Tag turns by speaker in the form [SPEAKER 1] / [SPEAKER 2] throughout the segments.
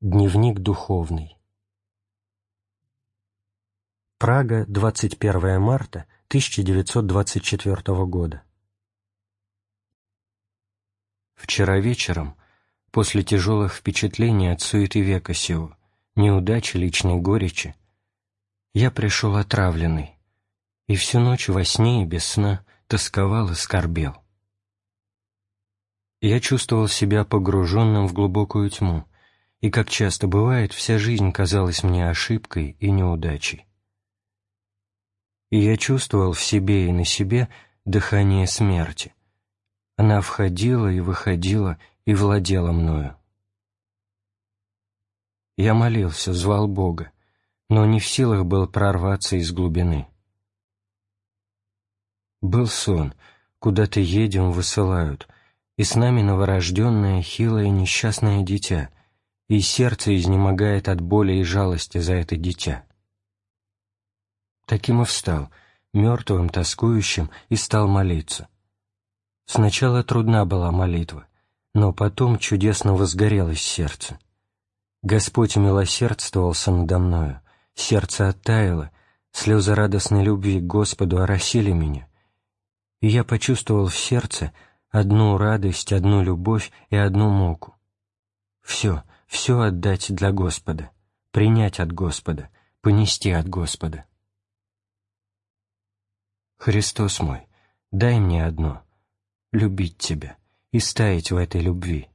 [SPEAKER 1] Дневник духовный Прага, 21 марта 1924 года. Вчера вечером, после тяжелых впечатлений от суеты века сего, неудачи, личной горечи, я пришел отравленный, и всю ночь во сне и без сна тосковал и скорбел. Я чувствовал себя погруженным в глубокую тьму, и, как часто бывает, вся жизнь казалась мне ошибкой и неудачей и я чувствовал в себе и на себе дыхание смерти. Она входила и выходила и владела мною. Я молился, звал Бога, но не в силах был прорваться из глубины. Был сон, куда-то едем, высылают, и с нами новорожденное, хилое, несчастное дитя, и сердце изнемогает от боли и жалости за это дитя. Таким и встал, мертвым, тоскующим, и стал молиться. Сначала трудна была молитва, но потом чудесно возгорелось сердце. Господь милосердствовался надо мною, сердце оттаяло, слезы радостной любви к Господу оросили меня, и я почувствовал в сердце одну радость, одну любовь и одну муку. Все, все отдать для Господа, принять от Господа, понести от Господа. Христос мой, дай мне одно — любить Тебя и стаять в этой любви.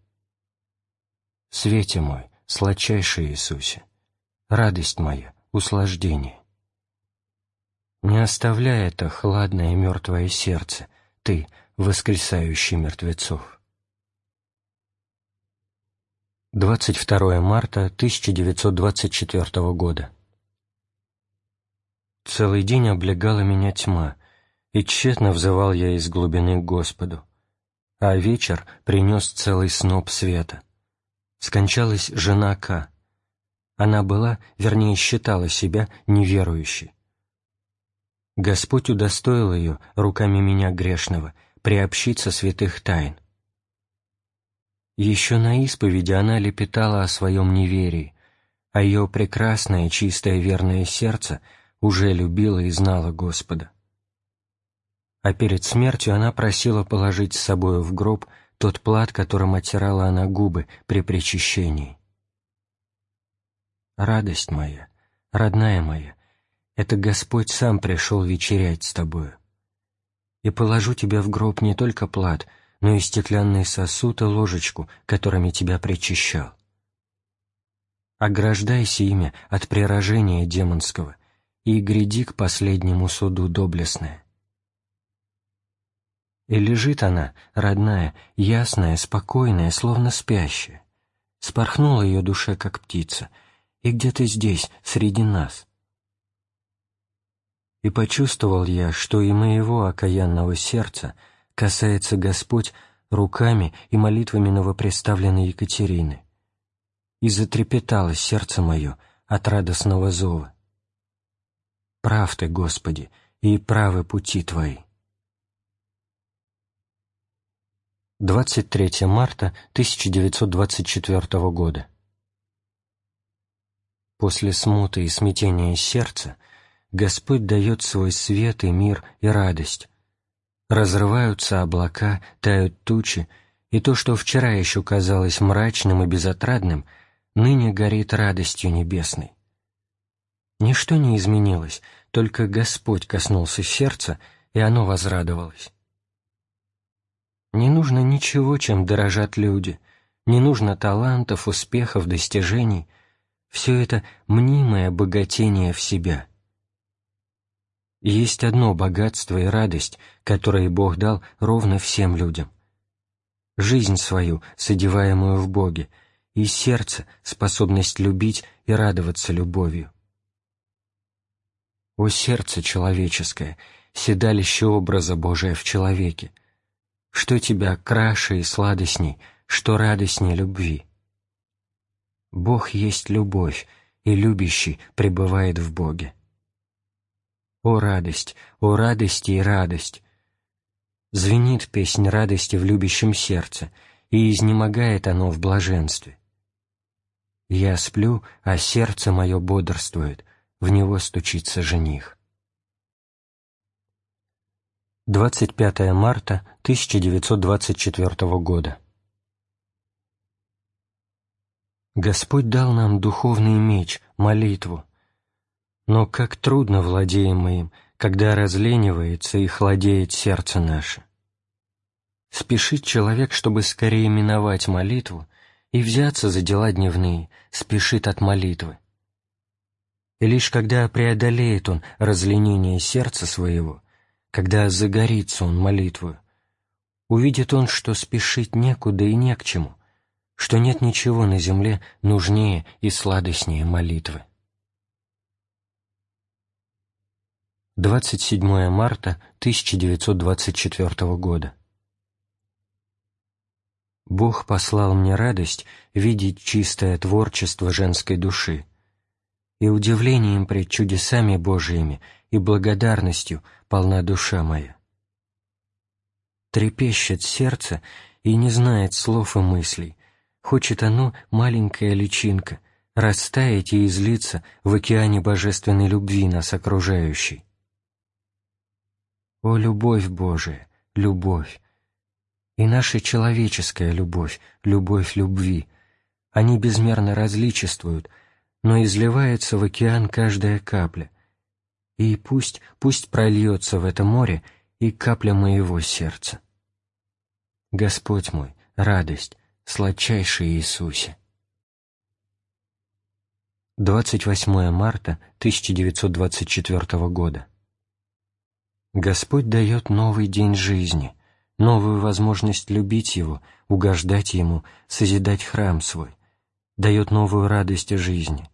[SPEAKER 1] Свете мой, сладчайший Иисусе, радость моя, услаждение. Не оставляй это хладное мертвое сердце, Ты, воскресающий мертвецов. 22 марта 1924 года. Целый день облегала меня тьма, и тщетно взывал я из глубины к Господу. А вечер принес целый сноп света. Скончалась жена К. Она была, вернее, считала себя неверующей. Господь удостоил ее, руками меня грешного, приобщиться святых тайн. Еще на исповеди она лепетала о своем неверии, а ее прекрасное, чистое, верное сердце уже любило и знало Господа а перед смертью она просила положить с собою в гроб тот плат, которым оттирала она губы при причащении. «Радость моя, родная моя, это Господь сам пришел вечерять с тобою. И положу тебе в гроб не только плат, но и стеклянный сосуд и ложечку, которыми тебя причащал. Ограждайся ими от прирожения демонского и гряди к последнему суду доблестное. И лежит она, родная, ясная, спокойная, словно спящая. Спорхнула ее душа, как птица, и где-то здесь, среди нас. И почувствовал я, что и моего окаянного сердца касается Господь руками и молитвами новопреставленной Екатерины. И затрепетало сердце мое от радостного зова. Прав ты, Господи, и правы пути Твои. 23 марта 1924 года. После смуты и смятения сердца Господь дает свой свет и мир и радость. Разрываются облака, тают тучи, и то, что вчера еще казалось мрачным и безотрадным, ныне горит радостью небесной. Ничто не изменилось, только Господь коснулся сердца, и оно возрадовалось. Не нужно ничего, чем дорожат люди, не нужно талантов, успехов, достижений. Все это мнимое богатение в себя. Есть одно богатство и радость, которые Бог дал ровно всем людям. Жизнь свою, содеваемую в Боге, и сердце — способность любить и радоваться любовью. О сердце человеческое, седалище образа Божия в человеке, что тебя краше и сладостней, что радостней любви. Бог есть любовь, и любящий пребывает в Боге. О радость, о радости и радость! Звенит песнь радости в любящем сердце, и изнемогает оно в блаженстве. Я сплю, а сердце мое бодрствует, в него стучится жених. 25 марта 1924 года. Господь дал нам духовный меч, молитву. Но как трудно владеем мы им, когда разленивается и холодеет сердце наше. Спешит человек, чтобы скорее миновать молитву и взяться за дела дневные, спешит от молитвы. И лишь когда преодолеет он разленение сердца своего, когда загорится он молитвою, увидит он, что спешить некуда и не к чему, что нет ничего на земле нужнее и сладостнее молитвы. 27 марта 1924 года. Бог послал мне радость видеть чистое творчество женской души и удивлением пред чудесами Божиими и благодарностью полна душа моя. Трепещет сердце и не знает слов и мыслей, хочет оно, маленькая личинка, растаять и излиться в океане божественной любви нас окружающей. О, любовь Божия, любовь! И наша человеческая любовь, любовь любви, они безмерно различествуют, но изливается в океан каждая капля, и пусть, пусть прольется в это море и капля моего сердца. Господь мой, радость, сладчайший Иисусе. 28 марта 1924 года. Господь дает новый день жизни, новую возможность любить Его, угождать Ему, созидать храм свой, дает новую радость жизни.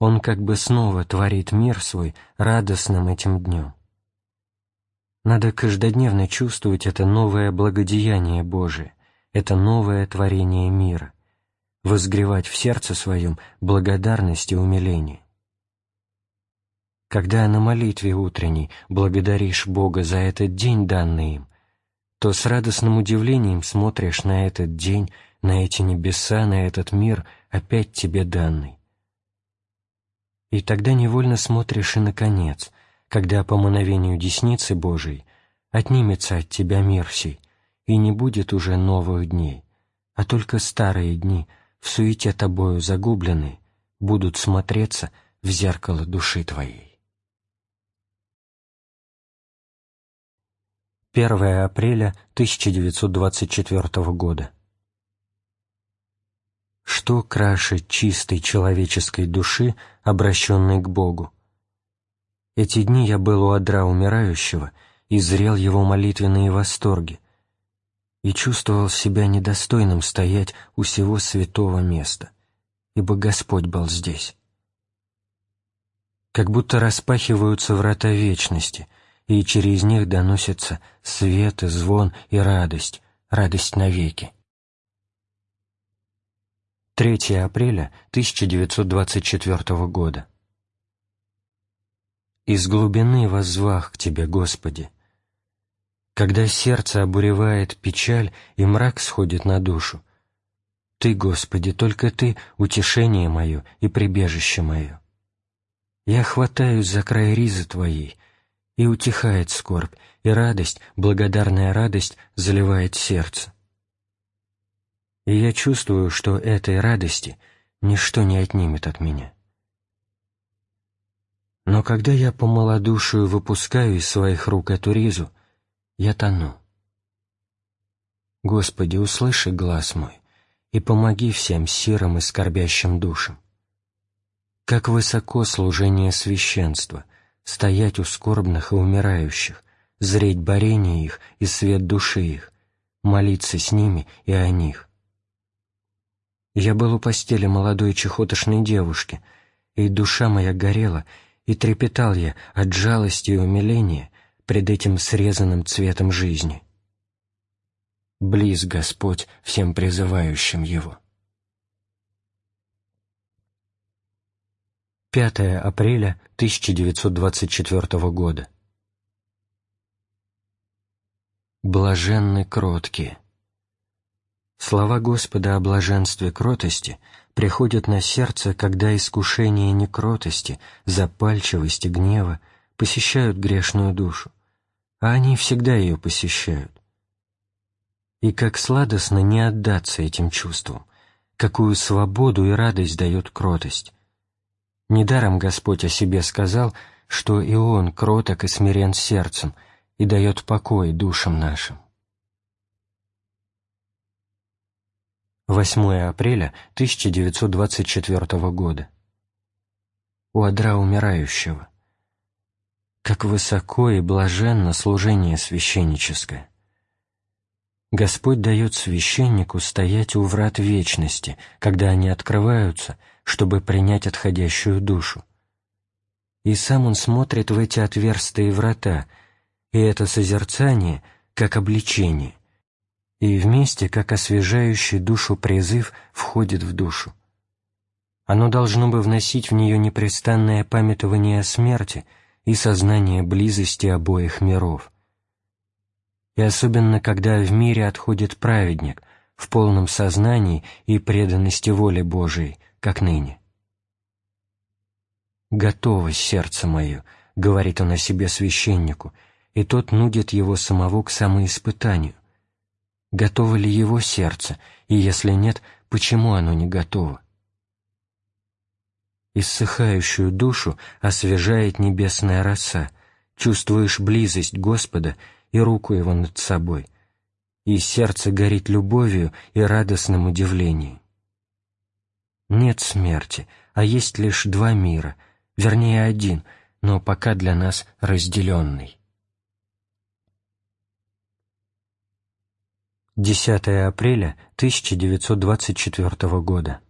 [SPEAKER 1] Он как бы снова творит мир свой радостным этим днем. Надо каждодневно чувствовать это новое благодеяние Божие, это новое творение мира, возгревать в сердце своем благодарность и умиление. Когда на молитве утренней благодаришь Бога за этот день, данный им, то с радостным удивлением смотришь на этот день, на эти небеса, на этот мир, опять тебе данный. И тогда невольно смотришь и на конец, когда по мановению десницы Божией отнимется от тебя мир сей, и не будет уже новых дней, а только старые дни, в суете тобою загубленные, будут смотреться в зеркало души твоей. 1 апреля 1924 года. Что краше чистой человеческой души, обращенной к Богу? Эти дни я был у одра умирающего и зрел его молитвенные восторги, и чувствовал себя недостойным стоять у сего святого места, ибо Господь был здесь. Как будто распахиваются врата вечности, и через них доносится свет и звон и радость, радость навеки. 3 апреля 1924 года. Из глубины воззвах к Тебе, Господи, когда сердце обуревает печаль и мрак сходит на душу. Ты, Господи, только Ты — утешение мое и прибежище мое. Я хватаюсь за край ризы Твоей, и утихает скорбь, и радость, благодарная радость, заливает сердце. И я чувствую, что этой радости ничто не отнимет от меня. Но когда я по малодушию выпускаю из своих рук эту ризу, я тону. Господи, услыши глаз мой и помоги всем сирым и скорбящим душам. Как высоко служение священства, стоять у скорбных и умирающих, зреть борение их и свет души их, молиться с ними и о них. Я был у постели молодой чехотошной девушки, и душа моя горела, и трепетал я от жалости и умиления пред этим срезанным цветом жизни. Близ Господь всем призывающим Его. 5 апреля 1924 года. Блаженны кроткие. Слова Господа о блаженстве кротости приходят на сердце, когда искушение некротости, запальчивости, гнева посещают грешную душу, а они всегда ее посещают. И как сладостно не отдаться этим чувствам, какую свободу и радость дает кротость. Недаром Господь о себе сказал, что и Он кроток и смирен сердцем и дает покой душам нашим. 8 апреля 1924 года. У одра умирающего. Как высоко и блаженно служение священническое. Господь дает священнику стоять у врат вечности, когда они открываются, чтобы принять отходящую душу. И сам он смотрит в эти отверстые врата, и это созерцание как обличение — и вместе, как освежающий душу призыв, входит в душу. Оно должно бы вносить в нее непрестанное памятование о смерти и сознание близости обоих миров. И особенно, когда в мире отходит праведник в полном сознании и преданности воле Божией, как ныне. «Готово сердце мое», — говорит он о себе священнику, и тот нудит его самого к самоиспытанию, готово ли его сердце, и если нет, почему оно не готово. Иссыхающую душу освежает небесная роса, чувствуешь близость Господа и руку Его над собой, и сердце горит любовью и радостным удивлением. Нет смерти, а есть лишь два мира, вернее один, но пока для нас разделенный. 10 апреля 1924 года.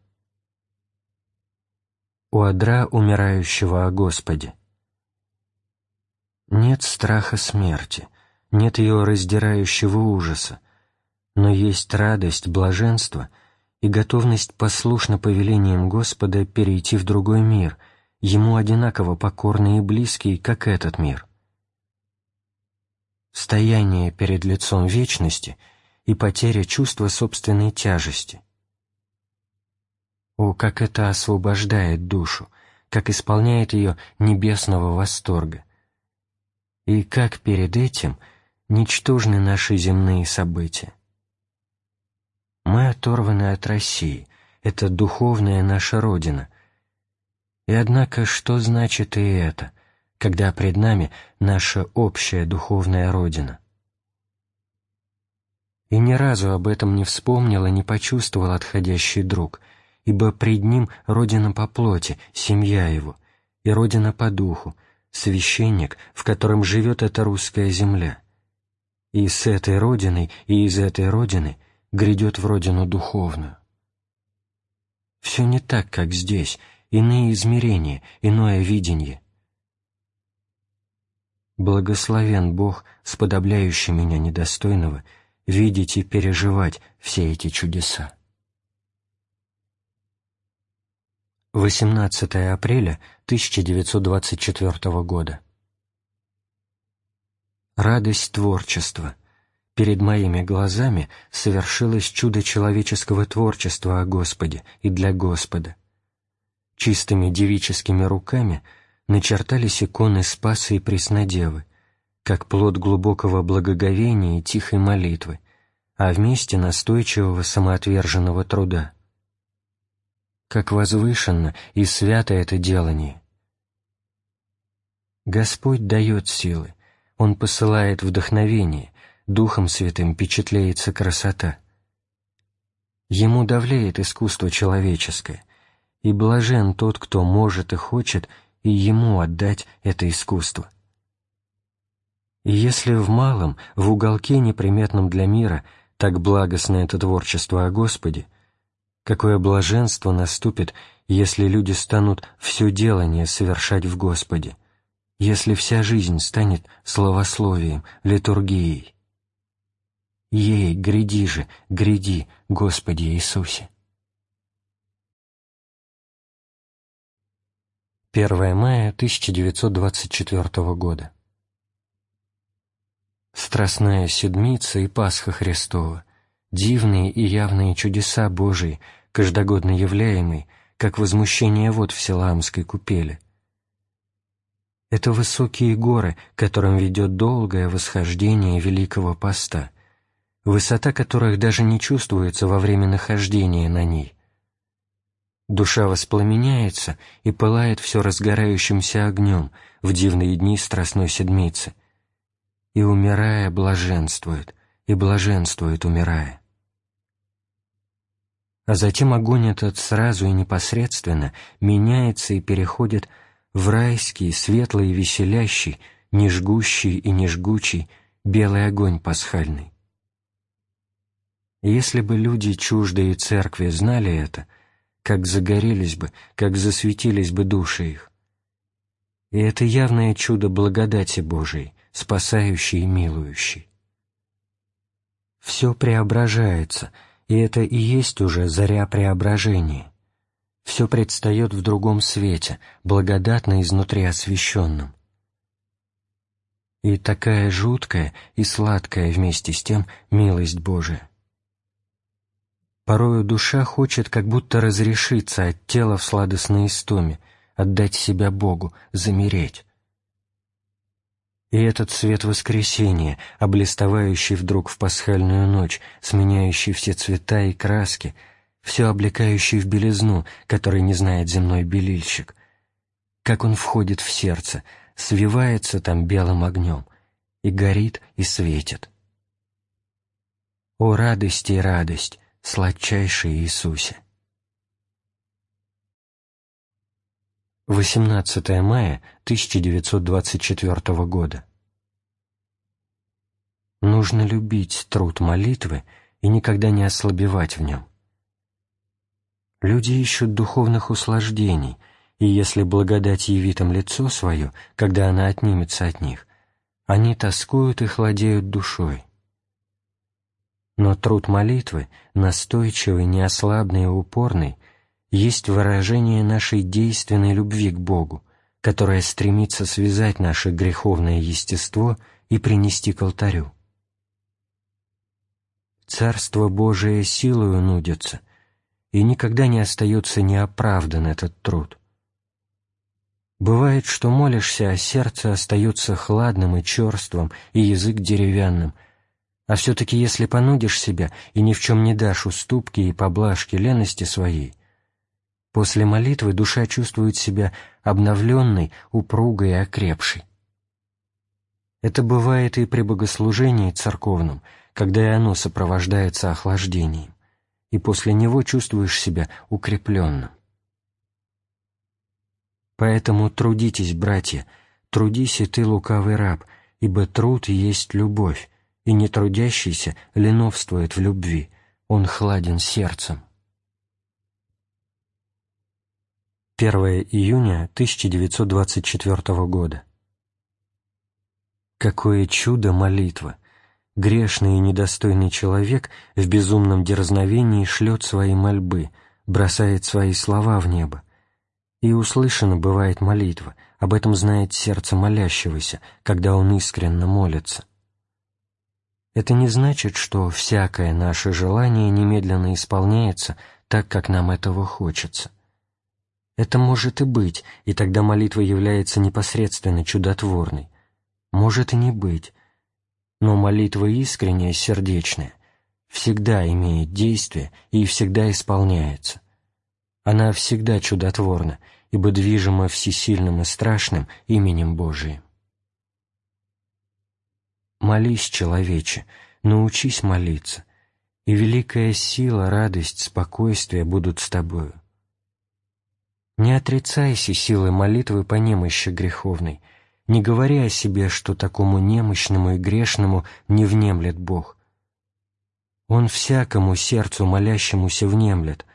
[SPEAKER 1] У одра умирающего о Господе. Нет страха смерти, нет ее раздирающего ужаса, но есть радость, блаженство и готовность послушно повелениям Господа перейти в другой мир, ему одинаково покорный и близкий, как этот мир. Стояние перед лицом вечности — и потеря чувства собственной тяжести. О, как это освобождает душу, как исполняет ее небесного восторга! И как перед этим ничтожны наши земные события. Мы оторваны от России, это духовная наша Родина. И однако что значит и это, когда пред нами наша общая духовная Родина? и ни разу об этом не вспомнил и не почувствовал отходящий друг, ибо пред ним родина по плоти, семья его, и родина по духу, священник, в котором живет эта русская земля. И с этой родиной, и из этой родины грядет в родину духовную. Все не так, как здесь, иные измерения, иное видение. Благословен Бог, сподобляющий меня недостойного, видеть и переживать все эти чудеса. 18 апреля 1924 года. Радость творчества. Перед моими глазами совершилось чудо человеческого творчества о Господе и для Господа. Чистыми девическими руками начертались иконы Спаса и Преснодевы, как плод глубокого благоговения и тихой молитвы, а вместе настойчивого самоотверженного труда. Как возвышенно и свято это делание! Господь дает силы, Он посылает вдохновение, Духом Святым впечатляется красота. Ему давляет искусство человеческое, и блажен тот, кто может и хочет и ему отдать это искусство. И если в малом, в уголке неприметном для мира, так благостно это творчество о Господе, Какое блаженство наступит, если люди станут все делание совершать в Господе, если вся жизнь станет словословием, литургией. Ей, гряди же, гряди, Господи Иисусе. 1 мая 1924 года. Страстная Седмица и Пасха Христова, дивные и явные чудеса Божии, каждогодно являемые, как возмущение вод в Силаамской купели. Это высокие горы, которым ведет долгое восхождение Великого Поста, высота которых даже не чувствуется во время нахождения на ней. Душа воспламеняется и пылает все разгорающимся огнем в дивные дни Страстной Седмицы, и, умирая, блаженствует, и блаженствует, умирая. А затем огонь этот сразу и непосредственно меняется и переходит в райский, светлый и веселящий, нежгущий и нежгучий белый огонь пасхальный. Если бы люди, чуждые церкви, знали это, как загорелись бы, как засветились бы души их. И это явное чудо благодати Божией, спасающей и милующей. Все преображается, и это и есть уже заря преображения. Все предстает в другом свете, благодатно изнутри освещенном. И такая жуткая и сладкая вместе с тем милость Божия. Порою душа хочет как будто разрешиться от тела в сладостной истоме, отдать себя Богу, замереть. И этот свет воскресения, облистывающий вдруг в пасхальную ночь, сменяющий все цвета и краски, все облекающий в белизну, который не знает земной белильщик, как он входит в сердце, свивается там белым огнем, и горит, и светит. О радость и радость! Сладчайший Иисусе. 18 мая 1924 года. Нужно любить труд молитвы и никогда не ослабевать в нем. Люди ищут духовных услаждений, и если благодать явит им лицо свое, когда она отнимется от них, они тоскуют и хладеют душой. Но труд молитвы, настойчивый, неослабный и упорный, есть выражение нашей действенной любви к Богу, которая стремится связать наше греховное естество и принести к алтарю. Царство Божие силою нудится, и никогда не остается неоправдан этот труд. Бывает, что молишься, а сердце остается хладным и черствым, и язык деревянным — а все-таки если понудишь себя и ни в чем не дашь уступки и поблажки лености своей, после молитвы душа чувствует себя обновленной, упругой и окрепшей. Это бывает и при богослужении церковном, когда и оно сопровождается охлаждением, и после него чувствуешь себя укрепленным. Поэтому трудитесь, братья, трудись и ты, лукавый раб, ибо труд есть любовь, и нетрудящийся леновствует в любви, он хладен сердцем. 1 июня 1924 года. Какое чудо молитва! Грешный и недостойный человек в безумном дерзновении шлет свои мольбы, бросает свои слова в небо. И услышана бывает молитва, об этом знает сердце молящегося, когда он искренно молится. Это не значит, что всякое наше желание немедленно исполняется так, как нам этого хочется. Это может и быть, и тогда молитва является непосредственно чудотворной. Может и не быть. Но молитва искренняя, сердечная, всегда имеет действие и всегда исполняется. Она всегда чудотворна, ибо движима всесильным и страшным именем Божиим. Молись, человече, научись молиться, и великая сила, радость, спокойствие будут с тобою. Не отрицайся силы молитвы по немощи греховной, не говори о себе, что такому немощному и грешному не внемлет Бог. Он всякому сердцу молящемуся внемлет,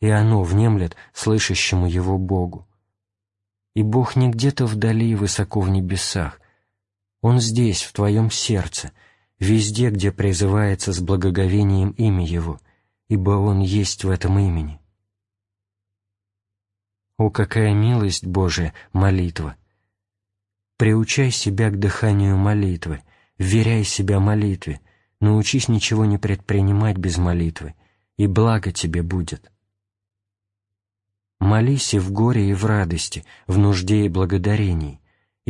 [SPEAKER 1] и оно внемлет слышащему его Богу. И Бог не где-то вдали высоко в небесах, Он здесь, в твоем сердце, везде, где призывается с благоговением имя Его, ибо Он есть в этом имени. О, какая милость Божия молитва! Приучай себя к дыханию молитвы, вверяй себя молитве, научись ничего не предпринимать без молитвы, и благо тебе будет. Молись и в горе, и в радости, в нужде и благодарении,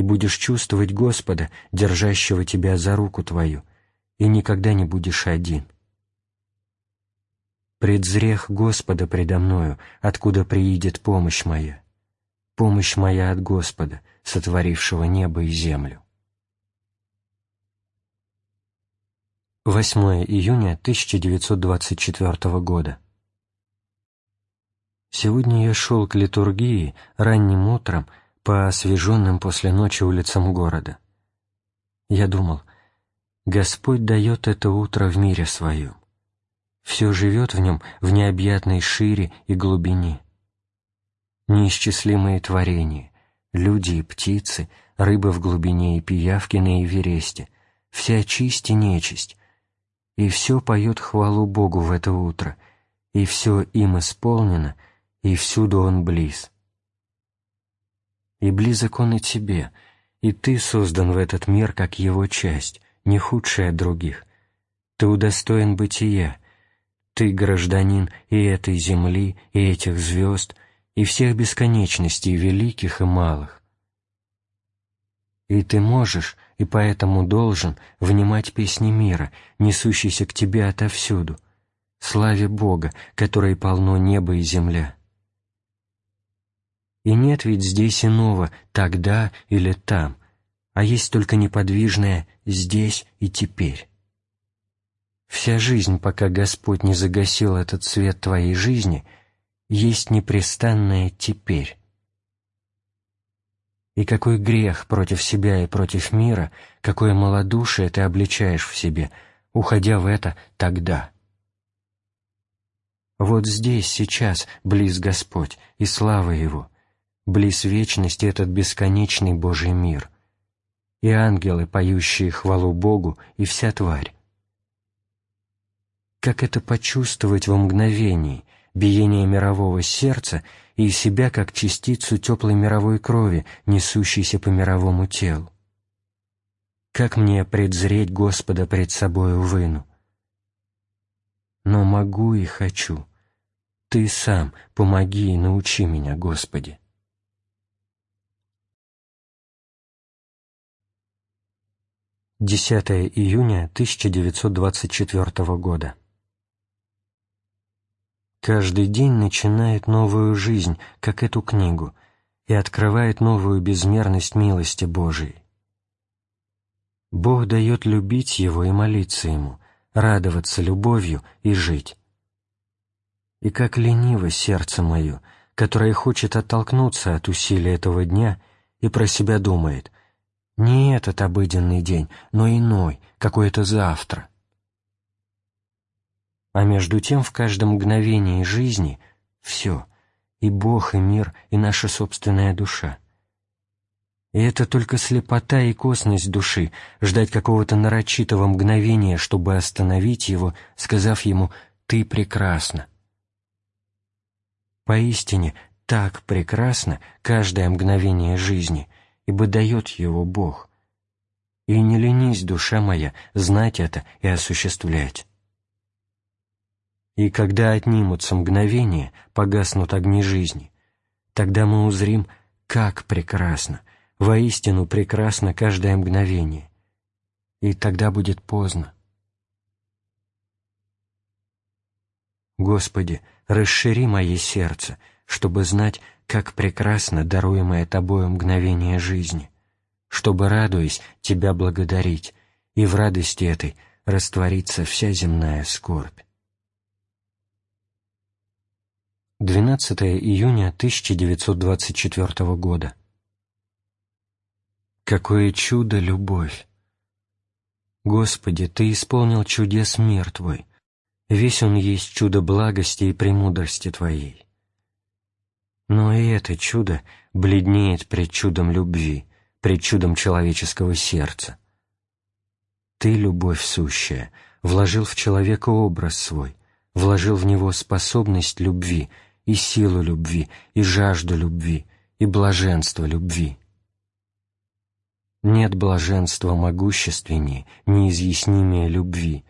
[SPEAKER 1] и будешь чувствовать Господа, держащего тебя за руку твою, и никогда не будешь один. Предзрех Господа предо мною, откуда приидет помощь моя. Помощь моя от Господа, сотворившего небо и землю. 8 июня 1924 года. Сегодня я шел к литургии ранним утром по освеженным после ночи улицам города. Я думал, Господь дает это утро в мире своем. Все живет в нем в необъятной шире и глубине. Неисчислимые творения, люди и птицы, рыбы в глубине и пиявки на Эвересте, вся честь и нечисть, и все поет хвалу Богу в это утро, и все им исполнено — и всюду Он близ. И близок Он и тебе, и ты создан в этот мир как Его часть, не худшая других. Ты удостоен бытия, ты гражданин и этой земли, и этих звезд, и всех бесконечностей великих и малых. И ты можешь, и поэтому должен внимать песни мира, несущейся к тебе отовсюду, славе Бога, которой полно небо и земля. И нет ведь здесь иного «тогда» или «там», а есть только неподвижное «здесь» и «теперь». Вся жизнь, пока Господь не загасил этот свет твоей жизни, есть непрестанное «теперь». И какой грех против себя и против мира, какое малодушие ты обличаешь в себе, уходя в это «тогда». Вот здесь, сейчас, близ Господь, и слава Его — близ вечности этот бесконечный Божий мир, и ангелы, поющие хвалу Богу, и вся тварь. Как это почувствовать во мгновении, биение мирового сердца и себя как частицу теплой мировой крови, несущейся по мировому телу? Как мне предзреть Господа пред собою выну? Но могу и хочу. Ты сам помоги и научи меня, Господи. 10 июня 1924 года. Каждый день начинает новую жизнь, как эту книгу, и открывает новую безмерность милости Божией. Бог дает любить Его и молиться Ему, радоваться любовью и жить. И как лениво сердце мое, которое хочет оттолкнуться от усилий этого дня и про себя думает — не этот обыденный день, но иной, какое-то завтра. А между тем в каждом мгновении жизни все — и Бог, и мир, и наша собственная душа. И это только слепота и косность души, ждать какого-то нарочитого мгновения, чтобы остановить его, сказав ему «ты прекрасна». Поистине, так прекрасно каждое мгновение жизни — ибо дает его Бог. И не ленись, душа моя, знать это и осуществлять. И когда отнимутся мгновения, погаснут огни жизни, тогда мы узрим, как прекрасно, воистину прекрасно каждое мгновение, и тогда будет поздно. Господи, расшири мое сердце, чтобы знать, как прекрасно даруемое Тобою мгновение жизни, чтобы, радуясь, Тебя благодарить, и в радости этой растворится вся земная скорбь. 12 июня 1924 года. Какое чудо любовь! Господи, Ты исполнил чудес мир Твой, Весь он есть чудо благости и премудрости Твоей. Но и это чудо бледнеет пред чудом любви, пред чудом человеческого сердца. Ты, любовь сущая, вложил в человека образ свой, вложил в него способность любви и силу любви, и жажду любви, и блаженство любви. Нет блаженства могущественнее, неизъяснимее любви.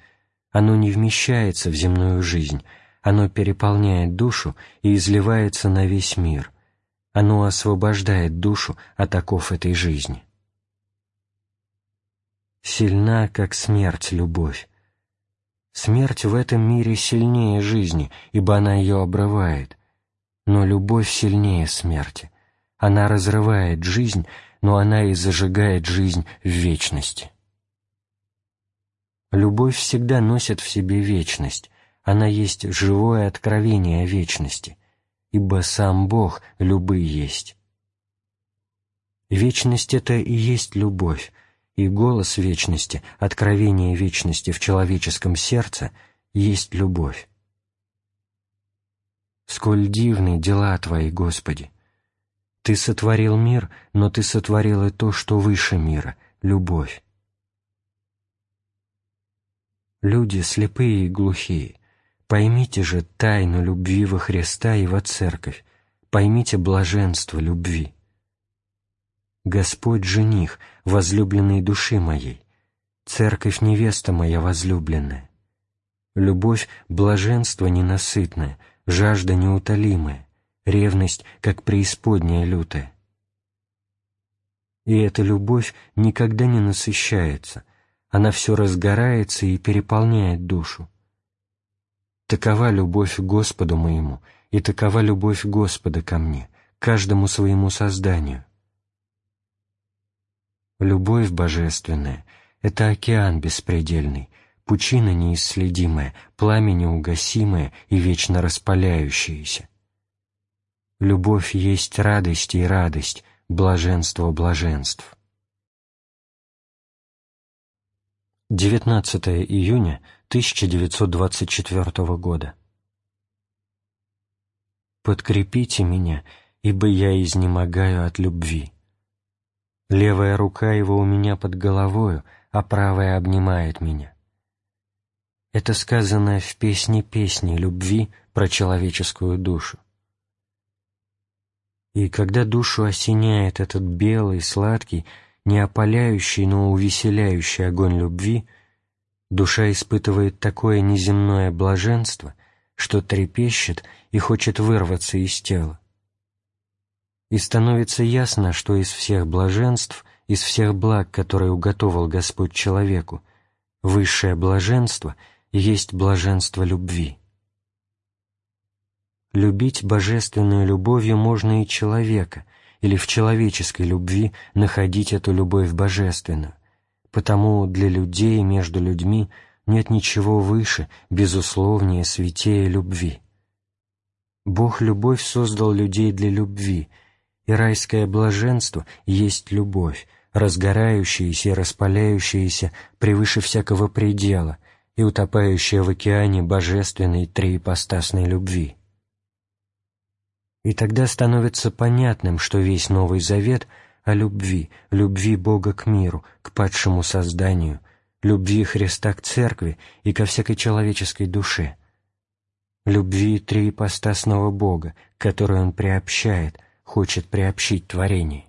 [SPEAKER 1] Оно не вмещается в земную жизнь, оно переполняет душу и изливается на весь мир. Оно освобождает душу от оков этой жизни. Сильна, как смерть, любовь. Смерть в этом мире сильнее жизни, ибо она ее обрывает. Но любовь сильнее смерти. Она разрывает жизнь, но она и зажигает жизнь в вечности. Любовь всегда носит в себе вечность, она есть живое откровение вечности, ибо сам Бог любый есть. Вечность — это и есть любовь, и голос вечности, откровение вечности в человеческом сердце есть любовь. Сколь дивны дела Твои, Господи! Ты сотворил мир, но Ты сотворил и то, что выше мира — любовь. Люди слепые и глухие, поймите же тайну любви во Христа и во Церковь, поймите блаженство любви. Господь жених, возлюбленный души моей, Церковь невеста моя возлюбленная. Любовь — блаженство ненасытное, жажда неутолимая, ревность, как преисподняя лютая. И эта любовь никогда не насыщается, она все разгорается и переполняет душу. Такова любовь к Господу моему, и такова любовь Господа ко мне, каждому своему созданию. Любовь божественная — это океан беспредельный, пучина неисследимая, пламя неугасимое и вечно распаляющееся. Любовь есть радость и радость, блаженство блаженств. 19 июня 1924 года. «Подкрепите меня, ибо я изнемогаю от любви. Левая рука его у меня под головою, а правая обнимает меня». Это сказано в песне песни любви про человеческую душу. И когда душу осеняет этот белый, сладкий, не опаляющий, но увеселяющий огонь любви, душа испытывает такое неземное блаженство, что трепещет и хочет вырваться из тела. И становится ясно, что из всех блаженств, из всех благ, которые уготовал Господь человеку, высшее блаженство есть блаженство любви. Любить божественную любовью можно и человека, или в человеческой любви находить эту любовь божественную, потому для людей между людьми нет ничего выше, безусловнее, святее любви. Бог-любовь создал людей для любви, и райское блаженство есть любовь, разгорающаяся и распаляющаяся превыше всякого предела и утопающая в океане божественной триипостасной любви. И тогда становится понятным, что весь Новый Завет о любви, любви Бога к миру, к падшему созданию, любви Христа к Церкви и ко всякой человеческой душе, любви триипостасного Бога, которую Он приобщает, хочет приобщить творение.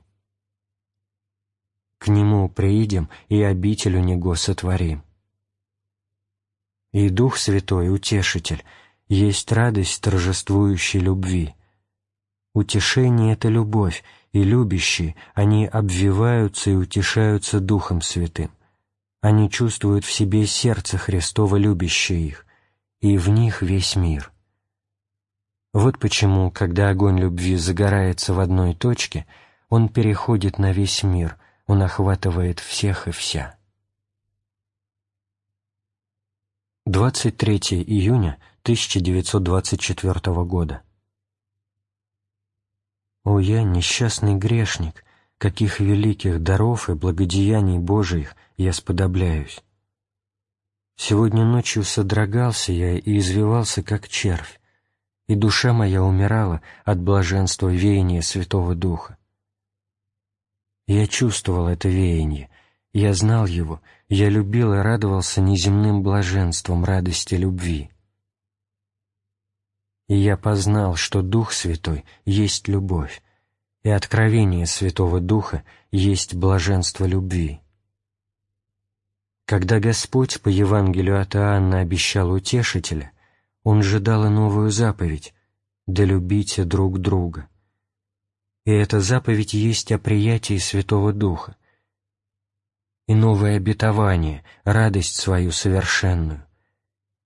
[SPEAKER 1] К Нему приидем и обитель у Него сотворим. И Дух Святой, Утешитель, есть радость торжествующей любви — Утешение — это любовь, и любящие, они обвиваются и утешаются Духом Святым. Они чувствуют в себе сердце Христова, любящее их, и в них весь мир. Вот почему, когда огонь любви загорается в одной точке, он переходит на весь мир, он охватывает всех и вся. 23 июня 1924 года. О, я несчастный грешник, каких великих даров и благодеяний Божиих я сподобляюсь! Сегодня ночью содрогался я и извивался, как червь, и душа моя умирала от блаженства веяния Святого Духа. Я чувствовал это веяние, я знал его, я любил и радовался неземным блаженством радости любви. И я познал, что Дух Святой есть любовь, и откровение Святого Духа есть блаженство любви. Когда Господь по Евангелию от Иоанна обещал утешителя, Он же дал и новую заповедь «Да любите друг друга». И эта заповедь есть о приятии Святого Духа. И новое обетование, радость свою совершенную.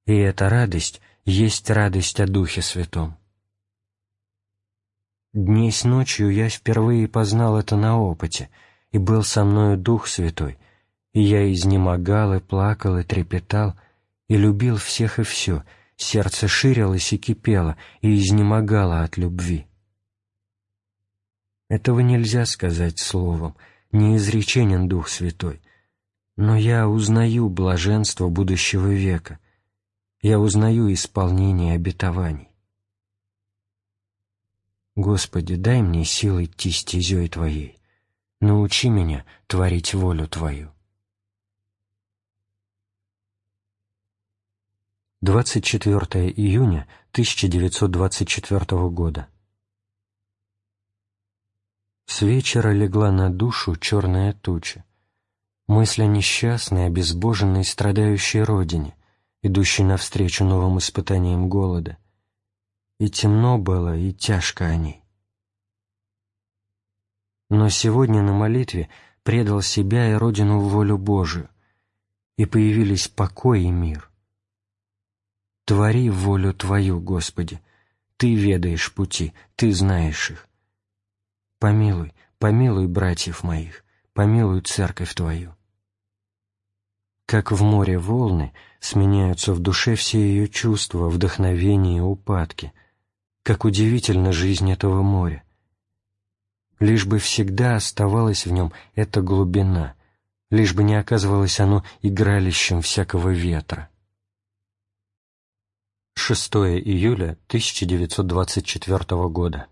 [SPEAKER 1] И эта радость есть радость о Духе Святом. Дней с ночью я впервые познал это на опыте, и был со мною Дух Святой, и я изнемогал и плакал и трепетал, и любил всех и все, сердце ширилось и кипело, и изнемогало от любви. Этого нельзя сказать словом, не изреченен Дух Святой, но я узнаю блаженство будущего века, я узнаю исполнение обетований. Господи, дай мне силы идти стезей Твоей, научи меня творить волю Твою. 24 июня 1924 года. С вечера легла на душу черная туча. Мысль о несчастной, обезбоженной, страдающей родине, идущей навстречу новым испытаниям голода. И темно было, и тяжко о ней. Но сегодня на молитве предал себя и родину в волю Божию, и появились покой и мир — Твори волю Твою, Господи, Ты ведаешь пути, Ты знаешь их. Помилуй, помилуй братьев моих, помилуй церковь Твою. Как в море волны сменяются в душе все ее чувства, вдохновения и упадки, как удивительна жизнь этого моря. Лишь бы всегда оставалась в нем эта глубина, лишь бы не оказывалось оно игралищем всякого ветра. 6 июля 1924 года.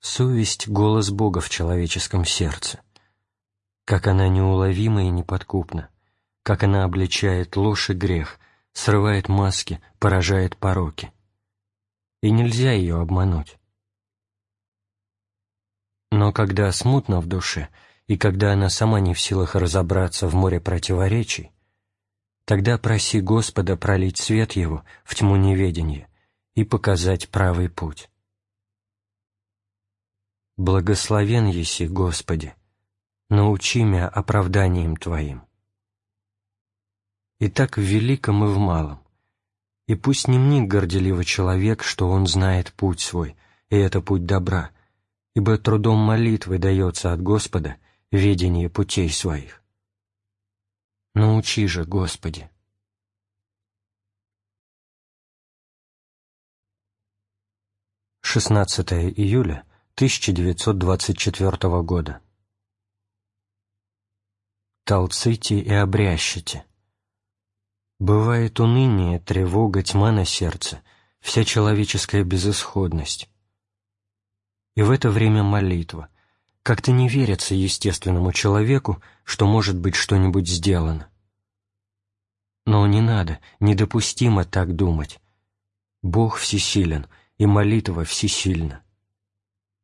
[SPEAKER 1] Совесть — голос Бога в человеческом сердце. Как она неуловима и неподкупна, как она обличает ложь и грех, срывает маски, поражает пороки. И нельзя ее обмануть. Но когда смутно в душе, и когда она сама не в силах разобраться в море противоречий, Тогда проси Господа пролить свет Его в тьму неведения и показать правый путь. Благословен еси, Господи, научи меня оправданием Твоим. И так в великом и в малом. И пусть не мнит горделивый человек, что он знает путь свой, и это путь добра, ибо трудом молитвы дается от Господа ведение путей своих. Научи же, Господи. Шестнадцатое июля 1924 года. Толците и обрящите. Бывает уныние, тревога, тьма на сердце, вся человеческая безысходность. И в это время молитва, как-то не верится естественному человеку, что может быть что-нибудь сделано. Но не надо, недопустимо так думать. Бог всесилен, и молитва всесильна.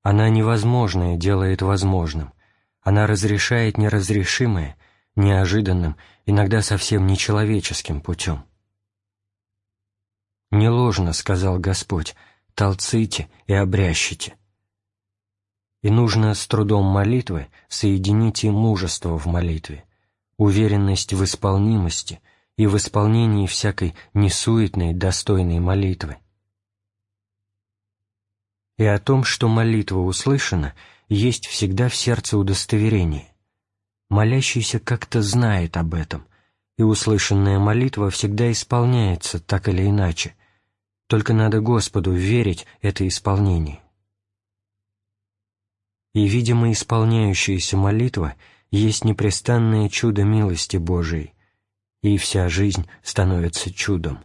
[SPEAKER 1] Она невозможное делает возможным, она разрешает неразрешимое, неожиданным, иногда совсем нечеловеческим путем. «Не ложно, — сказал Господь, — толците и обрящите и нужно с трудом молитвы соединить и мужество в молитве, уверенность в исполнимости и в исполнении всякой несуетной, достойной молитвы. И о том, что молитва услышана, есть всегда в сердце удостоверение. Молящийся как-то знает об этом, и услышанная молитва всегда исполняется так или иначе, только надо Господу верить это исполнение и, видимо, исполняющаяся молитва есть непрестанное чудо милости Божией, и вся жизнь становится чудом.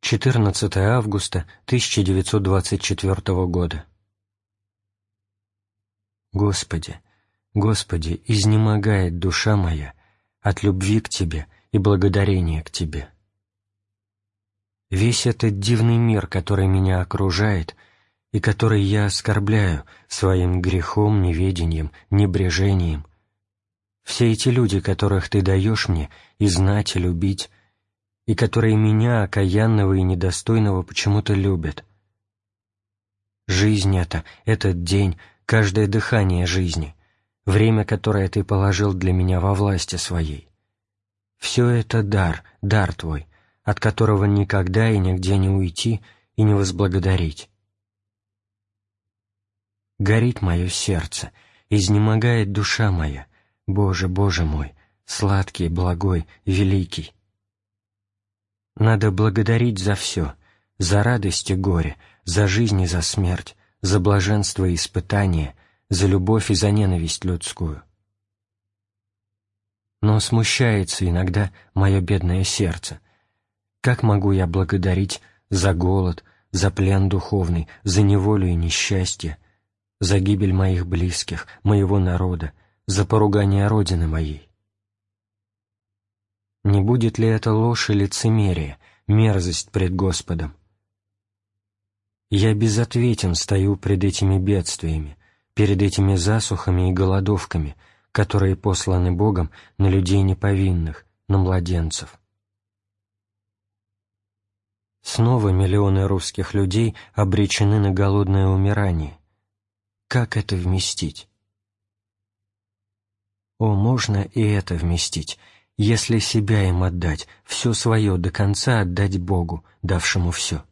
[SPEAKER 1] 14 августа 1924 года. Господи, Господи, изнемогает душа моя от любви к Тебе и благодарения к Тебе. Весь этот дивный мир, который меня окружает и который я оскорбляю своим грехом, неведением, небрежением, все эти люди, которых Ты даешь мне и знать, и любить, и которые меня, окаянного и недостойного, почему-то любят. Жизнь эта, этот день, каждое дыхание жизни, время, которое ты положил для меня во власти своей. Все это дар, дар твой, от которого никогда и нигде не уйти и не возблагодарить. Горит мое сердце, изнемогает душа моя, Боже, Боже мой, сладкий, благой, великий. Надо благодарить за все, за радость и горе, за жизнь и за смерть, за блаженство и испытание, за любовь и за ненависть людскую. Но смущается иногда мое бедное сердце. Как могу я благодарить за голод, за плен духовный, за неволю и несчастье, за гибель моих близких, моего народа, за поругание Родины моей? Не будет ли это ложь и лицемерие, мерзость пред Господом? Я безответен стою пред этими бедствиями, перед этими засухами и голодовками, которые посланы Богом на людей неповинных, на младенцев. Снова миллионы русских людей обречены на голодное умирание. Как это вместить? О, можно и это вместить, если себя им отдать, все свое до конца отдать Богу, давшему все.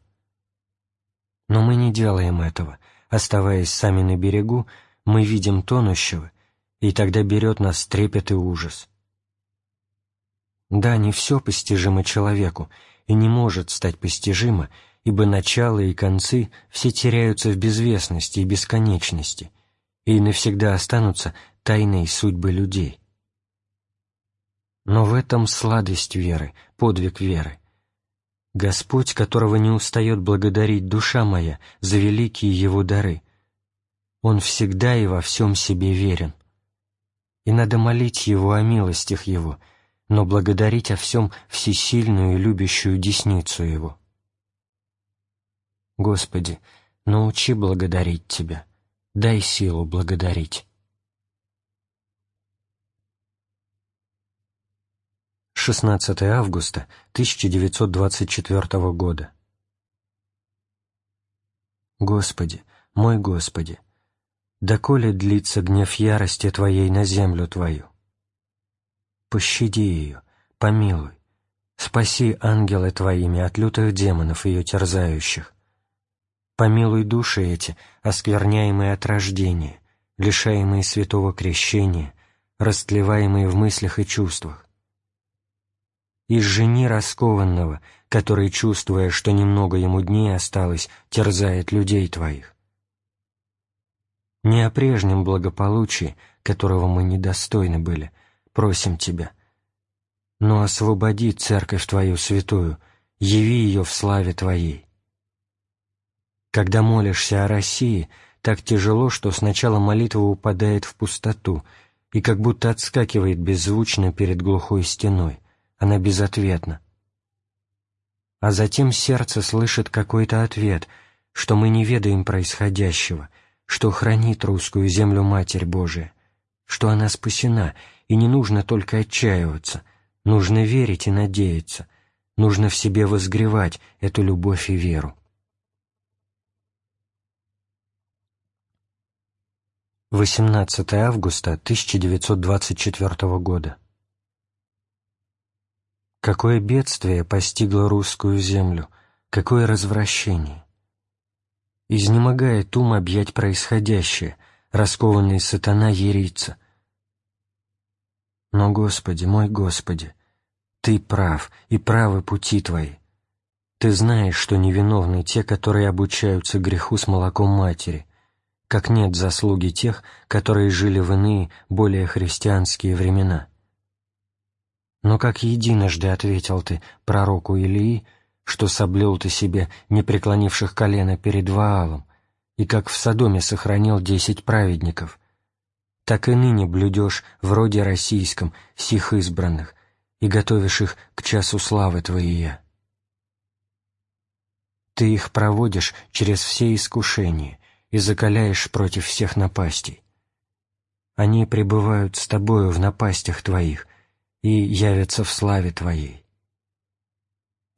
[SPEAKER 1] Но мы не делаем этого. Оставаясь сами на берегу, мы видим тонущего, и тогда берет нас трепет и ужас. Да, не все постижимо человеку, и не может стать постижимо, ибо начало и концы все теряются в безвестности и бесконечности, и навсегда останутся тайной судьбы людей. Но в этом сладость веры, подвиг веры. Господь, которого не устает благодарить душа моя за великие Его дары, Он всегда и во всем себе верен. И надо молить Его о милостях Его, но благодарить о всем всесильную и любящую десницу Его. Господи, научи благодарить Тебя, дай силу благодарить. 16 августа 1924 года. Господи, мой Господи, доколе длится гнев ярости Твоей на землю Твою? Пощади ее, помилуй, спаси ангелы Твоими от лютых демонов ее терзающих. Помилуй души эти, оскверняемые от рождения, лишаемые святого крещения, растлеваемые в мыслях и чувствах и жени раскованного, который, чувствуя, что немного ему дней осталось, терзает людей твоих. Не о прежнем благополучии, которого мы недостойны были, просим тебя, но освободи церковь твою святую, яви ее в славе твоей. Когда молишься о России, так тяжело, что сначала молитва упадает в пустоту и как будто отскакивает беззвучно перед глухой стеной она безответна. А затем сердце слышит какой-то ответ, что мы не ведаем происходящего, что хранит русскую землю Матерь Божия, что она спасена, и не нужно только отчаиваться, нужно верить и надеяться, нужно в себе возгревать эту любовь и веру. Восемнадцатое августа 1924 года. Какое бедствие постигло русскую землю, какое развращение! Изнемогает ум объять происходящее, раскованный сатана ерится. Но, Господи, мой Господи, Ты прав, и правы пути Твои. Ты знаешь, что невиновны те, которые обучаются греху с молоком матери, как нет заслуги тех, которые жили в иные, более христианские времена. Но как единожды ответил ты пророку Илии, что соблюл ты себе не преклонивших колено перед Ваалом, и как в Содоме сохранил десять праведников, так и ныне блюдешь в роде российском сих избранных и готовишь их к часу славы Твоей. Ты их проводишь через все искушения и закаляешь против всех напастей. Они пребывают с Тобою в напастях Твоих и явятся в славе Твоей.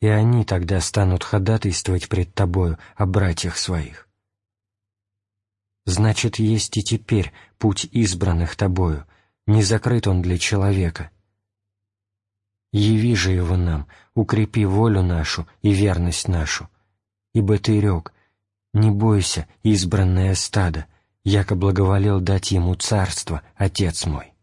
[SPEAKER 1] И они тогда станут ходатайствовать пред Тобою о братьях своих. Значит, есть и теперь путь избранных Тобою, не закрыт он для человека. Яви же его нам, укрепи волю нашу и верность нашу, ибо Ты рек, «Не бойся, избранное стадо, яко благоволел дать ему царство, Отец мой».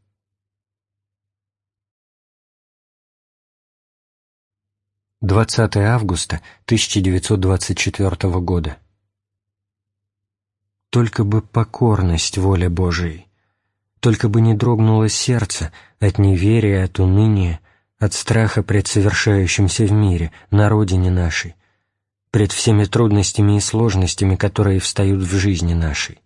[SPEAKER 1] 20 августа 1924 года. Только бы покорность воле Божией, только бы не дрогнуло сердце от неверия, от уныния, от страха пред совершающимся в мире, на родине нашей, пред всеми трудностями и сложностями, которые встают в жизни нашей.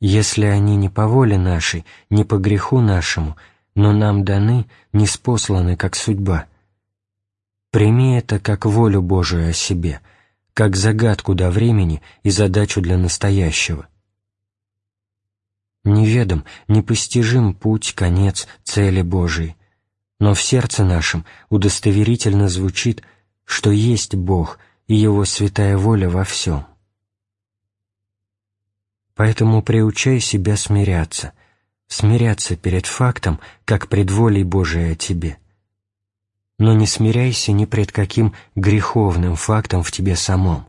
[SPEAKER 1] Если они не по воле нашей, не по греху нашему, но нам даны, не спосланы, как судьба, прими это как волю Божию о себе, как загадку до времени и задачу для настоящего. Неведом, непостижим путь, конец, цели Божией, но в сердце нашем удостоверительно звучит что есть Бог и Его святая воля во всем. Поэтому приучай себя смиряться, смиряться перед фактом, как пред волей Божией о тебе. Но не смиряйся ни пред каким греховным фактом в тебе самом.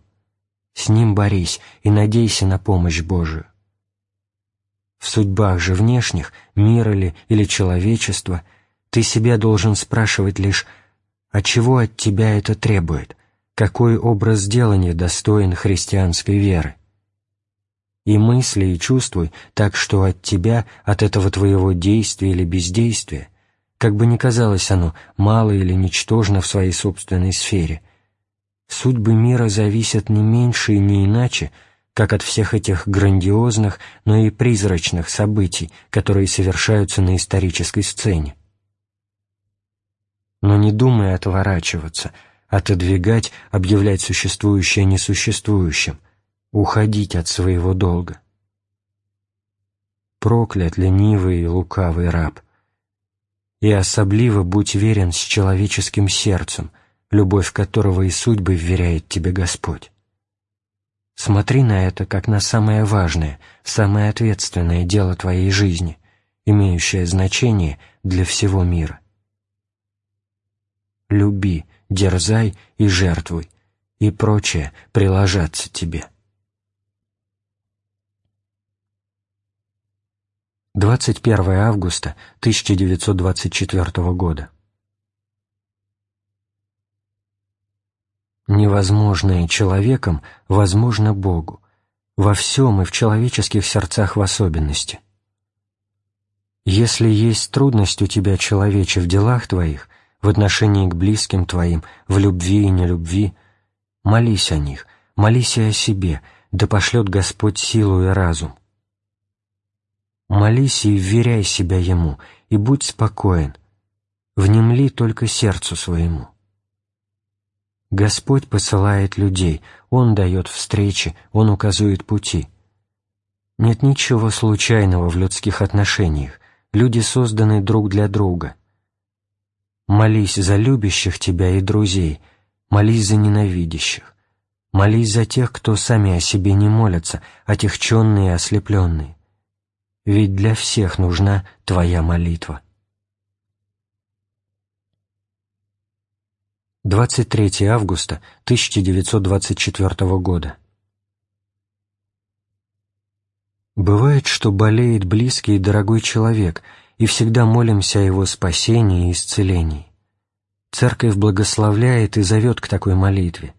[SPEAKER 1] С ним борись и надейся на помощь Божию. В судьбах же внешних, мира ли или человечества, ты себя должен спрашивать лишь а чего от тебя это требует? Какой образ делания достоин христианской веры? И мысли, и чувствуй так, что от тебя, от этого твоего действия или бездействия, как бы ни казалось оно мало или ничтожно в своей собственной сфере, судьбы мира зависят не меньше и не иначе, как от всех этих грандиозных, но и призрачных событий, которые совершаются на исторической сцене. Но не думая отворачиваться, отодвигать, объявлять существующее несуществующим, уходить от своего долга. Проклят ленивый и лукавый раб, и особливо будь верен с человеческим сердцем, любовь которого и судьбы вверяет тебе Господь. Смотри на это как на самое важное, самое ответственное дело твоей жизни, имеющее значение для всего мира люби, дерзай и жертвуй, и прочее приложаться тебе. 21 августа 1924 года. Невозможное человеком возможно Богу, во всем и в человеческих сердцах в особенности. Если есть трудность у тебя, человече, в делах твоих, в отношении к близким твоим, в любви и нелюбви, молись о них, молись и о себе, да пошлет Господь силу и разум. Молись и вверяй себя Ему, и будь спокоен, внемли только сердцу своему. Господь посылает людей, Он дает встречи, Он указывает пути. Нет ничего случайного в людских отношениях, люди созданы друг для друга — Молись за любящих тебя и друзей, молись за ненавидящих. Молись за тех, кто сами о себе не молятся, отягченные и ослепленные. Ведь для всех нужна твоя молитва. 23 августа 1924 года. Бывает, что болеет близкий и дорогой человек – и всегда молимся о его спасении и исцелении. Церковь благословляет и зовет к такой молитве,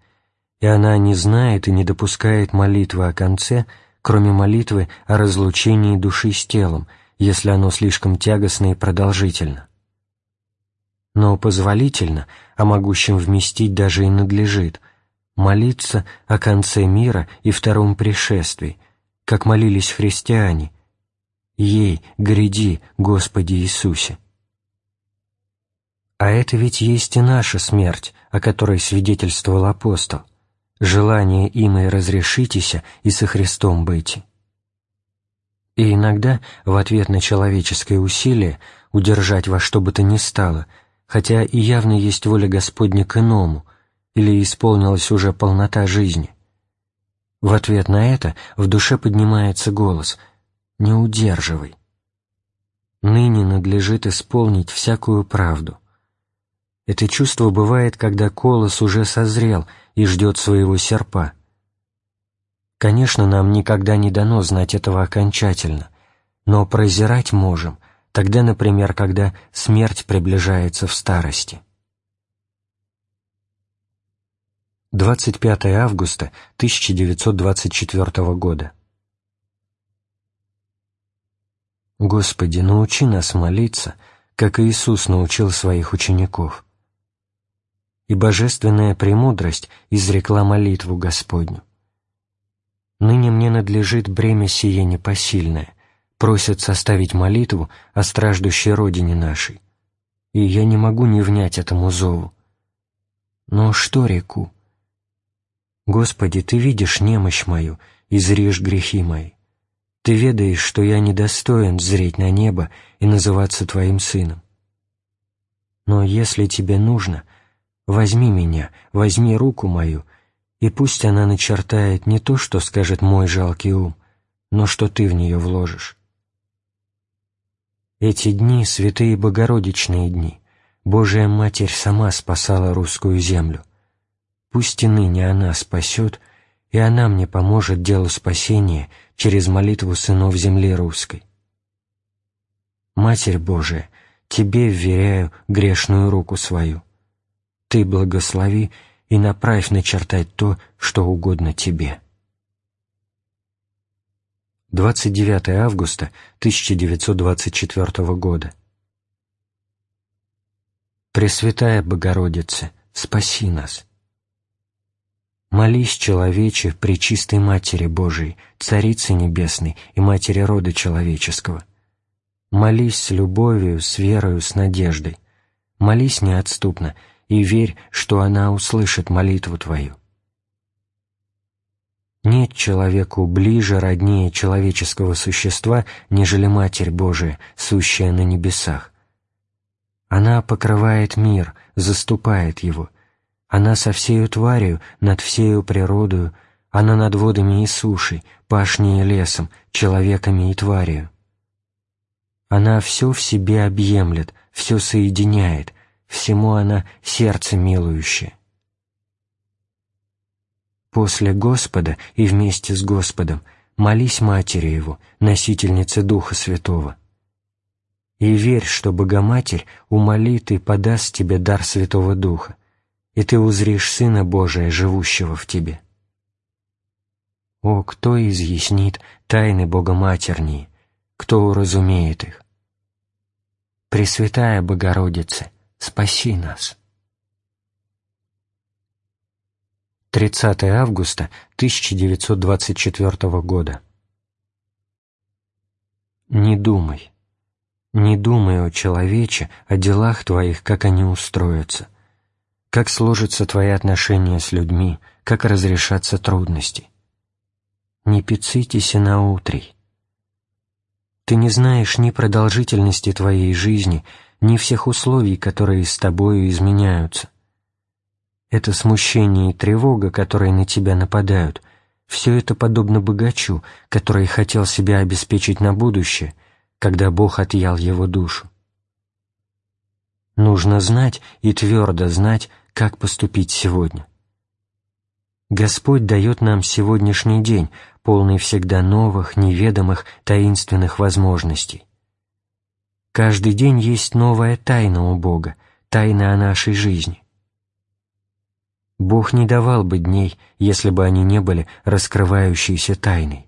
[SPEAKER 1] и она не знает и не допускает молитвы о конце, кроме молитвы о разлучении души с телом, если оно слишком тягостно и продолжительно. но позволительно, а могущим вместить даже и надлежит, молиться о конце мира и втором пришествии, как молились христиане, «Ей, гряди, Господи Иисусе». А это ведь есть и наша смерть, о которой свидетельствовал апостол, желание им и разрешитеся и со Христом быть. И иногда, в ответ на человеческое усилие, удержать во что бы то ни стало, хотя и явно есть воля Господня к иному, или исполнилась уже полнота жизни. В ответ на это в душе поднимается голос «Не удерживай». Ныне надлежит исполнить всякую правду. Это чувство бывает, когда колос уже созрел и ждет своего серпа. Конечно, нам никогда не дано знать этого окончательно, но прозирать можем, тогда, например, когда смерть приближается в старости. 25 августа 1924 года. Господи, научи нас молиться, как Иисус научил своих учеников. И божественная премудрость изрекла молитву Господню. Ныне мне надлежит бремя сие непосильное, просят составить молитву о страждущей родине нашей. И я не могу не внять этому зову. Но что реку? Господи, Ты видишь немощь мою и зришь грехи мои. Ты ведаешь, что я недостоин зреть на небо и называться Твоим сыном. Но если Тебе нужно, возьми меня, возьми руку мою и пусть она начертает не то, что скажет мой жалкий ум, но что ты в нее вложишь. Эти дни — святые богородичные дни. Божия Матерь сама спасала русскую землю. Пусть и ныне она спасет, и она мне поможет делу спасения через молитву сынов земли русской. Матерь Божия, Тебе вверяю грешную руку свою. Ты благослови и направь начертать то, что угодно тебе. 29 августа 1924 года. Пресвятая Богородица, спаси нас. Молись, человече, при чистой Матери Божией, Царице Небесной и Матери рода человеческого. Молись с любовью, с верою, с надеждой. Молись неотступно и верь, что она услышит молитву твою. Нет человеку ближе, роднее человеческого существа, нежели Матерь Божия, сущая на небесах. Она покрывает мир, заступает его. Она со всею тварью, над всею природою, она над водами и сушей, пашней и лесом, человеками и тварью. Она все в себе объемлет, все соединяет, всему она сердце милующее. После Господа и вместе с Господом молись Матери Его, носительнице Духа Святого. И верь, что Богоматерь умолит и подаст тебе дар Святого Духа, и ты узришь Сына Божия, живущего в тебе. О, кто изъяснит тайны Богоматернии, кто уразумеет их? Пресвятая Богородица, спаси нас. 30 августа 1924 года. Не думай, не думай, о человече, о делах твоих, как они устроятся, как сложатся твои отношения с людьми, как разрешатся трудности. Не пицитесь на утрей. Ты не знаешь ни продолжительности твоей жизни, ни всех условий, которые с тобою изменяются. Это смущение и тревога, которые на тебя нападают, все это подобно богачу, который хотел себя обеспечить на будущее, когда Бог отъял его душу. Нужно знать и твердо знать, как поступить сегодня. Господь дает нам сегодняшний день, полный всегда новых, неведомых, таинственных возможностей. Каждый день есть новая тайна у Бога, тайна о нашей жизни. Бог не давал бы дней, если бы они не были раскрывающейся тайной.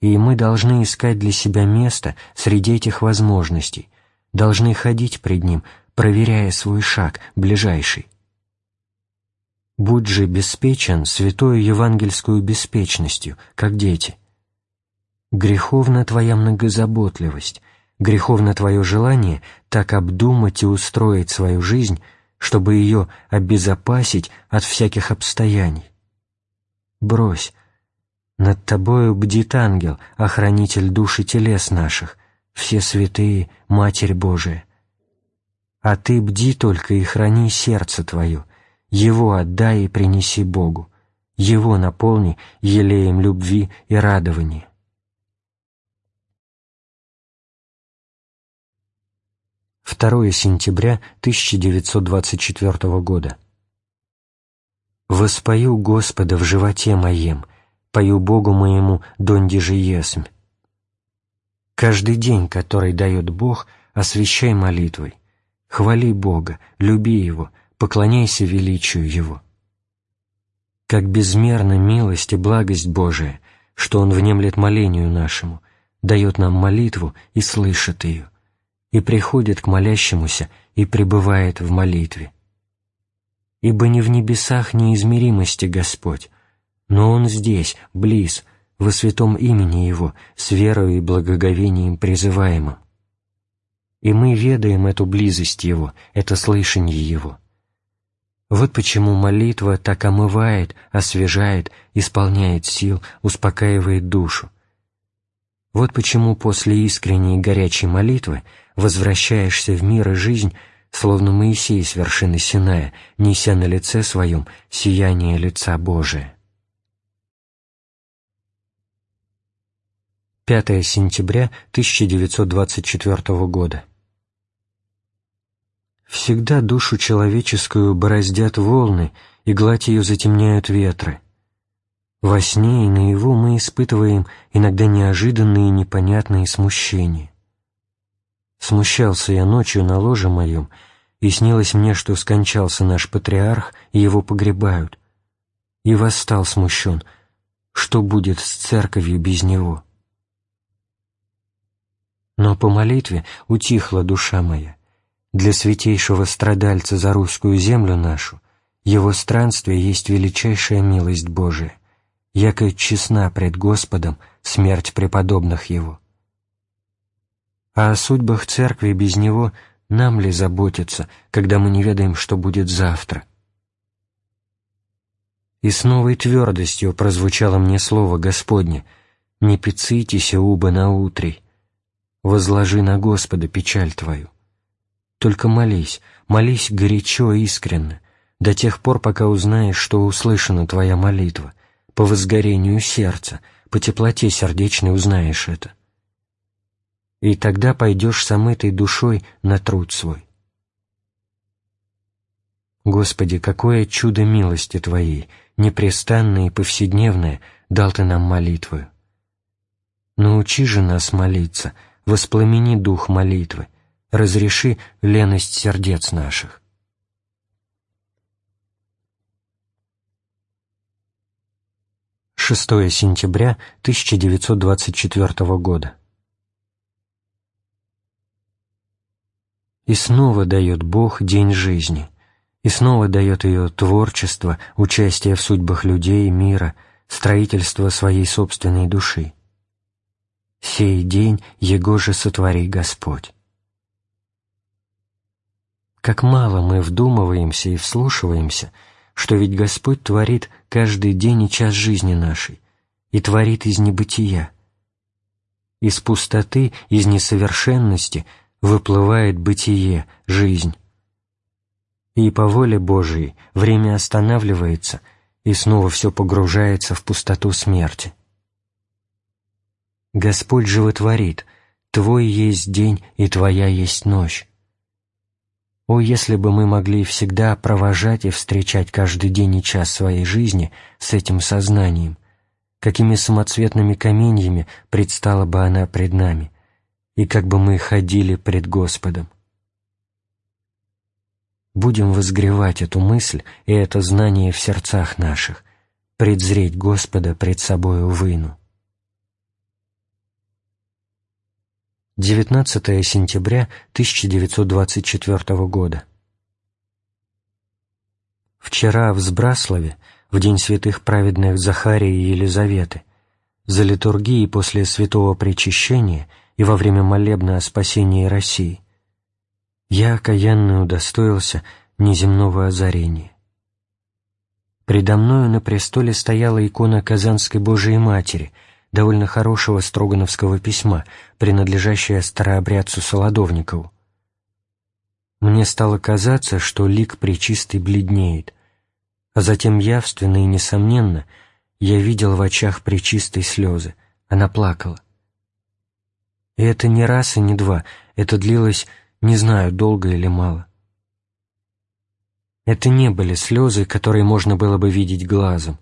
[SPEAKER 1] И мы должны искать для себя место среди этих возможностей, должны ходить пред Ним, проверяя свой шаг, ближайший. Будь же беспечен святою евангельскую беспечностью, как дети. Греховна твоя многозаботливость, греховно твое желание так обдумать и устроить свою жизнь, чтобы ее обезопасить от всяких обстояний. Брось. Над тобою бдит ангел, охранитель души телес наших, все святые, Матерь Божия. А ты бди только и храни сердце твое, его отдай и принеси Богу, его наполни елеем любви и радования. 2 сентября 1924 года. «Воспою Господа в животе моем, пою Богу моему, донде же есмь». Каждый день, который дает Бог, освящай молитвой. Хвали Бога, люби Его, поклоняйся величию Его. Как безмерна милость и благость Божия, что Он внемлет молению нашему, дает нам молитву и слышит ее и приходит к молящемуся и пребывает в молитве. Ибо не в небесах неизмеримости Господь, но Он здесь, близ, во святом имени Его, с верою и благоговением призываемым. И мы ведаем эту близость Его, это слышание Его. Вот почему молитва так омывает, освежает, исполняет сил, успокаивает душу. Вот почему после искренней горячей молитвы возвращаешься в мир и жизнь, словно Моисей с вершины Синая, неся на лице своем сияние лица Божия. 5 сентября 1924 года. Всегда душу человеческую бороздят волны, и гладь ее затемняют ветры. Во сне и наяву мы испытываем иногда неожиданные непонятные смущения. Смущался я ночью на ложе моем, и снилось мне, что скончался наш патриарх, и его погребают. И восстал смущен, что будет с церковью без него. Но по молитве утихла душа моя. Для святейшего страдальца за русскую землю нашу его странствие есть величайшая милость Божия, яко честна пред Господом смерть преподобных его а о судьбах церкви без него нам ли заботиться, когда мы не ведаем, что будет завтра? И с новой твердостью прозвучало мне слово Господне «Не пицитесь, уба на утрей, возложи на Господа печаль твою». Только молись, молись горячо искренно, до тех пор, пока узнаешь, что услышана твоя молитва, по возгорению сердца, по теплоте сердечной узнаешь это и тогда пойдешь с омытой душой на труд свой. Господи, какое чудо милости Твоей, непрестанное и повседневное, дал Ты нам молитвою. Научи же нас молиться, воспламени дух молитвы, разреши леность сердец наших. Шестое сентября 1924 года. И снова дает Бог день жизни, и снова дает ее творчество, участие в судьбах людей мира, строительство своей собственной души. «Сей день Его же сотвори Господь». Как мало мы вдумываемся и вслушиваемся, что ведь Господь творит каждый день и час жизни нашей, и творит из небытия. Из пустоты, из несовершенности — выплывает бытие, жизнь. И по воле Божией время останавливается, и снова все погружается в пустоту смерти. Господь животворит, Твой есть день и Твоя есть ночь. О, если бы мы могли всегда провожать и встречать каждый день и час своей жизни с этим сознанием, какими самоцветными каменьями предстала бы она пред нами — и как бы мы ходили пред Господом. Будем возгревать эту мысль и это знание в сердцах наших, предзреть Господа пред собою выну. 19 сентября 1924 года. Вчера в Сбраслове, в день святых праведных Захарии и Елизаветы, за литургией после святого причащения и во время молебна о спасении России, я окаянно удостоился неземного озарения. Предо мною на престоле стояла икона Казанской Божией Матери, довольно хорошего строгановского письма, принадлежащая старообрядцу Солодовникову. Мне стало казаться, что лик причистый бледнеет, а затем явственно и несомненно я видел в очах причистой слезы. Она плакала. И это не раз и не два, это длилось, не знаю, долго или мало. Это не были слезы, которые можно было бы видеть глазом,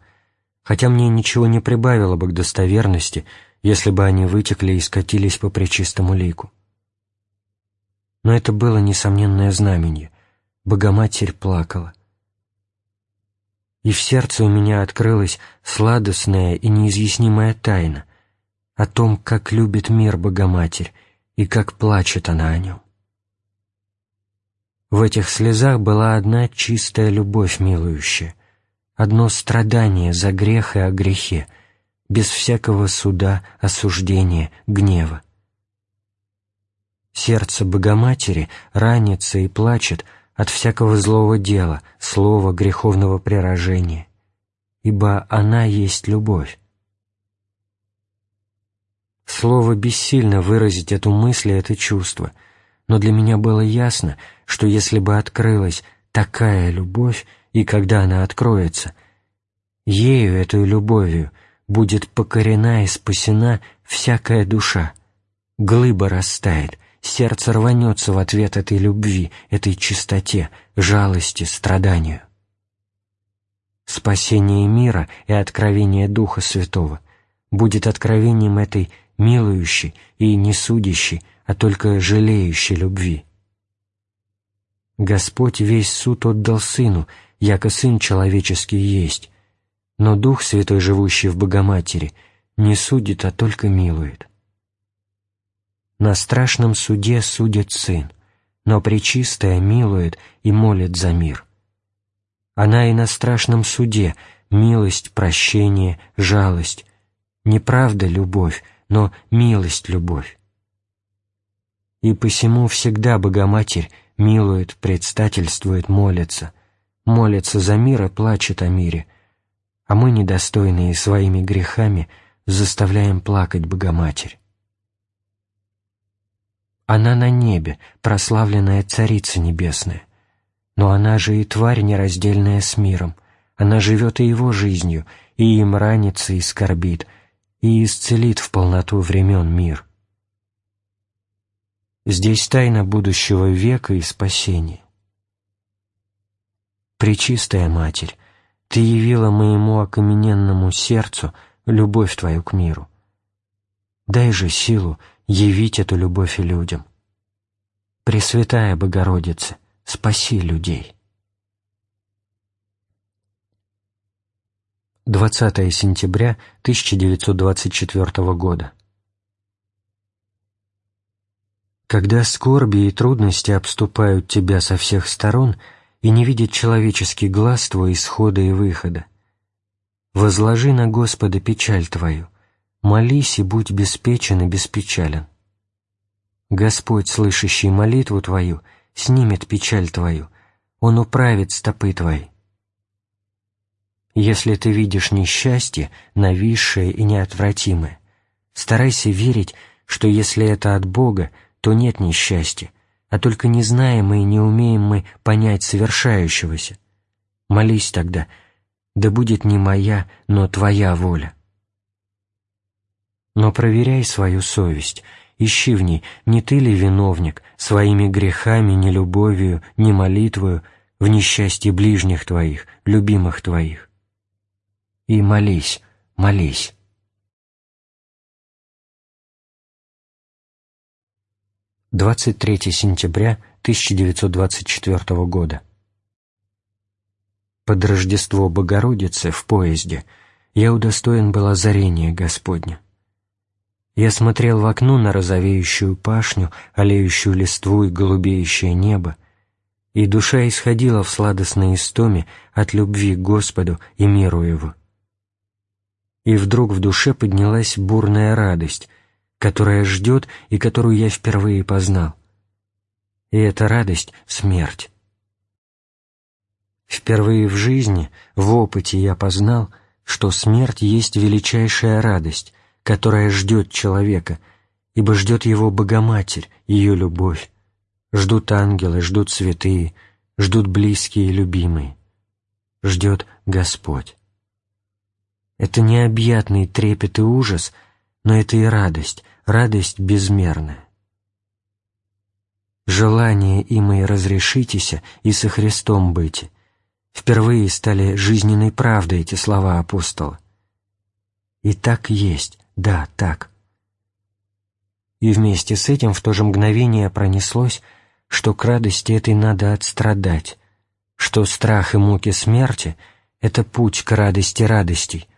[SPEAKER 1] хотя мне ничего не прибавило бы к достоверности, если бы они вытекли и скатились по причистому лику но это было несомненное знамение. Богоматерь плакала. И в сердце у меня открылась сладостная и неизъяснимая тайна о том, как любит мир Богоматерь и как плачет она о нем. В этих слезах была одна чистая любовь милующая, одно страдание за грех и о грехе, без всякого суда, осуждения, гнева. Сердце Богоматери ранится и плачет от всякого злого дела, слова, греховного прирожения, ибо она есть любовь. Слово бессильно выразить эту мысль и это чувство, но для меня было ясно, что если бы открылась такая любовь, и когда она откроется, ею, этой любовью, будет покорена и спасена всякая душа, глыба растает — сердце рванется в ответ этой любви, этой чистоте, жалости, страданию. Спасение мира и откровение Духа Святого будет откровением этой милующей и не судящей, а только жалеющей любви. Господь весь суд отдал Сыну, яко Сын человеческий есть, но Дух Святой, живущий в Богоматери, не судит, а только милует. На страшном суде судит Сын, но Пречистая милует и молит за мир. Она и на страшном суде милость, прощение, жалость, не правда любовь, но милость-любовь. И посему всегда Богоматерь милует, предстательствует, молится, молится за мир и плачет о мире, а мы, недостойные своими грехами, заставляем плакать Богоматерь. Она на небе, прославленная Царица Небесная. Но она же и тварь нераздельная с миром. Она живет и его жизнью, и им ранится и скорбит, и исцелит в полноту времен мир. Здесь тайна будущего века и спасения. Пречистая Матерь, Ты явила моему окамененному сердцу любовь Твою к миру. Дай же силу явить эту любовь и людям. Пресвятая Богородица, спаси людей. 20 сентября 1924 года. Когда скорби и трудности обступают тебя со всех сторон и не видит человеческий глаз твой исхода и выхода, возложи на Господа печаль твою — молись и будь беспечен и беспечален. Господь, слышащий молитву твою, снимет печаль твою, Он управит стопы твои. Если ты видишь несчастье, нависшее и неотвратимое, старайся верить, что если это от Бога, то нет несчастья, а только не знаем и не умеем мы понять совершающегося. Молись тогда, да будет не моя, но Твоя воля. Но проверяй свою совесть, ищи в ней, не ты ли виновник своими грехами, не любовью, не молитвою в несчастье ближних твоих, любимых твоих. И молись, молись. Двадцать третье сентября 1924 года. Под Рождество Богородицы в поезде я удостоен был озарения Господня Я смотрел в окно на розовеющую пашню, олеющую листву и голубеющее небо, и душа исходила в сладостной истоме от любви к Господу и миру Его. И вдруг в душе поднялась бурная радость, которая ждет и которую я впервые познал. И эта радость — смерть. Впервые в жизни, в опыте я познал, что смерть есть величайшая радость, которая ждет человека, ибо ждет его Богоматерь, ее любовь. Ждут ангелы, ждут святые, ждут близкие и любимые. Ждет Господь. Это необъятный трепет и ужас, но это и радость, радость безмерная. Желание им и разрешитеся, и со Христом быть. Впервые стали жизненной правдой эти слова апостола. И так есть, да, так. И вместе с этим в то же мгновение пронеслось, что к радости этой надо отстрадать, что страх и муки смерти — это путь к радости радостей,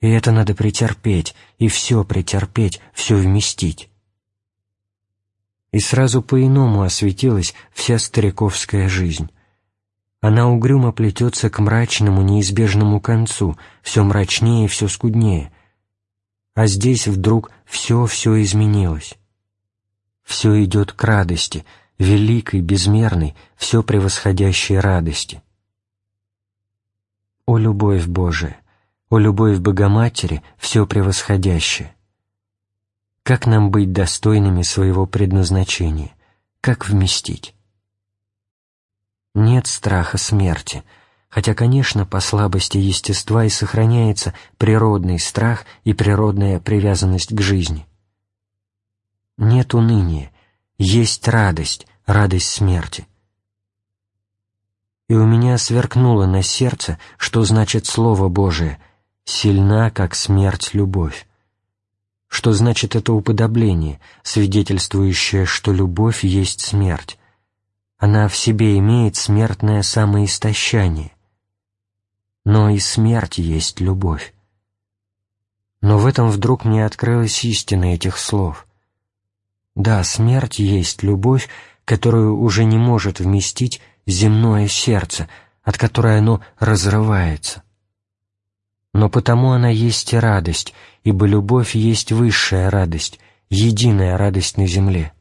[SPEAKER 1] и это надо претерпеть, и все претерпеть, все вместить. И сразу по-иному осветилась вся стариковская жизнь. Она угрюмо плетется к мрачному неизбежному концу, все мрачнее и все скуднее — а здесь вдруг все-все изменилось. Все идет к радости, великой, безмерной, все превосходящей радости. О любовь Божия, о любовь Богоматери, все превосходящее! Как нам быть достойными своего предназначения? Как вместить? Нет страха смерти — хотя, конечно, по слабости естества и сохраняется природный страх и природная привязанность к жизни. Нет уныния, есть радость, радость смерти. И у меня сверкнуло на сердце, что значит Слово Божие «сильна, как смерть, любовь». Что значит это уподобление, свидетельствующее, что любовь есть смерть? Она в себе имеет смертное самоистощание но и смерть есть любовь. Но в этом вдруг мне открылась истина этих слов. Да, смерть есть любовь, которую уже не может вместить земное сердце, от которой оно разрывается. Но потому она есть радость, ибо любовь есть высшая радость, единая радость на земле.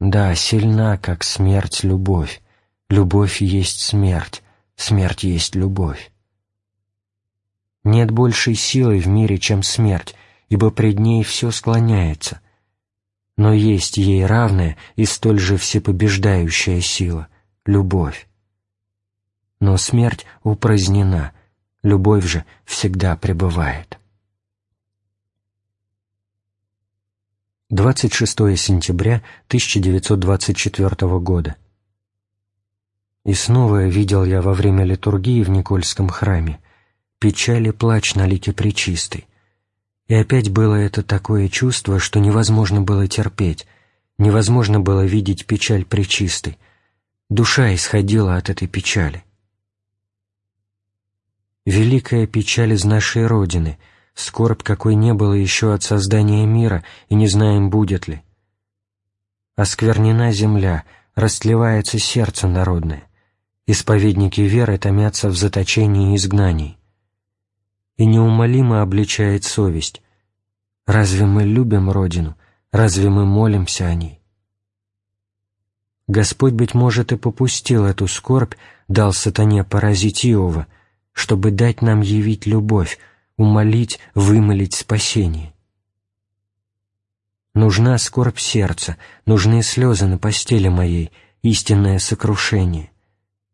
[SPEAKER 1] Да, сильна, как смерть, любовь. Любовь есть смерть, смерть есть любовь. Нет большей силы в мире, чем смерть, ибо пред ней все склоняется. Но есть ей равная и столь же всепобеждающая сила — любовь. Но смерть упразднена, любовь же всегда пребывает. 26 сентября 1924 года. И снова видел я во время литургии в Никольском храме печаль и плач на лике Пречистой. И опять было это такое чувство, что невозможно было терпеть, невозможно было видеть печаль Пречистой. Душа исходила от этой печали. Великая печаль из нашей Родины, скорбь, какой не было еще от создания мира, и не знаем, будет ли. Осквернена земля, растлевается сердце народное исповедники веры томятся в заточении и изгнании. И неумолимо обличает совесть. Разве мы любим Родину? Разве мы молимся о ней? Господь, быть может, и попустил эту скорбь, дал сатане поразить Иова, чтобы дать нам явить любовь, умолить, вымолить спасение. Нужна скорбь сердца, нужны слезы на постели моей, истинное сокрушение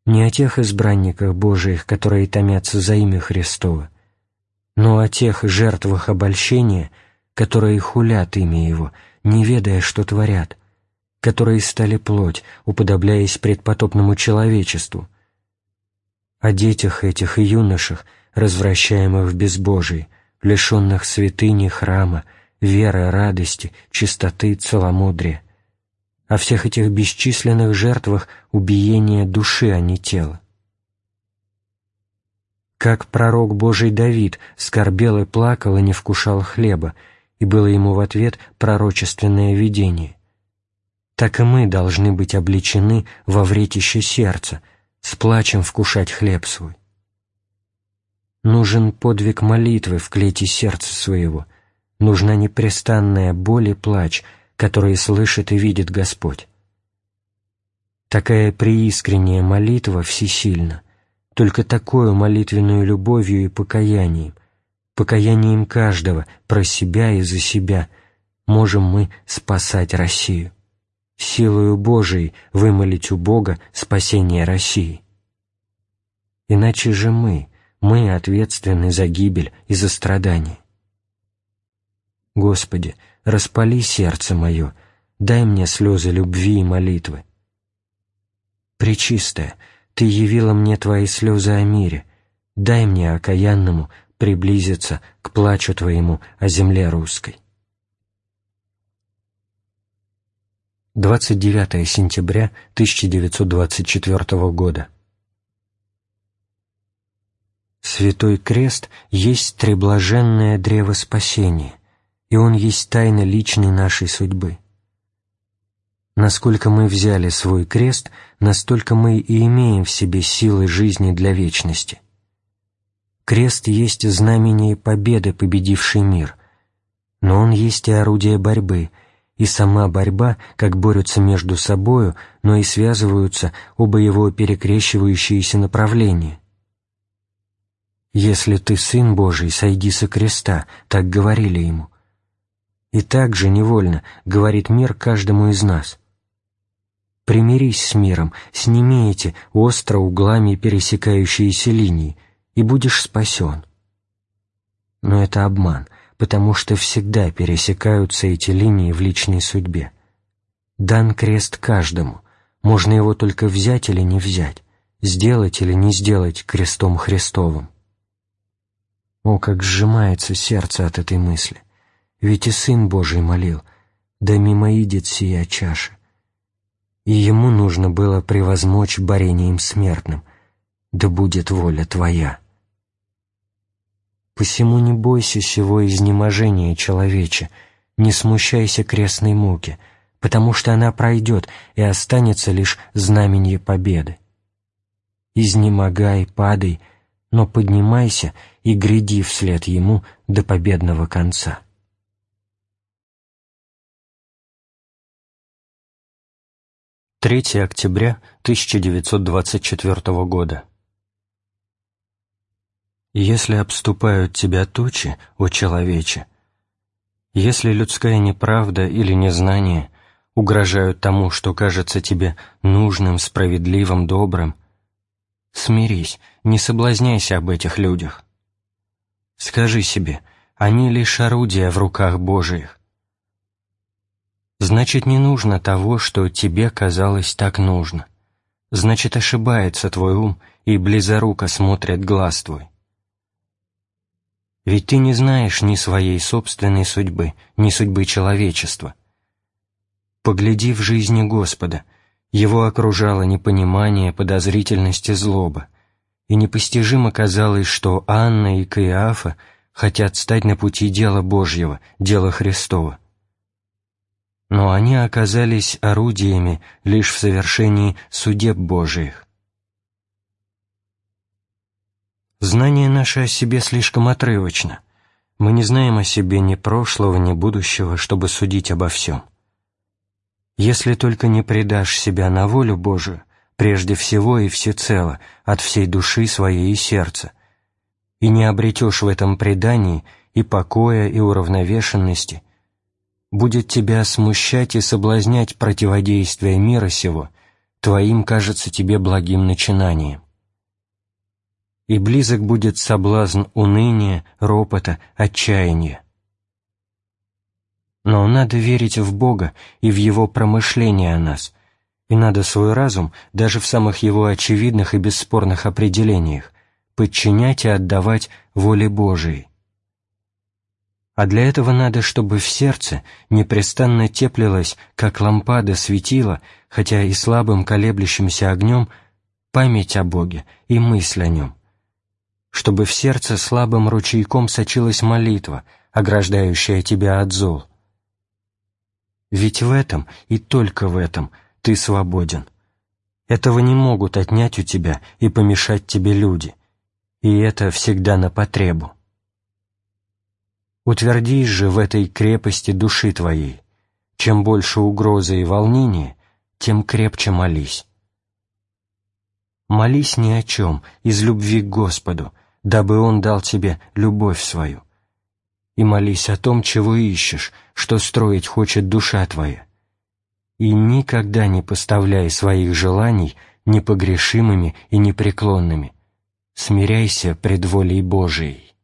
[SPEAKER 1] не о тех избранниках Божиих, которые томятся за имя Христово, но о тех жертвах обольщения, которые хулят имя Его, не ведая, что творят, которые стали плоть, уподобляясь предпотопному человечеству, о детях этих и юношах, развращаемых в безбожии, лишенных святыни храма, веры, радости, чистоты, целомудрия, о всех этих бесчисленных жертвах убиения души, а не тела. Как пророк Божий Давид скорбел и плакал и не вкушал хлеба, и было ему в ответ пророчественное видение. Так и мы должны быть обличены во вретище сердца, с плачем вкушать хлеб свой. Нужен подвиг молитвы в клете сердца своего, нужна непрестанная боль и плач, которые слышит и видит Господь. Такая преискренняя молитва всесильна, только такую молитвенную любовью и покаянием, покаянием каждого про себя и за себя можем мы спасать Россию, силою Божией вымолить у Бога спасение России. Иначе же мы, мы ответственны за гибель и за страдания. Господи, распали сердце мое, дай мне слезы любви и молитвы. Пречистая, Ты явила мне Твои слезы о мире, дай мне, окаянному, приблизиться к плачу Твоему о земле русской. 29 сентября 1924 года. Святой Крест есть треблаженное древо спасения, и он есть тайна личной нашей судьбы. Насколько мы взяли свой крест, настолько мы и имеем в себе силы жизни для вечности. Крест есть знамение победы, победившей мир, но он есть и орудие борьбы, и сама борьба, как борются между собою, но и связываются оба его перекрещивающиеся направления. «Если ты сын Божий, сойди со креста», — так говорили ему. И так же невольно говорит мир каждому из нас — примирись с миром, сними эти остро углами пересекающиеся линии, и будешь спасен. Но это обман, потому что всегда пересекаются эти линии в личной судьбе. Дан крест каждому, можно его только взять или не взять, сделать или не сделать крестом Христовым. О, как сжимается сердце от этой мысли! Ведь и Сын Божий молил, да мимо идет сия чаша и ему нужно было превозмочь борением смертным. Да будет воля Твоя. Посему не бойся сего изнеможения, человече, не смущайся крестной муки, потому что она пройдет и останется лишь знаменье победы. Изнемогай, падай, но поднимайся и гряди вслед ему до победного конца.
[SPEAKER 2] 3 октября 1924 года. «Если обступают тебя тучи, о человече, если людская неправда или незнание угрожают тому, что кажется тебе нужным, справедливым, добрым, смирись, не соблазняйся об этих людях. Скажи себе, они лишь орудия в руках Божиих, Значит, не нужно того, что тебе казалось так нужно. Значит, ошибается твой ум, и близоруко смотрит глаз твой. Ведь ты не знаешь ни своей собственной судьбы, ни судьбы человечества. Погляди в жизни Господа, его окружало непонимание, подозрительность и злоба, и непостижимо казалось, что Анна и Каиафа хотят стать на пути дела Божьего, дела Христова но они оказались орудиями лишь в совершении судеб Божиих. Знание наше о себе слишком отрывочно. Мы не знаем о себе ни прошлого, ни будущего, чтобы судить обо всем. Если только не предашь себя на волю Божию, прежде всего и всецело, от всей души своей и сердца, и не обретешь в этом предании и покоя, и уравновешенности, будет тебя смущать и соблазнять противодействие мира сего, твоим кажется тебе благим начинанием. И близок будет соблазн уныния, ропота, отчаяния. Но надо верить в Бога и в Его промышления о нас, и надо свой разум, даже в самых его очевидных и бесспорных определениях, подчинять и отдавать воле Божией, а для этого надо, чтобы в сердце непрестанно теплилась, как лампада светила, хотя и слабым колеблющимся огнем, память о Боге и мысль о Нем. Чтобы в сердце слабым ручейком сочилась молитва,
[SPEAKER 1] ограждающая тебя от зол. Ведь в этом и только в этом ты свободен. Этого не могут отнять у тебя и помешать тебе люди, и это всегда на потребу. Утвердись же в этой крепости души твоей. Чем больше угрозы и волнения, тем крепче молись. Молись ни о чем, из любви к Господу, дабы Он дал тебе любовь свою. И молись о том, чего ищешь, что строить хочет душа твоя. И никогда не поставляй своих желаний непогрешимыми и непреклонными. Смиряйся пред волей Божией.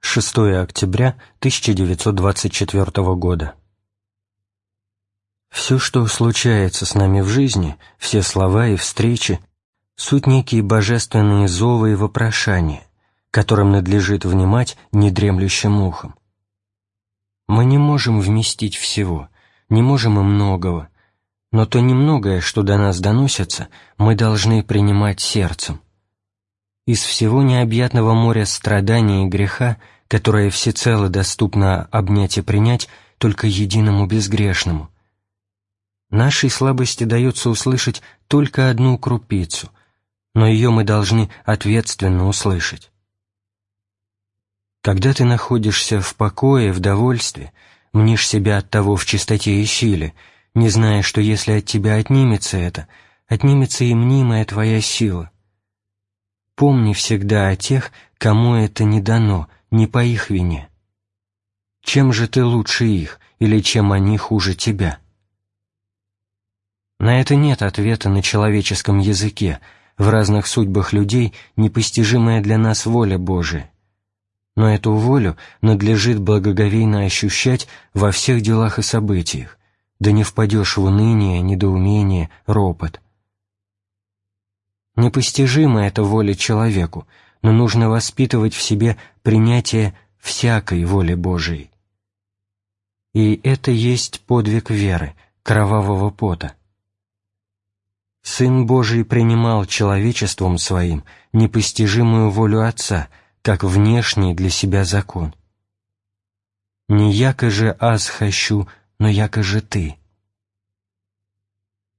[SPEAKER 1] 6 октября 1924 года. Все, что случается с нами в жизни, все слова и встречи, суть некие божественные зовы и вопрошания, которым надлежит внимать недремлющим ухом. Мы не можем вместить всего, не можем и многого, но то немногое, что до нас доносится, мы должны принимать сердцем. Из всего необъятного моря страдания и греха которое всецело доступно обнять и принять только единому безгрешному. Нашей слабости дается услышать только одну крупицу, но ее мы должны ответственно услышать. Когда ты находишься в покое, в довольстве, мнишь себя от того в чистоте и силе, не зная, что если от тебя отнимется это, отнимется и мнимая твоя сила. Помни всегда о тех, кому это не дано — не по их вине. Чем же ты лучше их, или чем они хуже тебя? На это нет ответа на человеческом языке, в разных судьбах людей непостижимая для нас воля Божия. Но эту волю надлежит благоговейно ощущать во всех делах и событиях, да не впадешь в уныние, недоумение, ропот. Непостижима эта воля человеку, но нужно воспитывать в себе принятие всякой воли Божией. И это есть подвиг веры, кровавого пота. Сын Божий принимал человечеством своим непостижимую волю Отца, как внешний для себя закон. «Не яко же аз хочу, но яко же ты».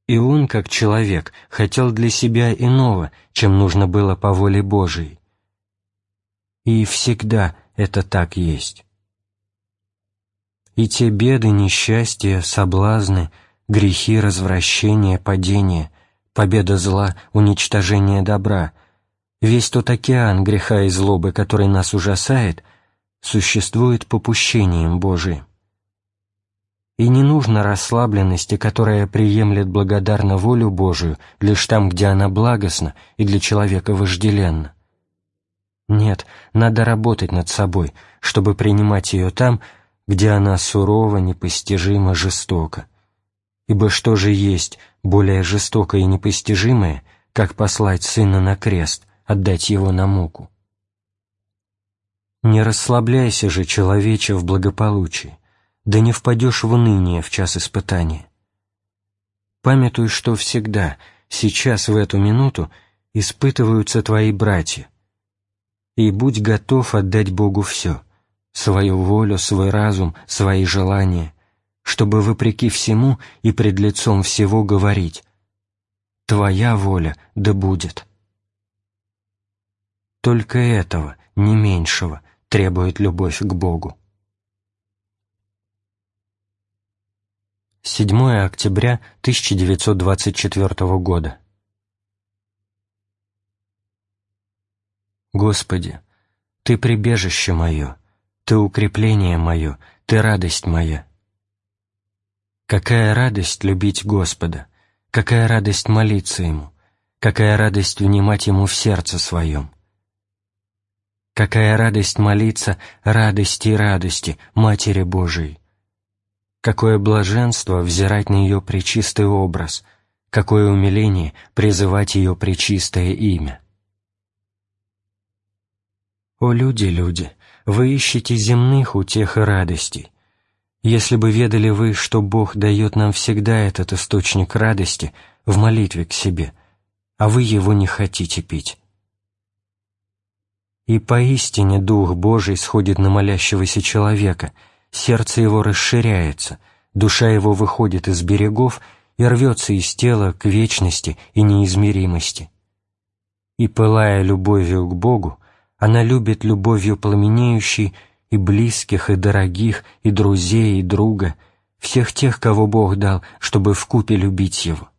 [SPEAKER 1] И он, как человек, хотел для себя иного, чем нужно было по воле Божией. И всегда это так есть. И те беды, несчастья, соблазны, грехи, развращения, падения, победа зла, уничтожение добра, весь тот океан греха и злобы, который нас ужасает, существует попущением Божиим. И не нужно расслабленности, которая приемлет благодарно волю Божию лишь там, где она благостна и для человека вожделенна. Нет, надо работать над собой, чтобы принимать ее там, где она сурова, непостижима, жестока. Ибо что же есть более жестокое и непостижимое, как послать сына на крест, отдать его на муку? Не расслабляйся же, человече, в благополучии, да не впадешь в уныние в час испытания. Памятуй, что всегда, сейчас, в эту минуту, испытываются твои братья, и будь готов отдать Богу все — свою волю, свой разум, свои желания, чтобы, вопреки всему и пред лицом всего говорить «Твоя воля да будет». Только этого, не меньшего, требует любовь к Богу. 7 октября 1924 года. Господи, Ты прибежище мое, Ты укрепление мое, Ты радость моя. Какая радость любить Господа, какая радость молиться Ему, какая радость внимать Ему в сердце своем. Какая радость молиться радости и радости Матери Божией. Какое блаженство взирать на ее пречистый образ, какое умиление призывать ее пречистое имя. О люди, люди, вы ищете земных утех и радостей. Если бы ведали вы, что Бог дает нам всегда этот источник радости в молитве к себе, а вы его не хотите пить. И поистине Дух Божий сходит на молящегося человека, сердце его расширяется, душа его выходит из берегов и рвется из тела к вечности и неизмеримости. И, пылая любовью к Богу, она любит любовью пламенеющей и близких, и дорогих, и друзей, и друга, всех тех, кого Бог дал, чтобы вкупе любить Его.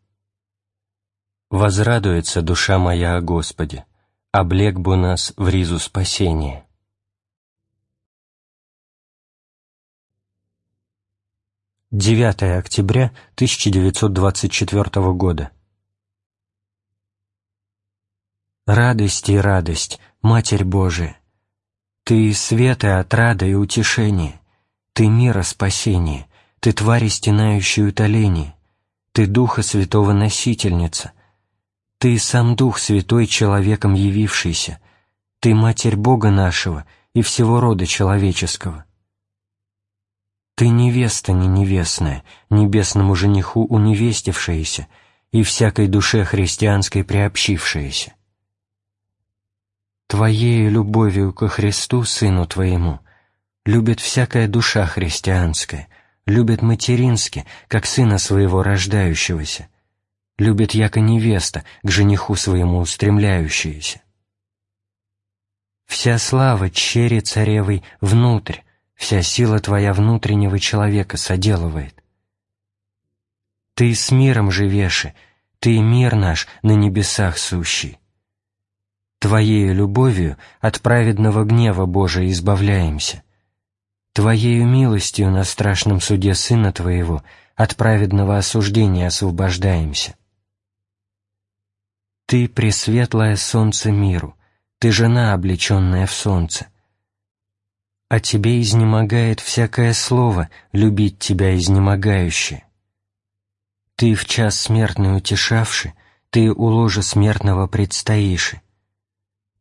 [SPEAKER 1] Возрадуется душа моя о Господе, облег бы нас в ризу спасения. Девятое октября 1924 года. Радость и радость, Матерь Божия! Ты свет и отрада и утешение, Ты мира спасение, Ты твари стенающие утоление, Ты Духа Святого Носительница, Ты сам Дух Святой человеком явившийся, Ты Матерь Бога нашего и всего рода человеческого. Ты невеста не невестная, небесному жениху уневестившаяся и всякой душе христианской приобщившаяся. Твоею любовью ко Христу, Сыну Твоему, любит всякая душа христианская, любит матерински, как сына своего рождающегося, любит яко невеста, к жениху своему устремляющаяся. Вся слава чере царевой внутрь, вся сила Твоя внутреннего человека соделывает. Ты с миром живеши, Ты мир наш на небесах сущий. Твоею любовью от праведного гнева Божия избавляемся. Твоею милостью на страшном суде Сына Твоего от праведного осуждения освобождаемся. Ты пресветлое солнце миру, Ты жена, облеченная в солнце. О Тебе изнемогает всякое слово, любить Тебя изнемогающее. Ты в час смертный утешавши, Ты у ложа смертного предстоишь.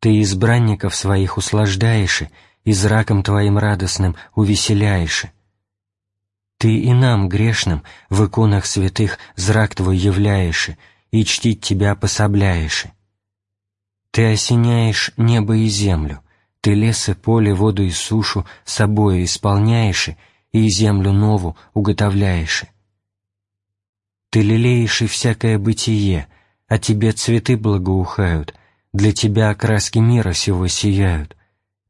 [SPEAKER 1] Ты избранников своих услаждаешь, и зраком Твоим радостным увеселяешь. Ты и нам, грешным, в иконах святых зрак Твой являешь, и чтить Тебя пособляешь. Ты осеняешь небо и землю, Ты лес и поле, воду и сушу собою исполняешь, и землю нову уготовляешь. Ты лелеешь и всякое бытие, а Тебе цветы благоухают, для тебя краски мира сего сияют,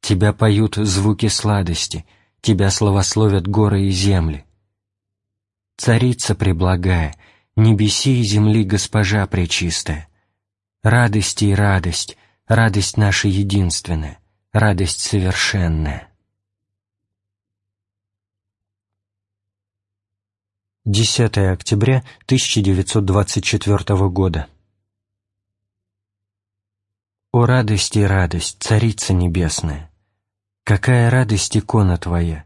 [SPEAKER 1] тебя поют звуки сладости, тебя славословят горы и земли. Царица преблагая, небеси и земли госпожа пречистая, радость и радость, радость наша единственная, радость совершенная. 10 октября 1924 года. О радость и радость, Царица Небесная! Какая радость икона Твоя!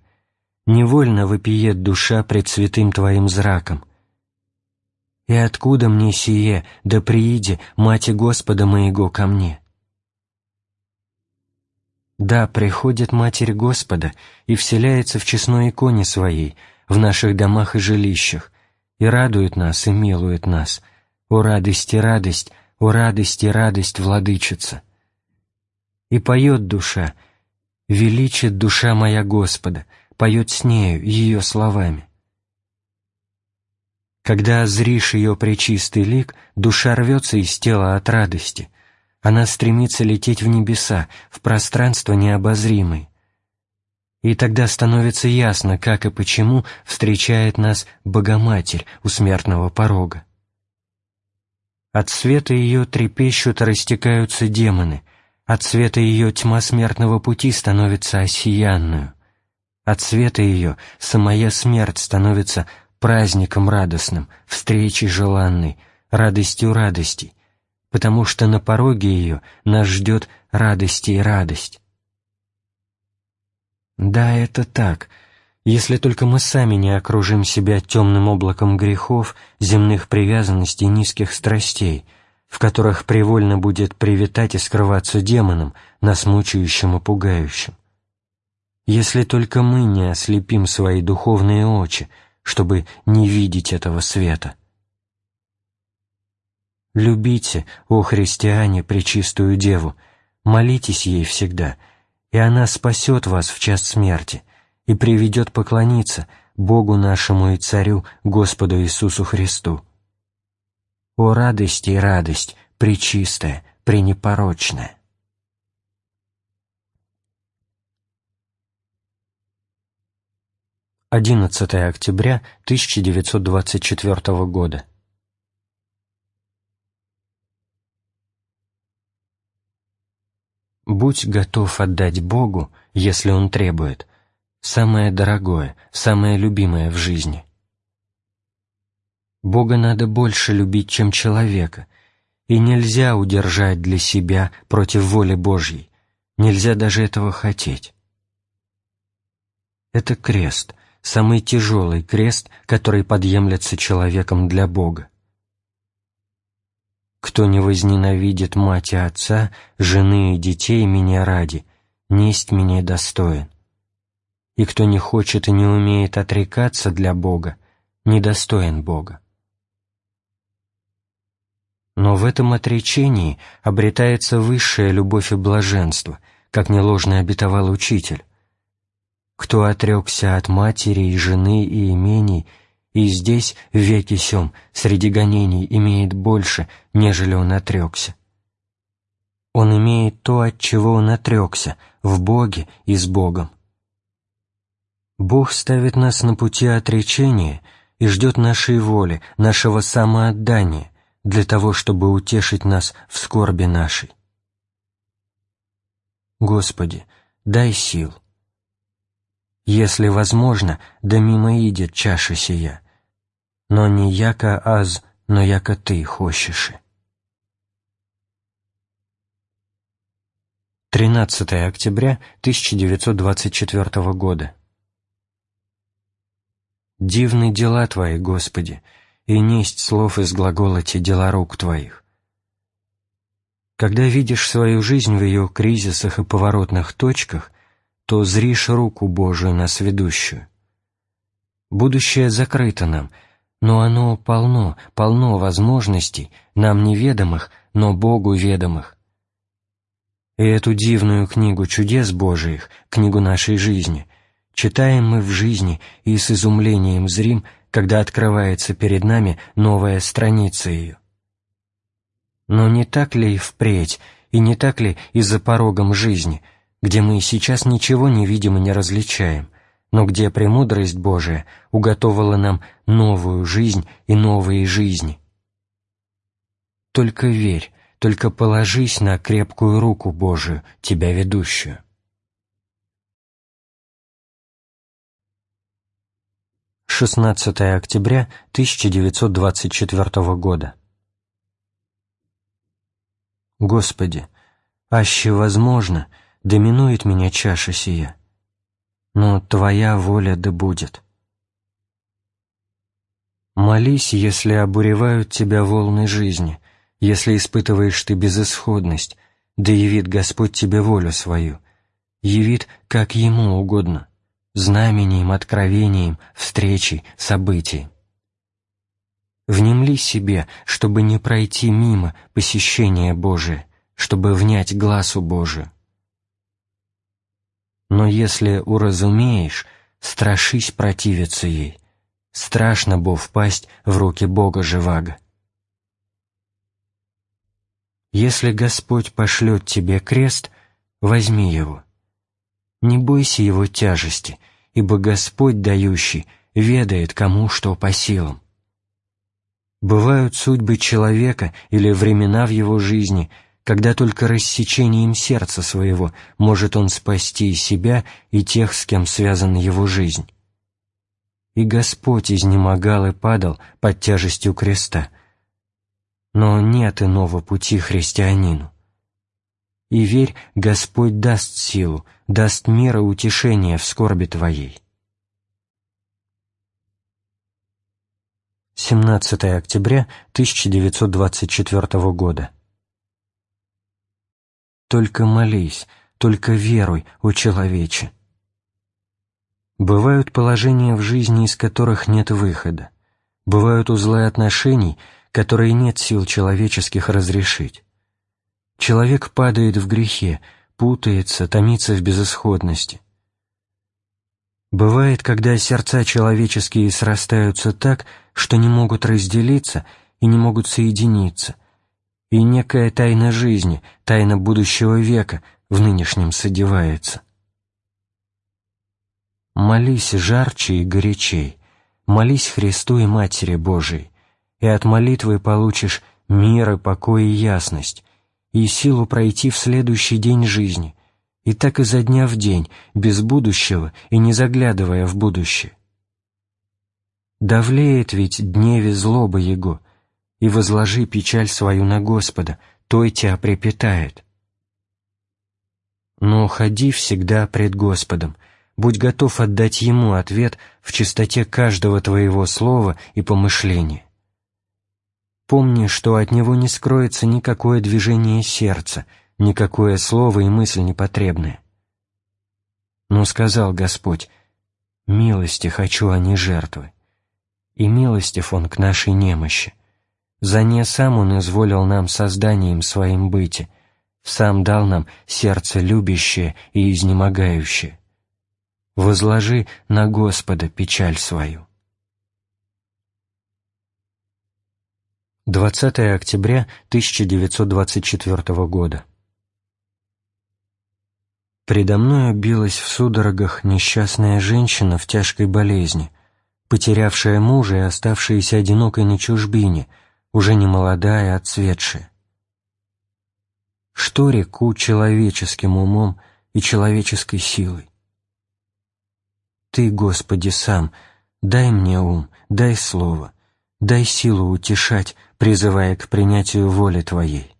[SPEAKER 1] Невольно вопиет душа пред святым Твоим зраком. И откуда мне сие, да прииде, Мати Господа моего ко мне? Да, приходит Матерь Господа и вселяется в честной иконе Своей, в наших домах и жилищах, и радует нас, и милует нас. О радость и радость, о радость и радость, владычица! И поет душа, величит душа моя Господа, поет с нею, ее словами. Когда зришь ее пречистый лик, душа рвется из тела от радости. Она стремится лететь в небеса, в пространство необозримое. И тогда становится ясно, как и почему встречает нас Богоматерь у смертного порога. От света ее трепещут и растекаются демоны, от света ее тьма смертного пути становится осиянную, от света ее самая смерть становится праздником радостным, встречей желанной, радостью радостей, потому что на пороге ее нас ждет радость и радость. Да, это так — если только мы сами не окружим себя темным облаком грехов, земных привязанностей низких страстей, в которых привольно будет привитать и скрываться демоном, нас мучающим и пугающим. Если только мы не ослепим свои духовные очи, чтобы не видеть этого света. Любите, о христиане, пречистую Деву, Молитесь ей всегда, и она спасет вас в час смерти и приведет поклониться Богу нашему и Царю, Господу Иисусу Христу. О радость и радость, пречистая, пренепорочная! 11 октября 1924 года. Будь готов отдать Богу, если Он требует, самое дорогое, самое любимое в жизни. Бога надо больше любить, чем человека, и нельзя удержать для себя против воли Божьей, нельзя даже этого хотеть. Это крест — самый тяжелый крест, который подъемлется человеком для Бога. Кто не возненавидит мать и отца, жены и детей меня ради, несть меня достоин. И кто не хочет и не умеет отрекаться для Бога, недостоин Бога. Но в этом отречении обретается высшая любовь и блаженство, как неложно обетовал Учитель, кто отрекся от матери и жены и имений, и здесь, в веке сём, среди гонений имеет больше, нежели он отрекся. Он имеет то, от чего он отрекся, в Боге и с Богом. Бог ставит нас на пути отречения и ждет нашей воли, нашего самоотдания, для того, чтобы утешить нас в скорби нашей. Господи, дай сил, если возможно, да мимо идет чаша сия, но не яко аз, но яко ты хочешь. 13 октября 1924 года. Дивны дела Твои, Господи, и несть слов из глагола Те дела рук Твоих. Когда видишь свою жизнь в ее кризисах и поворотных точках, то зришь руку Божию нас ведущую. Будущее закрыто нам, но оно полно, полно возможностей, нам неведомых, но Богу ведомых. И эту дивную книгу чудес Божиих, книгу нашей жизни, читаем мы в жизни и с изумлением зрим, когда открывается перед нами новая страница ее. Но не так ли и впредь, и не так ли и за порогом жизни — где мы сейчас ничего не видим и не различаем, но где премудрость Божия уготовала нам новую жизнь и новые жизни. Только верь, только положись на крепкую руку Божию, тебя ведущую. Шестнадцатое октября 1924 года. Господи, аще возможно — доминует меня чаша сия, но Твоя воля да будет. Молись, если обуревают тебя волны жизни, если испытываешь ты безысходность, да явит Господь тебе волю свою, явит, как Ему угодно, знамением, откровением, встречей, событий. Внемли себе, чтобы не пройти мимо посещения Божия, чтобы внять глазу Божию. Но если уразумеешь, страшись противиться ей. Страшно бо впасть в руки Бога живаго. Если Господь пошлет тебе крест, возьми его. Не бойся его тяжести, ибо Господь, дающий, ведает, кому что по силам. Бывают судьбы человека или времена в его жизни – когда только рассечением сердца своего может он спасти и себя, и тех, с кем связана его жизнь. И Господь изнемогал и падал под тяжестью креста. Но нет иного пути христианину. И верь, Господь даст силу, даст мира утешения в скорби твоей. 17 октября 1924 года. Только молись, только веруй, о человече. Бывают положения в жизни, из которых нет выхода. Бывают узлы отношений, которые нет сил человеческих разрешить. Человек падает в грехе, путается, томится в безысходности. Бывает, когда сердца человеческие срастаются так, что не могут разделиться и не могут соединиться, и некая тайна жизни, тайна будущего века в нынешнем содевается. Молись жарче и горячей, молись Христу и Матери Божией, и от молитвы получишь мир и покой и ясность, и силу пройти в следующий день жизни, и так изо дня в день, без будущего и не заглядывая в будущее. Давлеет ведь дневе злоба Его, и возложи печаль свою на Господа, той тебя припитает. Но ходи всегда пред Господом, будь готов отдать Ему ответ в чистоте каждого твоего слова и помышления. Помни, что от него не скроется никакое движение сердца, никакое слово и мысль непотребная. Но сказал Господь, «Милости хочу, а не жертвы». И милостив Он к нашей немощи. За не сам Он изволил нам созданием своим быти, сам дал нам сердце любящее и изнемогающее. Возложи на Господа печаль свою. 20 октября 1924 года. Предо мною билась в судорогах несчастная женщина в тяжкой болезни, потерявшая мужа и оставшаяся одинокой на чужбине, уже не молодая, а отцветшая. Что реку человеческим умом и человеческой силой? Ты, Господи, сам, дай мне ум, дай слово, дай силу утешать, призывая к принятию воли Твоей.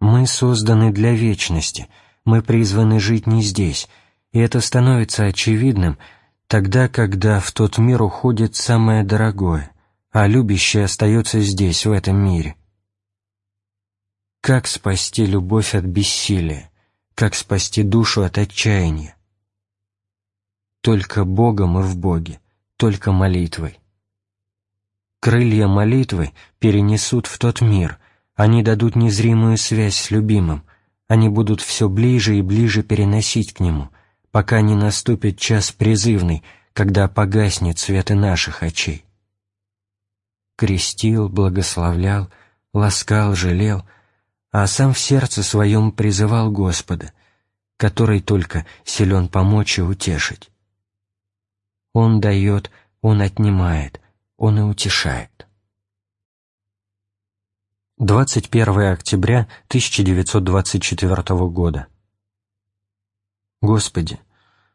[SPEAKER 1] Мы созданы для вечности, мы призваны жить не здесь, и это становится очевидным тогда, когда в тот мир уходит самое дорогое, а любящее остается здесь, в этом мире. Как спасти любовь от бессилия? Как спасти душу от отчаяния? Только Богом и в Боге, только молитвой. Крылья молитвы перенесут в тот мир, они дадут незримую связь с любимым, они будут все ближе и ближе переносить к нему, пока не наступит час призывный, когда погаснет свет и наших очей. Крестил, благословлял, ласкал, жалел, а сам в сердце своем призывал Господа, который только силен помочь и утешить. Он дает, Он отнимает, он и утешает. 21 октября 1924 года. Господи,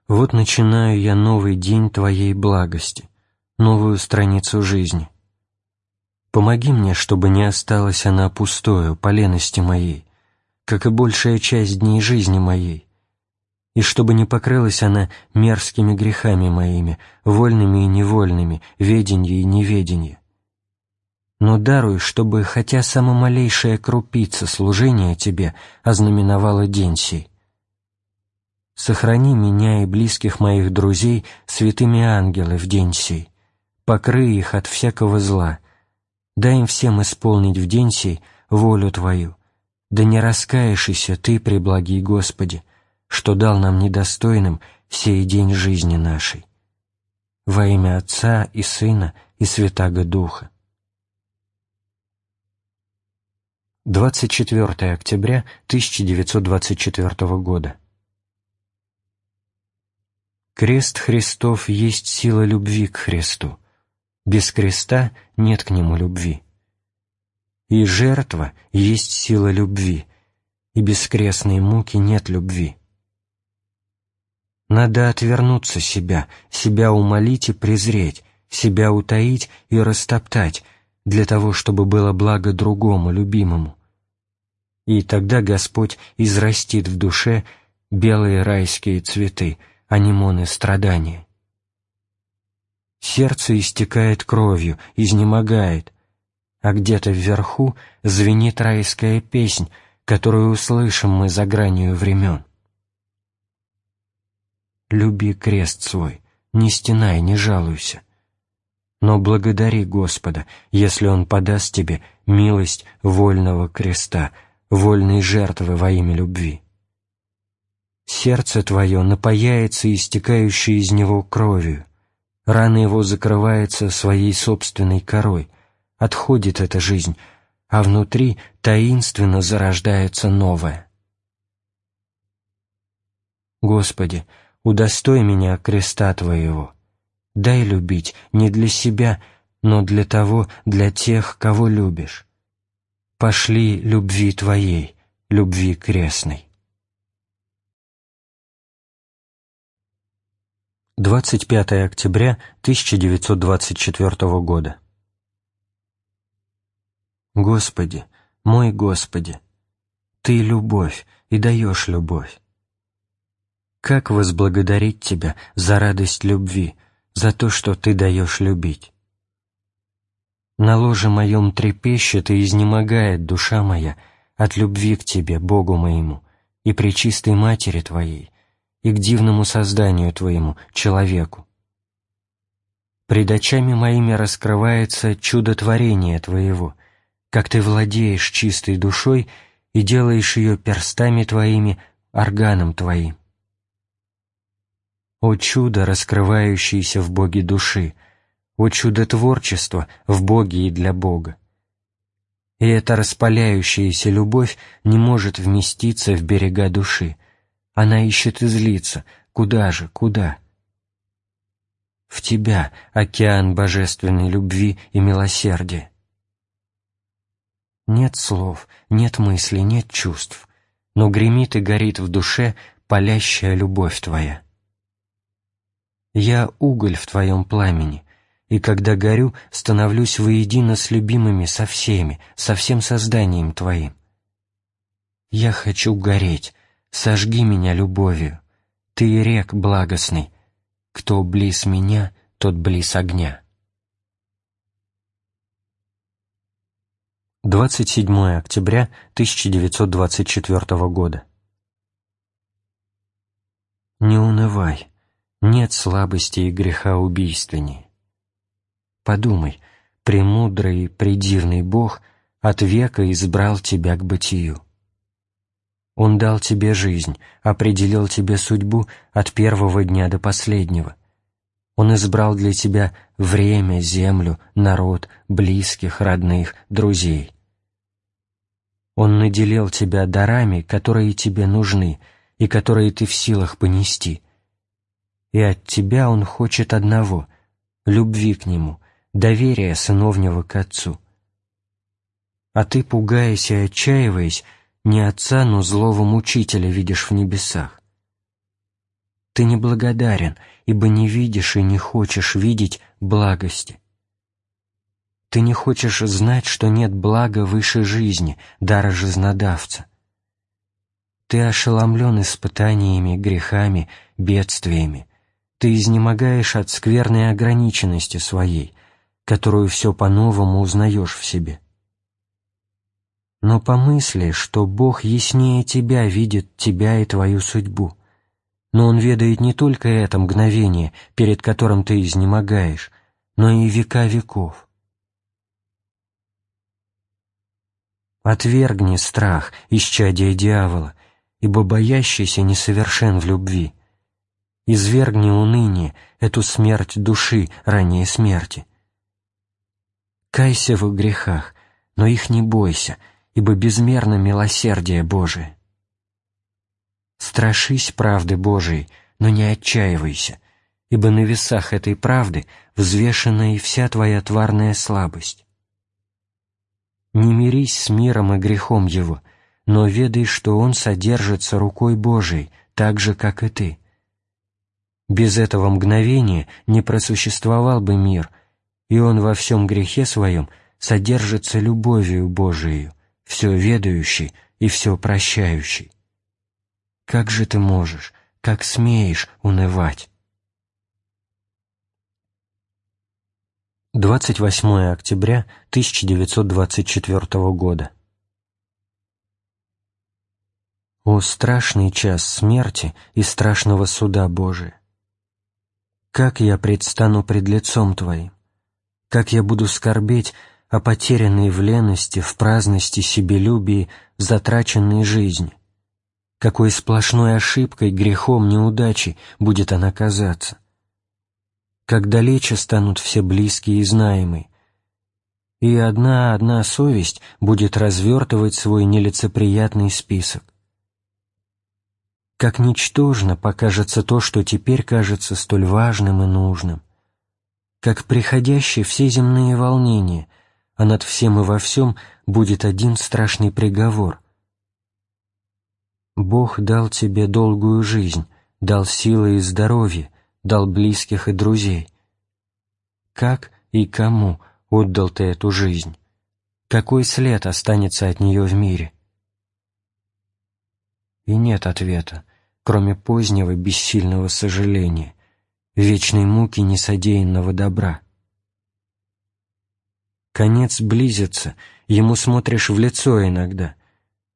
[SPEAKER 1] вот начинаю я новый день Твоей благости, новую страницу жизни. Помоги мне, чтобы не осталась она пустою по лености моей, как и большая часть дней жизни моей, и чтобы не покрылась она мерзкими грехами моими, вольными и невольными, веденье и неведенье. Но даруй, чтобы хотя самая малейшая крупица служения Тебе ознаменовала день сей. Сохрани меня и близких моих друзей святыми ангелы в день сей, покрый их от всякого зла, дай им всем исполнить в день сей волю Твою, да не раскаешься Ты, преблагий Господи, что дал нам недостойным сей день жизни нашей. Во имя Отца и Сына и Святаго Духа. 24 октября 1924 года. Крест Христов есть сила любви к Христу. Без креста нет к Нему любви. И жертва есть сила любви, и без крестной муки нет любви. Надо отвернуться себя, себя умолить и презреть, себя утаить и растоптать, для того, чтобы было благо другому, любимому. И тогда Господь израстит в душе белые райские цветы, анимоны страдания. Сердце истекает кровью, изнемогает, а где-то вверху звенит райская песнь, которую услышим мы за гранью времен люби крест свой, не стенай, не жалуйся. Но благодари Господа, если Он подаст тебе милость вольного креста, вольной жертвы во имя любви. Сердце твое напаяется истекающей из него кровью, рана его закрывается своей собственной корой, отходит эта жизнь, а внутри таинственно зарождается новое. Господи, удостой меня креста Твоего, дай любить не для себя, но для того, для тех, кого любишь. Пошли любви Твоей, любви крестной. 25 октября 1924 года. Господи, мой Господи, Ты — любовь и даешь любовь. Как возблагодарить Тебя за радость любви, за то, что Ты даешь любить? На ложе моем трепещет и изнемогает душа моя от любви к Тебе, Богу моему, и Пречистой Матери Твоей, и к дивному созданию Твоему, человеку. Пред очами моими раскрывается чудотворение Твоего, как Ты владеешь чистой душой и делаешь ее перстами Твоими, органом Твоим. О чудо, раскрывающееся в Боге души, о чудо творчества в Боге и для Бога. И эта распаляющаяся любовь не может вместиться в берега души. Она ищет излиться. Куда же, куда? В тебя, океан божественной любви и милосердия. Нет слов, нет мыслей, нет чувств, но гремит и горит в душе палящая любовь Твоя. Я уголь в Твоем пламени, и когда горю, становлюсь воедино с любимыми со всеми, со всем созданием Твоим. Я хочу гореть, сожги меня любовью, Ты рек благостный, кто близ меня, тот близ огня. 27 октября 1924 года. Не унывай, нет слабости и греха убийственней. Подумай, премудрый и предивный Бог от века избрал тебя к бытию. Он дал тебе жизнь, определил тебе судьбу от первого дня до последнего. Он избрал для тебя время, землю, народ, близких, родных, друзей. Он наделил тебя дарами, которые тебе нужны и которые ты в силах понести — и от тебя он хочет одного — любви к нему, доверия сыновнего к отцу. А ты, пугаясь и отчаиваясь, не отца, но злого мучителя видишь в небесах. Ты неблагодарен, ибо не видишь и не хочешь видеть благости. Ты не хочешь знать, что нет блага выше жизни, дара жизнодавца. Ты ошеломлен испытаниями, грехами, бедствиями ты изнемогаешь от скверной ограниченности своей, которую все по-новому узнаешь в себе. Но помысли, что Бог яснее тебя видит тебя и твою судьбу, но Он ведает не только это мгновение, перед которым ты изнемогаешь, но и века веков. Отвергни страх, исчадие дьявола, ибо боящийся несовершен в любви — извергни уныние, эту смерть души ранее смерти. Кайся в грехах, но их не бойся, ибо безмерно милосердие Божие. Страшись правды Божией, но не отчаивайся, ибо на весах этой правды взвешена и вся твоя тварная слабость. Не мирись с миром и грехом его, но ведай, что он содержится рукой Божией, так же, как и ты. Без этого мгновения не просуществовал бы мир, и он во всем грехе своем содержится любовью Божией, все ведающей и все прощающей. Как же ты можешь, как смеешь унывать? 28 октября 1924 года. О страшный час смерти и страшного суда Божия! Как я предстану пред лицом Твоим? Как я буду скорбеть о потерянной в лености, в праздности, себелюбии, затраченной жизни. Какой сплошной ошибкой, грехом, неудачей будет она казаться. Как далече станут все близкие и знаемые, и одна-одна совесть будет развертывать свой нелицеприятный список. Как ничтожно покажется то, что теперь кажется столь важным и нужным. Как приходящие все земные волнения, а над всем и во всем будет один страшный приговор. Бог дал тебе долгую жизнь, дал силы и здоровье, дал близких и друзей. Как и кому отдал ты эту жизнь? Какой след останется от нее в мире? И нет ответа, кроме позднего бессильного сожаления, вечной муки несодеянного добра. Конец близится, ему смотришь в лицо иногда,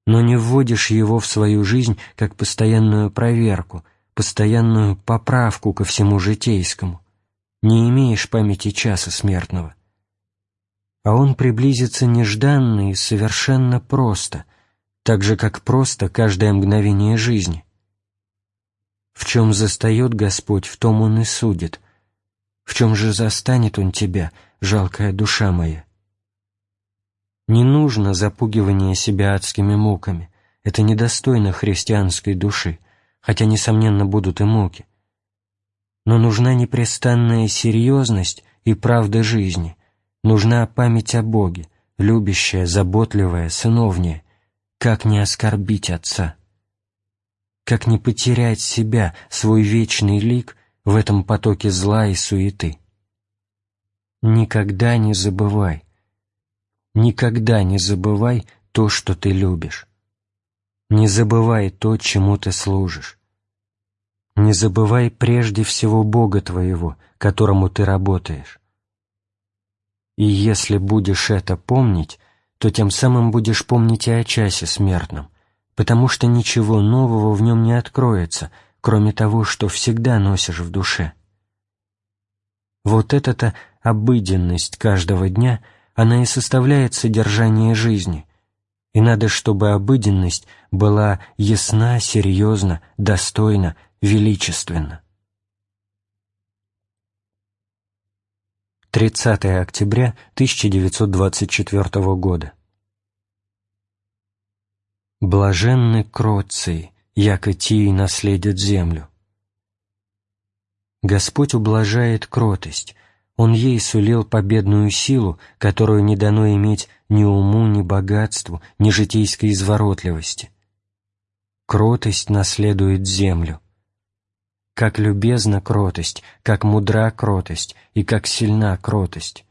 [SPEAKER 1] но не вводишь его в свою жизнь как постоянную проверку, постоянную поправку ко всему житейскому, не имеешь памяти часа смертного. А он приблизится нежданно и совершенно просто, так же, как просто каждое мгновение жизни. В чем застает Господь, в том Он и судит. В чем же застанет Он тебя, жалкая душа моя? Не нужно запугивание себя адскими муками, это недостойно христианской души, хотя, несомненно, будут и муки. Но нужна непрестанная серьезность и правда жизни, нужна память о Боге, любящая, заботливая, сыновняя, как не оскорбить Отца как не потерять себя, свой вечный лик в этом потоке зла и суеты. Никогда не забывай, никогда не забывай то, что ты любишь. Не забывай то, чему ты служишь. Не забывай прежде всего Бога твоего, которому ты работаешь. И если будешь это помнить, то тем самым будешь помнить и о часе смертном, потому что ничего нового в нем не откроется, кроме того, что всегда носишь в душе. Вот эта-то обыденность каждого дня, она и составляет содержание жизни, и надо, чтобы обыденность была ясна, серьезна, достойна, величественна. 30 октября 1924 года. Блаженны кроции, яко тии наследят землю. Господь ублажает кротость, Он ей сулил победную силу, которую не дано иметь ни уму, ни богатству, ни житейской изворотливости. Кротость наследует землю. Как любезна кротость, как мудра кротость и как сильна кротость.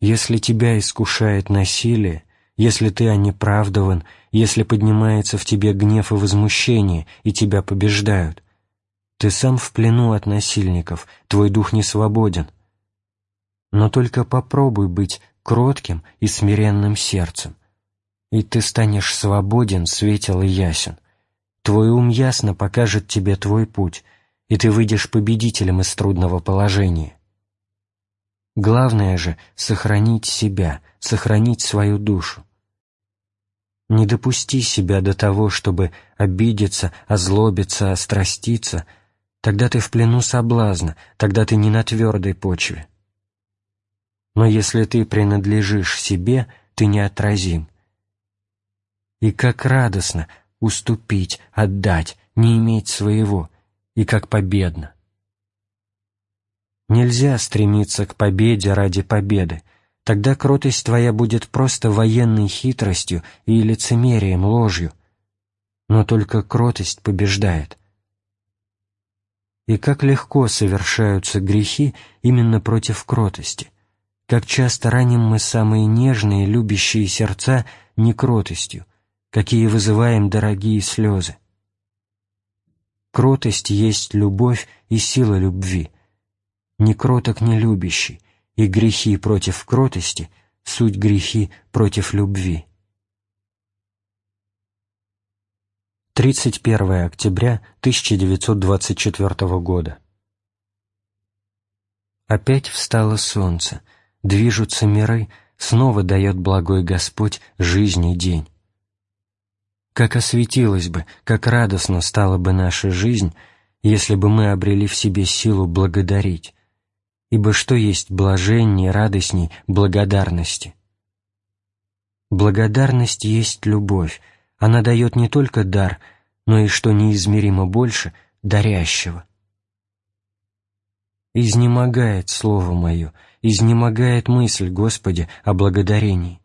[SPEAKER 1] Если тебя искушает насилие, если ты онеправдован, если поднимается в тебе гнев и возмущение, и тебя побеждают. Ты сам в плену от насильников, твой дух не свободен. Но только попробуй быть кротким и смиренным сердцем, и ты станешь свободен, светел и ясен. Твой ум ясно покажет тебе твой путь, и ты выйдешь победителем из трудного положения. Главное же — сохранить себя, сохранить свою душу. Не допусти себя до того, чтобы обидеться, озлобиться, остраститься, тогда ты в плену соблазна, тогда ты не на твердой почве. Но если ты принадлежишь себе, ты неотразим. И как радостно уступить, отдать, не иметь своего, и как победно. Нельзя стремиться к победе ради победы, Тогда кротость твоя будет просто военной хитростью и лицемерием, ложью. Но только кротость побеждает. И как легко совершаются грехи именно против кротости, как часто раним мы самые нежные, любящие сердца не кротостью, какие вызываем дорогие слезы. Кротость есть любовь и сила любви. Не кроток не любящий, и грехи против кротости — суть грехи против любви. 31 октября 1924 года. Опять встало солнце, движутся миры, снова дает благой Господь жизнь и день. Как осветилась бы, как радостно стала бы наша жизнь, если бы мы обрели в себе силу благодарить, ибо что есть блаженней, радостней благодарности? Благодарность есть любовь, она дает не только дар, но и, что неизмеримо больше, дарящего. Изнемогает слово мое, изнемогает мысль, Господи, о благодарении.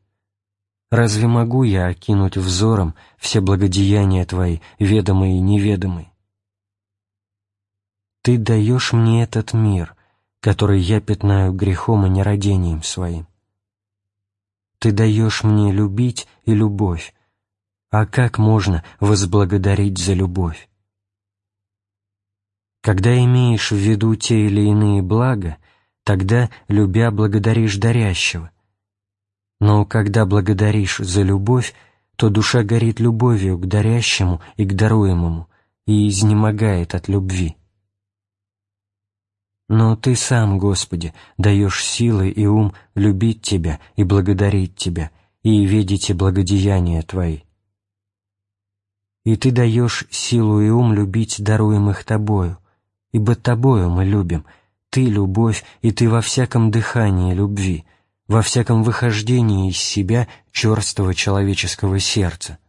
[SPEAKER 1] Разве могу я окинуть взором все благодеяния Твои, ведомые и неведомые? Ты даешь мне этот мир, который я пятнаю грехом и нерадением своим. Ты даешь мне любить и любовь, а как можно возблагодарить за любовь? Когда имеешь в виду те или иные блага, тогда, любя, благодаришь дарящего. Но когда благодаришь за любовь, то душа горит любовью к дарящему и к даруемому и изнемогает от любви. Но Ты сам, Господи, даешь силы и ум любить Тебя и благодарить Тебя, и видите благодеяния Твои. И Ты даешь силу и ум любить даруемых Тобою, ибо Тобою мы любим, Ты — любовь, и Ты во всяком дыхании любви, во всяком выхождении из себя черстого человеческого сердца.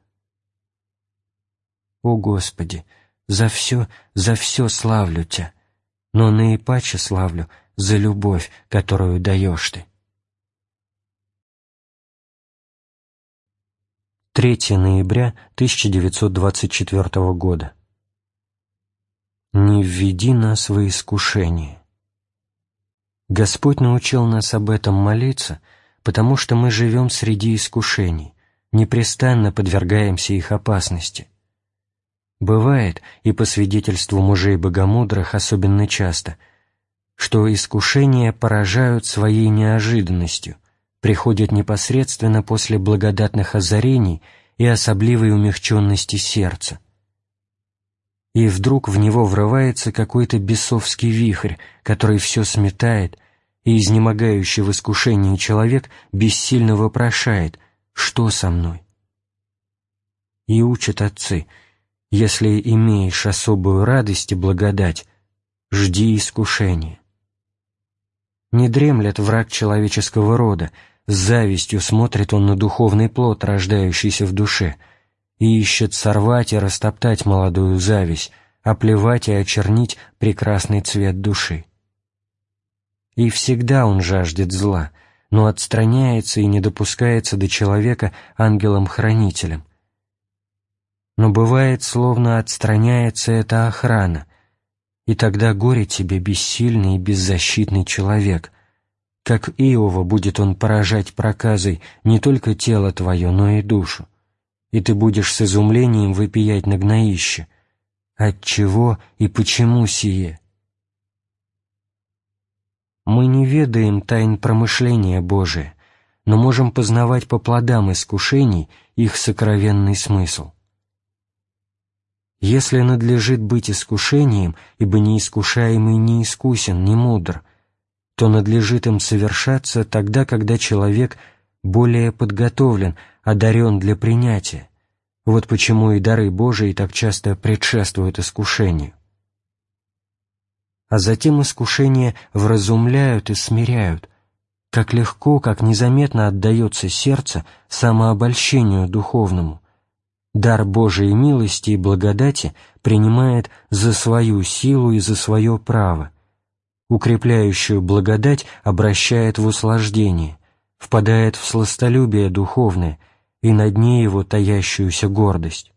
[SPEAKER 1] О Господи, за все, за все славлю Тебя, но наипаче славлю за любовь, которую даешь Ты. 3 ноября 1924 года. «Не введи нас во искушение». Господь научил нас об этом молиться, потому что мы живем среди искушений, непрестанно подвергаемся их опасности. Бывает, и по свидетельству мужей богомудрых особенно часто, что искушения поражают своей неожиданностью, приходят непосредственно после благодатных озарений и особливой умягченности сердца и вдруг в него врывается какой-то бесовский вихрь, который все сметает, и изнемогающий в искушении человек бессильно вопрошает «Что со мной?» И учат отцы «Если имеешь особую радость и благодать, жди искушения». Не дремлет враг человеческого рода, с завистью смотрит он на духовный плод, рождающийся в душе – и ищет сорвать и растоптать молодую зависть, оплевать и очернить прекрасный цвет души. И всегда он жаждет зла, но отстраняется и не допускается до человека ангелом-хранителем. Но бывает, словно отстраняется эта охрана, и тогда горе тебе бессильный и беззащитный человек, как Иова будет он поражать проказой не только тело твое, но и душу и ты будешь с изумлением выпиять на гноище. От чего и почему сие? Мы не ведаем тайн промышления Божия, но можем познавать по плодам искушений их сокровенный смысл. Если надлежит быть искушением, ибо неискушаемый не искусен, не мудр, то надлежит им совершаться тогда, когда человек более подготовлен, одарен для принятия. Вот почему и дары Божии так часто предшествуют искушению. А затем искушения вразумляют и смиряют, как легко, как незаметно отдается сердце самообольщению духовному. Дар Божией милости и благодати принимает за свою силу и за свое право. Укрепляющую благодать обращает в услаждение, впадает в сластолюбие духовное – и на дне его таящуюся гордость.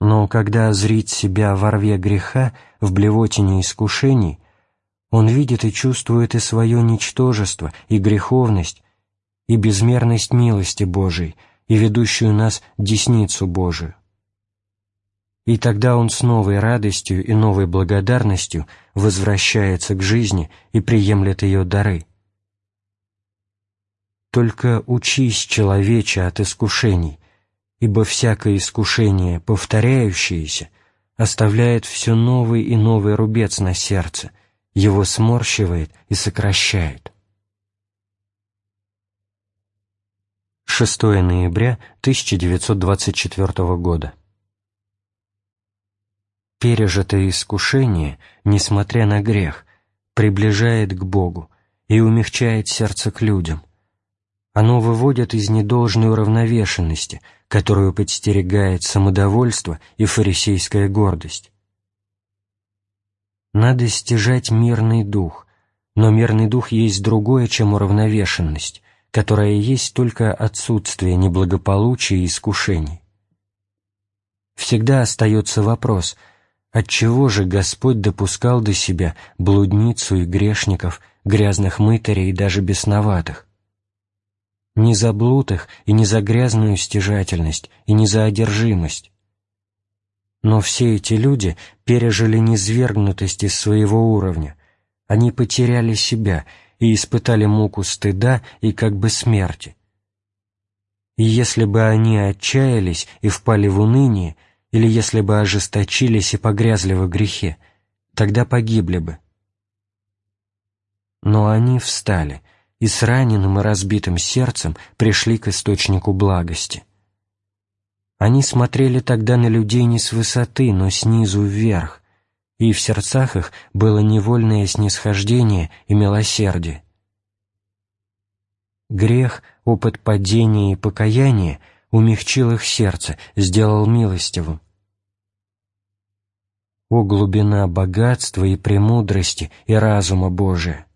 [SPEAKER 1] Но когда зрит себя во рве греха, в блевотине искушений, он видит и чувствует и свое ничтожество, и греховность, и безмерность милости Божией, и ведущую нас десницу Божию. И тогда он с новой радостью и новой благодарностью возвращается к жизни и приемлет ее дары. Только учись, человече, от искушений, ибо всякое искушение, повторяющееся, оставляет все новый и новый рубец на сердце, его сморщивает и сокращает. 6 ноября 1924 года. Пережитое искушение, несмотря на грех, приближает к Богу и умягчает сердце к людям. Оно выводит из недолжной уравновешенности, которую подстерегает самодовольство и фарисейская гордость. Надо стяжать мирный дух, но мирный дух есть другое, чем уравновешенность, которая есть только отсутствие неблагополучия и искушений. Всегда остается вопрос, отчего же Господь допускал до себя блудницу и грешников, грязных мытарей и даже бесноватых? Не за блуд их и не за грязную стяжательность и не за одержимость. Но все эти люди пережили низвергнутость из своего уровня, они потеряли себя и испытали муку стыда и как бы смерти. И если бы они отчаялись и впали в уныние, или если бы ожесточились и погрязли во грехе, тогда погибли бы. Но они встали и с раненым и разбитым сердцем пришли к источнику благости. Они смотрели тогда на людей не с высоты, но снизу вверх, и в сердцах их было невольное снисхождение и милосердие. Грех, опыт падения и покаяния умягчил их сердце, сделал милостивым. О глубина богатства и премудрости и разума Божия!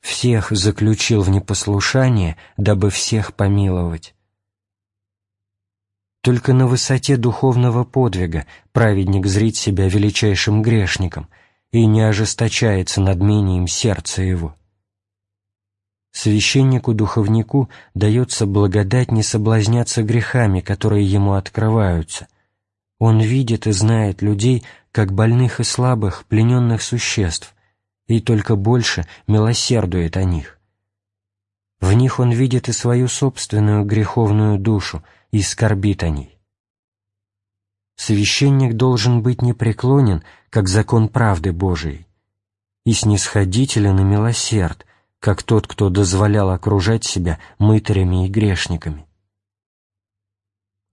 [SPEAKER 1] Всех заключил в непослушание, дабы всех помиловать. Только на высоте духовного подвига праведник зрит себя величайшим грешником и не ожесточается над мением сердца его. Священнику-духовнику дается благодать не соблазняться грехами, которые ему открываются. Он видит и знает людей, как больных и слабых, плененных существ, и только больше милосердует о них. В них он видит и свою собственную греховную душу, и скорбит о ней. Священник должен быть непреклонен, как закон правды Божией, и снисходителен и милосерд, как тот, кто дозволял окружать себя мытарями и грешниками.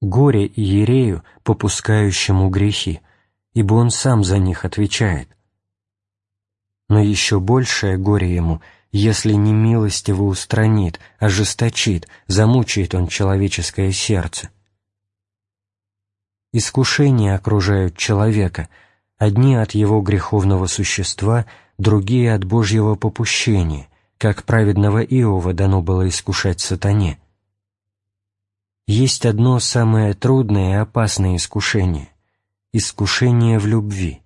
[SPEAKER 1] Горе иерею, попускающему грехи, ибо он сам за них отвечает. Но еще большее горе ему — если не милостиво устранит, ожесточит, замучает он человеческое сердце. Искушения окружают человека, одни от его греховного существа, другие от Божьего попущения, как праведного Иова дано было искушать сатане. Есть одно самое трудное и опасное искушение — искушение в любви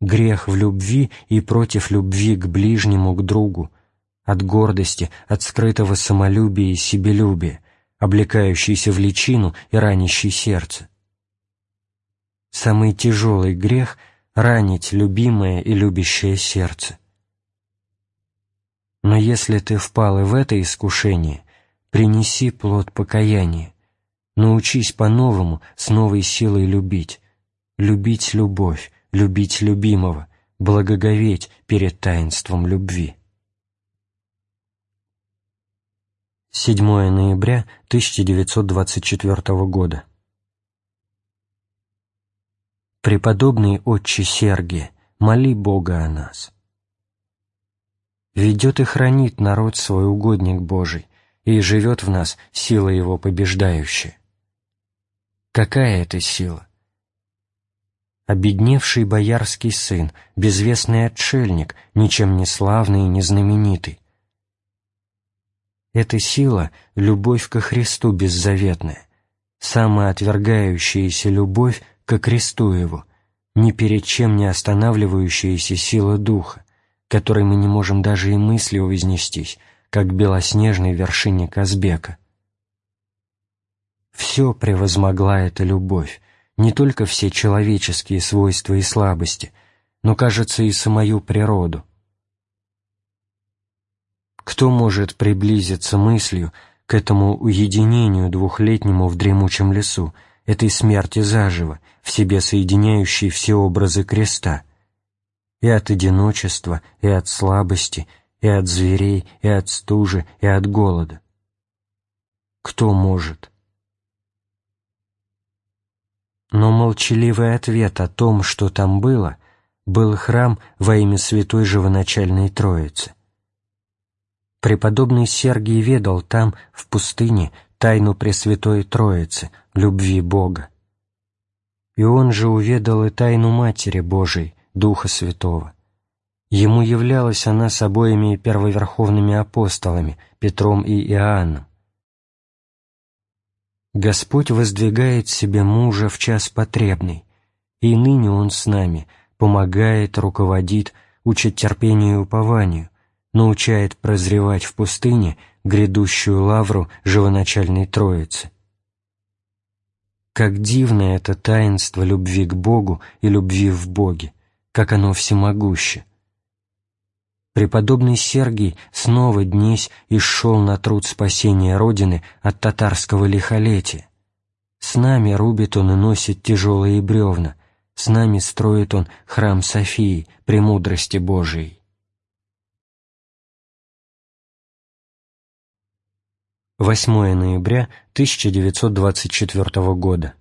[SPEAKER 1] грех в любви и против любви к ближнему, к другу, от гордости, от скрытого самолюбия и себелюбия, облекающийся в личину и ранящий сердце. Самый тяжелый грех — ранить любимое и любящее сердце. Но если ты впал и в это искушение, принеси плод покаяния, научись по-новому с новой силой любить, любить любовь, любить любимого, благоговеть перед таинством любви. 7 ноября 1924 года. Преподобный Отче Сергий, моли Бога о нас. Ведет и хранит народ свой угодник Божий, и живет в нас сила его побеждающая. Какая это сила? Обедневший боярский сын, безвестный отшельник, ничем не славный и не знаменитый. Эта сила — любовь ко Христу беззаветная, самая отвергающаяся любовь ко Христу Его, ни перед чем не останавливающаяся сила Духа, которой мы не можем даже и мыслью вознестись, как белоснежной вершине Казбека. Все превозмогла эта любовь, не только все человеческие свойства и слабости, но, кажется, и самую природу. Кто может приблизиться мыслью к этому уединению двухлетнему в дремучем лесу, этой смерти заживо, в себе соединяющей все образы креста, и от одиночества, и от слабости, и от зверей, и от стужи, и от голода? кто может? Но молчаливый ответ о том, что там было, был храм во имя Святой Живоначальной Троицы. Преподобный Сергий ведал там, в пустыне, тайну Пресвятой Троицы, любви Бога. И он же уведал и тайну Матери Божией, Духа Святого. Ему являлась она с обоими первоверховными апостолами, Петром и Иоанном. Господь воздвигает себе мужа в час потребный, и ныне Он с нами, помогает, руководит, учит терпению и упованию, научает прозревать в пустыне грядущую лавру живоначальной Троицы. Как дивно это таинство любви к Богу и любви в Боге, как оно всемогуще, преподобный Сергий снова днесь и шел на труд спасения Родины от татарского лихолетия. С нами рубит он и носит тяжелые бревна, с нами строит он храм Софии, премудрости Божией. Восьмое ноября 1924 года.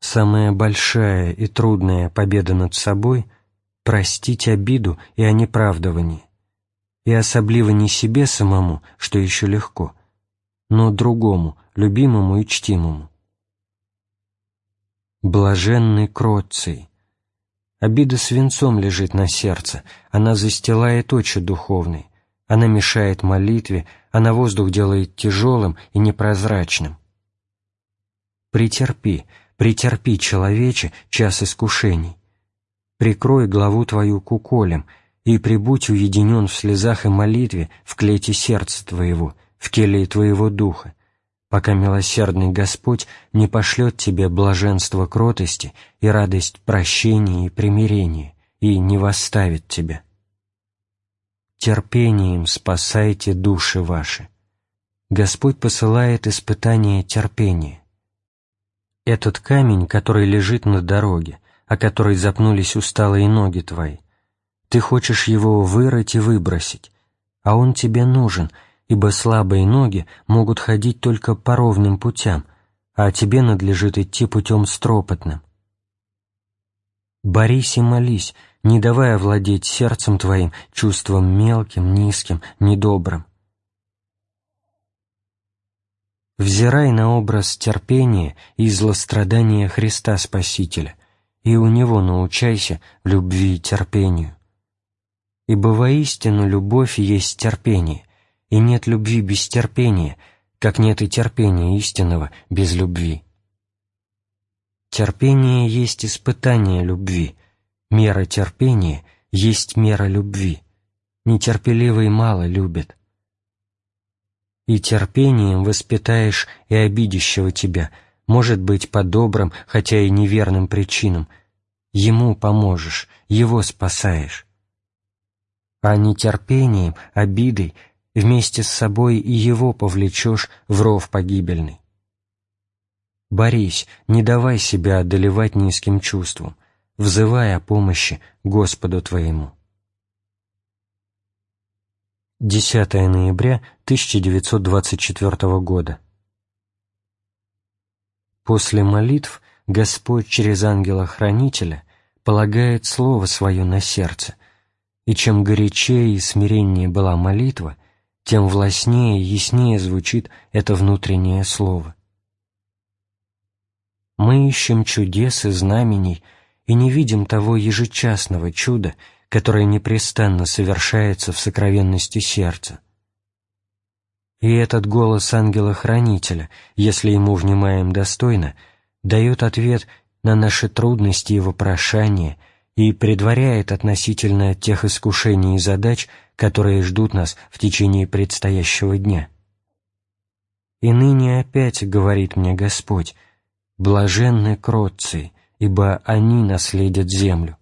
[SPEAKER 1] Самая большая и трудная победа над собой — простить обиду и о неправдовании, и особливо не себе самому, что еще легко, но другому, любимому и чтимому. Блаженный Кроций. Обида свинцом лежит на сердце, она застилает очи духовные, она мешает молитве, она воздух делает тяжелым и непрозрачным. Претерпи, претерпи, человече, час искушений прикрой главу твою куколем, и прибудь уединен в слезах и молитве в клете сердца твоего, в келии твоего духа, пока милосердный Господь не пошлет тебе блаженство кротости и радость прощения и примирения, и не восставит тебя. Терпением спасайте души ваши. Господь посылает испытание терпения. Этот камень, который лежит на дороге, о которой запнулись усталые ноги твои. Ты хочешь его вырыть и выбросить, а он тебе нужен, ибо слабые ноги могут ходить только по ровным путям, а тебе надлежит идти путем стропотным. Борись и молись, не давая владеть сердцем твоим чувством мелким, низким, недобрым. Взирай на образ терпения и злострадания Христа Спасителя, и у Него научайся любви и терпению. Ибо воистину любовь есть терпение, и нет любви без терпения, как нет и терпения истинного без любви. Терпение есть испытание любви, мера терпения есть мера любви. Нетерпеливый мало любит. И терпением воспитаешь и обидящего тебя – может быть, по добрым, хотя и неверным причинам. Ему поможешь, его спасаешь. А нетерпением, обидой вместе с собой и его повлечешь в ров погибельный. Борись, не давай себя одолевать низким чувством, взывай о помощи Господу твоему. 10 ноября 1924 года. После молитв Господь через ангела-хранителя полагает Слово Свое на сердце, и чем горячее и смиреннее была молитва, тем властнее и яснее звучит это внутреннее Слово. Мы ищем чудес и знамений и не видим того ежечасного чуда, которое непрестанно совершается в сокровенности сердца. И этот голос ангела-хранителя, если ему внимаем достойно, дает ответ на наши трудности и вопрошания и предваряет относительно тех искушений и задач, которые ждут нас в течение предстоящего дня. «И ныне опять, — говорит мне Господь, — блаженны кротцы, ибо они наследят землю».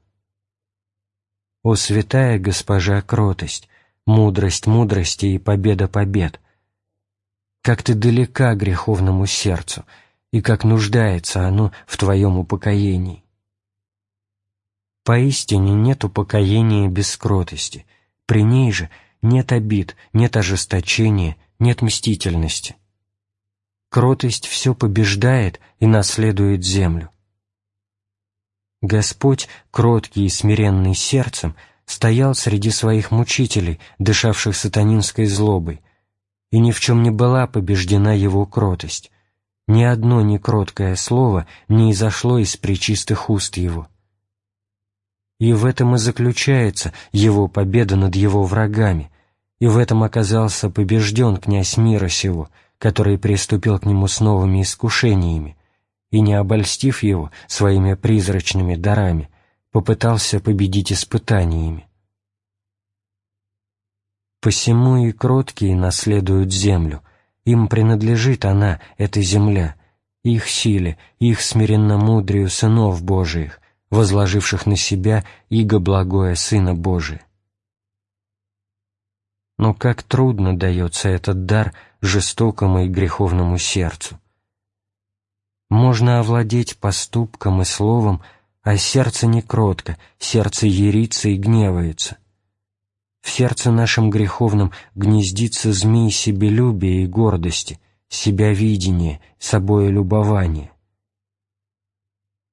[SPEAKER 1] О святая госпожа кротость, мудрость мудрости и победа побед — как ты далека греховному сердцу, и как нуждается оно в твоем упокоении. Поистине нет упокоения без кротости, при ней же нет обид, нет ожесточения, нет мстительности. Кротость все побеждает и наследует землю. Господь, кроткий и смиренный сердцем, стоял среди своих мучителей, дышавших сатанинской злобой, и ни в чем не была побеждена его кротость. Ни одно некроткое слово не изошло из причистых уст его. И в этом и заключается его победа над его врагами, и в этом оказался побежден князь мира сего, который приступил к нему с новыми искушениями, и, не обольстив его своими призрачными дарами, попытался победить испытаниями. Посему и кроткие наследуют землю, им принадлежит она, эта земля, их силе, их смиренномудрию сынов Божиих, возложивших на себя иго благое Сына Божия. Но как трудно дается этот дар жестокому и греховному сердцу. Можно овладеть поступком и словом, а сердце не кротко, сердце ерится и гневается. В сердце нашем греховном гнездится змей себелюбия и гордости, себя видения, собой любования.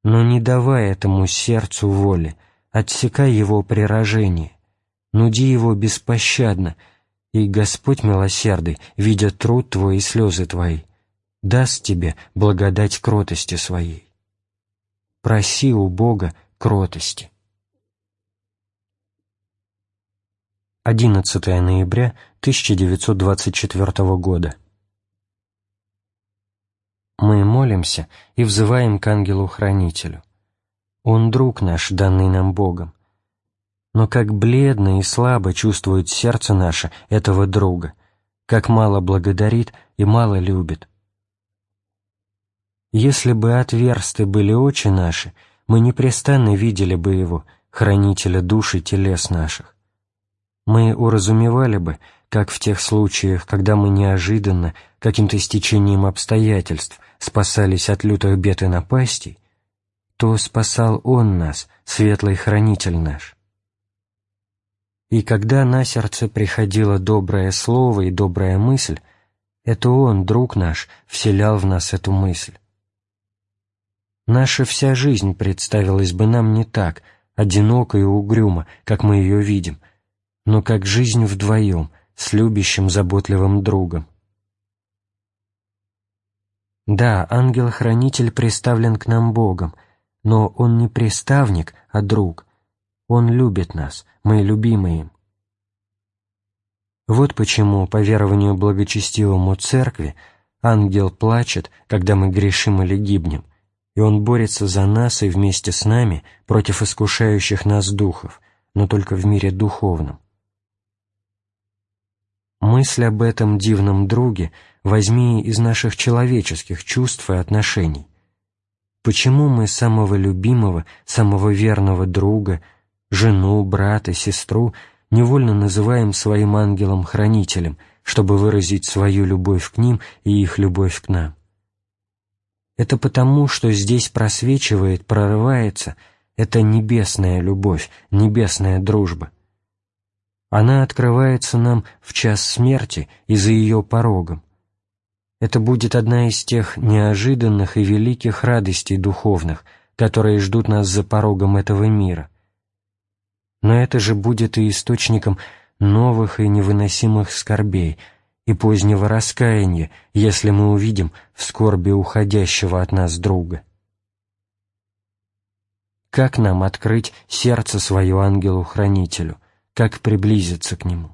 [SPEAKER 1] Но не давай этому сердцу воли, отсекай его прирожение, нуди его беспощадно, и Господь милосердый, видя труд твой и слезы твои, даст тебе благодать кротости своей. Проси у Бога кротости. 11 ноября 1924 года. Мы молимся и взываем к ангелу-хранителю. Он друг наш, данный нам Богом. Но как бледно и слабо чувствует сердце наше этого друга, как мало благодарит и мало любит. Если бы отверсты были очи наши, мы непрестанно видели бы Его, хранителя души телес наших. Мы уразумевали бы, как в тех случаях, когда мы неожиданно, каким-то стечением обстоятельств, спасались от лютых бед и напастей, то спасал Он нас, светлый хранитель наш. И когда на сердце приходило доброе слово и добрая мысль, это Он, друг наш, вселял в нас эту мысль. Наша вся жизнь представилась бы нам не так, одиноко и угрюмо, как мы ее видим, но как жизнь вдвоем, с любящим, заботливым другом. Да, ангел-хранитель представлен к нам Богом, но он не приставник, а друг. Он любит нас, мы любимы им. Вот почему, по верованию благочестивому Церкви, ангел плачет, когда мы грешим или гибнем, и Он борется за нас и вместе с нами против искушающих нас духов, но только в мире духовном. Мысль об этом дивном друге возьми из наших человеческих чувств и отношений. Почему мы самого любимого, самого верного друга, жену, брата, сестру невольно называем своим ангелом-хранителем, чтобы выразить свою любовь к ним и их любовь к нам? Это потому, что здесь просвечивает, прорывается эта небесная любовь, небесная дружба. Она открывается нам в час смерти и за ее порогом. Это будет одна из тех неожиданных и великих радостей духовных, которые ждут нас за порогом этого мира. Но это же будет и источником новых и невыносимых скорбей — и позднего раскаяния, если мы увидим в скорби уходящего от нас друга. Как нам открыть сердце свое ангелу-хранителю, как приблизиться к нему?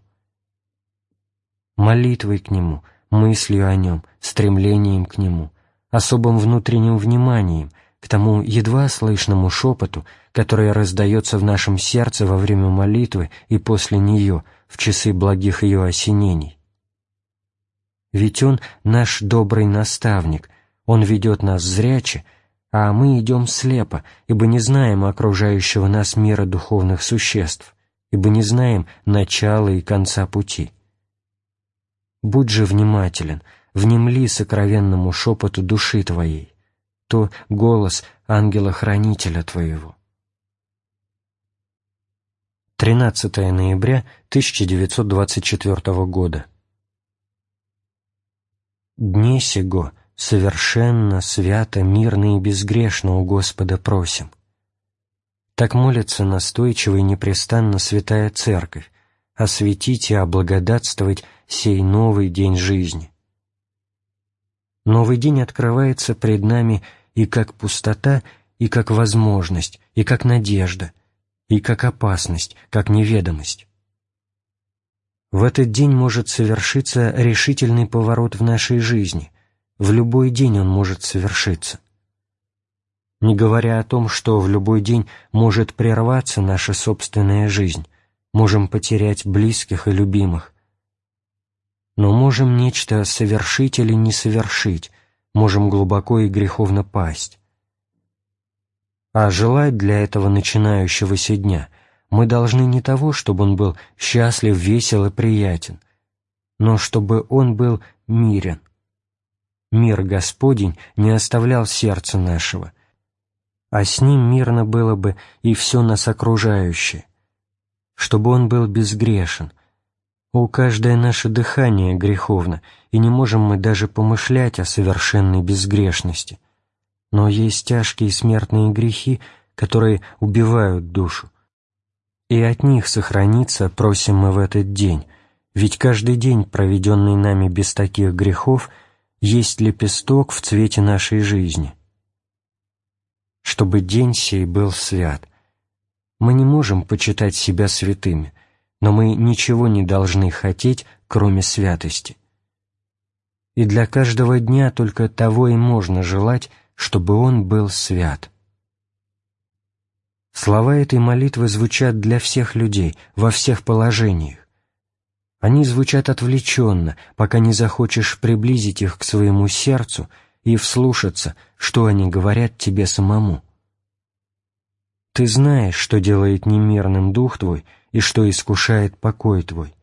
[SPEAKER 1] Молитвой к нему, мыслью о нем, стремлением к нему, особым внутренним вниманием, к тому едва слышному шепоту, который раздается в нашем сердце во время молитвы и после нее, в часы благих ее осенений. Ведь Он наш добрый наставник, Он ведет нас зряче, а мы идем слепо, ибо не знаем окружающего нас мира духовных существ, ибо не знаем начала и конца пути. Будь же внимателен, внемли сокровенному шепоту души твоей, то голос ангела-хранителя твоего. 13 ноября 1924 года. Дне сего совершенно, свято, мирно и безгрешно у Господа просим. Так молится настойчиво и непрестанно Святая Церковь, осветить и облагодатствовать сей новый день жизни. Новый день открывается пред нами и как пустота, и как возможность, и как надежда, и как опасность, как неведомость. В этот день может совершиться решительный поворот в нашей жизни. В любой день он может совершиться. Не говоря о том, что в любой день может прерваться наша собственная жизнь, можем потерять близких и любимых. Но можем нечто совершить или не совершить, можем глубоко и греховно пасть. А желать для этого начинающегося дня мы должны не того, чтобы он был счастлив, весел и приятен, но чтобы он был мирен. Мир Господень не оставлял сердца нашего, а с ним мирно было бы и все нас окружающее, чтобы он был безгрешен. У каждое наше дыхание греховно, и не можем мы даже помышлять о совершенной безгрешности. Но есть тяжкие смертные грехи, которые убивают душу. И от них сохраниться просим мы в этот день, ведь каждый день, проведенный нами без таких грехов, есть лепесток в цвете нашей жизни. Чтобы день сей был свят, мы не можем почитать себя святыми, но мы ничего не должны хотеть, кроме святости. И для каждого дня только того и можно желать, чтобы он был свят. Слова этой молитвы звучат для всех людей, во всех положениях. Они звучат отвлеченно, пока не захочешь приблизить их к своему сердцу и вслушаться, что они говорят тебе самому. Ты знаешь, что делает немирным дух твой и что искушает покой твой.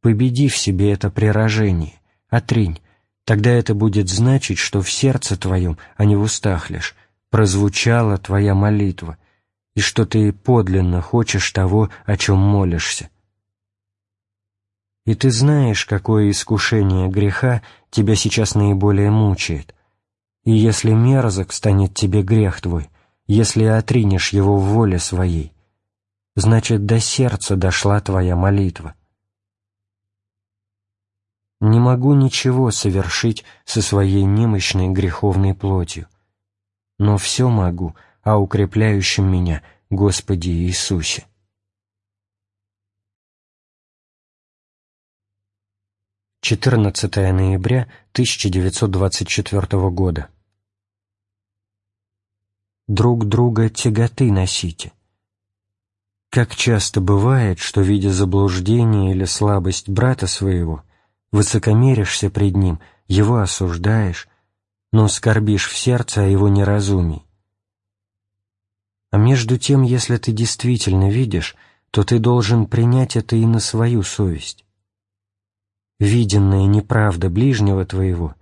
[SPEAKER 1] Победи в себе это прирожение, отринь, тогда это будет значить, что в сердце твоем, а не в устах лишь, прозвучала твоя молитва, и что ты подлинно хочешь того, о чем молишься. И ты знаешь, какое искушение греха тебя сейчас наиболее мучает, и если мерзок станет тебе грех твой, если отринешь его в воле своей, значит, до сердца дошла твоя молитва. Не могу ничего совершить со своей немощной греховной плотью, но все могу о укрепляющем меня Господе Иисусе. Четырнадцатое ноября 1924 года друг друга тяготы носите. Как часто бывает, что, видя заблуждение или слабость брата своего, высокомеришься пред ним, его осуждаешь, но скорбишь в сердце о его неразумии. А между тем, если ты действительно видишь, то ты должен принять это и на свою совесть. Виденная неправда ближнего твоего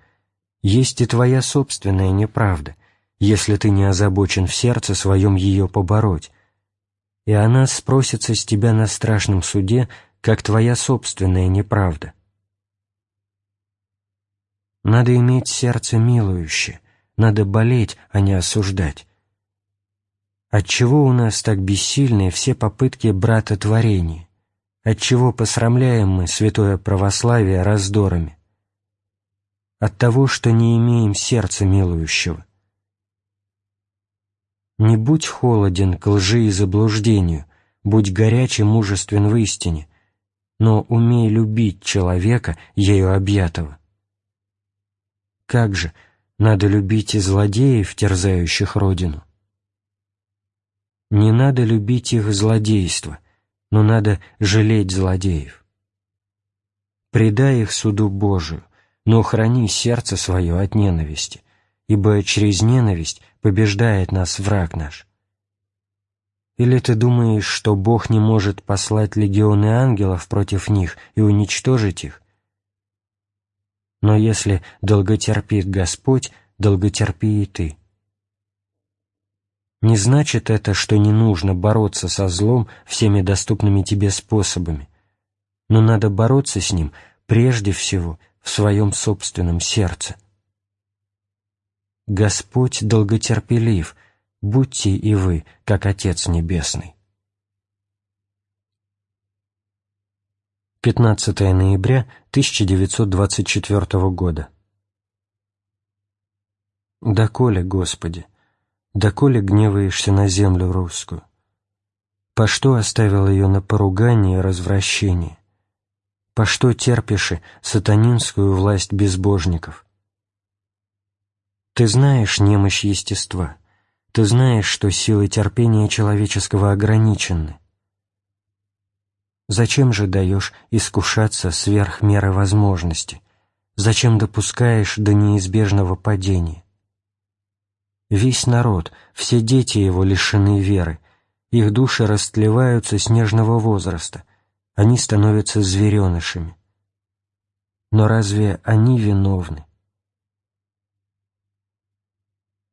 [SPEAKER 1] есть и твоя собственная неправда, если ты не озабочен в сердце своем ее побороть, и она спросится с тебя на страшном суде, как твоя собственная неправда. Надо иметь сердце милующее, надо болеть, а не осуждать. Отчего у нас так бессильны все попытки братотворения? Отчего посрамляем мы святое православие раздорами? От того, что не имеем сердца милующего. Не будь холоден к лжи и заблуждению, будь горяч и мужествен в истине, но умей любить человека, ею объятого. Как же, надо любить и злодеев, терзающих родину? Не надо любить их злодейство, но надо жалеть злодеев. Предай их суду Божию, но храни сердце свое от ненависти, ибо через ненависть побеждает нас враг наш. Или ты думаешь, что Бог не может послать легионы ангелов против них и уничтожить их? Но если долготерпит Господь, долготерпи и ты. Не значит это, что не нужно бороться со злом всеми доступными тебе способами, но надо бороться с ним прежде всего в своем собственном сердце. Господь долготерпелив, будьте и вы, как Отец Небесный. 15 ноября 1924 года. «Доколе, Господи, доколе гневаешься на землю русскую? По что оставил ее на поругание и развращение? По что терпишь сатанинскую власть безбожников? Ты знаешь немощь естества, ты знаешь, что силы терпения человеческого ограничены. Зачем же даешь искушаться сверх меры возможности? Зачем допускаешь до неизбежного падения? Весь народ, все дети его лишены веры, их души растлеваются с нежного возраста, они становятся зверенышами. Но разве они виновны?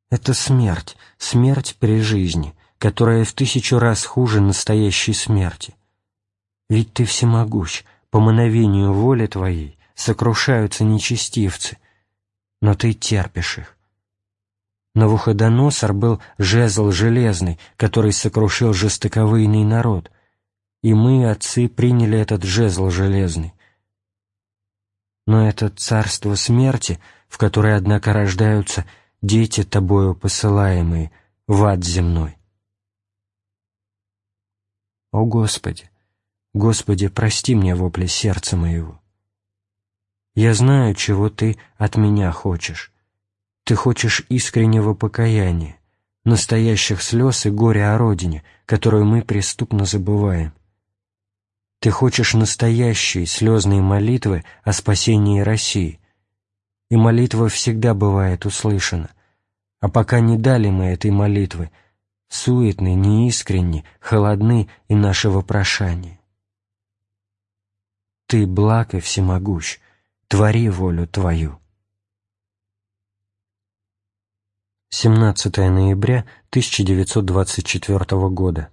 [SPEAKER 1] Это смерть, смерть при жизни, которая в тысячу раз хуже настоящей смерти — ведь ты всемогущ, по мановению воли твоей сокрушаются нечестивцы, но ты терпишь их. Навуходоносор был жезл железный, который сокрушил жестоковыйный народ, и мы, отцы, приняли этот жезл железный. Но это царство смерти, в которое, однако, рождаются дети тобою посылаемые, в ад земной. О Господи! Господи, прости мне вопли сердца моего. Я знаю, чего Ты от меня хочешь. Ты хочешь искреннего покаяния, настоящих слез и горя о родине, которую мы преступно забываем. Ты хочешь настоящие слезные молитвы о спасении России, и молитва всегда бывает услышана. А пока не дали мы этой молитвы, суетны, неискренни, холодны и наши вопрошания. Ты благ и всемогущ, твори волю Твою. 17 ноября 1924 года.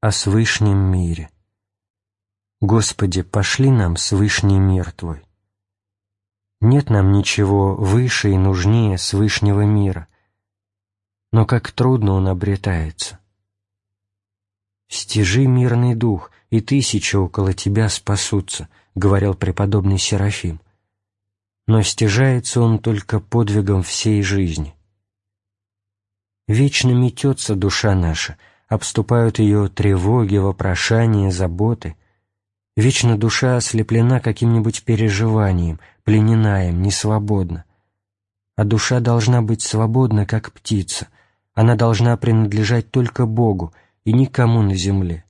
[SPEAKER 1] О свышнем мире. Господи, пошли нам свышний мир Твой. Нет нам ничего выше и нужнее свышнего мира, но как трудно он обретается. «Стяжи мирный дух, и тысячи около тебя спасутся», — говорил преподобный Серафим. Но стяжается он только подвигом всей жизни. Вечно метется душа наша, обступают ее тревоги, вопрошания, заботы. Вечно душа ослеплена каким-нибудь переживанием, пленена им, несвободна. А душа должна быть свободна, как птица. Она должна принадлежать только Богу, и никому на земле.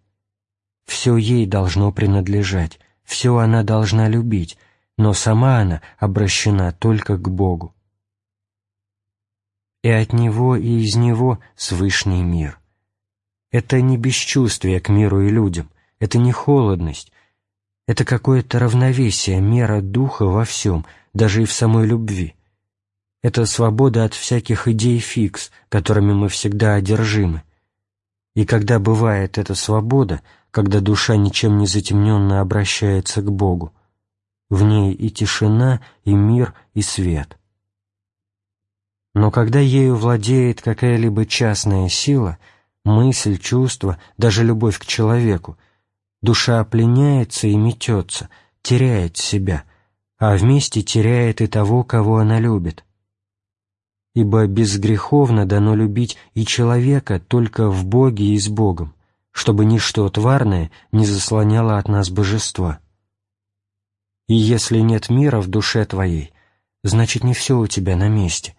[SPEAKER 1] Все ей должно принадлежать, все она должна любить, но сама она обращена только к Богу. И от Него и из Него свышний мир. Это не бесчувствие к миру и людям, это не холодность, это какое-то равновесие, мера духа во всем, даже и в самой любви. Это свобода от всяких идей фикс, которыми мы всегда одержимы, и когда бывает эта свобода, когда душа ничем не затемненно обращается к Богу, в ней и тишина, и мир, и свет. Но когда ею владеет какая-либо частная сила, мысль, чувство, даже любовь к человеку, душа опленяется и метется, теряет себя, а вместе теряет и того, кого она любит — ибо безгреховно дано любить и человека только в Боге и с Богом, чтобы ничто тварное не заслоняло от нас божества. И если нет мира в душе твоей, значит, не все у тебя на месте.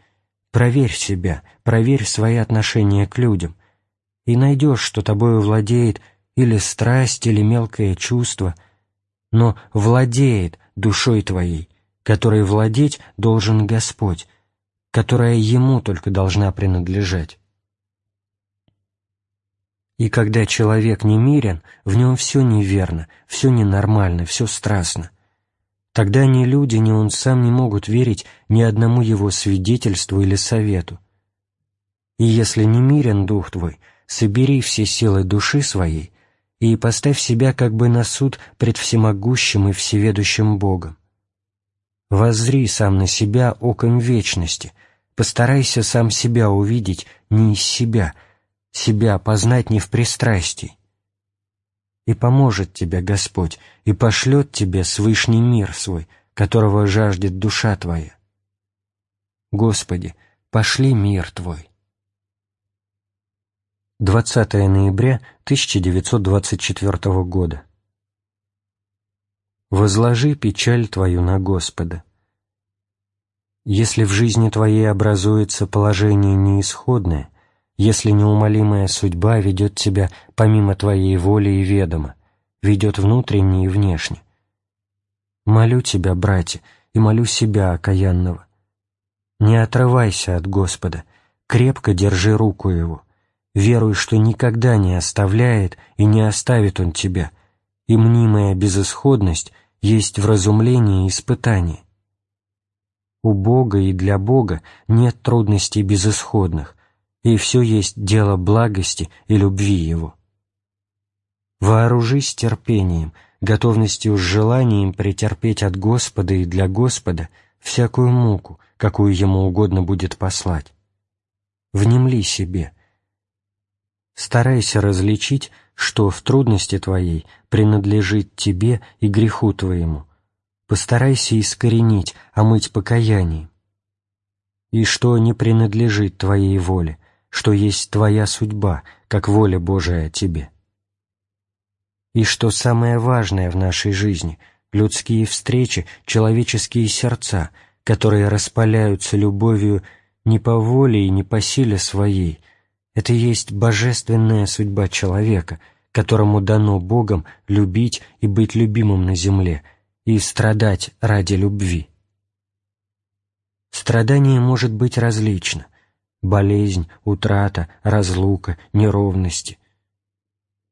[SPEAKER 1] Проверь себя, проверь свои отношения к людям, и найдешь, что тобою владеет или страсть, или мелкое чувство, но владеет душой твоей, которой владеть должен Господь, которая ему только должна принадлежать. И когда человек не мирен, в нем все неверно, все ненормально, все страстно. Тогда ни люди, ни он сам не могут верить ни одному его свидетельству или совету. И если не мирен дух твой, собери все силы души своей и поставь себя как бы на суд пред всемогущим и всеведущим Богом. Воззри сам на себя оком вечности, постарайся сам себя увидеть не из себя, себя познать не в пристрастии. И поможет тебе Господь, и пошлет тебе свышний мир свой, которого жаждет душа твоя. Господи, пошли мир Твой. 20 ноября 1924 года. Возложи печаль твою на Господа. Если в жизни твоей образуется положение неисходное, если неумолимая судьба ведет тебя помимо твоей воли и ведома, ведет внутренне и внешне, молю тебя, братья, и молю себя окаянного, не отрывайся от Господа, крепко держи руку Его, веруй, что никогда не оставляет и не оставит Он тебя, и мнимая безысходность есть вразумление и испытание. У Бога и для Бога нет трудностей безысходных, и все есть дело благости и любви Его. Вооружись терпением, готовностью с желанием претерпеть от Господа и для Господа всякую муку, какую Ему угодно будет послать. Внемли себе. Старайся различить, что в трудности твоей принадлежит тебе и греху твоему. Постарайся искоренить, омыть покаянием. И что не принадлежит твоей воле, что есть твоя судьба, как воля Божия тебе. И что самое важное в нашей жизни — людские встречи, человеческие сердца, которые распаляются любовью не по воле и не по силе своей, это есть божественная судьба человека, которому дано Богом любить и быть любимым на земле, и страдать ради любви. Страдание может быть различно – болезнь, утрата, разлука, неровности.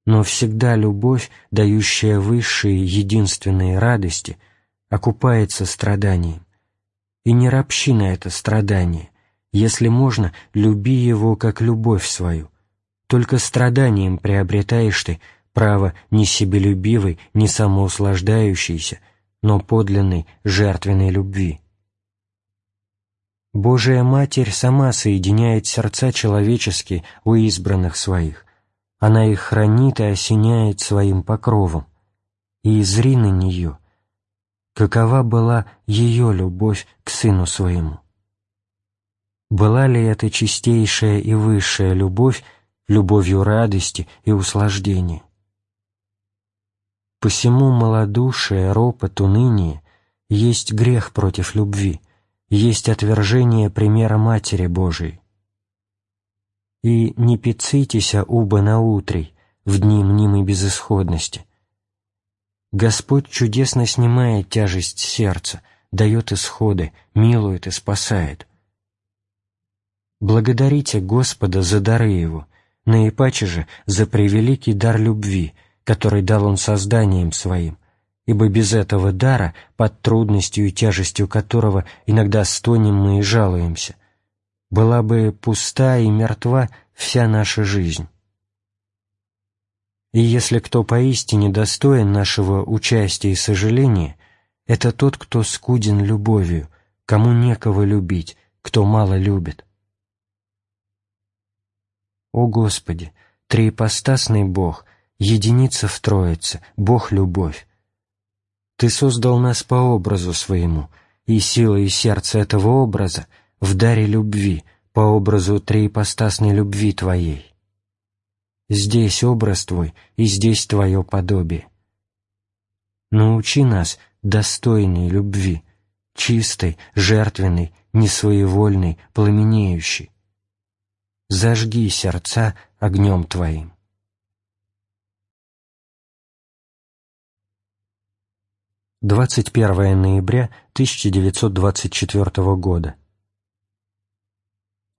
[SPEAKER 1] Но всегда любовь, дающая высшие единственные радости, окупается страданием. И не ропщи на это страдание, если можно, люби его как любовь свою. Только страданием приобретаешь ты право не себелюбивой, не самоуслаждающейся, но подлинной жертвенной любви. Божия Матерь сама соединяет сердца человеческие у избранных своих. Она их хранит и осеняет своим покровом. И зри на нее, какова была ее любовь к Сыну Своему. Была ли это чистейшая и высшая любовь любовью радости и услаждения? Посему малодушие, ропот, уныние есть грех против любви, есть отвержение примера Матери Божией. И не пицитеся уба на утрей в дни мнимой безысходности. Господь чудесно снимает тяжесть сердца, дает исходы, милует и спасает. Благодарите Господа за дары Его, наипаче же за превеликий дар любви, который дал Он созданием Своим, ибо без этого дара, под трудностью и тяжестью которого иногда стонем мы и жалуемся, была бы пуста и мертва вся наша жизнь. И если кто поистине достоин нашего участия и сожаления, это тот, кто скуден любовью, кому некого любить, кто мало любит. О Господи, триипостасный Бог, единица в Троице, Бог — любовь. Ты создал нас по образу своему, и сила и сердце этого образа в даре любви, по образу триипостасной любви Твоей. Здесь образ Твой, и здесь Твое подобие. Научи нас достойной любви, чистой, жертвенной, несвоевольной, пламенеющей, зажги сердца огнем Твоим. Двадцать первое ноября 1924 года.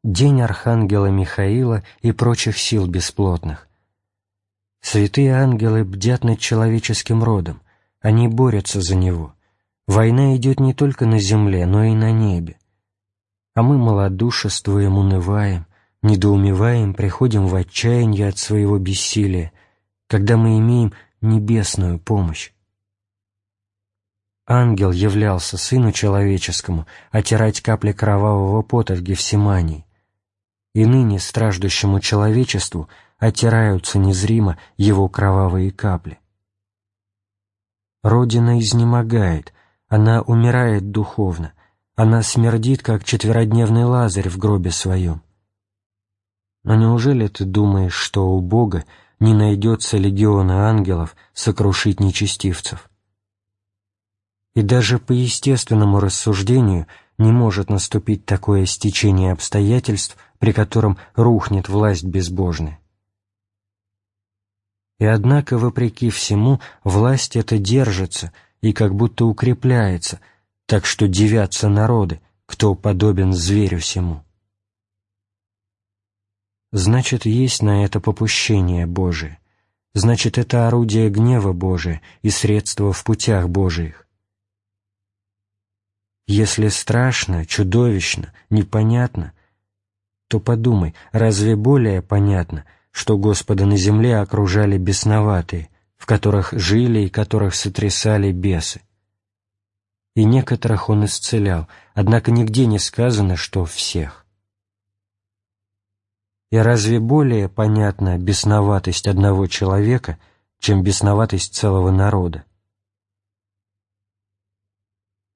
[SPEAKER 1] День Архангела Михаила и прочих сил бесплотных. Святые ангелы бдят над человеческим родом, они борются за него. Война идет не только на земле, но и на небе. А мы малодушествуем, унываем, недоумеваем, приходим в отчаяние от своего бессилия, когда мы имеем небесную помощь. Ангел являлся Сыну Человеческому отирать капли кровавого пота в Гефсимании, и ныне страждущему человечеству оттираются незримо его кровавые капли. Родина изнемогает, она умирает духовно, она смердит, как четверодневный лазарь в гробе своем. Но неужели ты думаешь, что у Бога не найдется легиона ангелов сокрушить нечестивцев? И даже по естественному рассуждению не может наступить такое стечение обстоятельств, при котором рухнет власть безбожная. И однако, вопреки всему, власть эта держится и как будто укрепляется, так что девятся народы, кто подобен зверю всему. Значит, есть на это попущение Божие, значит, это орудие гнева Божия и средство в путях Божиих. Если страшно, чудовищно, непонятно, то подумай, разве более понятно — что Господа на земле окружали бесноватые, в которых жили и которых сотрясали бесы. И некоторых он исцелял, однако нигде не сказано, что всех. И разве более понятна бесноватость одного человека, чем бесноватость целого народа?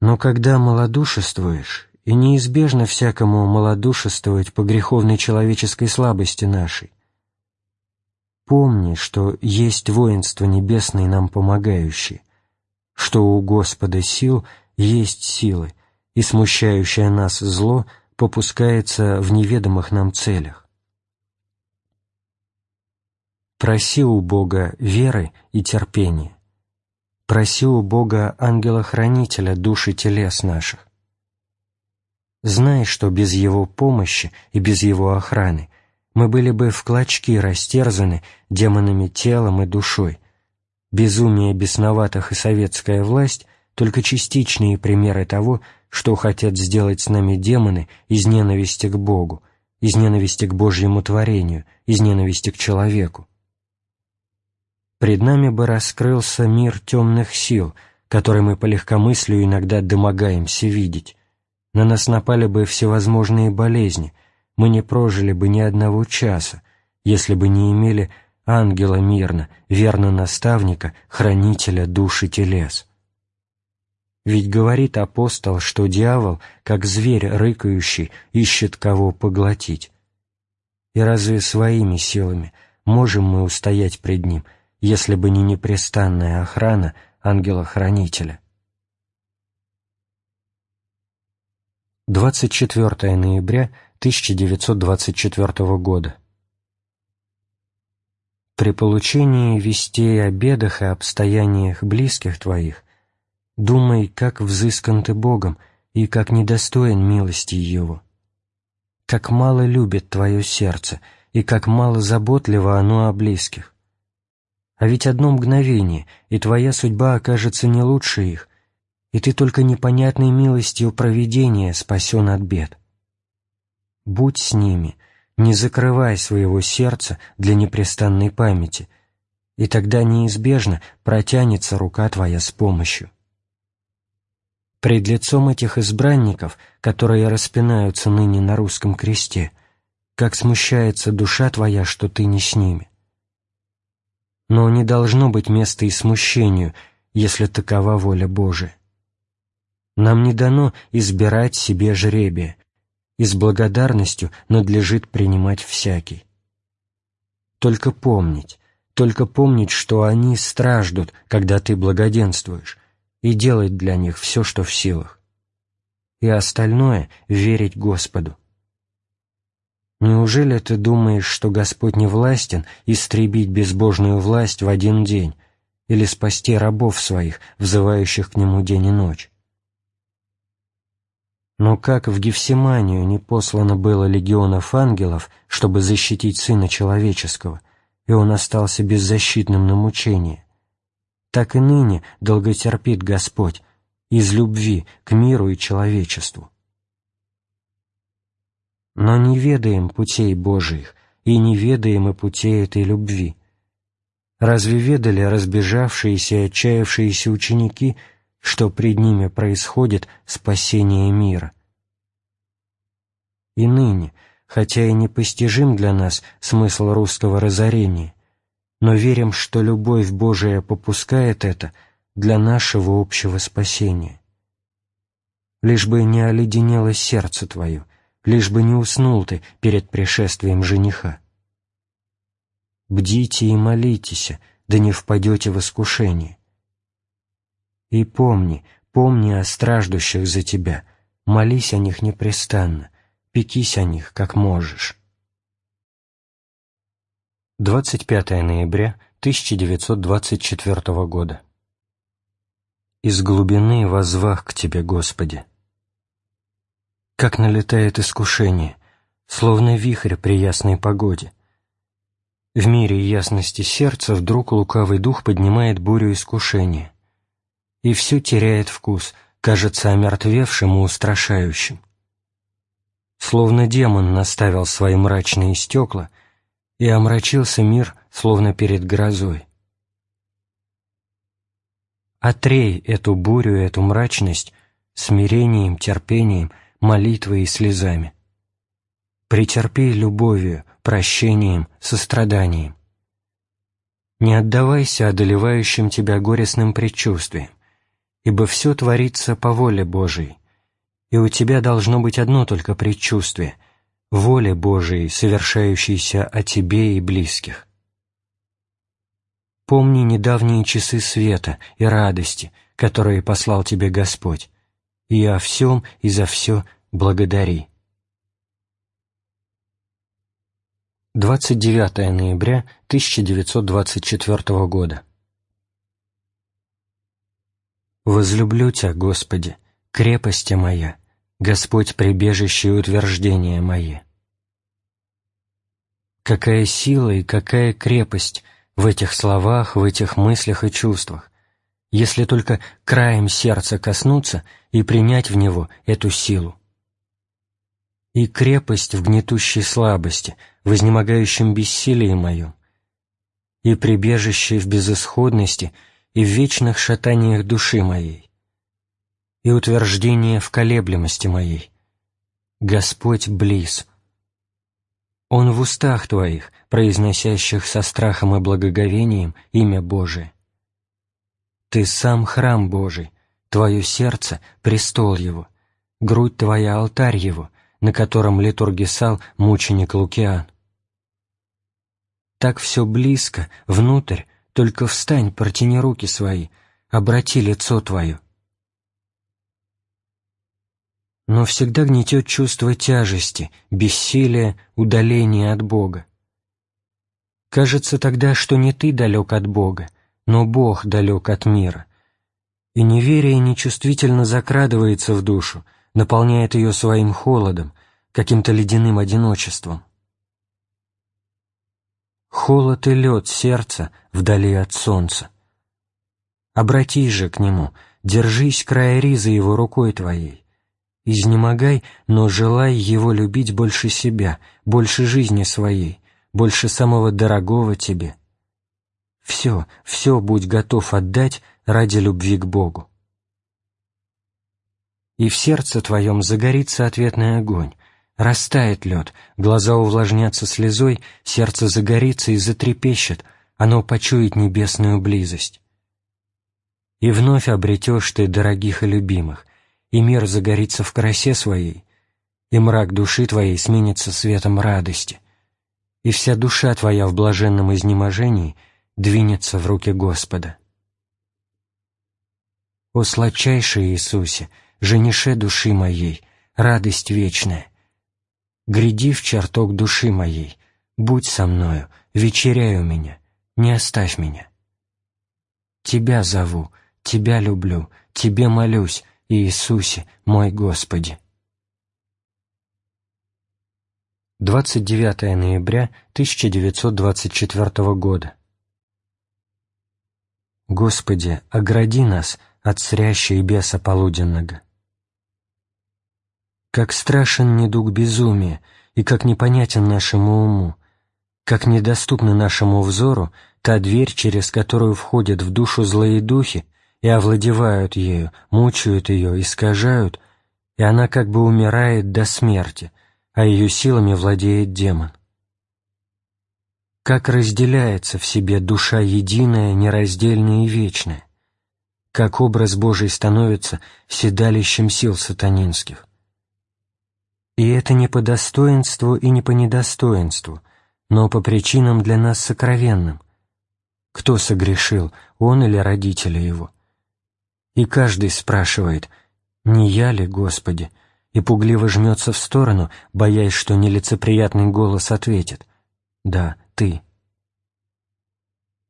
[SPEAKER 1] Но когда малодушествуешь, и неизбежно всякому малодушествовать по греховной человеческой слабости нашей, Помни, что есть воинство небесное нам помогающее, что у Господа сил есть силы, и смущающее нас зло попускается в неведомых нам целях. Проси у Бога веры и терпения. Проси у Бога ангела-хранителя души телес наших. Знай, что без Его помощи и без Его охраны мы были бы в клочки растерзаны демонами телом и душой. Безумие бесноватых и советская власть — только частичные примеры того, что хотят сделать с нами демоны из ненависти к Богу, из ненависти к Божьему творению, из ненависти к человеку. Пред нами бы раскрылся мир темных сил, который мы по легкомыслию иногда домогаемся видеть. На нас напали бы всевозможные болезни — мы не прожили бы ни одного часа, если бы не имели ангела мирно, верно наставника, хранителя души телес. Ведь говорит апостол, что дьявол, как зверь рыкающий, ищет кого поглотить. И разве своими силами можем мы устоять пред ним, если бы не непрестанная охрана ангела-хранителя? 24 ноября 1924 года. При получении вестей о бедах и обстояниях близких твоих думай, как взыскан ты Богом и как недостоин милости Его. Как мало любит твое сердце и как мало заботливо оно о близких. А ведь одно мгновение, и твоя судьба окажется не лучше их, и ты только непонятной милостью провидения спасен от бед будь с ними, не закрывай своего сердца для непрестанной памяти, и тогда неизбежно протянется рука твоя с помощью. Пред лицом этих избранников, которые распинаются ныне на русском кресте, как смущается душа твоя, что ты не с ними. Но не должно быть места и смущению, если такова воля Божия. Нам не дано избирать себе жребие, и с благодарностью надлежит принимать всякий. Только помнить, только помнить, что они страждут, когда ты благоденствуешь, и делать для них все, что в силах. И остальное — верить Господу. Неужели ты думаешь, что Господь не властен истребить безбожную власть в один день или спасти рабов своих, взывающих к Нему день и ночь? Но как в Гефсиманию не послано было легионов ангелов, чтобы защитить Сына Человеческого, и он остался беззащитным на мучении, так и ныне долготерпит Господь из любви к миру и человечеству. Но не ведаем путей Божиих, и не ведаем и путей этой любви. разве ведали разбежавшиеся и отчаявшиеся ученики, что пред ними происходит спасение мира? И ныне, хотя и непостижим для нас смысл русского разорения, но верим, что любовь Божия попускает это для нашего общего спасения. Лишь бы не оледенело сердце твое, лишь бы не уснул ты перед пришествием жениха. Бдите и молитесь, да не впадете в искушение. И помни, помни о страждущих за тебя, молись о них непрестанно, пекись о них, как можешь. 25 ноября 1924 года. Из глубины возвах к Тебе, Господи. Как налетает искушение, словно вихрь при ясной погоде. В мире ясности сердца вдруг лукавый дух поднимает бурю искушения, и все теряет вкус, кажется омертвевшим и устрашающим. Словно демон наставил свои мрачные стекла — и омрачился мир, словно перед грозой. Отрей эту бурю, эту мрачность смирением, терпением, молитвой и слезами. Претерпи любовью, прощением, состраданием. Не отдавайся одолевающим тебя горестным предчувствиям, ибо все творится по воле Божией, и у тебя должно быть одно только предчувствие — воле Божией, совершающейся о тебе и близких. Помни недавние часы света и радости, которые послал тебе Господь, и о всем и за все благодари. 29 ноября 1924 года. «Возлюблю Тебя, Господи, крепости моя, Господь прибежище и утверждение мое. Какая сила и какая крепость в этих словах, в этих мыслях и чувствах, если только краем сердца коснуться и принять в него эту силу. И крепость в гнетущей слабости, в изнемогающем бессилии моем, и прибежище в безысходности и в вечных шатаниях души моей, и утверждение в колеблемости моей. Господь близ. Он в устах твоих, произносящих со страхом и благоговением имя Божие. Ты сам храм Божий, твое сердце — престол его, грудь твоя — алтарь его, на котором литургисал мученик Лукиан. Так все близко, внутрь, только встань, протяни руки свои, обрати лицо твое, но всегда гнетет чувство тяжести, бессилия, удаления от Бога. Кажется тогда, что не ты далек от Бога, но Бог далек от мира. И неверие нечувствительно закрадывается в душу, наполняет ее своим холодом, каким-то ледяным одиночеством. Холод и лед сердца вдали от солнца. Обратись же к нему, держись края ризы его рукой твоей. Изнемогай, но желай его любить больше себя, больше жизни своей, больше самого дорогого тебе. Все, все будь готов отдать ради любви к Богу. И в сердце твоем загорится ответный огонь, растает лед, глаза увлажнятся слезой, сердце загорится и затрепещет, оно почует небесную близость. И вновь обретешь ты дорогих и любимых, и мир загорится в красе своей, и мрак души твоей сменится светом радости, и вся душа твоя в блаженном изнеможении двинется в руки Господа. О сладчайший Иисусе, женише души моей, радость вечная, гряди в чертог души моей, будь со мною, вечеряй у меня, не оставь меня. Тебя зову, Тебя люблю, Тебе молюсь, Иисусе, мой Господи. 29 ноября 1924 года. Господи, огради нас от срящей беса полуденного. Как страшен недуг безумия, и как непонятен нашему уму, как недоступны нашему взору та дверь, через которую входят в душу злые духи и овладевают ею, мучают ее, искажают, и она как бы умирает до смерти, а ее силами владеет демон. Как разделяется в себе душа единая, нераздельная и вечная, как образ Божий становится седалищем сил сатанинских. И это не по достоинству и не по недостоинству, но по причинам для нас сокровенным. Кто согрешил, он или родители его? И каждый спрашивает, «Не я ли, Господи?» и пугливо жмется в сторону, боясь, что нелицеприятный голос ответит, «Да, ты».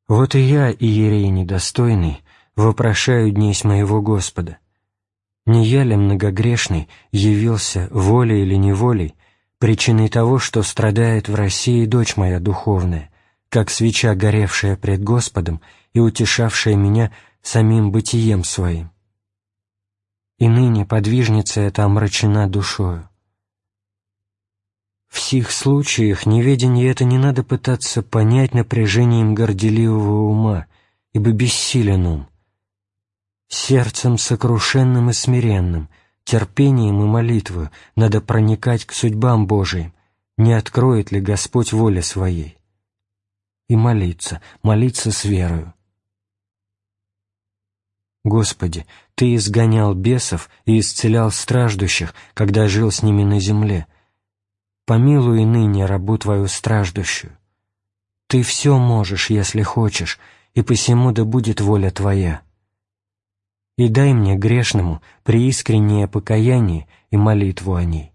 [SPEAKER 1] Вот и я, иерей недостойный, вопрошаю днесь моего Господа. Не я ли многогрешный явился волей или неволей причиной того, что страдает в России дочь моя духовная, как свеча, горевшая пред Господом и утешавшая меня самим бытием своим. И ныне подвижница эта омрачена душою. В сих случаях неведение это не надо пытаться понять напряжением горделивого ума, ибо бессилен ум. Сердцем сокрушенным и смиренным, терпением и молитвою надо проникать к судьбам Божиим, не откроет ли Господь воли своей. И молиться, молиться с верою. Господи, Ты изгонял бесов и исцелял страждущих, когда жил с ними на земле. Помилуй ныне рабу Твою страждущую. Ты все можешь, если хочешь, и посему да будет воля Твоя. И дай мне, грешному, преискреннее покаяние и молитву о ней.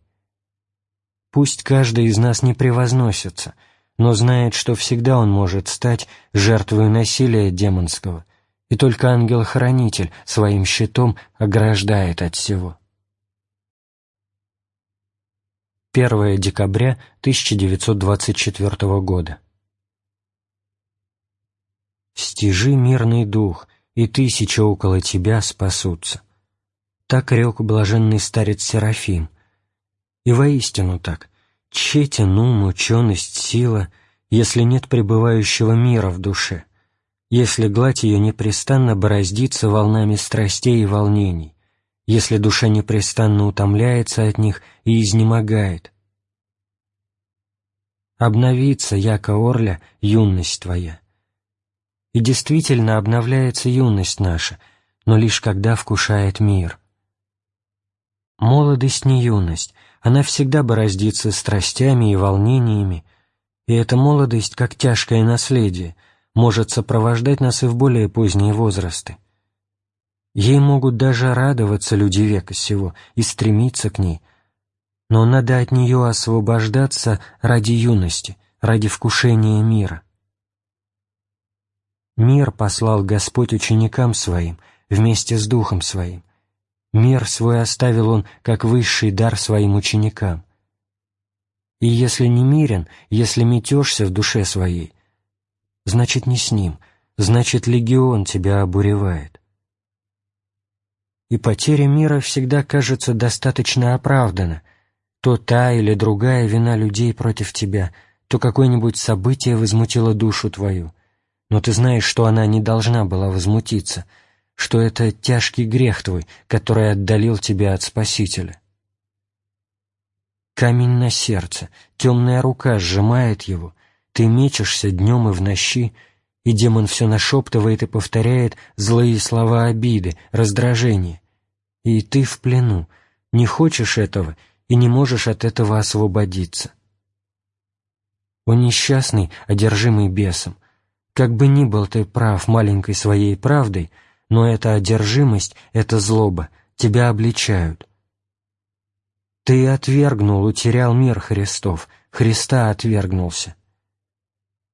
[SPEAKER 1] Пусть каждый из нас не превозносится, но знает, что всегда он может стать жертвой насилия демонского и только ангел-хранитель своим щитом ограждает от всего. 1 декабря 1924 года. «Стяжи мирный дух, и тысяча около тебя спасутся». Так рек блаженный старец Серафим. И воистину так, тщетен ум, ученость, сила, если нет пребывающего мира в душе если гладь ее непрестанно бороздится волнами страстей и волнений, если душа непрестанно утомляется от них и изнемогает. Обновится, яко орля, юность твоя. И действительно обновляется юность наша, но лишь когда вкушает мир. Молодость не юность, она всегда бороздится страстями и волнениями, и эта молодость, как тяжкое наследие — может сопровождать нас и в более поздние возрасты. Ей могут даже радоваться люди века сего и стремиться к ней, но надо от нее освобождаться ради юности, ради вкушения мира. Мир послал Господь ученикам Своим вместе с Духом Своим. Мир свой оставил Он как высший дар Своим ученикам. И если не мирен, если метешься в душе своей, значит не с ним, значит легион тебя обуревает. И потеря мира всегда кажется достаточно оправдана. То та или другая вина людей против тебя, то какое-нибудь событие возмутило душу твою. Но ты знаешь, что она не должна была возмутиться, что это тяжкий грех твой, который отдалил тебя от Спасителя. Камень на сердце, темная рука сжимает его, ты мечешься днем и в ночи, и демон все нашептывает и повторяет злые слова обиды, раздражения. И ты в плену, не хочешь этого и не можешь от этого освободиться. О несчастный, одержимый бесом, как бы ни был ты прав маленькой своей правдой, но эта одержимость, эта злоба тебя обличают. Ты отвергнул, утерял мир Христов, Христа отвергнулся.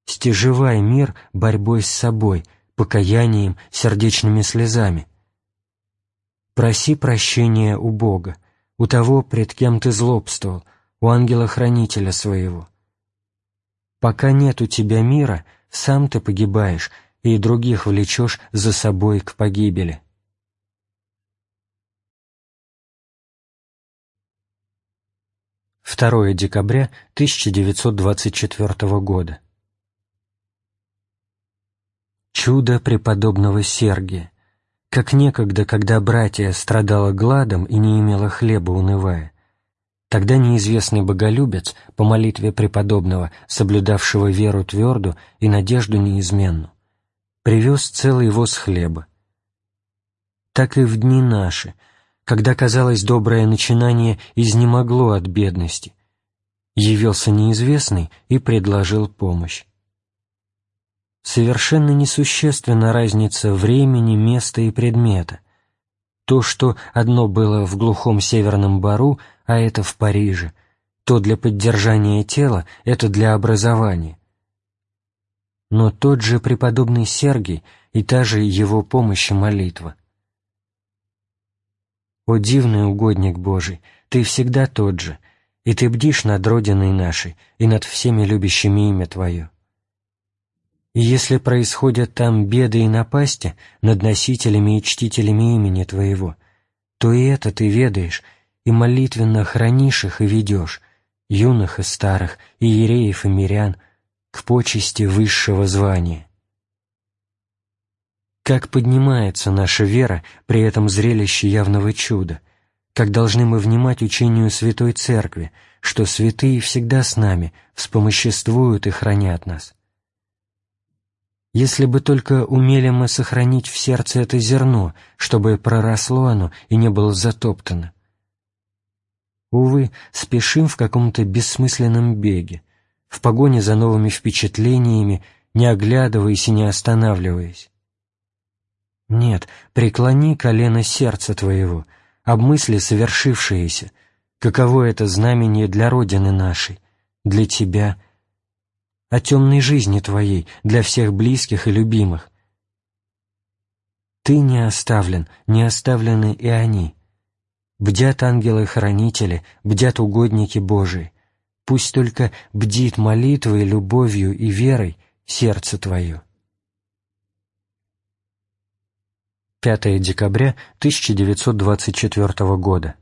[SPEAKER 1] Стяжевай мир борьбой с собой, покаянием, сердечными слезами. Проси прощения у Бога, у того, пред кем ты злобствовал, у ангела-хранителя своего. Пока нет у тебя мира, сам ты погибаешь и других влечешь за собой к погибели. Второе декабря 1924 года. Чудо преподобного Сергия. Как некогда, когда братья страдала гладом и не имела хлеба, унывая, тогда неизвестный боголюбец, по молитве преподобного, соблюдавшего веру тверду и надежду неизменну, привез целый воз хлеба. Так и в дни наши, когда, казалось, доброе начинание изнемогло от бедности, явился неизвестный и предложил помощь. Совершенно несущественна разница времени, места и предмета. То, что одно было в глухом северном бару, а это в Париже, то для поддержания тела, это для образования. Но тот же преподобный Сергий и та же его помощь и молитва. «О дивный угодник Божий, ты всегда тот же, и ты бдишь над Родиной нашей и над всеми любящими имя Твое. И если происходят там беды и напасти над носителями и чтителями имени Твоего, то и это Ты ведаешь, и молитвенно хранишь их и ведешь, юных и старых, и ереев и мирян, к почести высшего звания. Как поднимается наша вера при этом зрелище явного чуда — как должны мы внимать учению Святой Церкви, что святые всегда с нами, вспомоществуют и хранят нас. Если бы только умели мы сохранить в сердце это зерно, чтобы проросло оно и не было затоптано. Увы, спешим в каком-то бессмысленном беге, в погоне за новыми впечатлениями, не оглядываясь и не останавливаясь. Нет, преклони колено сердца твоего — обмысли совершившееся, каково это знамение для Родины нашей, для Тебя, о темной жизни Твоей, для всех близких и любимых. Ты не оставлен, не оставлены и они. Бдят ангелы-хранители, бдят угодники Божии. Пусть только бдит молитвой, любовью и верой сердце Твое. 5 декабря 1924 года.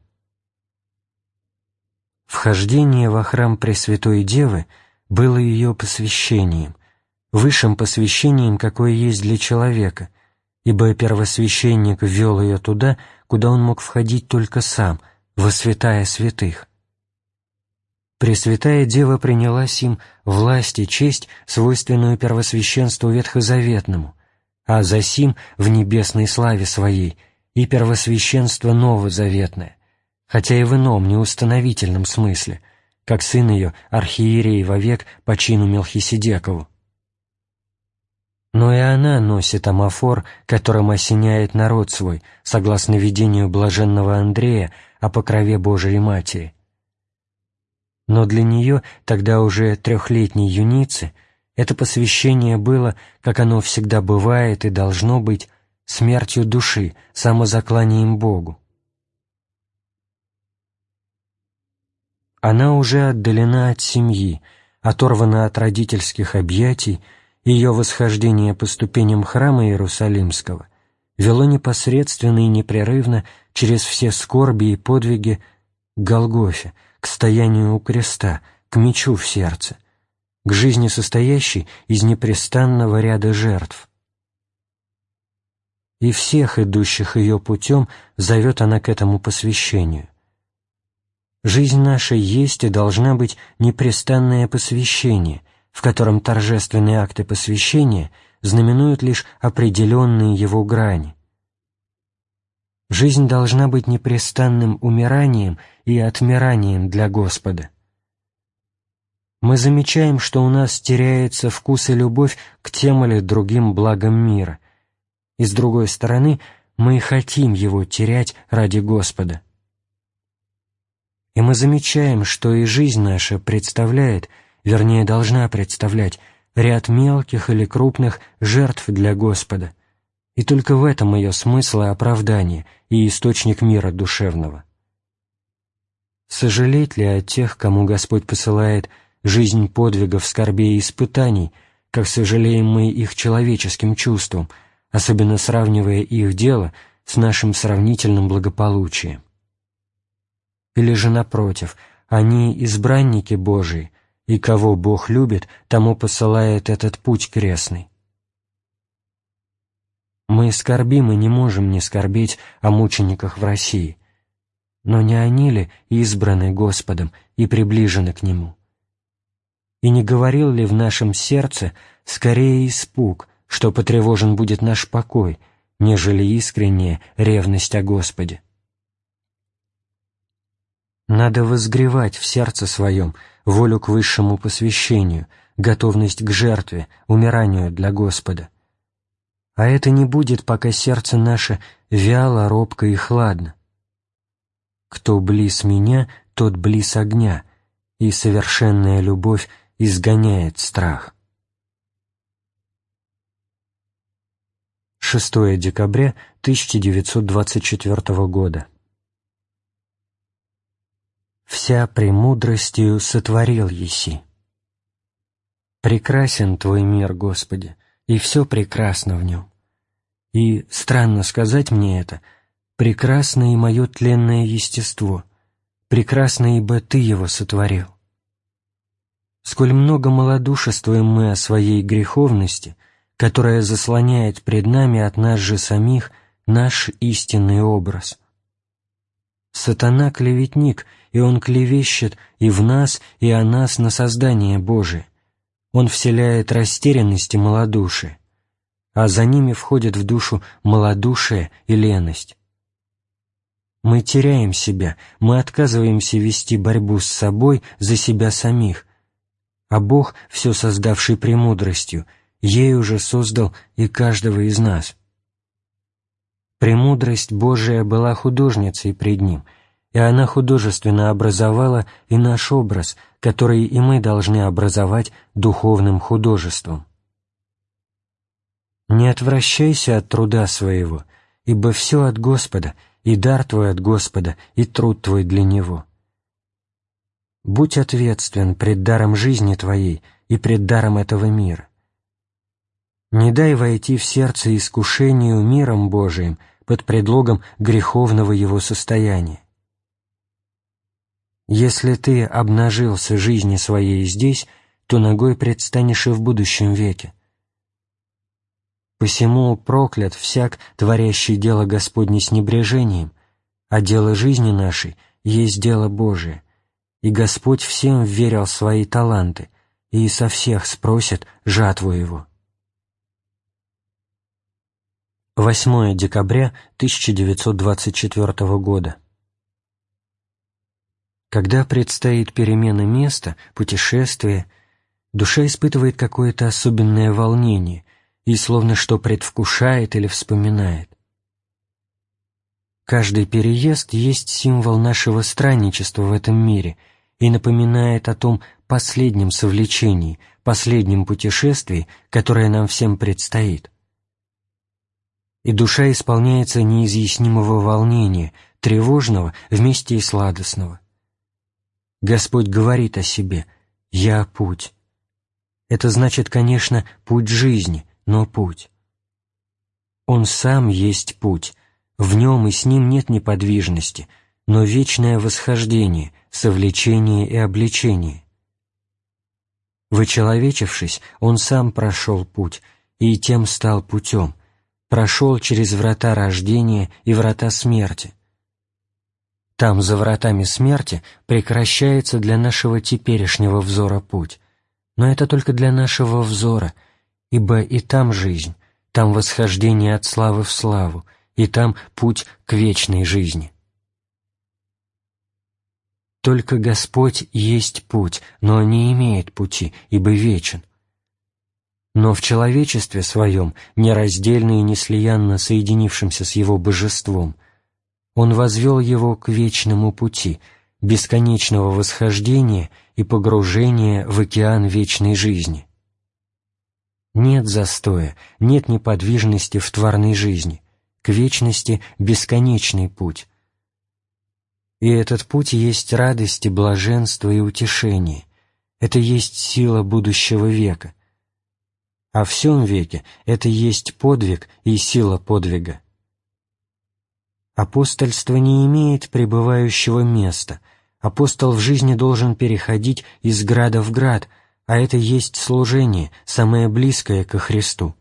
[SPEAKER 1] Вхождение во храм Пресвятой Девы было ее посвящением, высшим посвящением, какое есть для человека, ибо первосвященник ввел ее туда, куда он мог входить только сам, во святая святых. Пресвятая Дева принялась им власть и честь, свойственную первосвященству ветхозаветному – а засим в небесной славе Своей и первосвященство новозаветное, хотя и в ином неустановительном смысле, как сын ее, архиерей вовек по чину Мелхиседекову. Но и она носит амафор, которым осеняет народ свой, согласно видению блаженного Андрея о покрове Божией Матери. Но для нее, тогда уже трехлетней юницы, это посвящение было, как оно всегда бывает и должно быть, смертью души, самозакланием Богу. Она уже отдалена от семьи, оторвана от родительских объятий, ее восхождение по ступеням храма Иерусалимского вело непосредственно и непрерывно через все скорби и подвиги к Голгофе, к стоянию у креста, к мечу в сердце к жизни, состоящей из непрестанного ряда жертв. И всех идущих ее путем зовет она к этому посвящению. Жизнь наша есть и должна быть непрестанное посвящение, в котором торжественные акты посвящения знаменуют лишь определенные его грани. Жизнь должна быть непрестанным умиранием и отмиранием для Господа мы замечаем, что у нас теряется вкус и любовь к тем или другим благам мира, и, с другой стороны, мы хотим его терять ради Господа. И мы замечаем, что и жизнь наша представляет, вернее, должна представлять, ряд мелких или крупных жертв для Господа, и только в этом ее смысл и оправдание и источник мира душевного. Сожалеть ли о тех, кому Господь посылает – жизнь подвигов, скорбей и испытаний, как сожалеем мы их человеческим чувством, особенно сравнивая их дело с нашим сравнительным благополучием. Или же, напротив, они избранники Божии, и кого Бог любит, тому посылает этот путь крестный. Мы скорбим и не можем не скорбеть о мучениках в России. Но не они ли избраны Господом и приближены к Нему? И не говорил ли в нашем сердце скорее испуг, что потревожен будет наш покой, нежели искренняя ревность о Господе? Надо возгревать в сердце своем волю к высшему посвящению, готовность к жертве, умиранию для Господа. А это не будет, пока сердце наше вяло, робко и хладно. Кто близ меня, тот близ огня, и совершенная любовь изгоняет страх. 6 декабря 1924 года. «Вся премудростью сотворил еси». Прекрасен Твой мир, Господи, и все прекрасно в нем. И, странно сказать мне это, прекрасно и мое тленное естество, прекрасно, ибо Ты его сотворил. Сколь много малодушествуем мы о своей греховности, которая заслоняет пред нами от нас же самих наш истинный образ. Сатана — клеветник, и он клевещет и в нас, и о нас на создание Божие он вселяет растерянность и малодушие, а за ними входит в душу малодушие и леность. Мы теряем себя, мы отказываемся вести борьбу с собой за себя самих, а Бог, все создавший премудростью, ей уже создал и каждого из нас. Премудрость Божия была художницей пред Ним — и она художественно образовала и наш образ, который и мы должны образовать духовным художеством. Не отвращайся от труда своего, ибо все от Господа, и дар твой от Господа, и труд твой для Него. Будь ответствен пред даром жизни твоей и пред даром этого мира. Не дай войти в сердце искушению миром Божиим под предлогом греховного его состояния. Если ты обнажился жизни своей здесь, то ногой предстанешь и в будущем веке. Посему проклят всяк, творящий дело Господне с небрежением, а дело жизни нашей есть дело Божие, и Господь всем верил свои таланты, и со всех спросит жатву его. 8 декабря 1924 года. Когда предстоит перемена места, путешествие, душа испытывает какое-то особенное волнение и словно что предвкушает или вспоминает. Каждый переезд есть символ нашего странничества в этом мире и напоминает о том последнем совлечении, последнем путешествии, которое нам всем предстоит. И душа исполняется неизъяснимого волнения, тревожного вместе и сладостного. Господь говорит о себе «Я — путь». Это значит, конечно, путь жизни, но путь. Он сам есть путь, в нем и с ним нет неподвижности, но вечное восхождение, совлечение и обличение. Вычеловечившись, он сам прошел путь и тем стал путем, прошел через врата рождения и врата смерти — там, за вратами смерти, прекращается для нашего теперешнего взора путь. Но это только для нашего взора, ибо и там жизнь, там восхождение от славы в славу, и там путь к вечной жизни. Только Господь есть путь, но не имеет пути, ибо вечен. Но в человечестве своем, нераздельно и неслиянно соединившимся с Его божеством, он возвел его к вечному пути, бесконечного восхождения и погружения в океан вечной жизни. Нет застоя, нет неподвижности в тварной жизни, к вечности бесконечный путь. И этот путь есть радость и блаженство и утешение, это есть сила будущего века. А в всем веке это есть подвиг и сила подвига. Апостольство не имеет пребывающего места. Апостол в жизни должен переходить из града в град, а это есть служение, самое близкое ко Христу.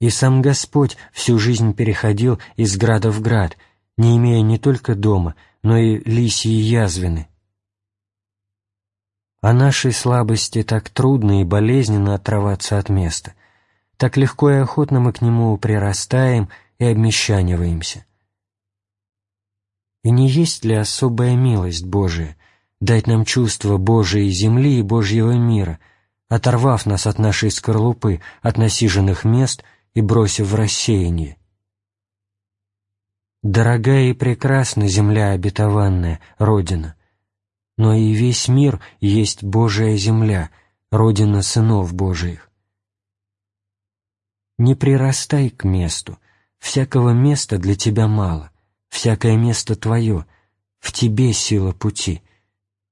[SPEAKER 1] И сам Господь всю жизнь переходил из града в град, не имея не только дома, но и лисьи язвины. О нашей слабости так трудно и болезненно отрываться от места, так легко и охотно мы к нему прирастаем и обмещаниваемся. И не есть ли особая милость Божия дать нам чувство Божией земли и Божьего мира, оторвав нас от нашей скорлупы, от насиженных мест и бросив в рассеяние? Дорогая и прекрасна земля обетованная, Родина, но и весь мир есть Божия земля, Родина сынов Божиих. Не прирастай к месту, всякого места для тебя мало, всякое место твое, в тебе сила пути.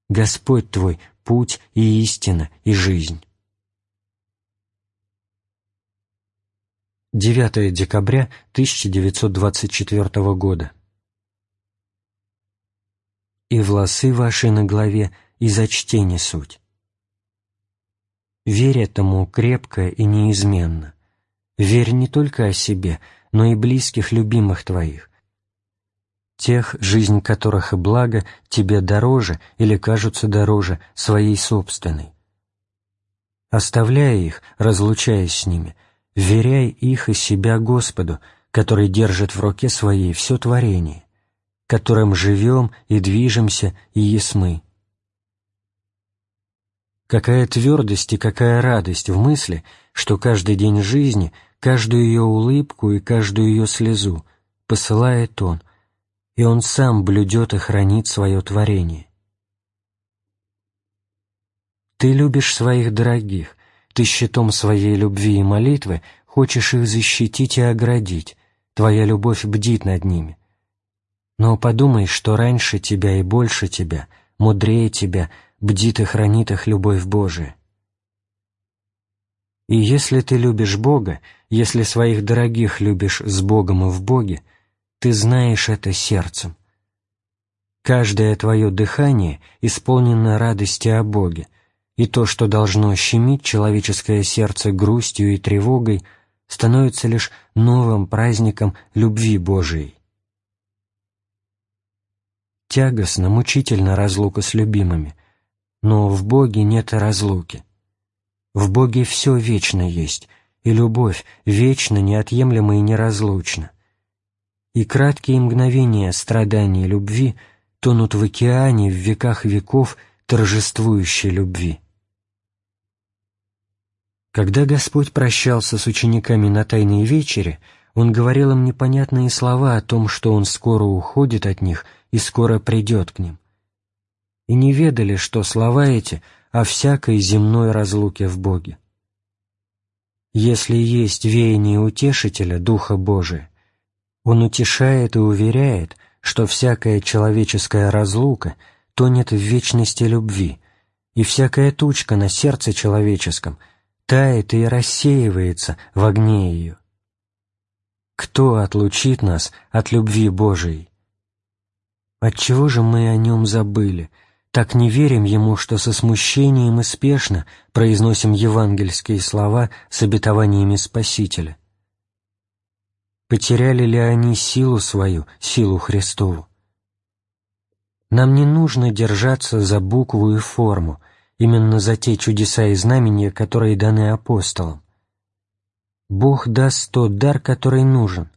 [SPEAKER 1] Господь твой — путь и истина и жизнь. 9 декабря 1924 года. «И волосы ваши на голове, и зачтение суть». Верь этому крепко и неизменно. Верь не только о себе, но и близких любимых твоих, тех, жизнь которых и благо тебе дороже или кажутся дороже своей собственной. Оставляя их, разлучаясь с ними, веряй их и себя Господу, который держит в руке своей все творение, которым живем и движемся и ясмы. Какая твердость и какая радость в мысли, что каждый день жизни — каждую ее улыбку и каждую ее слезу посылает Он, и Он сам блюдет и хранит свое творение. Ты любишь своих дорогих, ты щитом своей любви и молитвы хочешь их защитить и оградить, твоя любовь бдит над ними. Но подумай, что раньше тебя и больше тебя, мудрее тебя, бдит и хранит их любовь Божия. И если ты любишь Бога, если своих дорогих любишь с Богом и в Боге, ты знаешь это сердцем. Каждое твое дыхание исполнено радости о Боге, и то, что должно щемить человеческое сердце грустью и тревогой, становится лишь новым праздником любви Божией. Тягостно, мучительно разлука с любимыми, но в Боге нет разлуки. В Боге все вечно есть, и любовь вечна, неотъемлема и неразлучна. И краткие мгновения страданий любви тонут в океане в веках веков торжествующей любви. Когда Господь прощался с учениками на Тайной вечере, Он говорил им непонятные слова о том, что Он скоро уходит от них и скоро придет к ним. И не ведали, что слова эти — о всякой земной разлуке в Боге. Если есть веяние утешителя, Духа Божия, он утешает и уверяет, что всякая человеческая разлука тонет в вечности любви, и всякая тучка на сердце человеческом тает и рассеивается в огне ее. Кто отлучит нас от любви Божией? Отчего же мы о нем забыли, так не верим ему, что со смущением и спешно произносим евангельские слова с обетованиями Спасителя. Потеряли ли они силу свою, силу Христову? Нам не нужно держаться за букву и форму, именно за те чудеса и знамения, которые даны апостолам. Бог даст тот дар, который нужен.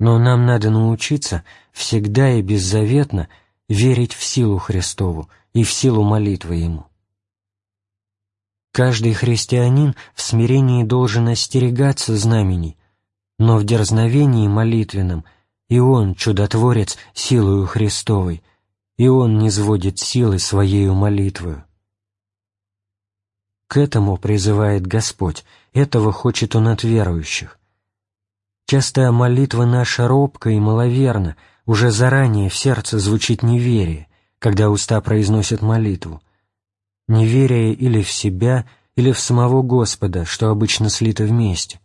[SPEAKER 1] Но нам надо научиться всегда и беззаветно – верить в силу Христову и в силу молитвы Ему. Каждый христианин в смирении должен остерегаться знамений, но в дерзновении молитвенном и он, чудотворец, силою Христовой, и он не сводит силы своею молитвою. К этому призывает Господь, этого хочет Он от верующих. Часто молитва наша робка и маловерна, уже заранее в сердце звучит неверие, когда уста произносят молитву. Неверие или в себя, или в самого Господа, что обычно слито вместе.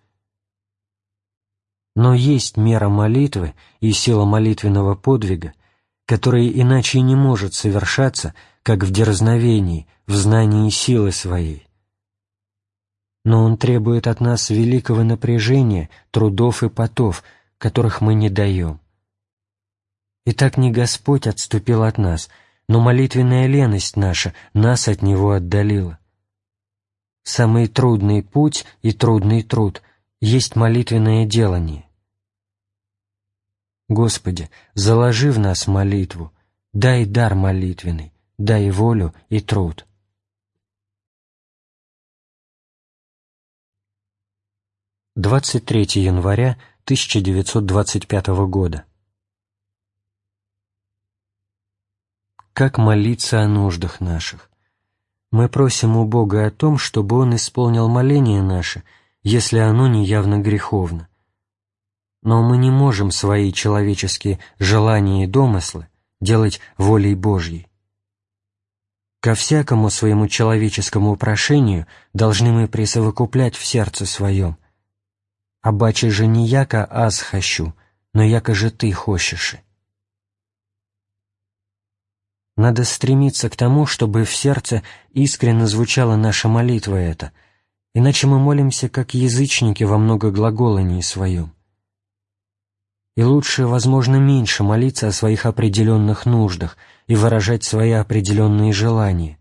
[SPEAKER 1] Но есть мера молитвы и сила молитвенного подвига, которая иначе не может совершаться, как в дерзновении, в знании силы своей. но Он требует от нас великого напряжения, трудов и потов, которых мы не даем. Итак, не Господь отступил от нас, но молитвенная леность наша нас от Него отдалила. Самый трудный путь и трудный труд есть молитвенное делание. Господи, заложи в нас молитву, дай дар молитвенный, дай волю и труд. Двадцать третье января 1925 года. Как молиться о нуждах наших? Мы просим у Бога о том, чтобы Он исполнил моление наше, если оно не явно греховно. Но мы не можем свои человеческие желания и домыслы делать волей Божьей. Ко всякому своему человеческому прошению должны мы присовокуплять в сердце своем. «Абаче же не яко аз хочу, но яко же ты хочешь». Надо стремиться к тому, чтобы в сердце искренне звучала наша молитва эта, иначе мы молимся, как язычники во многоглаголании своем. И лучше, возможно, меньше молиться о своих определенных нуждах и выражать свои определенные желания,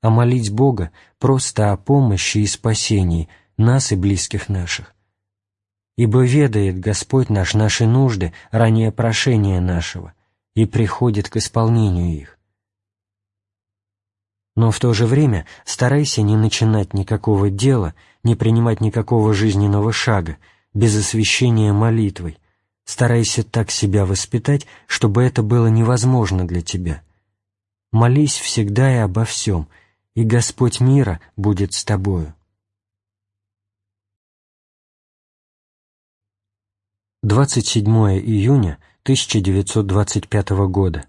[SPEAKER 1] а молить Бога просто о помощи и спасении нас и близких наших. Ибо ведает Господь наш наши нужды ранее прошения нашего и приходит к исполнению их. Но в то же время старайся не начинать никакого дела, не принимать никакого жизненного шага без освящения молитвой. Старайся так себя воспитать, чтобы это было невозможно для тебя. Молись всегда и обо всем, и Господь мира будет с тобою. 27 июня 1925 года.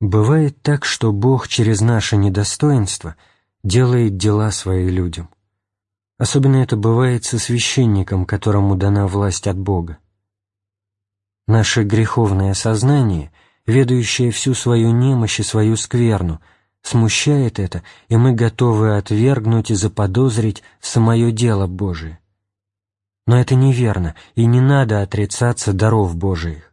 [SPEAKER 1] Бывает так, что Бог через наше недостоинство делает дела свои людям. Особенно это бывает со священником, которому дана власть от Бога. Наше греховное сознание, ведающее всю свою немощь и свою скверну, смущает это, и мы готовы отвергнуть и заподозрить самое дело Божие. Но это неверно, и не надо отрицаться даров Божиих.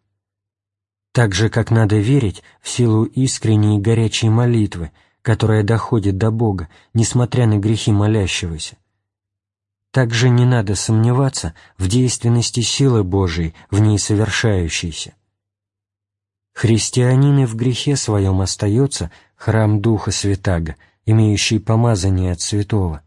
[SPEAKER 1] Так же, как надо верить в силу искренней и горячей молитвы, которая доходит до Бога, несмотря на грехи молящегося. Также не надо сомневаться в действенности силы Божией, в ней совершающейся. Христианин и в грехе своем остается храм Духа Святаго, имеющий помазание от святого.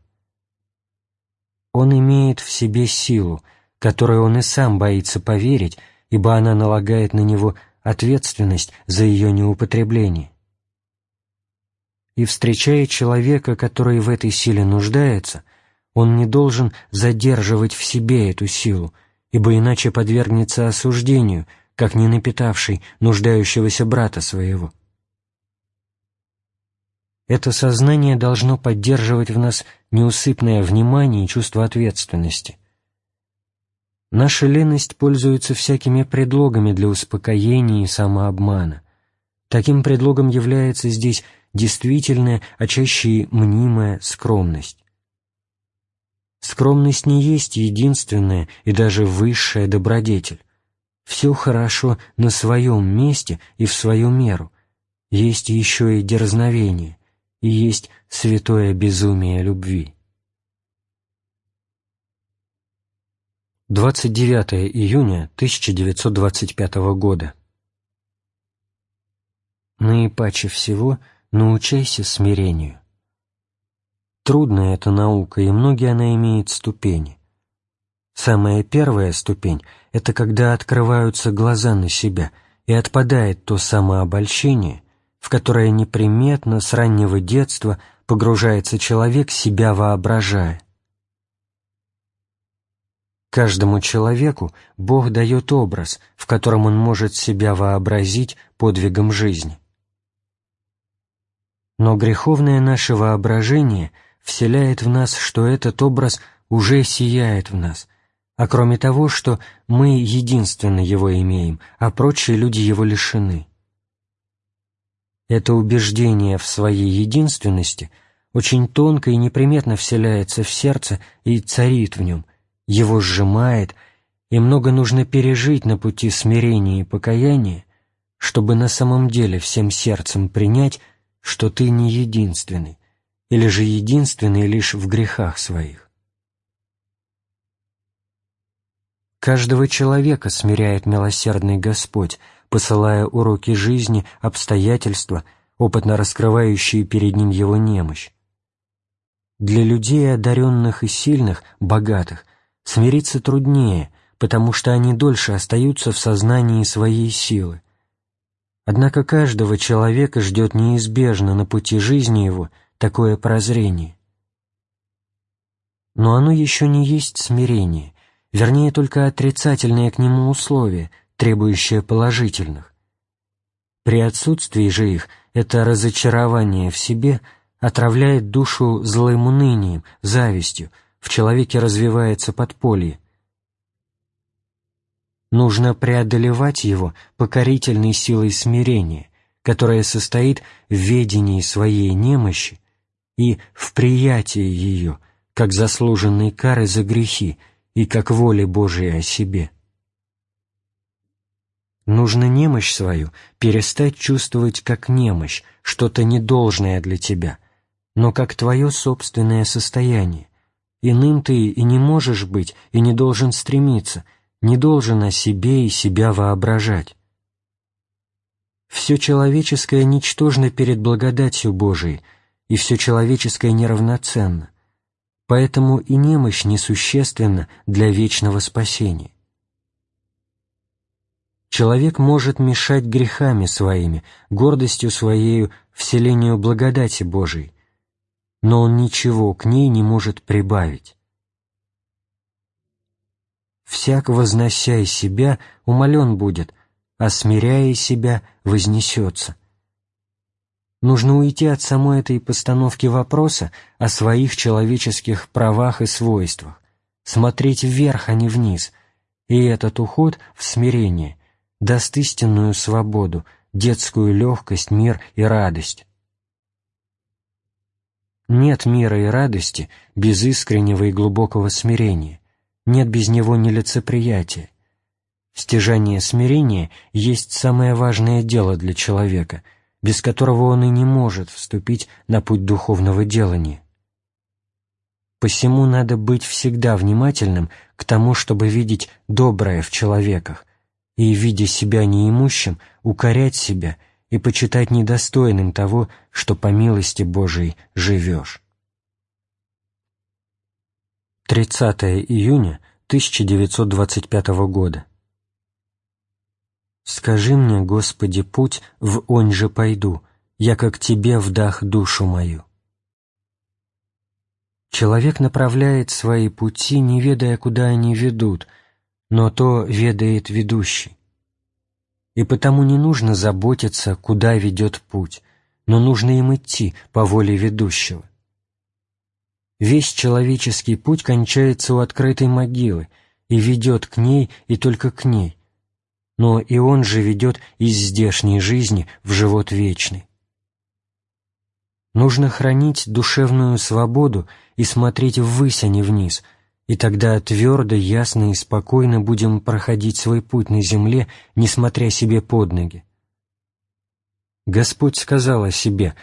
[SPEAKER 1] Он имеет в себе силу, которую он и сам боится поверить, ибо она налагает на него ответственность за ее неупотребление. И встречая человека, который в этой силе нуждается, он не должен задерживать в себе эту силу, ибо иначе подвергнется осуждению, как не напитавший нуждающегося брата своего. Это сознание должно поддерживать в нас неусыпное внимание и чувство ответственности – Наша леность пользуется всякими предлогами для успокоения и самообмана. Таким предлогом является здесь действительная, а чаще и мнимая скромность. Скромность не есть единственная и даже высшая добродетель. Все хорошо на своем месте и в свою меру. Есть еще и дерзновение, и есть святое безумие любви. 29 июня 1925 года. Наипаче всего научайся смирению. Трудная эта наука, и многие она имеет ступени. Самая первая ступень — это когда открываются глаза на себя, и отпадает то самообольщение, в которое неприметно с раннего детства погружается человек, себя воображая. Каждому человеку Бог дает образ, в котором он может себя вообразить подвигом жизни. Но греховное наше воображение вселяет в нас, что этот образ уже сияет в нас, а кроме того, что мы единственно его имеем, а прочие люди его лишены. Это убеждение в своей единственности очень тонко и неприметно вселяется в сердце и царит в нем, его сжимает, и много нужно пережить на пути смирения и покаяния, чтобы на самом деле всем сердцем принять, что ты не единственный, или же единственный лишь в грехах своих. Каждого человека смиряет милосердный Господь, посылая уроки жизни, обстоятельства, опытно раскрывающие перед ним его немощь. Для людей одаренных и сильных, богатых, смириться труднее, потому что они дольше остаются в сознании своей силы. Однако каждого человека ждет неизбежно на пути жизни его такое прозрение. Но оно еще не есть смирение, вернее только отрицательное к нему условие, требующее положительных. При отсутствии же их это разочарование в себе – отравляет душу злым унынием, завистью, в человеке развивается подполье. Нужно преодолевать его покорительной силой смирения, которая состоит в ведении своей немощи и в приятии ее, как заслуженной кары за грехи и как воли Божией о себе. Нужно немощь свою перестать чувствовать как немощь, что-то недолжное для тебя – но как твое собственное состояние. Иным ты и не можешь быть, и не должен стремиться, не должен о себе и себя воображать. Все человеческое ничтожно перед благодатью Божией, и все человеческое неравноценно, поэтому и немощь несущественна для вечного спасения. Человек может мешать грехами своими, гордостью своею, вселению благодати Божией, но он ничего к ней не может прибавить. «Всяк, возносяй себя, умолен будет, а смиряя себя, вознесется». Нужно уйти от самой этой постановки вопроса о своих человеческих правах и свойствах, смотреть вверх, а не вниз, и этот уход в смирение даст истинную свободу, детскую легкость, мир и радость. Нет мира и радости без искреннего и глубокого смирения, нет без него нелицеприятия. Стяжание смирения есть самое важное дело для человека, без которого он и не может вступить на путь духовного делания. Посему надо быть всегда внимательным к тому, чтобы видеть доброе в человеках, и, видя себя неимущим, укорять себя и почитать недостойным того, что по милости Божией живешь. 30 июня 1925 года. «Скажи мне, Господи, путь, в онь же пойду, я как Тебе вдах душу мою». Человек направляет свои пути, не ведая, куда они ведут, но то ведает ведущий и потому не нужно заботиться, куда ведет путь, но нужно им идти по воле ведущего. Весь человеческий путь кончается у открытой могилы и ведет к ней и только к ней, но и он же ведет из здешней жизни в живот вечный. Нужно хранить душевную свободу и смотреть ввысь, а не вниз – и тогда твердо, ясно и спокойно будем проходить свой путь на земле, не смотря себе под ноги. Господь сказал о себе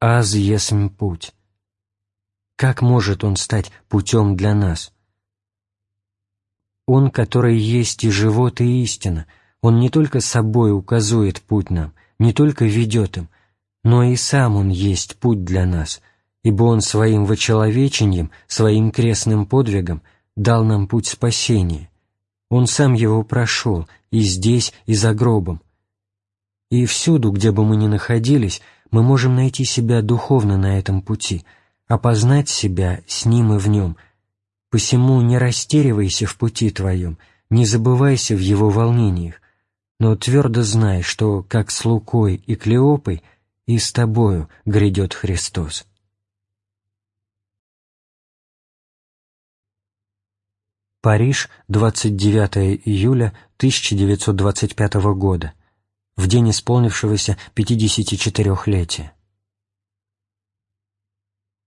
[SPEAKER 1] «Аз есмь путь». Как может Он стать путем для нас? Он, который есть и живот, и истина, Он не только собой указует путь нам, не только ведет им, но и сам Он есть путь для нас, ибо Он своим вочеловечением, своим крестным подвигом дал нам путь спасения. Он сам его прошел и здесь, и за гробом. И всюду, где бы мы ни находились, мы можем найти себя духовно на этом пути, опознать себя с ним и в нем. Посему не растеривайся в пути твоем, не забывайся в его волнениях, но твердо знай, что, как с Лукой и Клеопой, и с тобою грядет Христос. Париж, 29 июля 1925 года, в день исполнившегося 54-летия.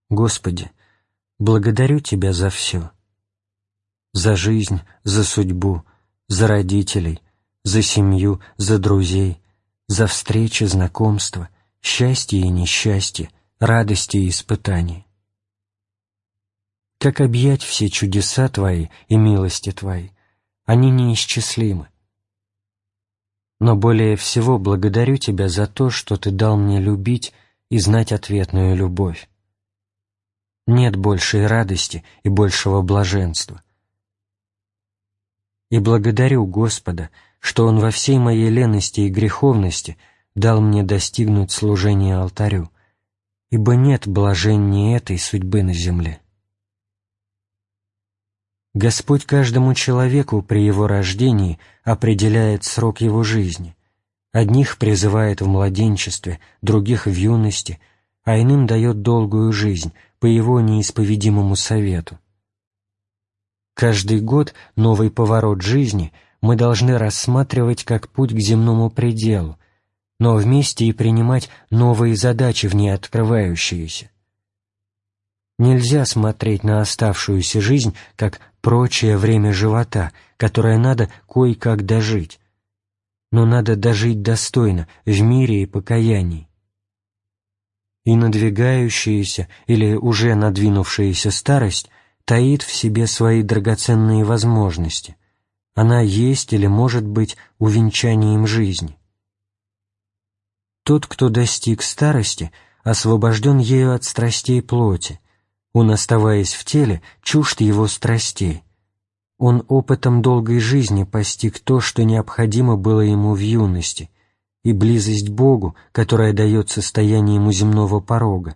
[SPEAKER 1] Господи, благодарю Тебя за все. За жизнь, за судьбу, за родителей, за семью, за друзей, за встречи, знакомства, счастье и несчастье, радости и испытания. Как объять все чудеса Твои и милости Твои? Они неисчислимы. Но более всего благодарю Тебя за то, что Ты дал мне любить и знать ответную любовь. Нет большей радости и большего блаженства. И благодарю Господа, что Он во всей моей лености и греховности дал мне достигнуть служения алтарю, ибо нет блаженнее этой судьбы на земле. Господь каждому человеку при его рождении определяет срок его жизни. Одних призывает в младенчестве, других в юности, а иным дает долгую жизнь по его неисповедимому совету. Каждый год новый поворот жизни мы должны рассматривать как путь к земному пределу, но вместе и принимать новые задачи в ней открывающиеся. Нельзя смотреть на оставшуюся жизнь как прочее время живота, которое надо кое-как дожить. Но надо дожить достойно, в мире и покаянии. И надвигающаяся или уже надвинувшаяся старость таит в себе свои драгоценные возможности. Она есть или может быть увенчанием жизни. Тот, кто достиг старости, освобожден ею от страстей плоти, он, оставаясь в теле, чужд его страстей. Он опытом долгой жизни постиг то, что необходимо было ему в юности, и близость Богу, которая дает состояние ему земного порога,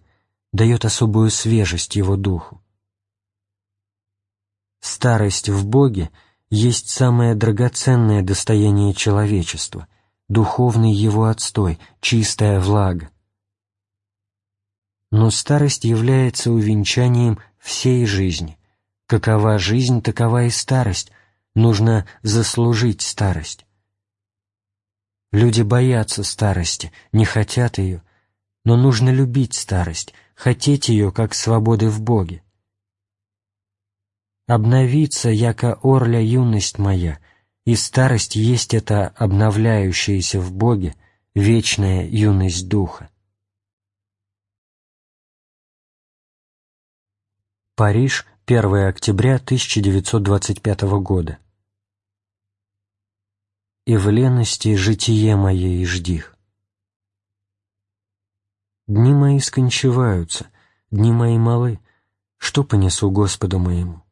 [SPEAKER 1] дает особую свежесть его духу. Старость в Боге есть самое драгоценное достояние человечества, духовный его отстой, чистая влага но старость является увенчанием всей жизни. Какова жизнь, такова и старость. Нужно заслужить старость. Люди боятся старости, не хотят ее, но нужно любить старость, хотеть ее, как свободы в Боге. Обновиться, яко орля юность моя, и старость есть эта обновляющаяся в Боге вечная юность Духа. Париж, 1 октября 1925 года. «И в лености житие моей ждих». Дни мои скончиваются, дни мои малы, что понесу Господу моему?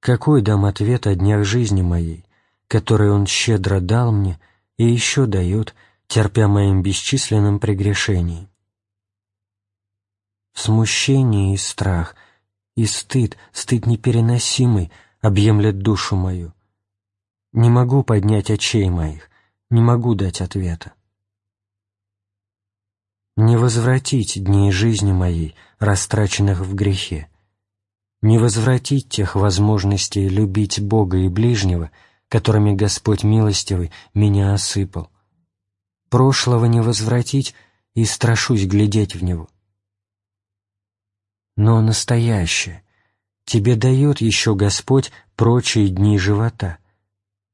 [SPEAKER 1] Какой дам ответ о днях жизни моей, которые Он щедро дал мне и еще дает, терпя моим бесчисленным прегрешением? Смущение и страх, и стыд, стыд непереносимый, объемлет душу мою. Не могу поднять очей моих, не могу дать ответа. Не возвратить дней жизни моей, растраченных в грехе, не возвратить тех возможностей любить Бога и ближнего, которыми Господь милостивый меня осыпал. Прошлого не возвратить, и страшусь глядеть в него но настоящее. Тебе дает еще Господь прочие дни живота.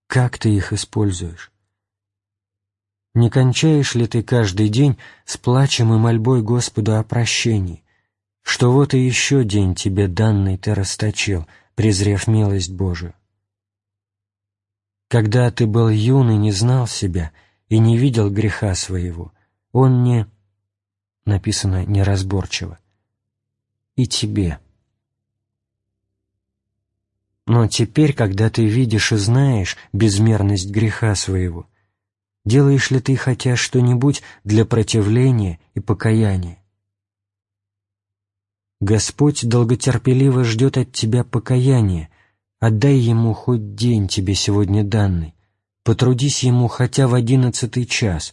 [SPEAKER 1] Как ты их используешь? Не кончаешь ли ты каждый день с плачем и мольбой Господу о прощении, что вот и еще день тебе данный ты расточил, презрев милость Божию? Когда ты был юн и не знал себя, и не видел греха своего, он не... Написано неразборчиво и тебе. Но теперь, когда ты видишь и знаешь безмерность греха своего, делаешь ли ты хотя что-нибудь для противления и покаяния? Господь долготерпеливо ждет от тебя покаяния, отдай Ему хоть день тебе сегодня данный, потрудись Ему хотя в одиннадцатый час,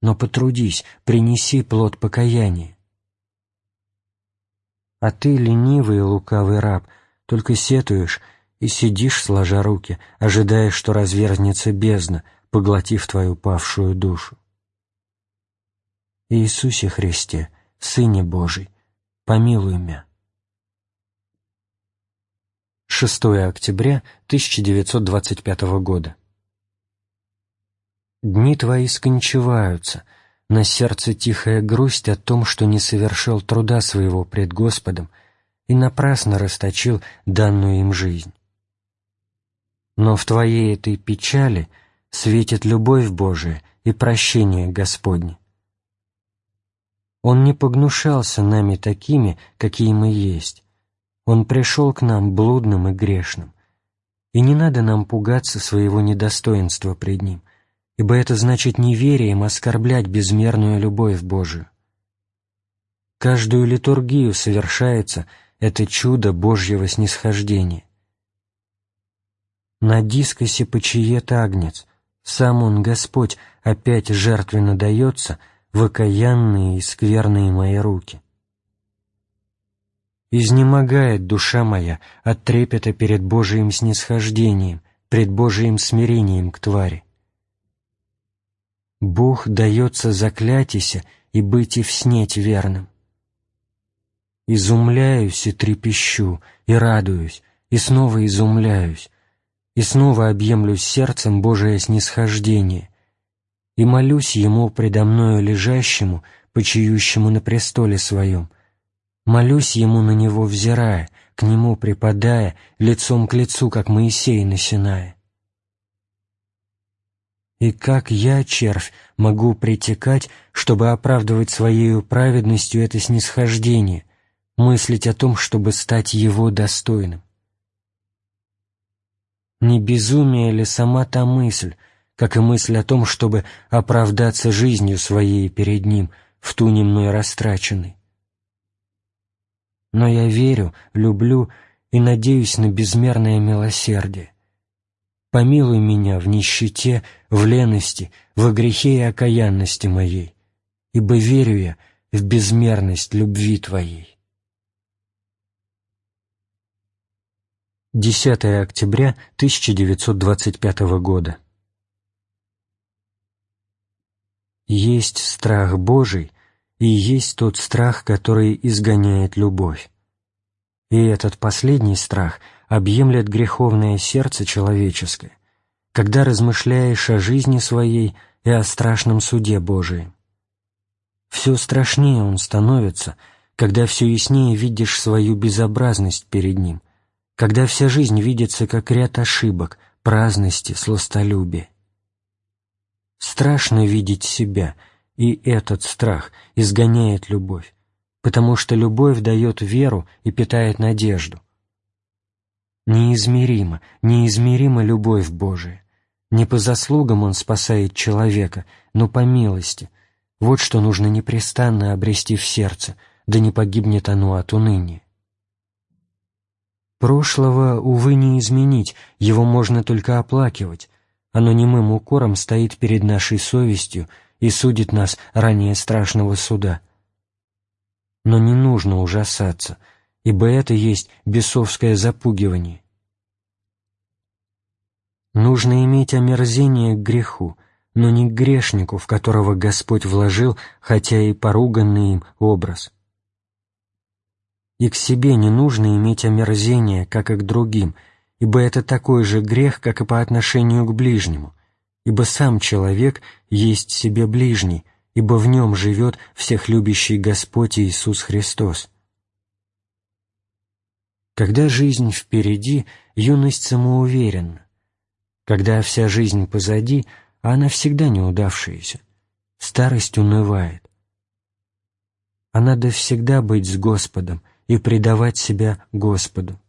[SPEAKER 1] но потрудись, принеси плод покаяния. А ты, ленивый и лукавый раб, только сетуешь и сидишь, сложа руки, ожидая, что разверзнется бездна, поглотив твою павшую душу. Иисусе Христе, Сыне Божий, помилуй мя. 6 октября 1925 года. Дни твои скончиваются, на сердце тихая грусть о том, что не совершил труда своего пред Господом и напрасно расточил данную им жизнь. Но в твоей этой печали светит любовь Божия и прощение Господне. Он не погнушался нами такими, какие мы есть. Он пришел к нам блудным и грешным. И не надо нам пугаться своего недостоинства пред Ним, ибо это значит неверием оскорблять безмерную любовь Божию. Каждую литургию совершается это чудо Божьего снисхождения. На дискосе почиет агнец, сам он, Господь, опять жертвенно дается в окаянные и скверные мои руки. Изнемогает душа моя от трепета перед Божиим снисхождением, пред Божиим смирением к твари. Бог дается заклятися и быть и вснеть верным. Изумляюсь и трепещу, и радуюсь, и снова изумляюсь, и снова объемлюсь сердцем Божие снисхождение, и молюсь Ему предо мною лежащему, почиющему на престоле Своем, молюсь Ему на Него взирая, к Нему припадая, лицом к лицу, как Моисей на Синае. И как я, червь, могу притекать, чтобы оправдывать своей праведностью это снисхождение, мыслить о том, чтобы стать его достойным? Не безумие ли сама та мысль, как и мысль о том, чтобы оправдаться жизнью своей перед Ним в ту немной растраченной? Но я верю, люблю и надеюсь на безмерное милосердие помилуй меня в нищете, в лености, в грехе и окаянности моей, ибо верю я в безмерность любви Твоей. 10 октября 1925 года. Есть страх Божий, и есть тот страх, который изгоняет любовь. И этот последний страх — объемлет греховное сердце человеческое, когда размышляешь о жизни своей и о страшном суде Божием. Все страшнее он становится, когда все яснее видишь свою безобразность перед ним, когда вся жизнь видится как ряд ошибок, праздности, сластолюбия. Страшно видеть себя, и этот страх изгоняет любовь, потому что любовь дает веру и питает надежду, Неизмерима, неизмерима любовь Божия. Не по заслугам Он спасает человека, но по милости. Вот что нужно непрестанно обрести в сердце, да не погибнет оно от уныния. Прошлого, увы, не изменить, его можно только оплакивать. Оно немым укором стоит перед нашей совестью и судит нас ранее страшного суда. Но не нужно ужасаться — ибо это есть бесовское запугивание. Нужно иметь омерзение к греху, но не к грешнику, в которого Господь вложил, хотя и поруганный им образ. И к себе не нужно иметь омерзение, как и к другим, ибо это такой же грех, как и по отношению к ближнему, ибо сам человек есть себе ближний, ибо в нем живет всех любящий Господь Иисус Христос. Когда жизнь впереди, юность самоуверенна. Когда вся жизнь позади, она всегда неудавшаяся. Старость унывает. А надо всегда быть с Господом и предавать себя Господу.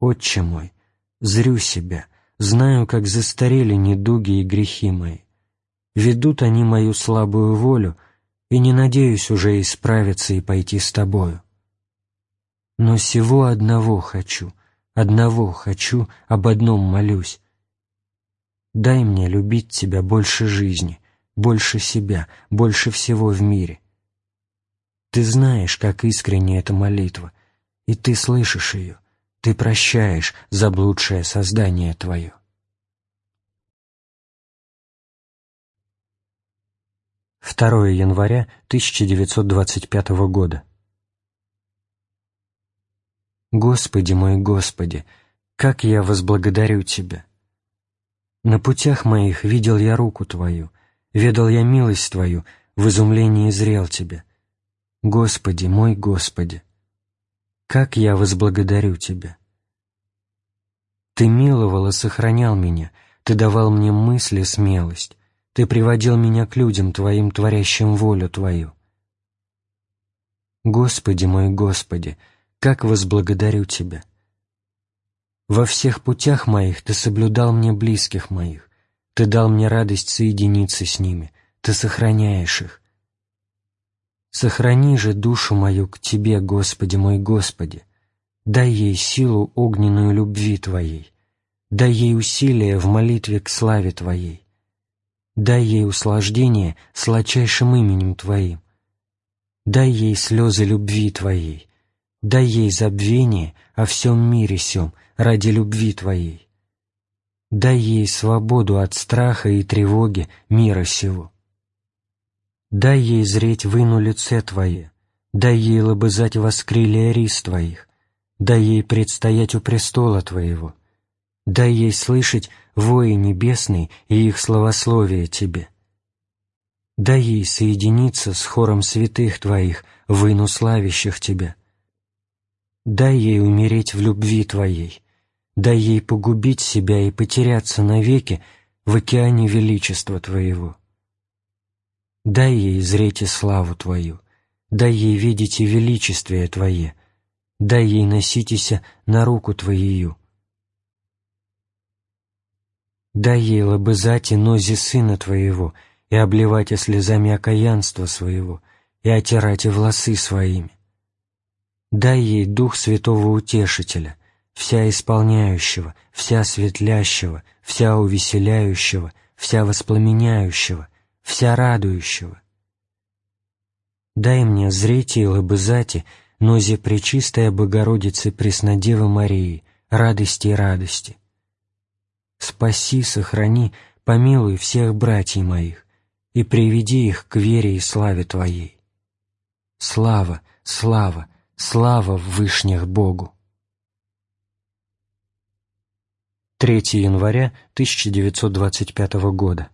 [SPEAKER 1] Отче мой, зрю себя, знаю, как застарели недуги и грехи мои. Ведут они мою слабую волю, и не надеюсь уже исправиться и пойти с тобою. Но всего одного хочу, одного хочу, об одном молюсь. Дай мне любить Тебя больше жизни, больше себя, больше всего в мире. Ты знаешь, как искренне эта молитва, и Ты слышишь ее, Ты прощаешь заблудшее создание Твое. Второе января 1925 года. Господи мой Господи, как я возблагодарю Тебя! На путях моих видел я руку Твою, ведал я милость Твою, в изумлении зрел Тебя. Господи, мой Господи, как я возблагодарю Тебя! Ты миловал и сохранял меня, Ты давал мне мысли смелость, Ты приводил меня к людям Твоим, творящим волю Твою. Господи мой Господи, как возблагодарю Тебя! Во всех путях моих Ты соблюдал мне близких моих, Ты дал мне радость соединиться с ними, Ты сохраняешь их. Сохрани же душу мою к Тебе, Господи мой Господи, дай ей силу огненную любви Твоей, дай ей усилие в молитве к славе Твоей, дай ей услаждение сладчайшим именем Твоим, дай ей слезы любви Твоей, дай ей забвение о всем мире сем ради любви Твоей. Дай ей свободу от страха и тревоги мира сего. Дай ей зреть выну лице Твое, дай ей лобызать воскрилия рис Твоих, дай ей предстоять у престола Твоего, дай ей слышать вои небесный и их словословие Тебе. Дай ей соединиться с хором святых Твоих, выну славящих Тебя. Дай ей умереть в любви Твоей, дай ей погубить себя и потеряться навеки в океане величества Твоего. Дай ей зреть и славу Твою, дай ей видеть и величествие Твое, дай ей носитеся на руку Твоею. Дай ей лобызать и нози Сына Твоего, и обливать и слезами окаянства своего, и отирать и волосы своими. Дай ей Дух Святого Утешителя, вся исполняющего, вся светлящего, вся увеселяющего, вся воспламеняющего, вся радующего. Дай мне зрите и лобызати нозе Пречистая Богородицы Преснодевы Марии, радости и радости. Спаси, сохрани, помилуй всех братьев моих и приведи их к вере и славе Твоей. Слава, слава, слава в вышних Богу! 3 января 1925 года.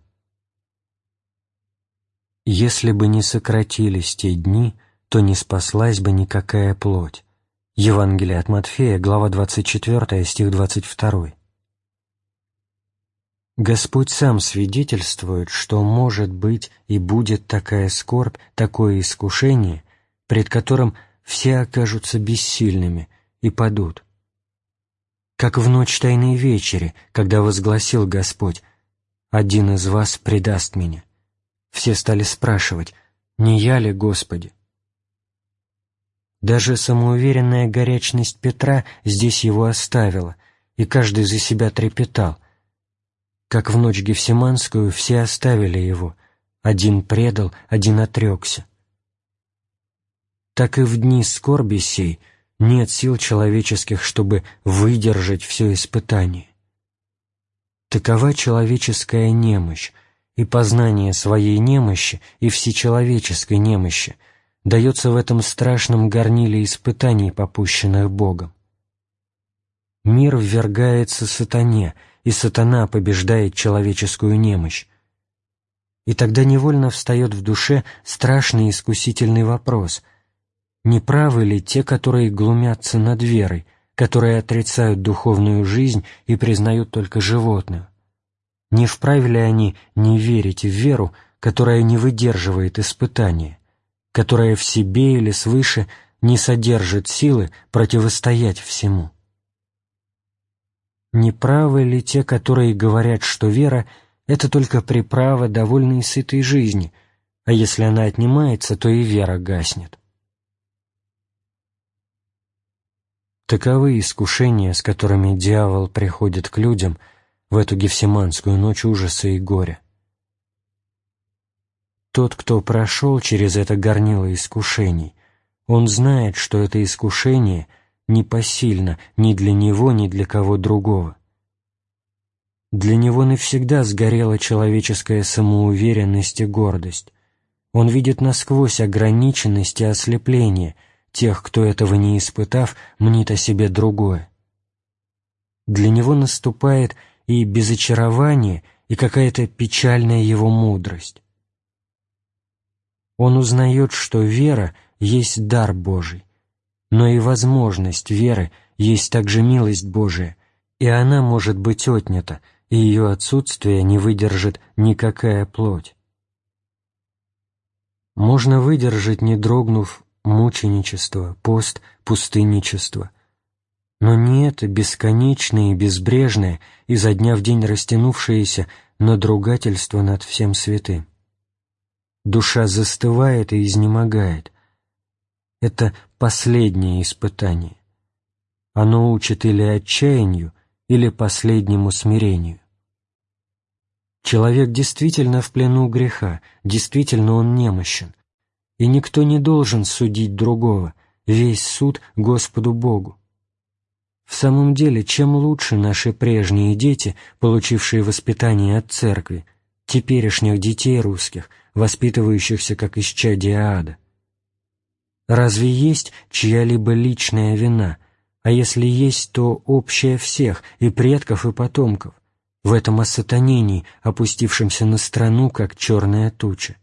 [SPEAKER 1] «Если бы не сократились те дни, то не спаслась бы никакая плоть». Евангелие от Матфея, глава 24, стих 22. Господь сам свидетельствует, что может быть и будет такая скорбь, такое искушение, пред которым все окажутся бессильными и падут как в ночь Тайной Вечери, когда возгласил Господь «Один из вас предаст меня». Все стали спрашивать «Не я ли, Господи?» Даже самоуверенная горячность Петра здесь его оставила, и каждый за себя трепетал. Как в ночь Гефсиманскую все оставили его, один предал, один отрекся. Так и в дни скорби сей — нет сил человеческих, чтобы выдержать все испытание. Такова человеческая немощь, и познание своей немощи и всечеловеческой немощи дается в этом страшном горниле испытаний, попущенных Богом. Мир ввергается сатане, и сатана побеждает человеческую немощь. И тогда невольно встает в душе страшный искусительный вопрос — не правы ли те, которые глумятся над верой, которые отрицают духовную жизнь и признают только животную? Не вправе ли они не верить в веру, которая не выдерживает испытания, которая в себе или свыше не содержит силы противостоять всему? Не правы ли те, которые говорят, что вера — это только приправа довольной сытой жизни, а если она отнимается, то и вера гаснет? Таковы искушения, с которыми дьявол приходит к людям в эту гефсиманскую ночь ужаса и горя. Тот, кто прошел через это горнило искушений, он знает, что это искушение непосильно ни для него, ни для кого другого. Для него навсегда сгорела человеческая самоуверенность и гордость. Он видит насквозь ограниченность и ослепление — тех, кто этого не испытав, мнит о себе другое. Для него наступает и безочарование, и какая-то печальная его мудрость. Он узнает, что вера есть дар Божий, но и возможность веры есть также милость Божия, и она может быть отнята, и ее отсутствие не выдержит никакая плоть. Можно выдержать, не дрогнув, мученичество, пост, пустынничество. Но не это бесконечное и безбрежное, изо дня в день растянувшееся надругательство над всем святым. Душа застывает и изнемогает. Это последнее испытание. Оно учит или отчаянию, или последнему смирению. Человек действительно в плену греха, действительно он немощен, и никто не должен судить другого, весь суд Господу Богу. В самом деле, чем лучше наши прежние дети, получившие воспитание от церкви, теперешних детей русских, воспитывающихся как исчадие ада? Разве есть чья-либо личная вина, а если есть, то общая всех, и предков, и потомков? в этом осатанении, опустившемся на страну, как черная туча.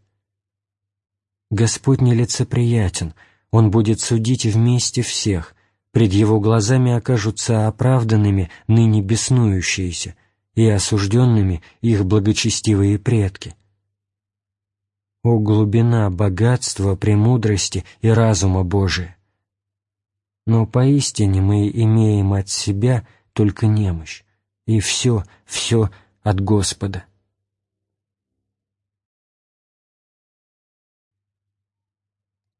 [SPEAKER 1] Господь нелицеприятен, Он будет судить вместе всех, пред Его глазами окажутся оправданными ныне беснующиеся и осужденными их благочестивые предки. О глубина богатства, премудрости и разума Божия! Но поистине мы имеем от себя только немощь и все, все от Господа.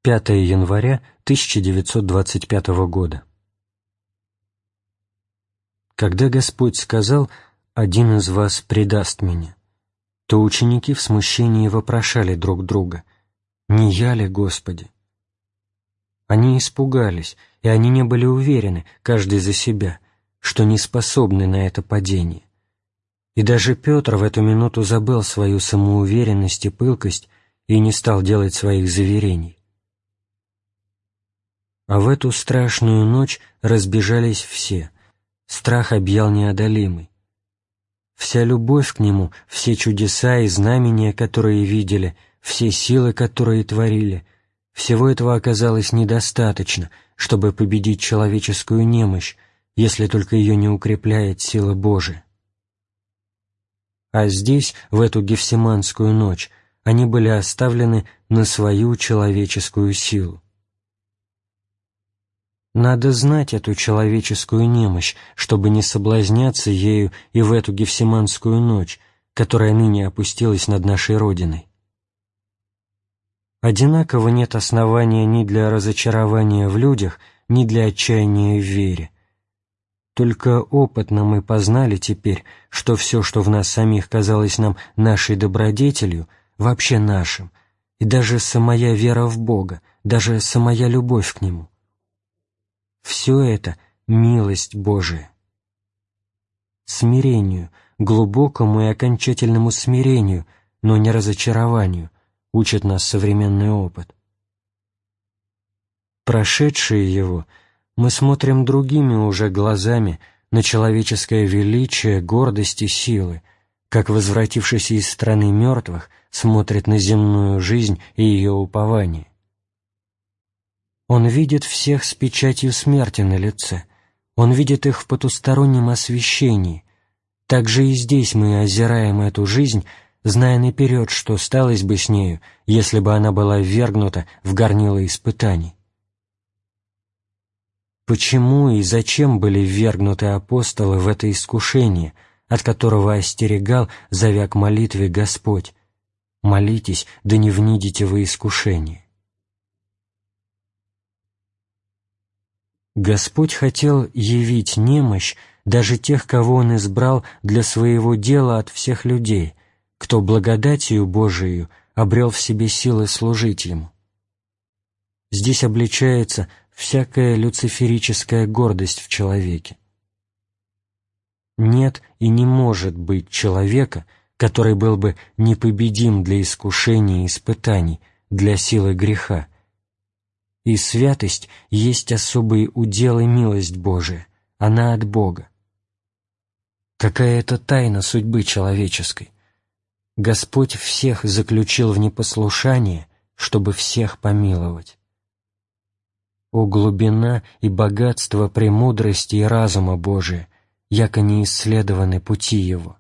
[SPEAKER 1] Пятое января 1925 года. Когда Господь сказал «Один из вас предаст меня», то ученики в смущении вопрошали друг друга «Не я ли, Господи?» Они испугались, и они не были уверены, каждый за себя, что не способны на это падение. И даже Петр в эту минуту забыл свою самоуверенность и пылкость и не стал делать своих заверений. А в эту страшную ночь разбежались все, страх объял неодолимый. Вся любовь к нему, все чудеса и знамения, которые видели, все силы, которые творили, всего этого оказалось недостаточно, чтобы победить человеческую немощь, если только ее не укрепляет сила Божия. А здесь, в эту гефсиманскую ночь, они были оставлены на свою человеческую силу. Надо знать эту человеческую немощь, чтобы не соблазняться ею и в эту гефсиманскую ночь, которая ныне опустилась над нашей Родиной. Одинаково нет основания ни для разочарования в людях, ни для отчаяния в вере. Только опытно мы познали теперь, что все, что в нас самих казалось нам нашей добродетелью, вообще нашим, и даже самая вера в Бога, даже самая любовь к Нему. Все это — милость Божия. Смирению, глубокому и окончательному смирению, но не разочарованию, учит нас современный опыт. Прошедшие его — мы смотрим другими уже глазами на человеческое величие, гордость и силы, как возвратившийся из страны мертвых смотрит на земную жизнь и ее упование. Он видит всех с печатью смерти на лице, он видит их в потустороннем освещении. Также и здесь мы озираем эту жизнь, зная наперед, что сталось бы с нею, если бы она была ввергнута в горнило испытаний. Почему и зачем были ввергнуты апостолы в это искушение, от которого остерегал, зовя к молитве Господь? «Молитесь, да не внидите вы искушение». Господь хотел явить немощь даже тех, кого Он избрал для своего дела от всех людей, кто благодатью Божией обрел в себе силы служить Ему. Здесь обличается всякая люциферическая гордость в человеке. Нет и не может быть человека, который был бы непобедим для искушений и испытаний, для силы греха. И святость есть особый удел и милость Божия, она от Бога. Какая это тайна судьбы человеческой? Господь всех заключил в непослушание, чтобы всех помиловать. О глубина и богатство премудрости и разума Божия, яко не исследованы пути Его.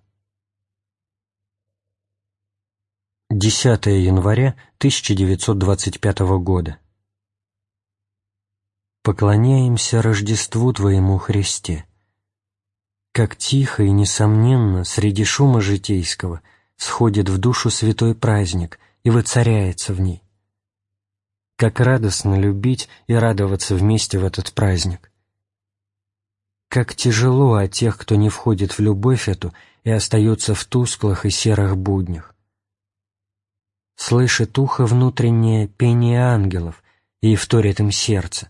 [SPEAKER 1] 10 января 1925 года. Поклоняемся Рождеству Твоему, Христе. Как тихо и несомненно среди шума житейского сходит в душу святой праздник и воцаряется в ней. Как радостно любить и радоваться вместе в этот праздник. Как тяжело о тех, кто не входит в любовь эту и остается в тусклых и серых буднях. Слышит ухо внутреннее пение ангелов и вторит им сердце.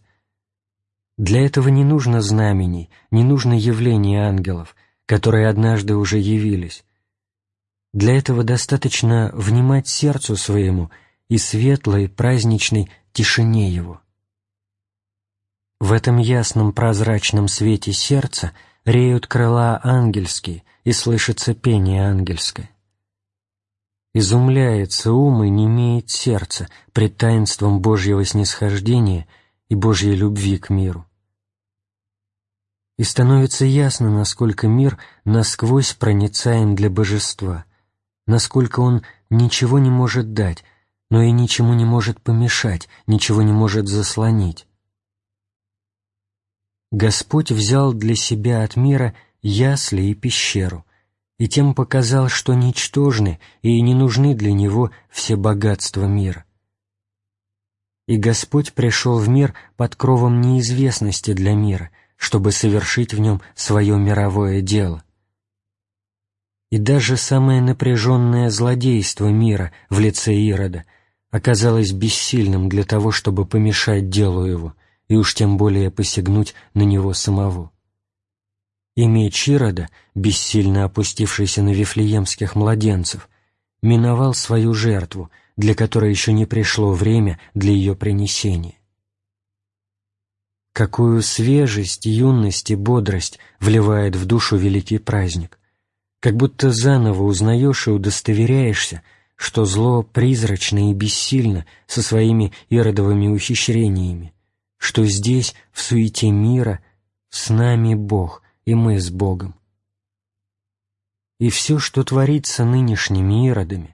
[SPEAKER 1] Для этого не нужно знамений, не нужно явлений ангелов, которые однажды уже явились. Для этого достаточно внимать сердцу своему и светлой, праздничной тишине его. В этом ясном прозрачном свете сердца реют крыла ангельские и слышится пение ангельское. Изумляется ум и не имеет сердца пред таинством Божьего снисхождения и Божьей любви к миру. И становится ясно, насколько мир насквозь проницаем для божества, насколько он ничего не может дать, но и ничему не может помешать, ничего не может заслонить. Господь взял для себя от мира ясли и пещеру, и тем показал, что ничтожны и не нужны для него все богатства мира. И Господь пришел в мир под кровом неизвестности для мира, чтобы совершить в нем свое мировое дело. И даже самое напряженное злодейство мира в лице Ирода оказалось бессильным для того, чтобы помешать делу его, и уж тем более посягнуть на него самого. И меч Ирода, бессильно опустившийся на вифлеемских младенцев, миновал свою жертву, для которой еще не пришло время для ее принесения. Какую свежесть, юность и бодрость вливает в душу великий праздник, как будто заново узнаешь и удостоверяешься, что зло призрачно и бессильно со своими иродовыми ухищрениями, что здесь, в суете мира, с нами Бог, и мы с Богом. И все, что творится нынешними иродами,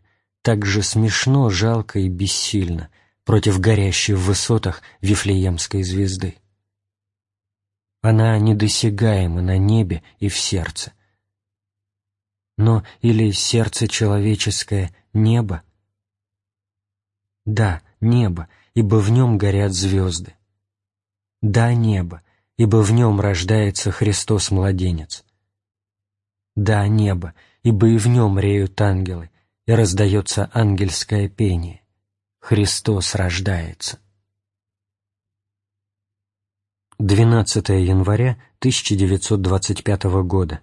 [SPEAKER 1] так же смешно, жалко и бессильно против горящей в высотах Вифлеемской звезды. Она недосягаема на небе и в сердце. Но или сердце человеческое — небо? Да, небо, ибо в нем горят звезды. Да, небо, ибо в нем рождается Христос-младенец. Да, небо, ибо и в нем реют ангелы, и раздается ангельское пение. Христос рождается. 12 января 1925 года.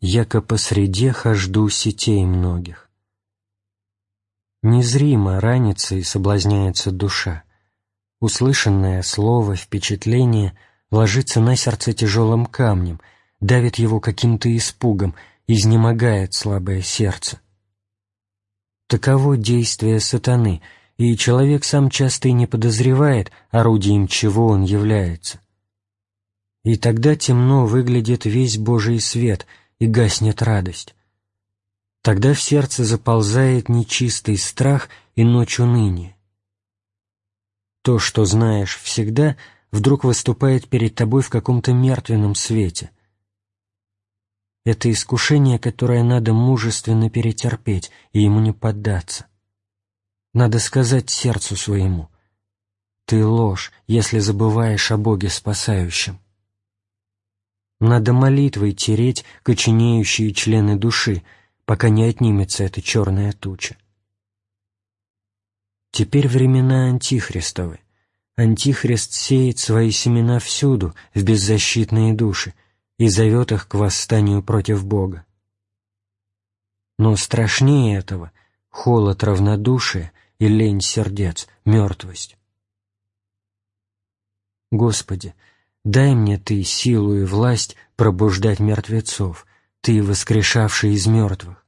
[SPEAKER 1] Яко посреди хожду сетей многих. Незримо ранится и соблазняется душа, Услышанное слово, впечатление ложится на сердце тяжелым камнем, давит его каким-то испугом, изнемогает слабое сердце. Таково действие сатаны, и человек сам часто и не подозревает, орудием чего он является. И тогда темно выглядит весь Божий свет, и гаснет радость. Тогда в сердце заползает нечистый страх и ночь уныния. То, что знаешь всегда, вдруг выступает перед тобой в каком-то мертвенном свете. Это искушение, которое надо мужественно перетерпеть и ему не поддаться. Надо сказать сердцу своему, «Ты ложь, если забываешь о Боге спасающем». Надо молитвой тереть коченеющие члены души, пока не отнимется эта черная туча. Теперь времена антихристовы. Антихрист сеет свои семена всюду, в беззащитные души, и зовет их к восстанию против Бога. Но страшнее этого — холод равнодушия и лень сердец, мертвость. Господи, дай мне Ты силу и власть пробуждать мертвецов, Ты, воскрешавший из мертвых.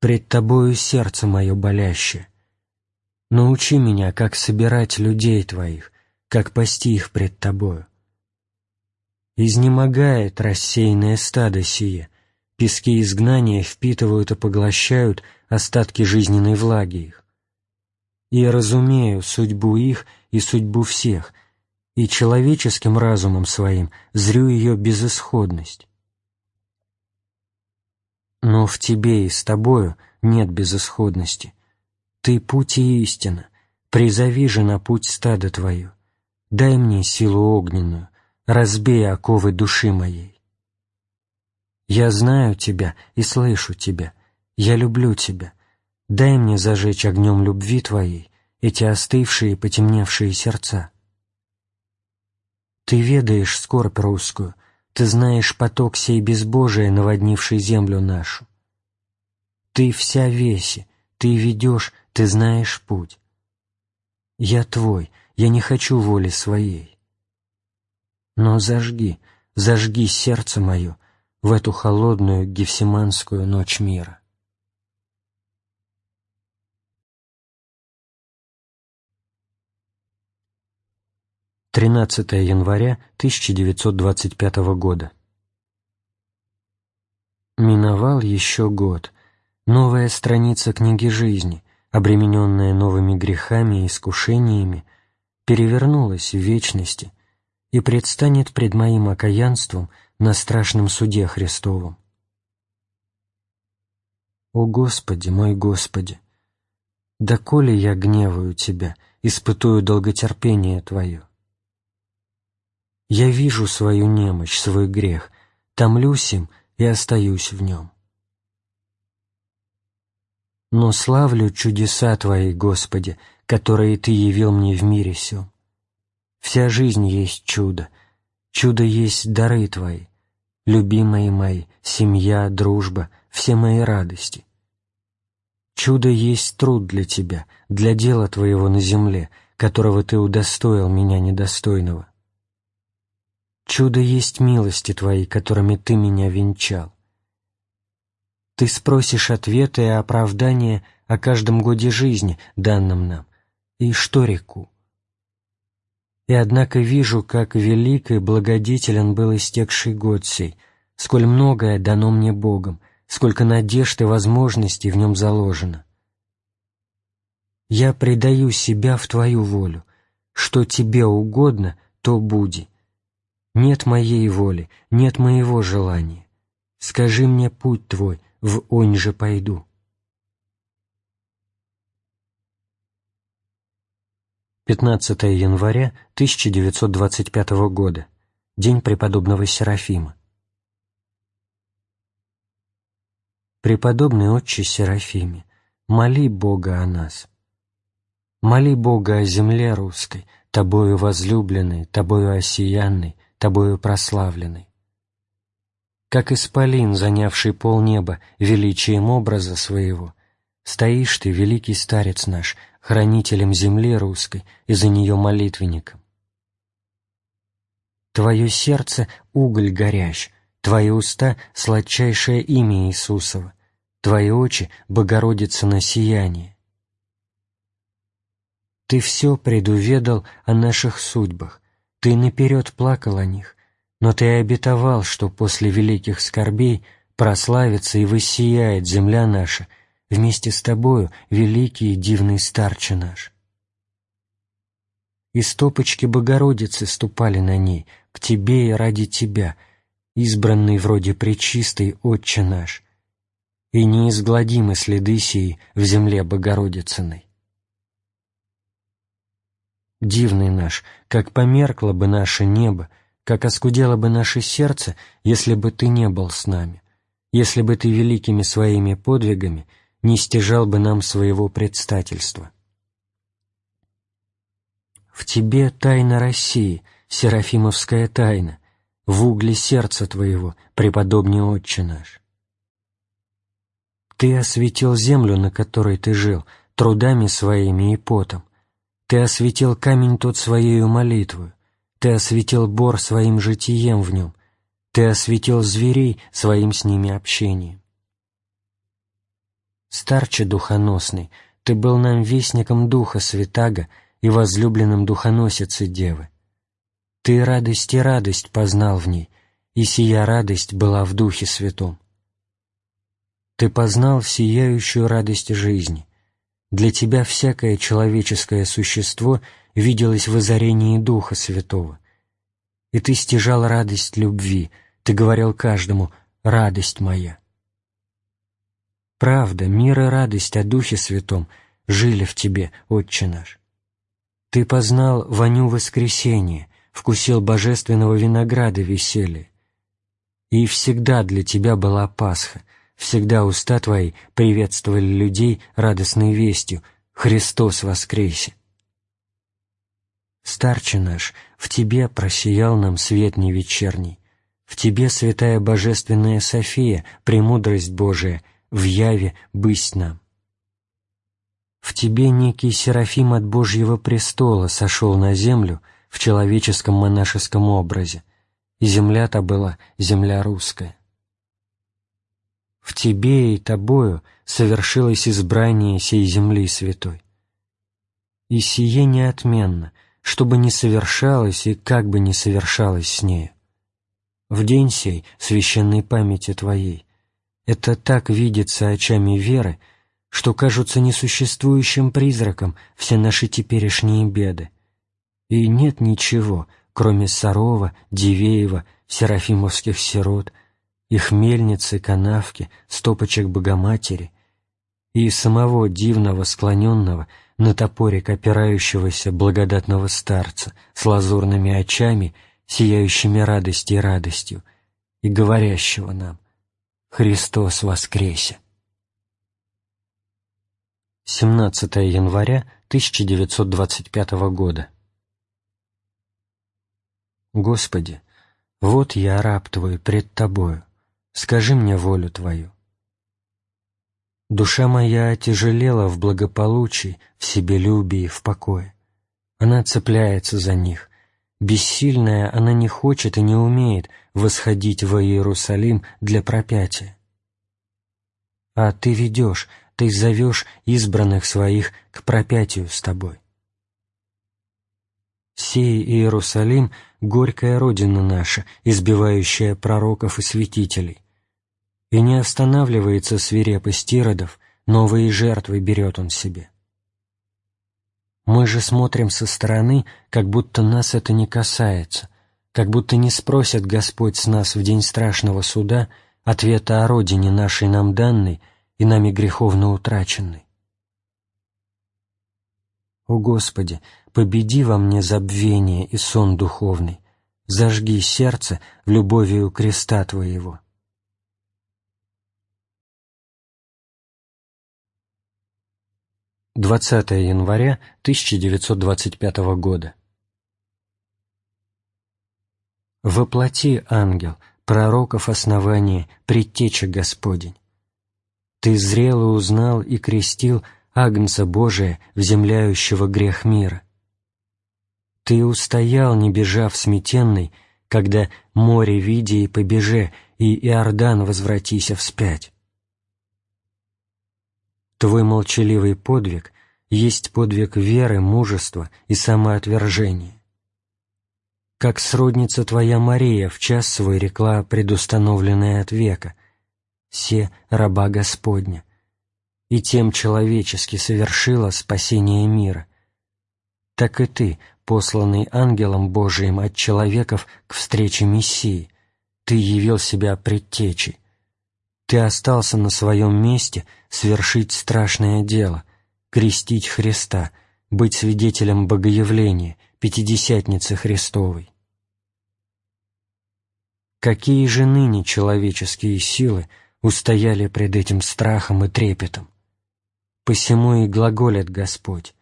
[SPEAKER 1] Пред Тобою сердце мое болящее. Научи меня, как собирать людей Твоих, как пасти их пред Тобою. Изнемогает рассеянное стадо сие, пески изгнания впитывают и поглощают остатки жизненной влаги их. И я разумею судьбу их и судьбу всех, и человеческим разумом своим зрю ее безысходность. Но в тебе и с тобою нет безысходности. Ты путь и истина, призови же на путь стада твою. Дай мне силу огненную, разбей оковы души моей. Я знаю тебя и слышу тебя, я люблю тебя. Дай мне зажечь огнем любви твоей эти остывшие и потемневшие сердца. Ты ведаешь скорбь русскую, ты знаешь поток сей безбожия, наводнивший землю нашу. Ты вся веси, ты ведешь, ты знаешь путь. Я твой, я не хочу воли своей. Но зажги, зажги сердце мое в эту холодную гефсиманскую ночь мира. Тринадцатое января 1925 года. Миновал еще год. Новая страница книги жизни, обремененная новыми грехами и искушениями, перевернулась в вечности и предстанет пред моим окаянством на страшном суде Христовом. О Господи, мой Господи! Доколе я гневаю Тебя, испытую долготерпение Твое. Я вижу свою немощь, свой грех, томлюсь им и остаюсь в нем. Но славлю чудеса Твои, Господи, которые Ты явил мне в мире сём. Вся жизнь есть чудо, чудо есть дары Твои, любимые мои, семья, дружба, все мои радости. Чудо есть труд для Тебя, для дела Твоего на земле, которого Ты удостоил меня недостойного. Чудо есть милости Твои, которыми Ты меня венчал. Ты спросишь ответы и оправдания о каждом годе жизни, данном нам, и что реку? И однако вижу, как велик и благодетелен был истекший год сей, сколь многое дано мне Богом, сколько надежд и возможностей в нем заложено. Я предаю себя в Твою волю, что Тебе угодно, то буди. Нет моей воли, нет моего желания. Скажи мне путь Твой, в онь же пойду. 15 января 1925 года. День преподобного Серафима. Преподобный отче Серафиме, моли Бога о нас. Моли Бога о земле русской, тобою возлюбленной, тобою осиянной, тобою прославленной. Как исполин, занявший полнеба величием образа своего, стоишь ты, великий старец наш, хранителем земли русской и за нее молитвенником. Твое сердце — уголь горящ, Твои уста — сладчайшее имя Иисусова, Твои очи — Богородица на сияние. Ты все предуведал о наших судьбах, Ты наперед плакал о них, но Ты обетовал, что после великих скорбей прославится и воссияет земля наша — вместе с тобою, великий и дивный старче наш. И стопочки Богородицы ступали на ней, к тебе и ради тебя, избранный вроде пречистый Отче наш, и неизгладимы следы сии в земле Богородицыной. Дивный наш, как померкло бы наше небо, как оскудело бы наше сердце, если бы ты не был с нами, если бы ты великими своими подвигами — не стяжал бы нам своего предстательства. В тебе тайна России, серафимовская тайна, в угле сердца твоего, преподобный Отче наш. Ты осветил землю, на которой ты жил, трудами своими и потом. Ты осветил камень тот своею молитвою, Ты осветил бор своим житием в нем, Ты осветил зверей своим с ними общением. Старче духоносный, Ты был нам вестником Духа Святаго и возлюбленным духоносицы Девы. Ты радость и радость познал в ней, и сия радость была в Духе Святом. Ты познал сияющую радость жизни. Для тебя всякое человеческое существо виделось в озарении Духа Святого. И ты стяжал радость любви, ты говорил каждому «радость моя». Правда, мир и радость о Духе Святом жили в тебе, Отче наш. Ты познал воню воскресения, вкусил божественного винограда веселья. И всегда для тебя была Пасха, всегда уста твои приветствовали людей радостной вестью «Христос воскресе!». Старче наш, в Тебе просиял нам свет невечерний, в Тебе, святая божественная София, премудрость Божия, в яве бысть нам. В тебе некий Серафим от Божьего престола сошел на землю в человеческом монашеском образе, и земля-то была земля русская. В тебе и тобою совершилось избрание сей земли святой. И сие неотменно, чтобы не совершалось и как бы не совершалось с нею. В день сей священной памяти Твоей это так видится очами веры, что кажутся несуществующим призраком все наши теперешние беды. И нет ничего, кроме Сарова, Дивеева, Серафимовских сирот, их мельницы, канавки, стопочек Богоматери и самого дивного склоненного на топорик опирающегося благодатного старца с лазурными очами, сияющими радостью и радостью, и говорящего нам «Христос воскресе!» 17 января 1925 года. Господи, вот я, раб Твой, пред Тобою, скажи мне волю Твою. Душа моя отяжелела в благополучии, в себелюбии, в покое. Она цепляется за них. Бессильная она не хочет и не умеет восходить во Иерусалим для пропятия. А Ты ведешь, ты зовешь избранных своих к пропятию с тобой. Сей Иерусалим — горькая родина наша, избивающая пророков и святителей. И не останавливается свирепость иродов, новые жертвы берет он себе. Мы же смотрим со стороны, как будто нас это не касается, как будто не спросит Господь с нас в день страшного суда ответа о родине нашей нам данной — и нами греховно утраченный. О Господи, победи во мне забвение и сон духовный, зажги сердце в любовью креста Твоего. Двадцатое января 1925 года. Воплоти, ангел, пророков основания, предтеча Господень. Ты зрело узнал и крестил Агнца Божия, вземляющего грех мира. Ты устоял, не бежав сметенный, когда море види и побеже, и Иордан возвратися вспять. Твой молчаливый подвиг есть подвиг веры, мужества и самоотвержения. Как сродница твоя Мария в час свой рекла, предустановленная от века — се раба Господня, и тем человечески совершила спасение мира. Так и ты, посланный ангелом Божиим от человеков к встрече Мессии, ты явил себя предтечей. Ты остался на своем месте свершить страшное дело, крестить Христа, быть свидетелем Богоявления, Пятидесятницы Христовой. Какие же ныне человеческие силы — устояли пред этим страхом и трепетом. Посему и глаголит Господь.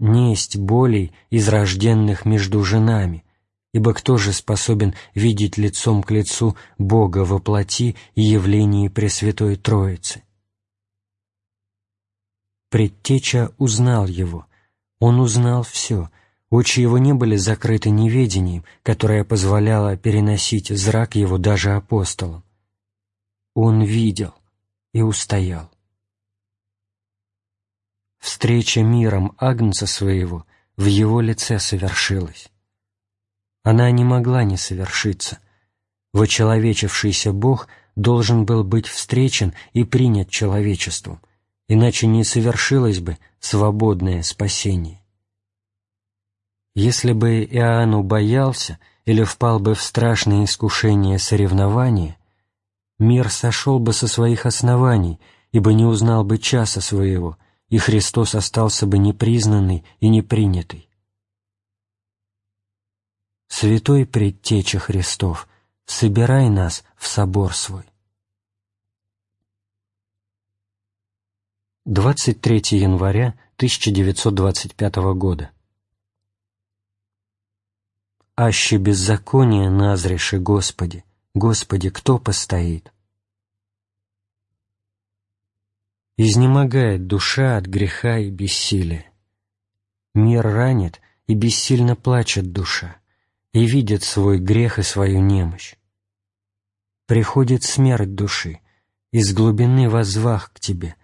[SPEAKER 1] «Несть болей из рожденных между женами, ибо кто же способен видеть лицом к лицу Бога во плоти и явлении Пресвятой Троицы?» предтеча узнал его. Он узнал все. Очи его не были закрыты неведением, которое позволяло переносить зрак его даже апостолам. Он видел и устоял. Встреча миром Агнца своего в его лице совершилась. Она не могла не совершиться. Вочеловечившийся Бог должен был быть встречен и принят человечеством, иначе не совершилось бы свободное спасение. Если бы Иоанн боялся или впал бы в страшное искушение соревнования, мир сошел бы со своих оснований, ибо не узнал бы часа своего, и Христос остался бы непризнанный и непринятый. Святой Предтеча Христов, собирай нас в собор свой. 23 января 1925 года. «Аще беззаконие назреши, Господи, Господи, кто постоит?» Изнемогает душа от греха и бессилия. Мир ранит, и бессильно плачет душа, и видит свой грех и свою немощь. Приходит смерть души, из глубины воззвах к Тебе,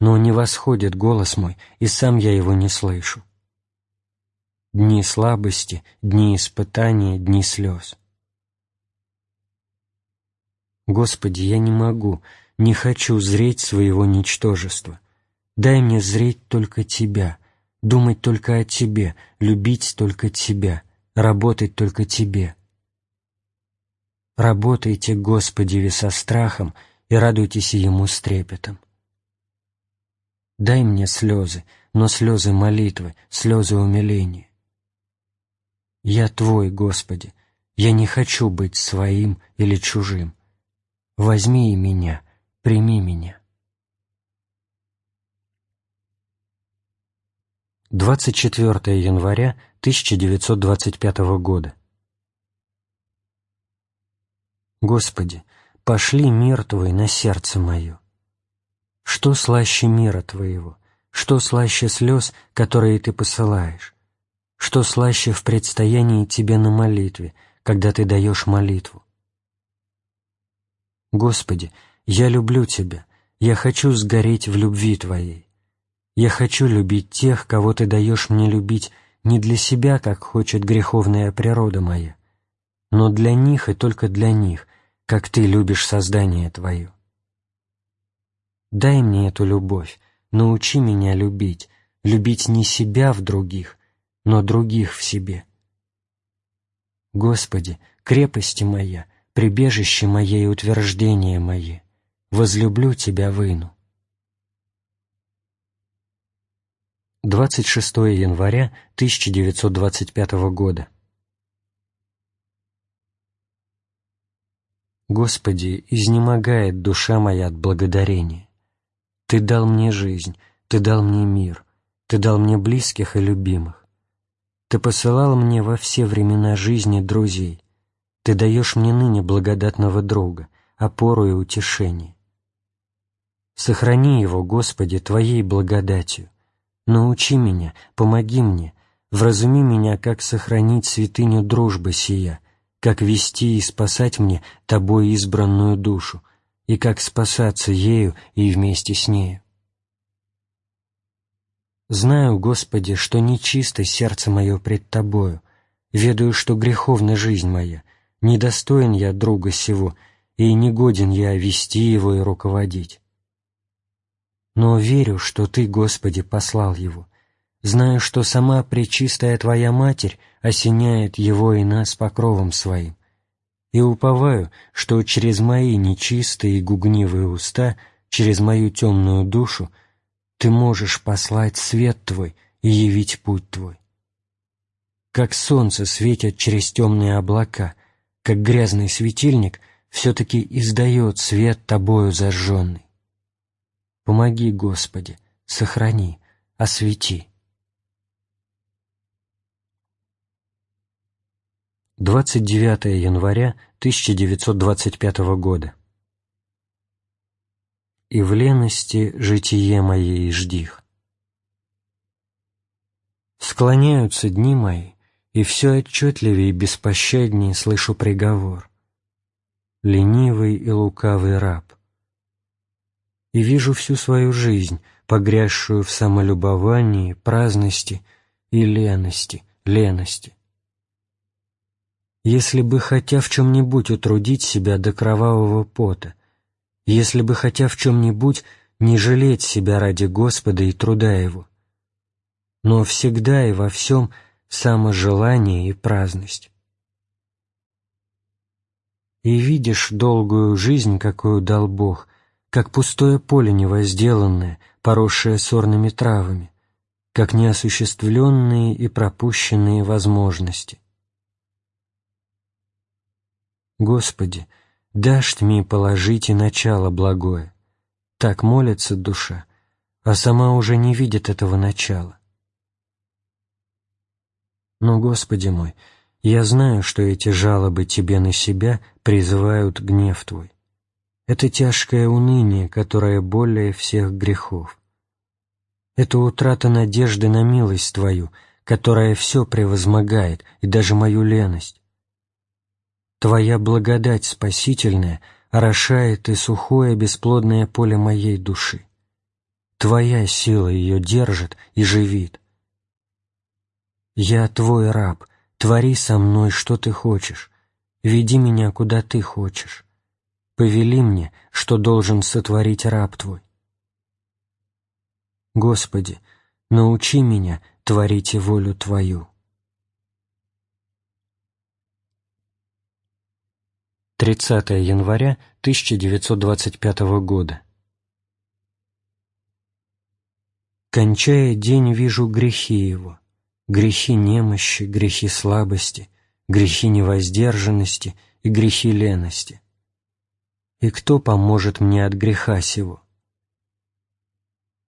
[SPEAKER 1] но не восходит голос мой, и сам я его не слышу. Дни слабости, дни испытания, дни слез. Господи, я не могу, не хочу зреть своего ничтожества. Дай мне зреть только Тебя, думать только о Тебе, любить только Тебя, работать только Тебе. Работайте, Господи, со страхом и радуйтесь Ему с трепетом. Дай мне слезы, но слезы молитвы, слезы умиления. Я Твой, Господи, я не хочу быть своим или чужим. Возьми и меня — Прими меня. 24 января 1925 года. Господи, пошли мир Твой на сердце мое. Что слаще мира Твоего? Что слаще слез, которые Ты посылаешь? Что слаще в предстоянии Тебе на молитве, когда Ты даешь молитву? Господи, я люблю Тебя, я хочу сгореть в любви Твоей. Я хочу любить тех, кого Ты даешь мне любить не для себя, как хочет греховная природа моя, но для них и только для них, как Ты любишь создание Твое. Дай мне эту любовь, научи меня любить, любить не себя в других, но других в себе. Господи, крепости моя, прибежище мое и утверждение мое, возлюблю тебя выну. 26 января 1925 года. Господи, изнемогает душа моя от благодарения. Ты дал мне жизнь, Ты дал мне мир, Ты дал мне близких и любимых. Ты посылал мне во все времена жизни друзей. Ты даешь мне ныне благодатного друга, опору и утешение. Сохрани его, Господи, Твоей благодатью. Научи меня, помоги мне, вразуми меня, как сохранить святыню дружбы сия, как вести и спасать мне Тобой избранную душу, и как спасаться ею и вместе с нею. Знаю, Господи, что нечисто сердце мое пред Тобою, ведаю, что греховна жизнь моя, недостоин я друга сего, и негоден я вести его и руководить но верю, что Ты, Господи, послал его. Знаю, что сама Пречистая Твоя Матерь осеняет его и нас покровом Своим. И уповаю, что через мои нечистые и гугнивые уста, через мою темную душу, Ты можешь послать свет Твой и явить путь Твой. Как солнце светит через темные облака, как грязный светильник все-таки издает свет Тобою зажженный. Помоги, Господи, сохрани, освети. 29 января 1925 года. «И в лености житие мое и ждих, Склоняются дни мои, и все отчетливее и беспощаднее слышу приговор. Ленивый и лукавый раб. И вижу всю свою жизнь, погрязшую в самолюбовании, праздности и лености, лености. Если бы хотя в чем-нибудь утрудить себя до кровавого пота, если бы хотя в чем-нибудь не жалеть себя ради Господа и труда Его, но всегда и во всем саможелание и праздность. И видишь долгую жизнь, какую дал Бог, как пустое поле невозделанное, поросшее сорными травами, как неосуществленные и пропущенные возможности. Господи, дашь тьме положить и начало благое. Так молится душа, а сама уже не видит этого начала. Но, Господи мой, я знаю, что эти жалобы Тебе на себя призывают гнев Твой. Это тяжкое уныние, которое более всех грехов. Это утрата надежды на милость Твою, которая все превозмогает, и даже мою леность. Твоя благодать спасительная орошает и сухое бесплодное поле моей души. Твоя сила ее держит и живит. «Я твой раб, твори со мной, что ты хочешь, веди меня, куда ты хочешь, повели мне, что должен сотворить раб твой». Господи, научи меня творить волю Твою. 30 января 1925 года. Кончая день, вижу грехи его грехи немощи, грехи слабости, грехи невоздержанности и грехи лености. И кто поможет мне от греха сего?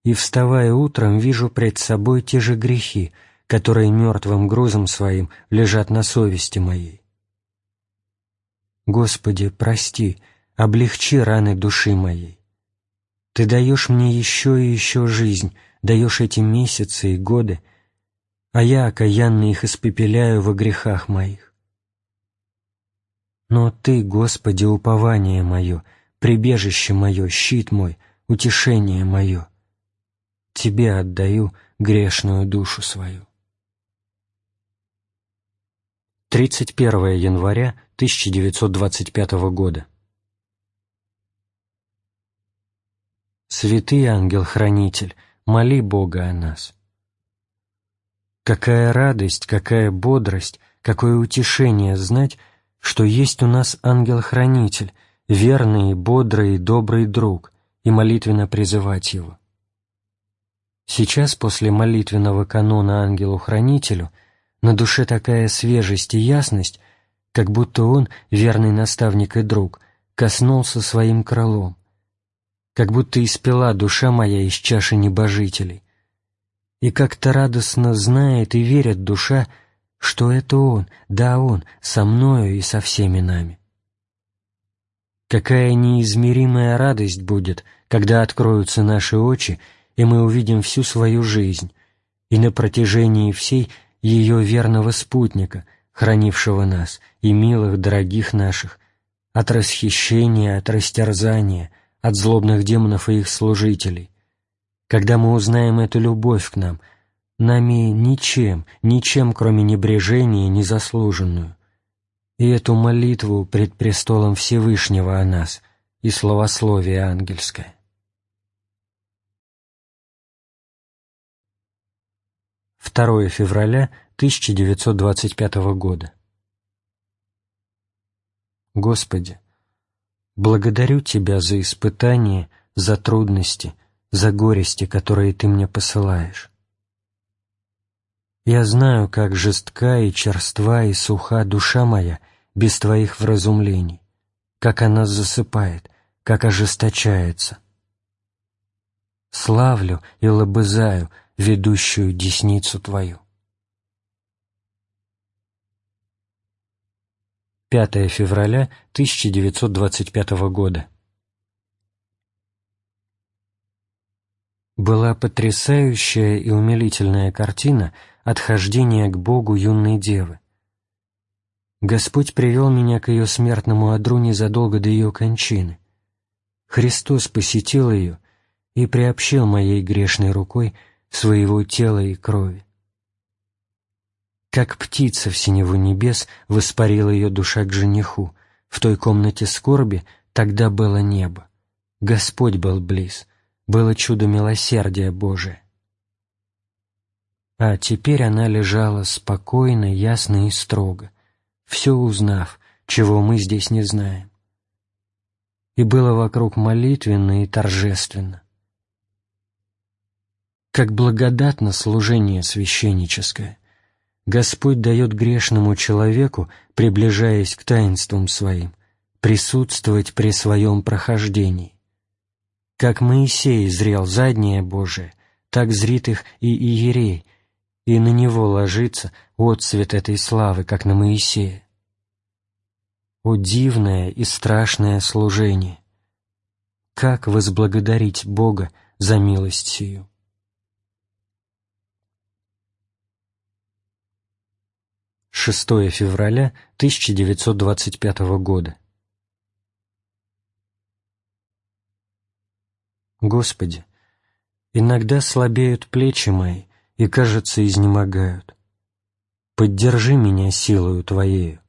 [SPEAKER 1] И, вставая утром, вижу пред собой те же грехи, которые мертвым грузом своим лежат на совести моей. Господи, прости, облегчи раны души моей. Ты даешь мне еще и еще жизнь, даешь эти месяцы и годы, а я окаянно их испепеляю во грехах моих. Но Ты, Господи, упование мое, прибежище мое, щит мой, утешение мое, Тебе отдаю грешную душу свою. 31 января 1925 года. Святый ангел-хранитель, моли Бога о нас. Какая радость, какая бодрость, какое утешение знать, что есть у нас ангел-хранитель, верный, бодрый добрый друг, и молитвенно призывать его. Сейчас, после молитвенного канона ангелу-хранителю, на душе такая свежесть и ясность, как будто он, верный наставник и друг, коснулся своим крылом, как будто испила душа моя из чаши небожителей, и как-то радостно знает и верит душа, что это Он, да Он, со мною и со всеми нами. Какая неизмеримая радость будет, когда откроются наши очи, и мы увидим всю свою жизнь, и на протяжении всей ее верного спутника, хранившего нас и милых, дорогих наших, от расхищения, от растерзания, от злобных демонов и их служителей, когда мы узнаем эту любовь к нам, нами ничем, ничем, кроме небрежения, незаслуженную, и эту молитву пред престолом Всевышнего о нас и словословие ангельское. Второе февраля 1925 года. Господи, благодарю Тебя за испытания, за трудности, за горести, которые Ты мне посылаешь. Я знаю, как жестка и черства и суха душа моя без Твоих вразумлений, как она засыпает, как ожесточается. Славлю и лобызаю ведущую десницу Твою. 5 февраля 1925 года. была потрясающая и умилительная картина отхождение к Богу юной девы. Господь привел меня к ее смертному одру незадолго до ее кончины. Христос посетил ее и приобщил моей грешной рукой своего тела и крови. Как птица в синеву небес воспарила ее душа к жениху, в той комнате скорби тогда было небо. Господь был близ, было чудо милосердия Божия. А теперь она лежала спокойно, ясно и строго, все узнав, чего мы здесь не знаем. И было вокруг молитвенно и торжественно. Как благодатно служение священническое. Господь дает грешному человеку, приближаясь к таинствам своим, присутствовать при своем прохождении. Как Моисей зрел заднее Божие, так зрит их и Иерей, и на него ложится отцвет этой славы, как на Моисея. О дивное и страшное служение! Как возблагодарить Бога за милость сию! 6 февраля 1925 года. Господи, иногда слабеют плечи мои и, кажется, изнемогают. Поддержи меня силою Твоею.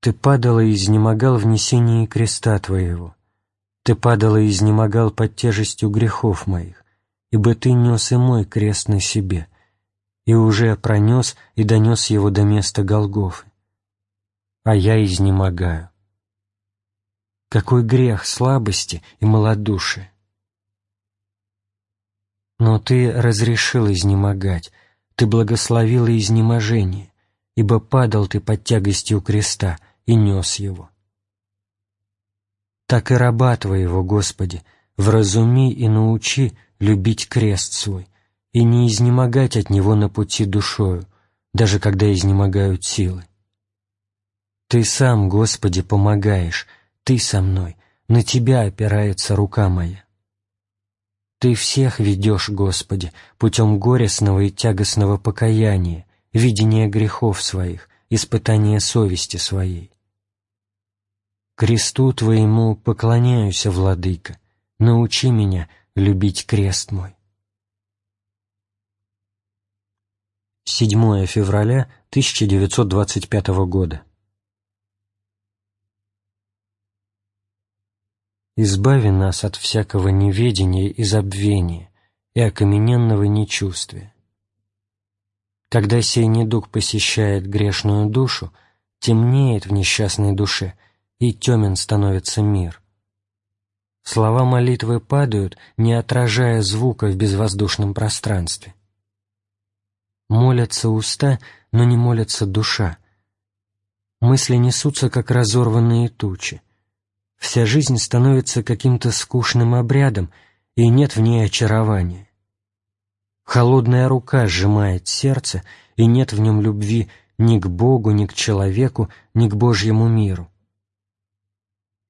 [SPEAKER 1] Ты падала и изнемогал в несении креста Твоего. Ты падала и изнемогал под тяжестью грехов моих, ибо Ты нес и мой крест на себе — и уже пронес и донес его до места Голгофы. А я изнемогаю. Какой грех слабости и малодушия! Но Ты разрешил изнемогать, Ты благословила изнеможение, ибо падал Ты под тягостью креста и нес его. Так и раба Твоего, Господи, вразуми и научи любить крест свой, и не изнемогать от него на пути душою, даже когда изнемогают силы. Ты сам, Господи, помогаешь, Ты со мной, на Тебя опирается рука моя. Ты всех ведешь, Господи, путем горестного и тягостного покаяния, видения грехов своих, испытания совести своей. Кресту Твоему поклоняюсь, Владыка, научи меня любить крест мой. 7 февраля 1925 года. Избави нас от всякого неведения и забвения и окамененного нечувствия. Когда сей недуг посещает грешную душу, темнеет в несчастной душе, и темен становится мир. Слова молитвы падают, не отражая звука в безвоздушном пространстве. Молятся уста, но не молятся душа. Мысли несутся, как разорванные тучи. Вся жизнь становится каким-то скучным обрядом, и нет в ней очарования. Холодная рука сжимает сердце, и нет в нем любви ни к Богу, ни к человеку, ни к Божьему миру.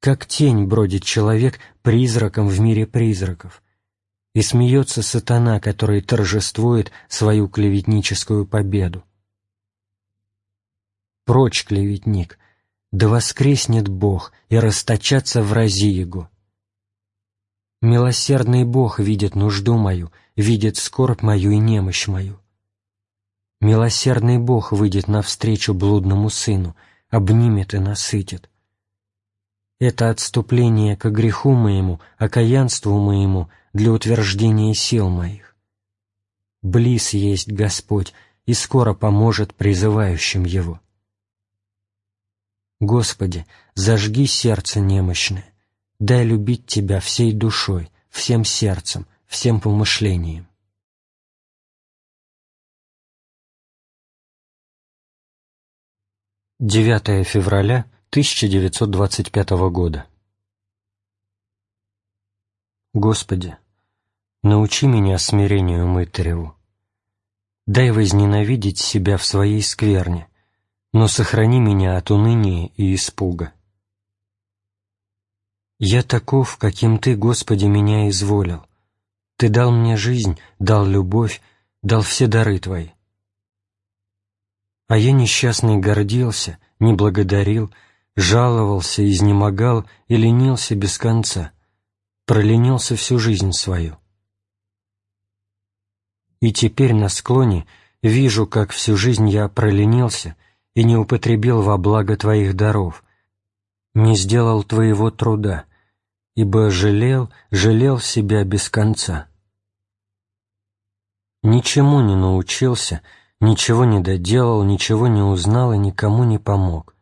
[SPEAKER 1] Как тень бродит человек призраком в мире призраков, и смеется сатана, который торжествует свою клеветническую победу. Прочь, клеветник, да воскреснет Бог и расточаться в рази Его. Милосердный Бог видит нужду мою, видит скорбь мою и немощь мою. Милосердный Бог выйдет навстречу блудному сыну, обнимет и насытит. Это отступление к греху моему, окаянству моему для утверждения сил моих. Близ есть Господь и скоро поможет призывающим Его. Господи, зажги сердце немощное, дай любить Тебя всей душой, всем сердцем, всем помышлением. Девятое февраля 1925 года. Господи, научи меня смирению мытареву. Дай возненавидеть себя в своей скверне, но сохрани меня от уныния и испуга. Я таков, каким Ты, Господи, меня изволил. Ты дал мне жизнь, дал любовь, дал все дары Твои. А я несчастный гордился, не благодарил, жаловался, изнемогал и ленился без конца, проленился всю жизнь свою. И теперь на склоне вижу, как всю жизнь я проленился и не употребил во благо Твоих даров, не сделал Твоего труда, ибо жалел, жалел себя без конца. Ничему не научился, ничего не доделал, ничего не узнал и никому не помог.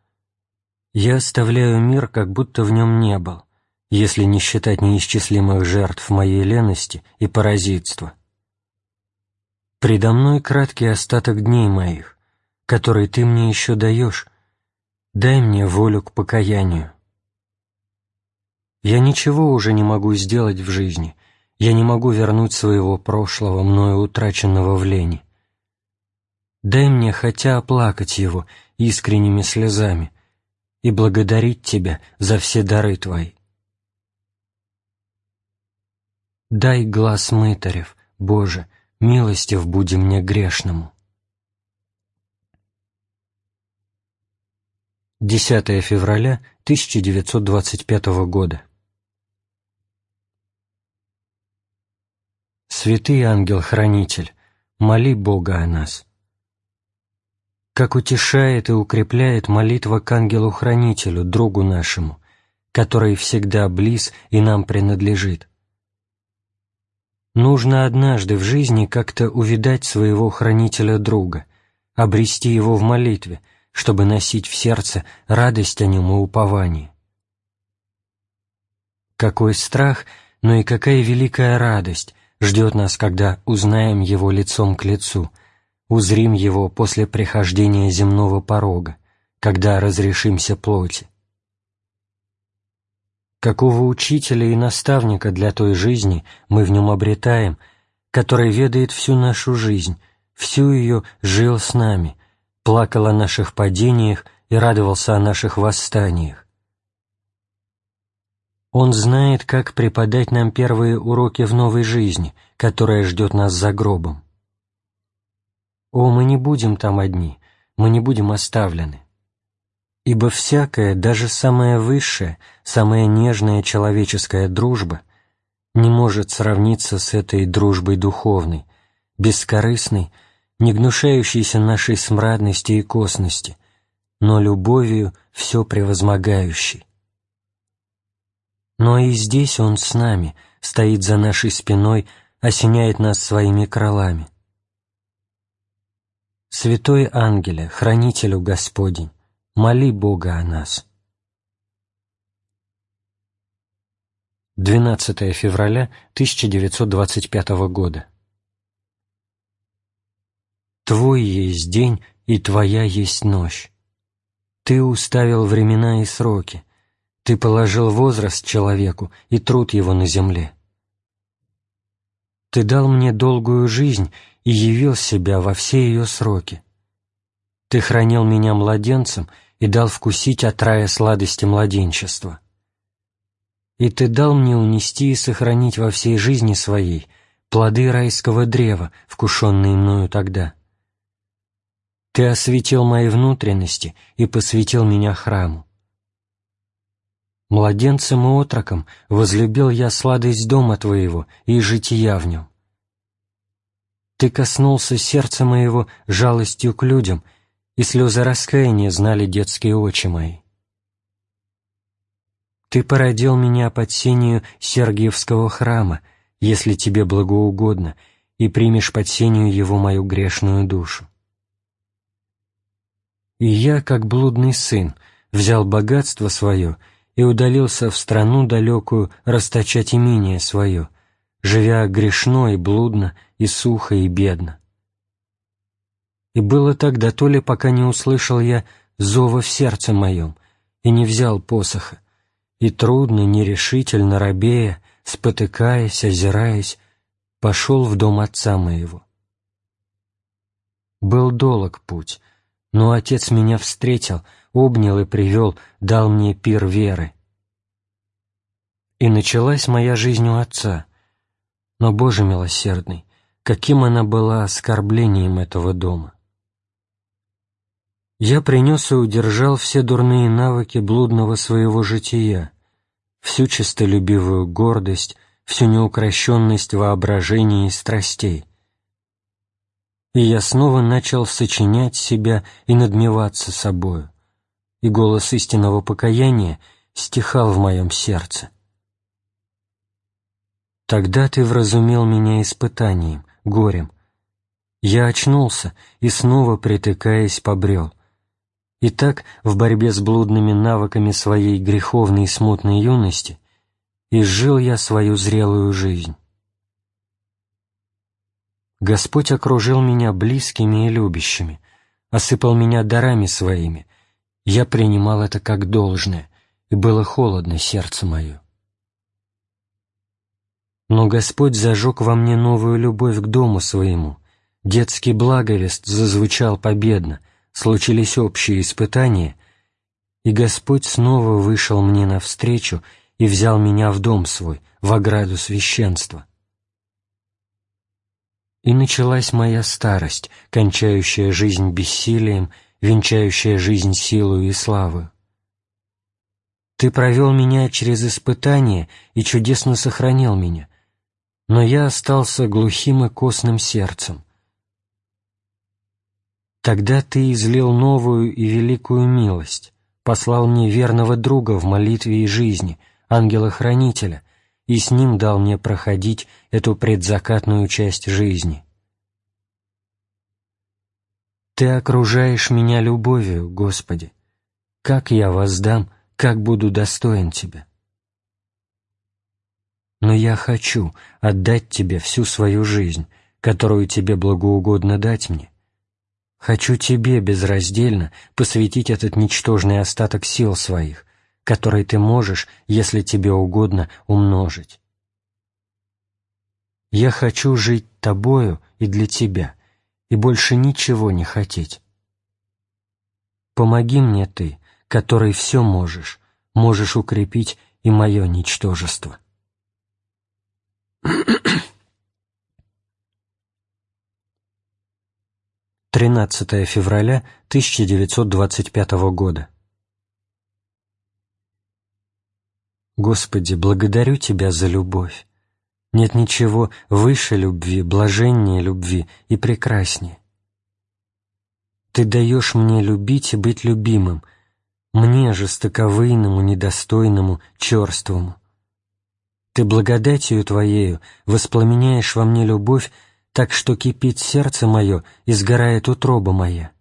[SPEAKER 1] Я оставляю мир, как будто в нем не был, если не считать неисчислимых жертв моей лености и паразитства. Предо мной краткий остаток дней моих, который ты мне еще даешь. Дай мне волю к покаянию. Я ничего уже не могу сделать в жизни, я не могу вернуть своего прошлого, мною утраченного в лени. Дай мне хотя оплакать его искренними слезами и благодарить Тебя за все дары Твои. Дай глаз мытарев, Боже, милостив буди мне грешному. 10 февраля 1925 года. Святый ангел-хранитель, моли Бога о нас. Как утешает и укрепляет молитва к ангелу-хранителю, другу нашему, который всегда близ и нам принадлежит. Нужно однажды в жизни как-то увидать своего хранителя-друга, обрести его в молитве, чтобы носить в сердце радость о нем и упование. Какой страх, но и какая великая радость ждет нас, когда узнаем его лицом к лицу, узрим его после прихождения земного порога, когда разрешимся плоти какого учителя и наставника для той жизни мы в нем обретаем, который ведает всю нашу жизнь, всю ее жил с нами, плакал о наших падениях и радовался о наших восстаниях. Он знает, как преподать нам первые уроки в новой жизни, которая ждет нас за гробом. О, мы не будем там одни, мы не будем оставлены ибо всякая, даже самая высшая, самая нежная человеческая дружба не может сравниться с этой дружбой духовной, бескорыстной, не гнушающейся нашей смрадности и косности, но любовью все превозмогающей. Но и здесь Он с нами, стоит за нашей спиной, осеняет нас своими крылами. Святой Ангеле, Хранителю Господень, моли Бога о нас. 12 февраля 1925 года. Твой есть день, и Твоя есть ночь. Ты уставил времена и сроки, Ты положил возраст человеку и труд его на земле. Ты дал мне долгую жизнь и явил себя во все ее сроки. Ты хранил меня младенцем и дал вкусить от рая сладости младенчества. И Ты дал мне унести и сохранить во всей жизни своей плоды райского древа, вкушенные мною тогда. Ты осветил мои внутренности и посвятил меня храму. Младенцем и отроком возлюбил я сладость дома Твоего и жития в нем. Ты коснулся сердца моего жалостью к людям — и слезы раскаяния знали детские очи мои. Ты породил меня под сенью Сергиевского храма, если тебе благоугодно, и примешь под сенью его мою грешную душу. И я, как блудный сын, взял богатство свое и удалился в страну далекую расточать имение свое, живя грешно и блудно, и сухо, и бедно. И было так до то ли, пока не услышал я зова в сердце моем и не взял посоха, и трудно, нерешительно, робея, спотыкаясь, озираясь, пошел в дом отца моего. Был долг путь, но отец меня встретил, обнял и привел, дал мне пир веры. И началась моя жизнь у отца, но, Боже милосердный, каким она была оскорблением этого дома. Я принес и удержал все дурные навыки блудного своего жития, всю честолюбивую гордость, всю неукрощенность воображения и страстей. И я снова начал сочинять себя и надмеваться собою, и голос истинного покаяния стихал в моем сердце. Тогда ты вразумел меня испытанием, горем. Я очнулся и снова, притыкаясь, побрел. И так, в борьбе с блудными навыками своей греховной и смутной юности, изжил я свою зрелую жизнь. Господь окружил меня близкими и любящими, осыпал меня дарами своими. Я принимал это как должное, и было холодно сердце мое. Но Господь зажег во мне новую любовь к дому своему. Детский благовест зазвучал победно, случились общие испытания, и Господь снова вышел мне навстречу и взял меня в дом свой, в ограду священства. И началась моя старость, кончающая жизнь бессилием, венчающая жизнь силою и славою. Ты провел меня через испытания и чудесно сохранил меня, но я остался глухим и костным сердцем. Тогда Ты излил новую и великую милость, послал мне верного друга в молитве и жизни, ангела-хранителя, и с ним дал мне проходить эту предзакатную часть жизни. Ты окружаешь меня любовью, Господи. Как я воздам, как буду достоин Тебя? Но я хочу отдать Тебе всю свою жизнь, которую Тебе благоугодно дать мне, Хочу Тебе безраздельно посвятить этот ничтожный остаток сил своих, который Ты можешь, если Тебе угодно, умножить. Я хочу жить Тобою и для Тебя, и больше ничего не хотеть. Помоги мне Ты, который все можешь, можешь укрепить и мое ничтожество. 13 февраля 1925 года. Господи, благодарю Тебя за любовь. Нет ничего выше любви, блаженнее любви и прекраснее. Ты даешь мне любить и быть любимым, мне же стыковыйному, недостойному, черствому. Ты благодатью Твоею воспламеняешь во мне любовь так что кипит сердце мое и сгорает утроба моя.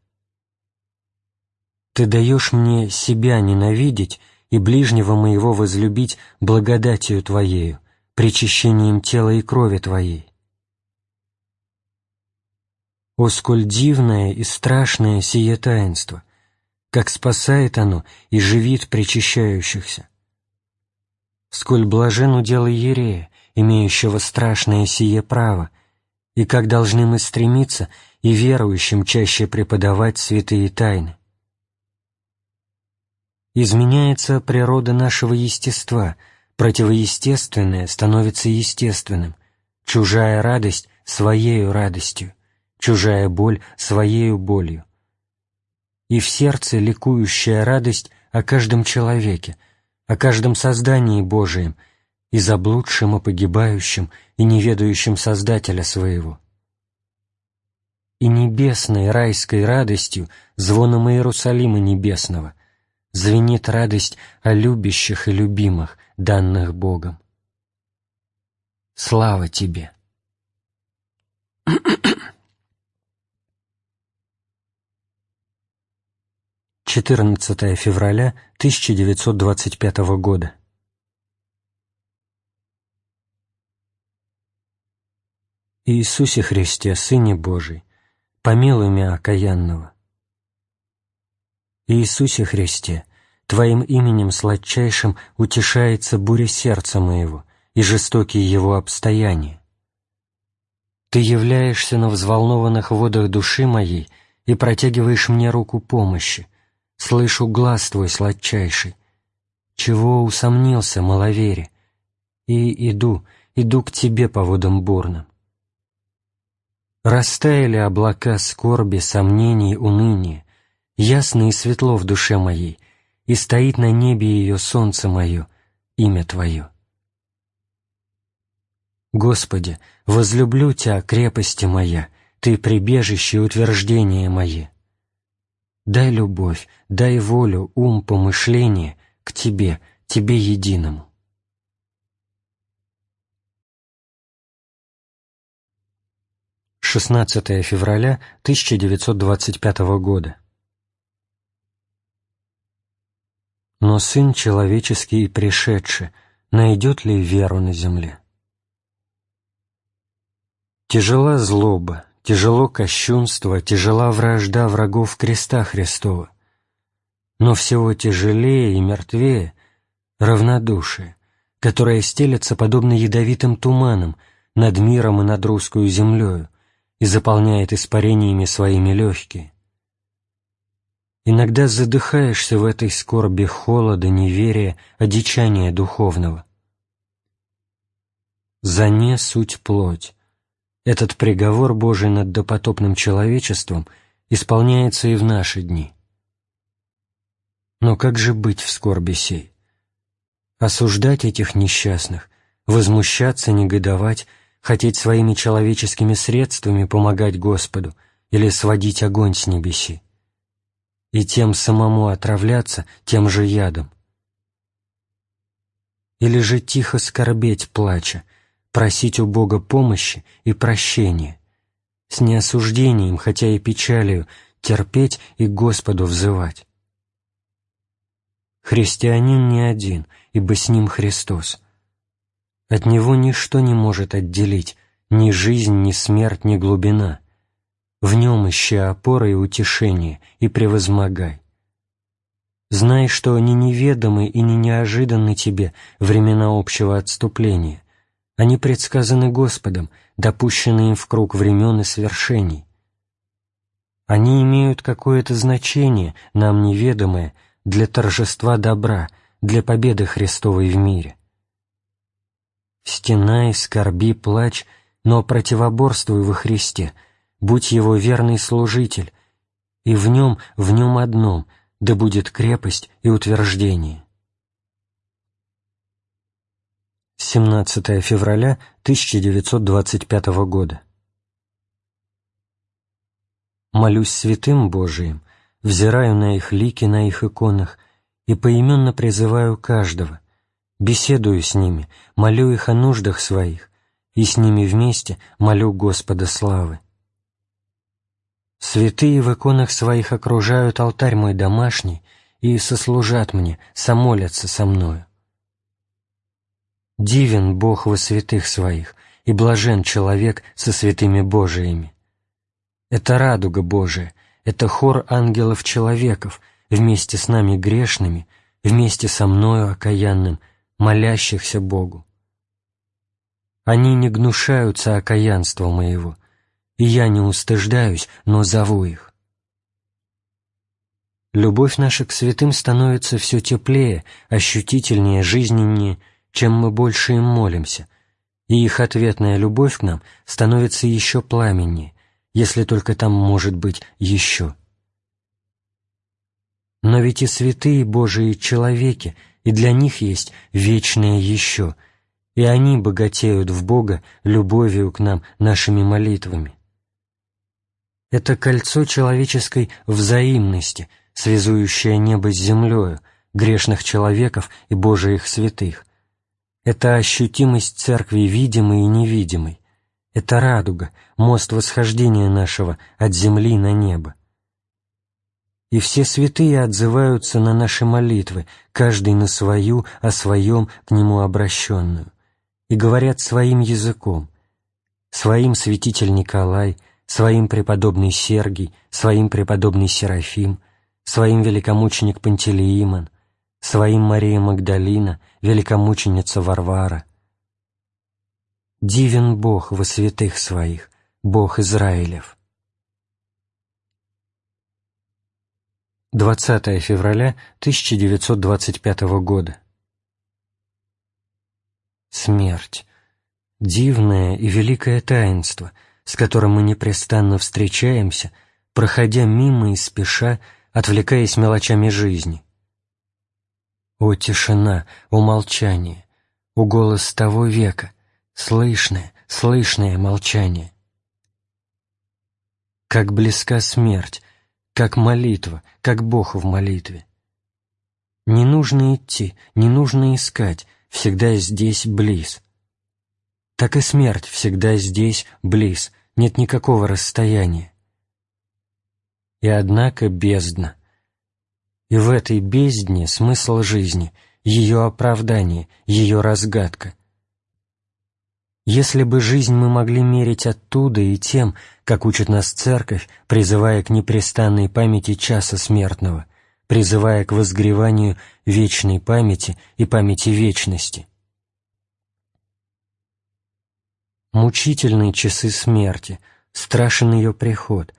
[SPEAKER 1] Ты даешь мне себя ненавидеть и ближнего моего возлюбить благодатью Твоею, причащением тела и крови Твоей. О, сколь дивное и страшное сие таинство! Как спасает оно и живит причащающихся! Сколь блажен удел Иерея, имеющего страшное сие право, и как должны мы стремиться и верующим чаще преподавать святые тайны. Изменяется природа нашего естества, противоестественное становится естественным, чужая радость — своею радостью, чужая боль — своею болью. И в сердце ликующая радость о каждом человеке, о каждом создании Божием — и заблудшим, и погибающим, и неведающим Создателя своего. И небесной райской радостью, звоном Иерусалима небесного, звенит радость о любящих и любимых, данных Богом. Слава Тебе! Четырнадцатое февраля 1925 года. Иисусе Христе, Сыне Божий, помилуй меня окаянного. Иисусе Христе, Твоим именем сладчайшим утешается буря сердца моего и жестокие его обстояния. Ты являешься на взволнованных водах души моей и протягиваешь мне руку помощи. Слышу глаз Твой сладчайший. Чего усомнился, маловере? И иду, иду к Тебе по водам бурным. Растаяли облака скорби, сомнений, уныния, Ясно и светло в душе моей, и стоит на небе ее солнце мое, имя Твое. Господи, возлюблю Тебя, крепости моя, Ты прибежище и утверждение мое. Дай любовь, дай волю, ум, помышление к Тебе, Тебе единому. Шестнадцатое февраля 1925 года. Но Сын Человеческий пришедший найдет ли веру на земле? Тяжела злоба, тяжело кощунство, тяжела вражда врагов креста Христова. Но всего тяжелее и мертвее равнодушие, которое стелется подобно ядовитым туманам над миром и над русскую землею и заполняет испарениями своими легкие. Иногда задыхаешься в этой скорби холода, неверия, одичания духовного. «За не суть плоть, этот приговор Божий над допотопным человечеством исполняется и в наши дни. Но как же быть в скорби сей? Осуждать этих несчастных, возмущаться, негодовать, хотеть своими человеческими средствами помогать Господу или сводить огонь с небеси? И тем самому отравляться тем же ядом? Или же тихо скорбеть, плача, просить у Бога помощи и прощения, с неосуждением, хотя и печалью, терпеть и Господу взывать. Христианин не один, ибо с ним Христос. От него ничто не может отделить, ни жизнь, ни смерть, ни глубина. В нем ищи опоры и утешение, и превозмогай. Знай, что не неведомы и не неожиданны тебе времена общего отступления, они предсказаны Господом, допущены им в круг времен и свершений. Они имеют какое-то значение, нам неведомое, для торжества добра, для победы Христовой в мире. Стенай, скорби, плач, но противоборствуй во Христе, будь Его верный служитель, и в Нем, в Нем одном, да будет крепость и утверждение. 17 февраля 1925 года. Молюсь святым Божиим, взираю на их лики на их иконах и поименно призываю каждого, беседую с ними, молю их о нуждах своих, и с ними вместе молю Господа славы. Святые в иконах своих окружают алтарь мой домашний и сослужат мне, самолятся со мною. Дивен Бог во святых своих, и блажен человек со святыми Божиими. Это радуга Божия, это хор ангелов-человеков, вместе с нами грешными, вместе со мною окаянным, молящихся Богу. Они не гнушаются окаянства моего, и я не устыждаюсь, но зову их. Любовь наша к святым становится все теплее, ощутительнее, жизненнее, чем мы больше им молимся, и их ответная любовь к нам становится еще пламеннее, если только там может быть еще. Но ведь и святые Божии человеки, и для них есть вечное еще, и они богатеют в Бога любовью к нам нашими молитвами. Это кольцо человеческой взаимности, связующее небо с землею, грешных человеков и Божиих святых, это ощутимость Церкви видимой и невидимой. Это радуга, мост восхождения нашего от земли на небо. И все святые отзываются на наши молитвы, каждый на свою, о своем, к Нему обращенную, и говорят своим языком. Своим святитель Николай, своим преподобный Сергий, своим преподобный Серафим, своим великомученик Пантелеимон, своим Мария Магдалина, великомученица Варвара. Дивен Бог во святых своих, Бог Израилев. 20 февраля 1925 года. Смерть. Дивное и великое таинство, с которым мы непрестанно встречаемся, проходя мимо и спеша отвлекаясь мелочами жизни. О тишина, о молчание, о голос того века, слышное, слышное молчание. Как близка смерть, как молитва, как Бог в молитве. Не нужно идти, не нужно искать, всегда здесь близ. Так и смерть всегда здесь близ, нет никакого расстояния. И однако бездна. И в этой бездне смысл жизни, ее оправдание, ее разгадка. Если бы жизнь мы могли мерить оттуда и тем, как учит нас Церковь, призывая к непрестанной памяти часа смертного, призывая к возгреванию вечной памяти и памяти вечности. Мучительные часы смерти, страшен ее приход,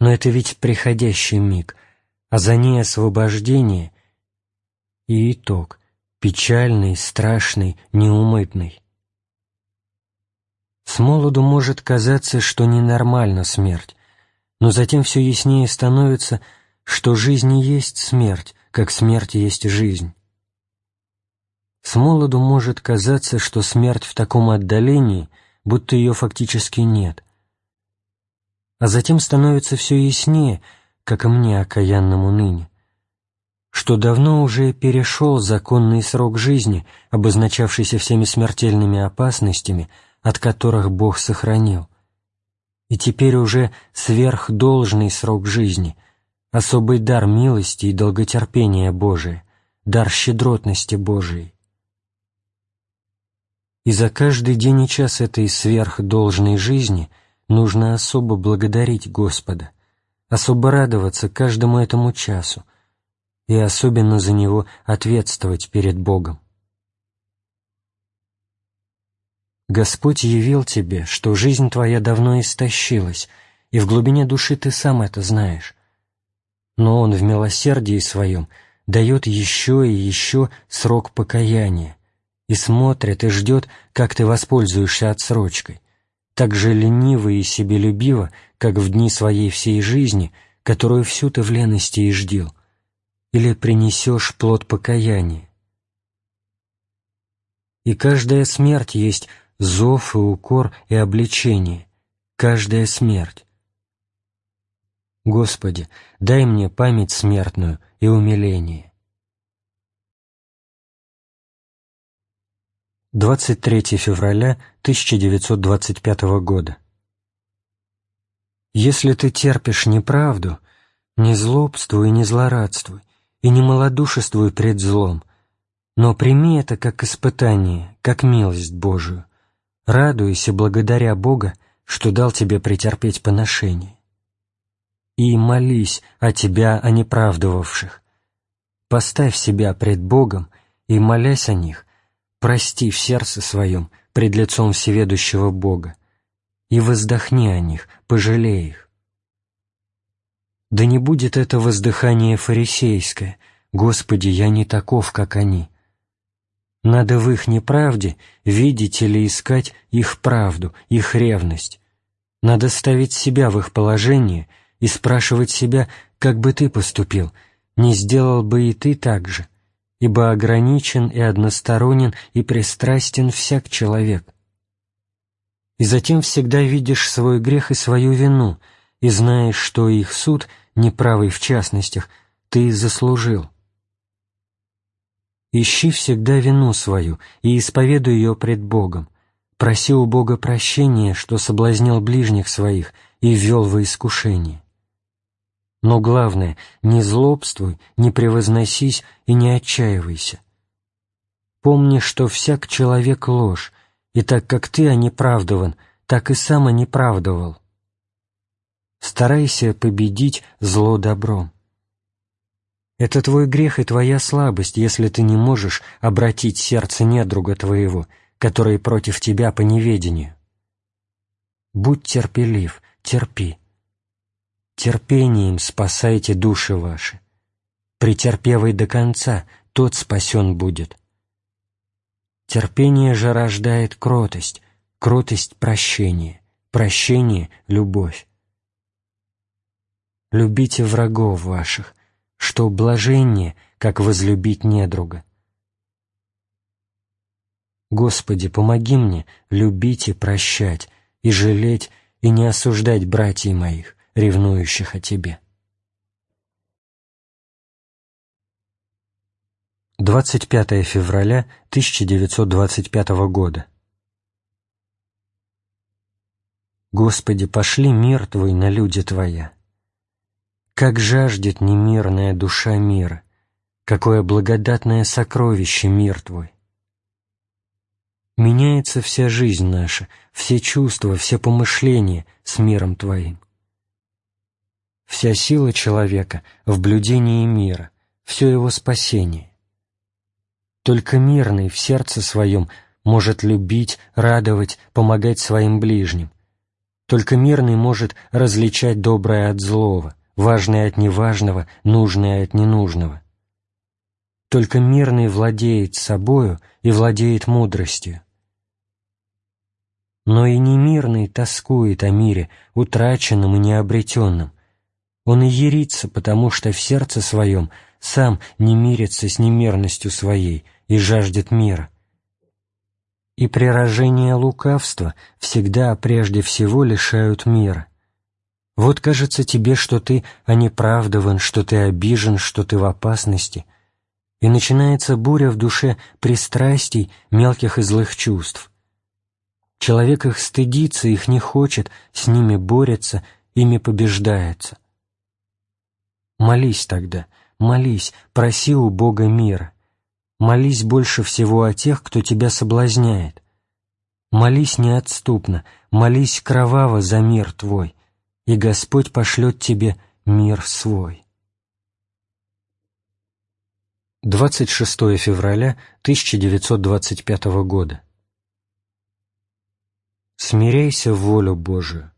[SPEAKER 1] но это ведь приходящий миг, а за ней освобождение и итог, печальный, страшный, неумытный. С молоду может казаться, что ненормальна смерть, но затем все яснее становится, что жизнь не есть смерть, как смерть есть жизнь. С молоду может казаться, что смерть в таком отдалении, будто ее фактически нет. А затем становится все яснее, как и мне, окаянному ныне, что давно уже перешел законный срок жизни, обозначавшийся всеми смертельными опасностями, от которых Бог сохранил, и теперь уже сверхдолжный срок жизни, особый дар милости и долготерпения Божия, дар щедротности Божией. И за каждый день и час этой сверхдолжной жизни нужно особо благодарить Господа, особо радоваться каждому этому часу и особенно за него ответствовать перед Богом. Господь явил тебе, что жизнь твоя давно истощилась, и в глубине души ты сам это знаешь. Но Он в милосердии Своем дает еще и еще срок покаяния, и смотрит и ждет, как ты воспользуешься отсрочкой, так же лениво и себелюбиво, как в дни своей всей жизни, которую всю ты в лености и ждил, или принесешь плод покаяния. И каждая смерть есть зов и укор и обличение, каждая смерть. Господи, дай мне память смертную и умиление. 23 февраля 1925 года. Если ты терпишь неправду, не злобствуй и не злорадствуй, и не малодушествуй пред злом, но прими это как испытание, как милость Божию, радуйся благодаря Бога, что дал тебе претерпеть поношение. И молись о тебя, о неправдовавших. Поставь себя пред Богом и, молясь о них, прости в сердце своем пред лицом всеведущего Бога и воздохни о них, пожалей их. Да не будет это воздыхание фарисейское, «Господи, я не таков, как они», надо в их неправде видеть или искать их правду, их ревность. Надо ставить себя в их положение и спрашивать себя, как бы ты поступил, не сделал бы и ты так же, ибо ограничен и односторонен и пристрастен всяк человек. И затем всегда видишь свой грех и свою вину, и знаешь, что их суд, неправый в частностях, ты заслужил. Ищи всегда вину свою и исповедуй ее пред Богом. Проси у Бога прощения, что соблазнил ближних своих и ввел во искушение. Но главное, не злобствуй, не превозносись и не отчаивайся. Помни, что всяк человек ложь, и так как ты онеправдован, так и сам онеправдовал. Старайся победить зло добром. Это твой грех и твоя слабость, если ты не можешь обратить сердце недруга твоего, который против тебя по неведению. Будь терпелив, терпи. Терпением спасайте души ваши. Претерпевый до конца, тот спасен будет. Терпение же рождает кротость, кротость — прощение, прощение — любовь. любите врагов ваших, что блаженнее, как возлюбить недруга. Господи, помоги мне любить и прощать, и жалеть, и не осуждать братьев моих, ревнующих о Тебе. 25 февраля 1925 года. Господи, пошли мир Твой на люди Твоя. Как жаждет немирная душа мира, какое благодатное сокровище мир Твой. Меняется вся жизнь наша, все чувства, все помышления с миром Твоим. Вся сила человека в блюдении мира, все его спасение. Только мирный в сердце своем может любить, радовать, помогать своим ближним. Только мирный может различать доброе от злого, важное от неважного, нужное от ненужного. Только мирный владеет собою и владеет мудростью. Но и немирный тоскует о мире, утраченном и необретенном. Он и ерится, потому что в сердце своем сам не мирится с немерностью своей и жаждет мира. И при рождении лукавства всегда прежде всего лишают мира. Вот кажется тебе, что ты онеправдован, что ты обижен, что ты в опасности, и начинается буря в душе пристрастий, мелких и злых чувств. Человек их стыдится, их не хочет, с ними борется, ими побеждается. Молись тогда, молись, проси у Бога мира. Молись больше всего о тех, кто тебя соблазняет. Молись неотступно, молись кроваво за мир твой, и Господь пошлет тебе мир свой. 26 февраля 1925 года. Смиряйся в волю Божию.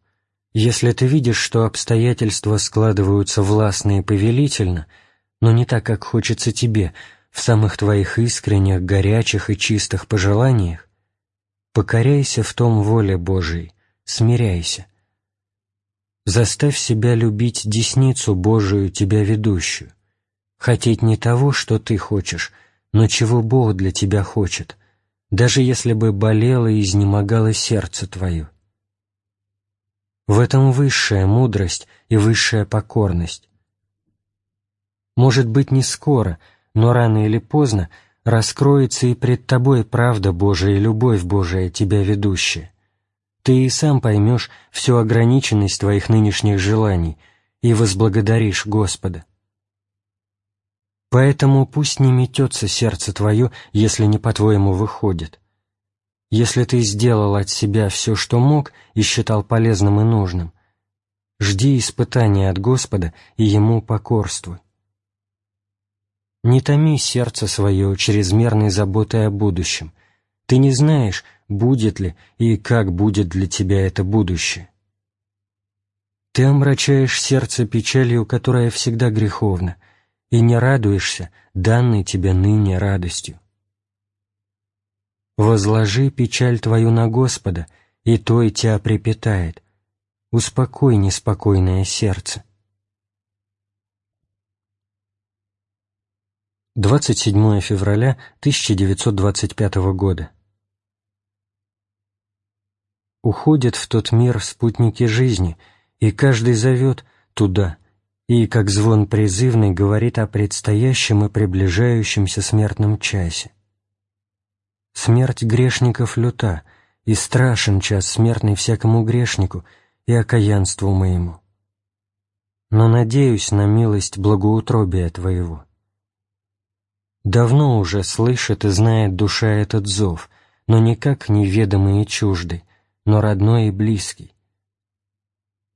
[SPEAKER 1] Если ты видишь, что обстоятельства складываются властно и повелительно, но не так, как хочется тебе, в самых твоих искренних, горячих и чистых пожеланиях, покоряйся в том воле Божией, смиряйся. Заставь себя любить десницу Божию, тебя ведущую, хотеть не того, что ты хочешь, но чего Бог для тебя хочет, даже если бы болело и изнемогало сердце твое. В этом высшая мудрость и высшая покорность. Может быть, не скоро — но рано или поздно раскроется и пред тобой правда Божия и любовь Божия, тебя ведущая. Ты и сам поймешь всю ограниченность твоих нынешних желаний и возблагодаришь Господа. Поэтому пусть не метется сердце твое, если не по-твоему выходит. Если ты сделал от себя все, что мог, и считал полезным и нужным, жди испытания от Господа и Ему покорствуй. Не томи сердце свое чрезмерной заботой о будущем. Ты не знаешь, будет ли и как будет для тебя это будущее. Ты омрачаешь сердце печалью, которая всегда греховна, и не радуешься данной тебе ныне радостью. Возложи печаль твою на Господа, и то и тебя припитает. Успокой неспокойное сердце. 27 февраля 1925 года. Уходят в тот мир спутники жизни, и каждый зовет туда, и, как звон призывный, говорит о предстоящем и приближающемся смертном часе. Смерть грешников люта, и страшен час смертный всякому грешнику и окаянству моему. Но надеюсь на милость благоутробия Твоего. Давно уже слышит и знает душа этот зов, но никак неведомый и чуждый, но родной и близкий.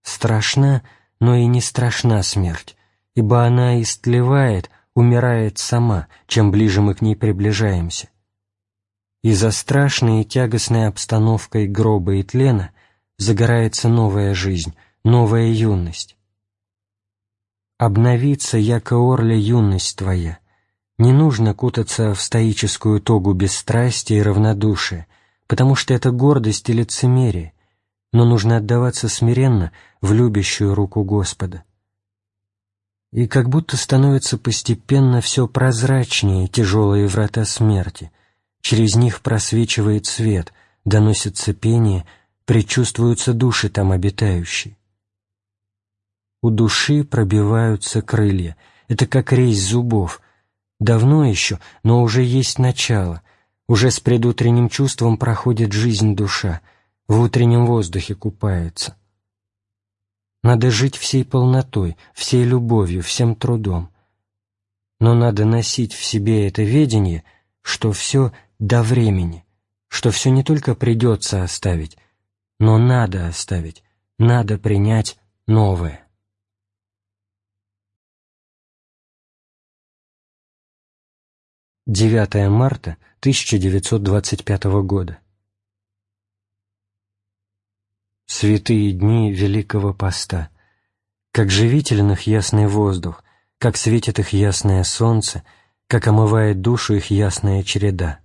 [SPEAKER 1] Страшна, но и не страшна смерть, ибо она истлевает, умирает сама, чем ближе мы к ней приближаемся. И за страшной и тягостной обстановкой гроба и тлена загорается новая жизнь, новая юность. Обновится, яко орля, юность твоя — не нужно кутаться в стоическую тогу бесстрастия и равнодушия, потому что это гордость и лицемерие, но нужно отдаваться смиренно в любящую руку Господа. и как будто становится постепенно все прозрачнее тяжелые врата смерти, через них просвечивает свет, доносится пение, предчувствуются души там обитающие. У души пробиваются крылья, это как резь зубов. Давно еще, но уже есть начало, уже с предутренним чувством проходит жизнь душа, в утреннем воздухе купается. Надо жить всей полнотой, всей любовью, всем трудом. Но надо носить в себе это ведение, что все до времени, что все не только придется оставить, но надо оставить, надо принять новое. 9 марта 1925 года. Святые дни Великого Поста, как живителен их ясный воздух, как светит их ясное солнце, как омывает душу их ясная череда.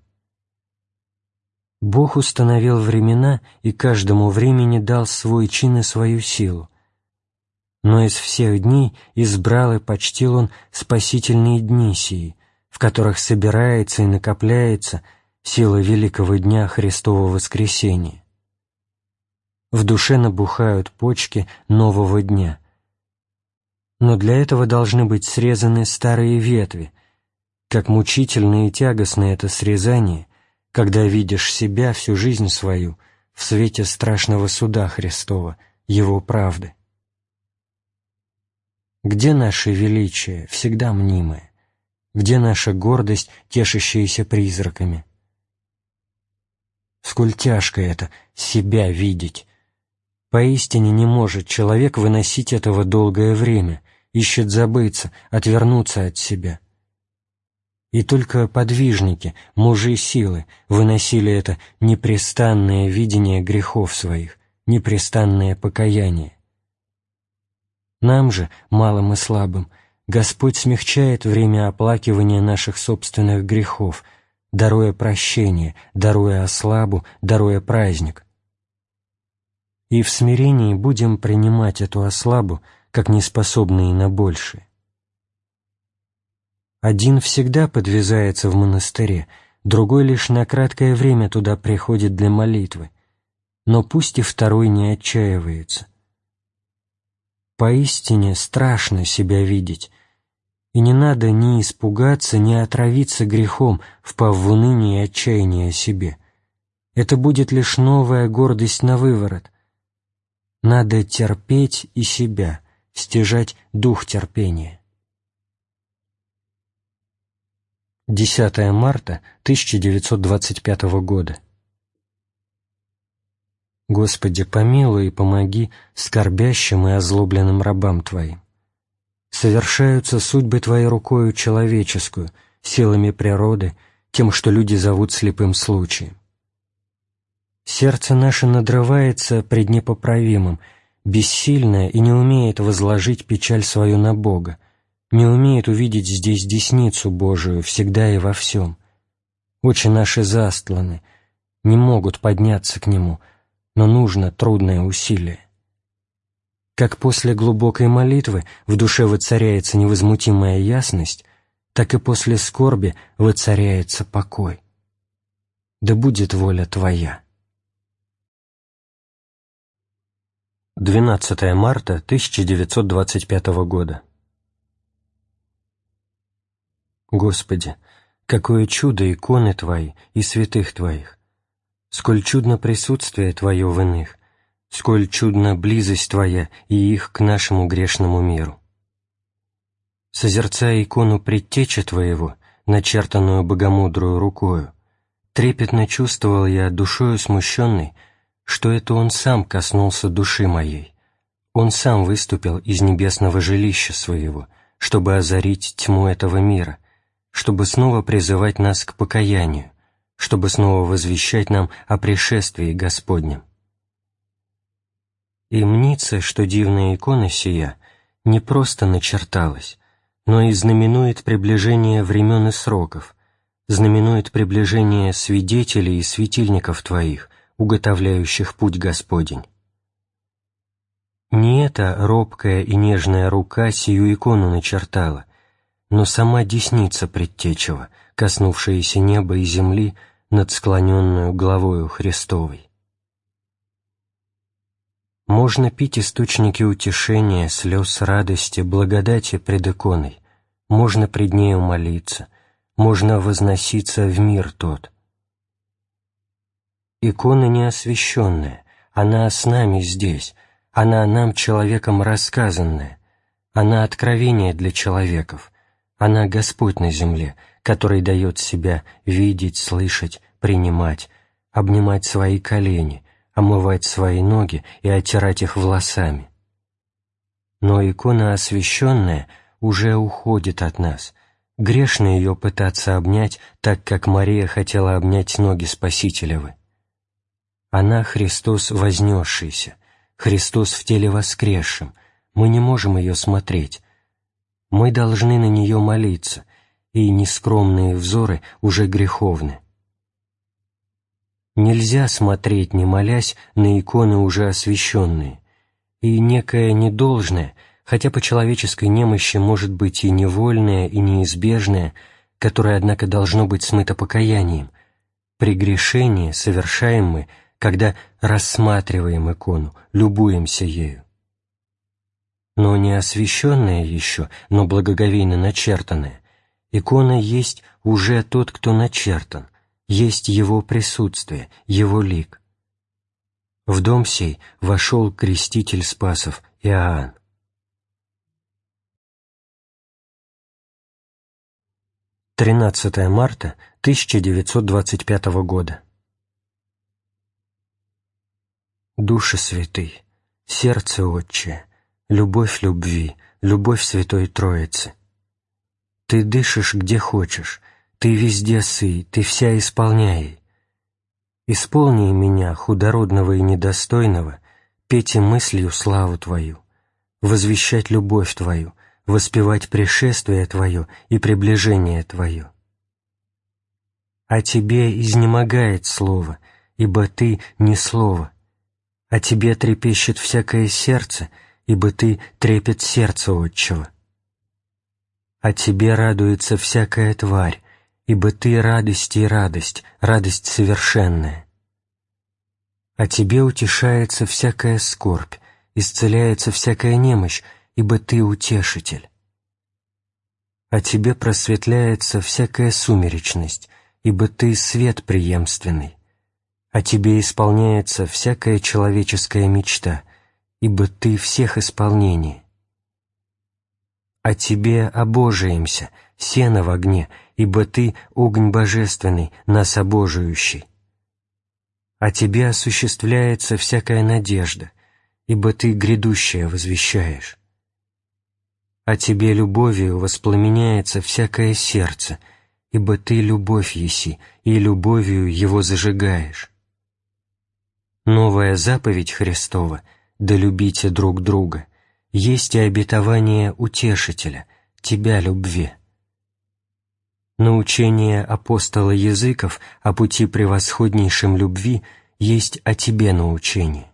[SPEAKER 1] Бог установил времена и каждому времени дал свой чин и свою силу. Но из всех дней избрал и почтил Он спасительные дни сии, в которых собирается и накопляется сила великого дня Христового воскресения. В душе набухают почки нового дня. Но для этого должны быть срезаны старые ветви, как мучительно и тягостно это срезание, когда видишь себя всю жизнь свою в свете страшного суда Христова, Его правды. Где наше величие, всегда мнимое? Где наша гордость, тешащаяся призраками? Сколь тяжко это — себя видеть. Поистине не может человек выносить этого долгое время, ищет забыться, отвернуться от себя. И только подвижники, мужи силы, выносили это непрестанное видение грехов своих, непрестанное покаяние. Нам же, малым и слабым, — Господь смягчает время оплакивания наших собственных грехов, даруя прощение, даруя ослабу, даруя праздник. И в смирении будем принимать эту ослабу, как неспособные на большее. Один всегда подвязается в монастыре, другой лишь на краткое время туда приходит для молитвы, но пусть и второй не отчаивается. Поистине страшно себя видеть, и не надо ни испугаться, ни отравиться грехом, впав в уныние и отчаяние о себе. Это будет лишь новая гордость на выворот. Надо терпеть и себя, стяжать дух терпения. 10 марта 1925 года. Господи, помилуй и помоги скорбящим и озлобленным рабам Твоим совершаются судьбы Твоей рукою человеческую, силами природы, тем, что люди зовут слепым случаем. Сердце наше надрывается пред непоправимым, бессильное и не умеет возложить печаль свою на Бога, не умеет увидеть здесь десницу Божию всегда и во всем. Очи наши застланы, не могут подняться к Нему, но нужно трудное усилие. Как после глубокой молитвы в душе воцаряется невозмутимая ясность, так и после скорби воцаряется покой. Да будет воля Твоя. 12 марта 1925 года. Господи, какое чудо иконы Твои и святых Твоих! Сколь чудно присутствие Твое в иных, сколь чудна близость Твоя и их к нашему грешному миру. Созерцая икону предтечи Твоего, начертанную богомудрую рукою, трепетно чувствовал я душою смущенной, что это Он сам коснулся души моей, Он сам выступил из небесного жилища своего, чтобы озарить тьму этого мира, чтобы снова призывать нас к покаянию, чтобы снова возвещать нам о пришествии Господнем. И мнится, что дивная икона сия не просто начерталась, но и знаменует приближение времен и сроков, знаменует приближение свидетелей и светильников Твоих, уготовляющих путь Господень. Не эта робкая и нежная рука сию икону начертала, но сама десница предтечева, коснувшаяся неба и земли над склоненную главою Христовой. Можно пить источники утешения, слез радости, благодати пред иконой, можно пред нею молиться, можно возноситься в мир тот. Икона неосвященная, она с нами здесь, она нам, человеком, рассказанная, она откровение для человеков, она Господь на земле, который дает себя видеть, слышать, принимать, обнимать свои колени, омывать свои ноги и оттирать их волосами. Но икона освященная уже уходит от нас. Грешно ее пытаться обнять, так как Мария хотела обнять ноги Спасителевы. Она Христос вознесшийся, Христос в теле воскресшем. Мы не можем ее смотреть. Мы должны на нее молиться, и нескромные взоры уже греховны. Нельзя смотреть, не молясь, на иконы уже освященные, и некое недолжное, хотя по человеческой немощи может быть и невольное, и неизбежное, которое, однако, должно быть смыто покаянием, прегрешение совершаем мы, когда рассматриваем икону, любуемся ею. Но не освященная еще, но благоговейно начертанная, икона есть уже тот, кто начертан, есть Его присутствие, Его лик. В дом сей вошел креститель Спасов Иоанн. Тринадцатое марта 1925 года. Души святый, сердце отче, любовь любви, любовь Святой Троицы. Ты дышишь где хочешь, ты везде сы, ты вся исполняй. Исполни меня, худородного и недостойного, петь и мыслью славу Твою, возвещать любовь Твою, воспевать пришествие Твое и приближение Твое. О Тебе изнемогает Слово, ибо Ты не Слово. О Тебе трепещет всякое сердце, ибо Ты трепет сердце Отчего. О Тебе радуется всякая тварь, ибо Ты радость и радость, радость совершенная. О Тебе утешается всякая скорбь, исцеляется всякая немощь, ибо Ты утешитель. О Тебе просветляется всякая сумеречность, ибо Ты свет преемственный. О Тебе исполняется всякая человеческая мечта, ибо Ты всех исполнение. О Тебе обожаемся, сено в огне — ибо Ты — огонь божественный, нас обожающий. О Тебе осуществляется всякая надежда, ибо Ты грядущее возвещаешь. О Тебе любовью воспламеняется всякое сердце, ибо Ты любовь еси, и любовью его зажигаешь. Новая заповедь Христова — да любите друг друга — есть и обетование Утешителя, Тебя любви. Научение апостола языков о пути превосходнейшем любви есть о тебе научение.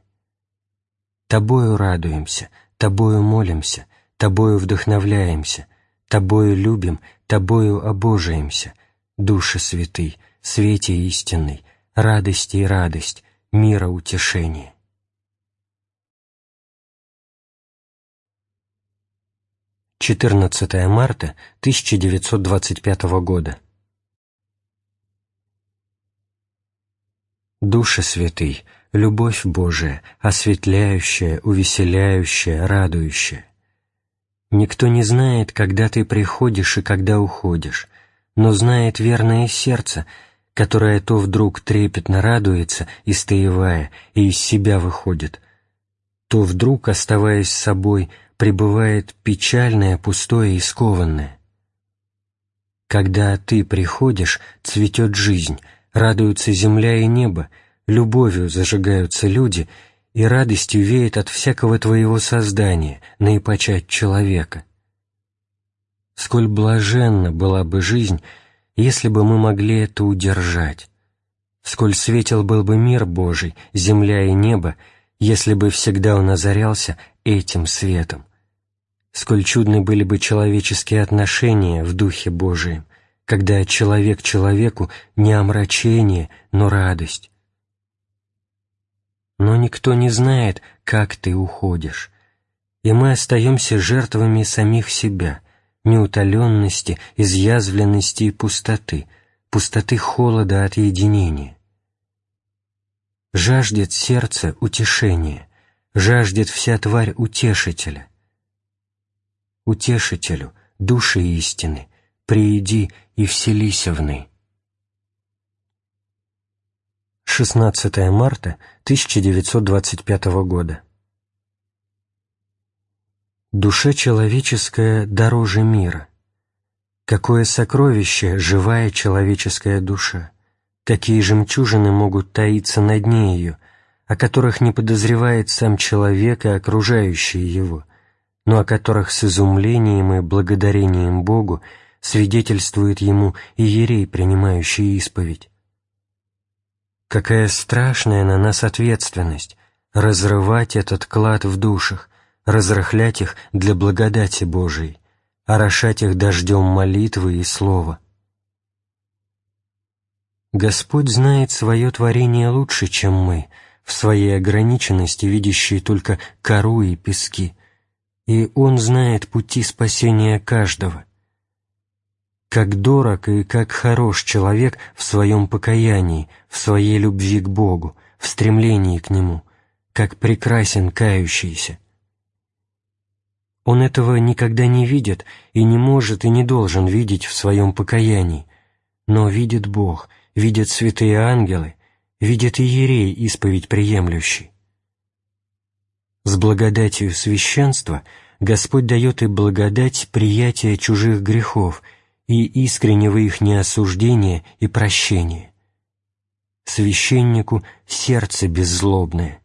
[SPEAKER 1] Тобою радуемся, Тобою молимся, Тобою вдохновляемся, Тобою любим, Тобою обожаемся, Душа святый, свете истинный, радости и радость, мира утешение. 14 марта 1925 года. Душа святый, любовь Божия, осветляющая, увеселяющая, радующая. Никто не знает, когда ты приходишь и когда уходишь, но знает верное сердце, которое то вдруг трепетно радуется, истоевая, и из себя выходит, то вдруг, оставаясь собой, пребывает печальное, пустое и скованное. Когда ты приходишь, цветет жизнь, радуются земля и небо, любовью зажигаются люди, и радостью веет от всякого твоего создания, наипочать человека. Сколь блаженна была бы жизнь, если бы мы могли это удержать. Сколь светел был бы мир Божий, земля и небо, если бы всегда он озарялся этим светом. Сколь чудны были бы человеческие отношения в Духе Божием, когда человек человеку не омрачение, но радость. Но никто не знает, как ты уходишь, и мы остаемся жертвами самих себя, неутоленности, изъязвленности и пустоты, пустоты холода от единения. Жаждет сердце утешения, жаждет вся тварь утешителя. Утешителю, души истины, прииди и вселися в ны. 16 марта 1925 года. Душа человеческая дороже мира. Какое сокровище живая человеческая душа! Какие жемчужины могут таиться на дне ее, о которых не подозревает сам человек и окружающие его, но о которых с изумлением и благодарением Богу свидетельствует ему и ерей, принимающий исповедь. Какая страшная на нас ответственность разрывать этот клад в душах, разрыхлять их для благодати Божией, орошать их дождем молитвы и слова. Господь знает свое творение лучше, чем мы, в своей ограниченности, видящие только кору и пески, и Он знает пути спасения каждого. Как дорог и как хорош человек в своем покаянии, в своей любви к Богу, в стремлении к Нему, как прекрасен кающийся. Он этого никогда не видит и не может и не должен видеть в своем покаянии, но видит Бог, видят святые ангелы, видит и ерей исповедь приемлющий. С благодатью священства Господь дает и благодать приятия чужих грехов и искреннего их неосуждения и прощения. Священнику сердце беззлобное,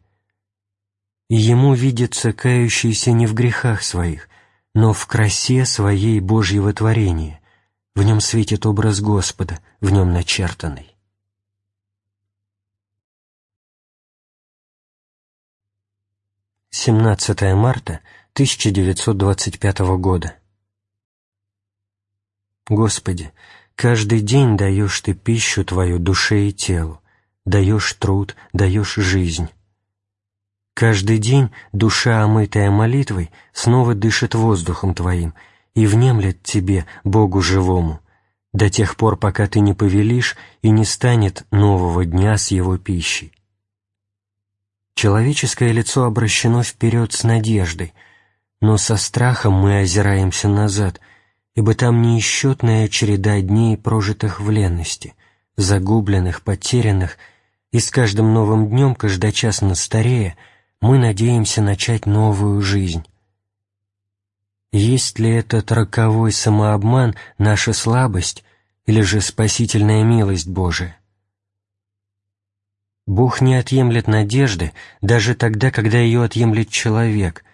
[SPEAKER 1] и ему видится кающийся не в грехах своих, но в красе своей Божьего творения, в нем светит образ Господа, в нем начертанный. Семнадцатое марта 1925 года. Господи, каждый день даешь Ты пищу Твою душе и телу, даешь труд, даешь жизнь. Каждый день душа, омытая молитвой, снова дышит воздухом Твоим и внемлет Тебе, Богу живому, до тех пор, пока Ты не повелишь и не станет нового дня с его пищей. Человеческое лицо обращено вперед с надеждой, но со страхом мы озираемся назад, ибо там неисчетная череда дней, прожитых в ленности, загубленных, потерянных, и с каждым новым днем, каждочасно старея, мы надеемся начать новую жизнь. Есть ли этот роковой самообман наша слабость или же спасительная милость Божия? Бог не отъемлет надежды даже тогда, когда ее отъемлет человек,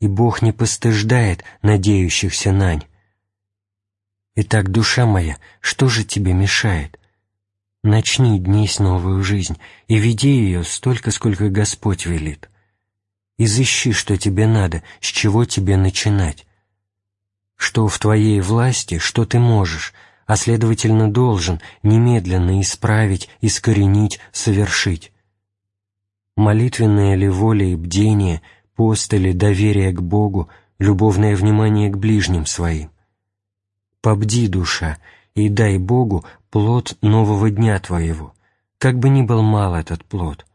[SPEAKER 1] и Бог не постыждает надеющихся нань. Итак, душа моя, что же тебе мешает? Начни днесь новую жизнь и веди ее столько, сколько Господь велит. Изыщи, что тебе надо, с чего тебе начинать. Что в твоей власти, что ты можешь, а следовательно должен немедленно исправить, искоренить, совершить. Молитвенная ли воля и бдение, пост или доверие к Богу, любовное внимание к ближним своим. Побди, душа, и дай Богу плод нового дня твоего, как бы ни был мал этот плод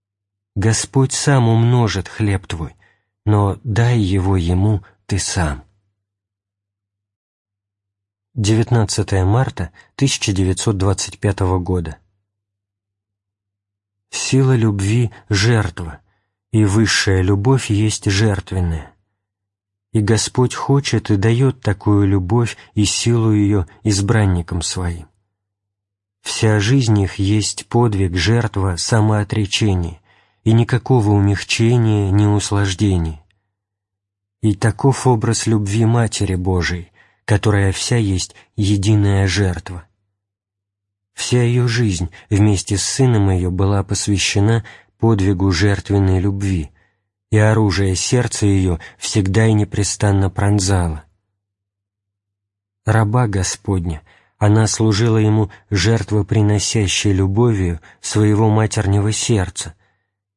[SPEAKER 1] — Господь сам умножит хлеб твой, но дай его ему ты сам. 19 марта 1925 года. Сила любви — жертва, и высшая любовь есть жертвенная. И Господь хочет и дает такую любовь и силу ее избранникам своим. Вся жизнь их есть подвиг, жертва, самоотречение, и никакого умягчения, ни услаждения. И таков образ любви Матери Божией, которая вся есть единая жертва. Вся ее жизнь вместе с Сыном ее была посвящена подвигу жертвенной любви, и оружие сердца ее всегда и непрестанно пронзало. Раба Господня, она служила ему жертвоприносящей любовью своего матернего сердца,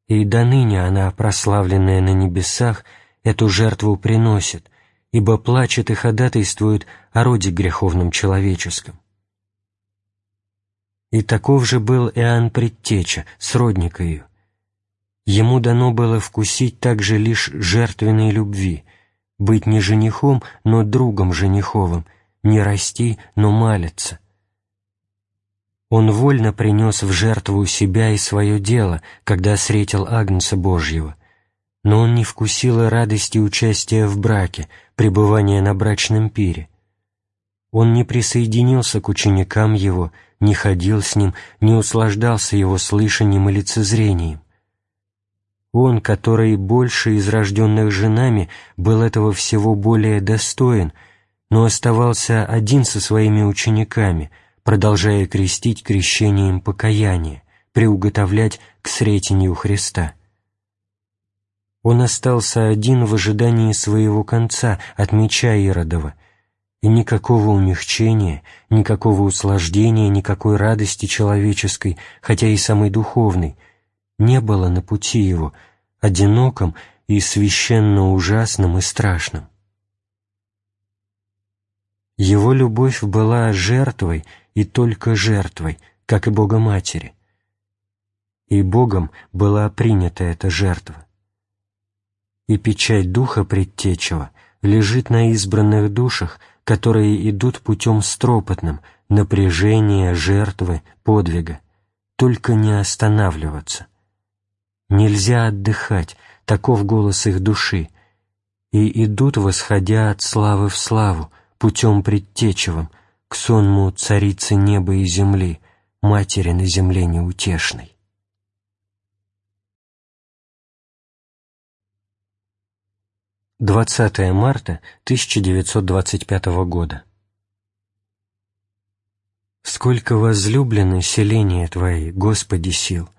[SPEAKER 1] и до ныне она, прославленная на небесах, эту жертву приносит, ибо плачет и ходатайствует о роде греховном человеческом. И таков же был Иоанн Предтеча, сродник ее. Ему дано было вкусить также лишь жертвенной любви, быть не женихом, но другом жениховым, не расти, но малиться. Он вольно принес в жертву себя и свое дело, когда встретил Агнца Божьего, но он не вкусил и радости участия в браке, пребывания на брачном пире. Он не присоединился к ученикам его, не ходил с ним, не услаждался его слышанием и лицезрением. Он, который больше из рожденных женами, был этого всего более достоин, но оставался один со своими учениками, продолжая крестить крещением покаяния, приуготовлять к сретению Христа. Он остался один в ожидании своего конца от меча Иродова — и никакого умягчения, никакого услаждения, никакой радости человеческой, хотя и самой духовной, не было на пути его, одиноком и священно ужасным и страшным. Его любовь была жертвой и только жертвой, как и Бога Матери. И Богом была принята эта жертва. И печать Духа Предтечего лежит на избранных душах, которые идут путем стропотным, напряжения, жертвы, подвига. Только не останавливаться. Нельзя отдыхать, таков голос их души, и идут, восходя от славы в славу, путем предтечевым, к сонму царицы неба и земли, матери на земле неутешной. 20 марта 1925 года. «Сколько возлюблено селение Твои, Господи сил!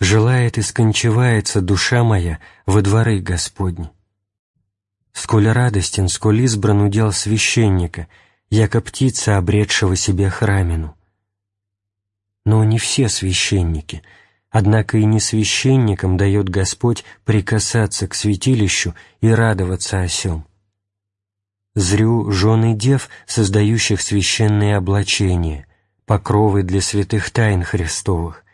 [SPEAKER 1] Желает и скончивается душа моя во дворы Господни. Сколь радостен, сколь избран удел священника, яко птица, обретшего себе храмину. Но не все священники — Однако и не священникам дает Господь прикасаться к святилищу и радоваться о сем. Зрю жены дев, создающих священные облачения, покровы для святых тайн Христовых,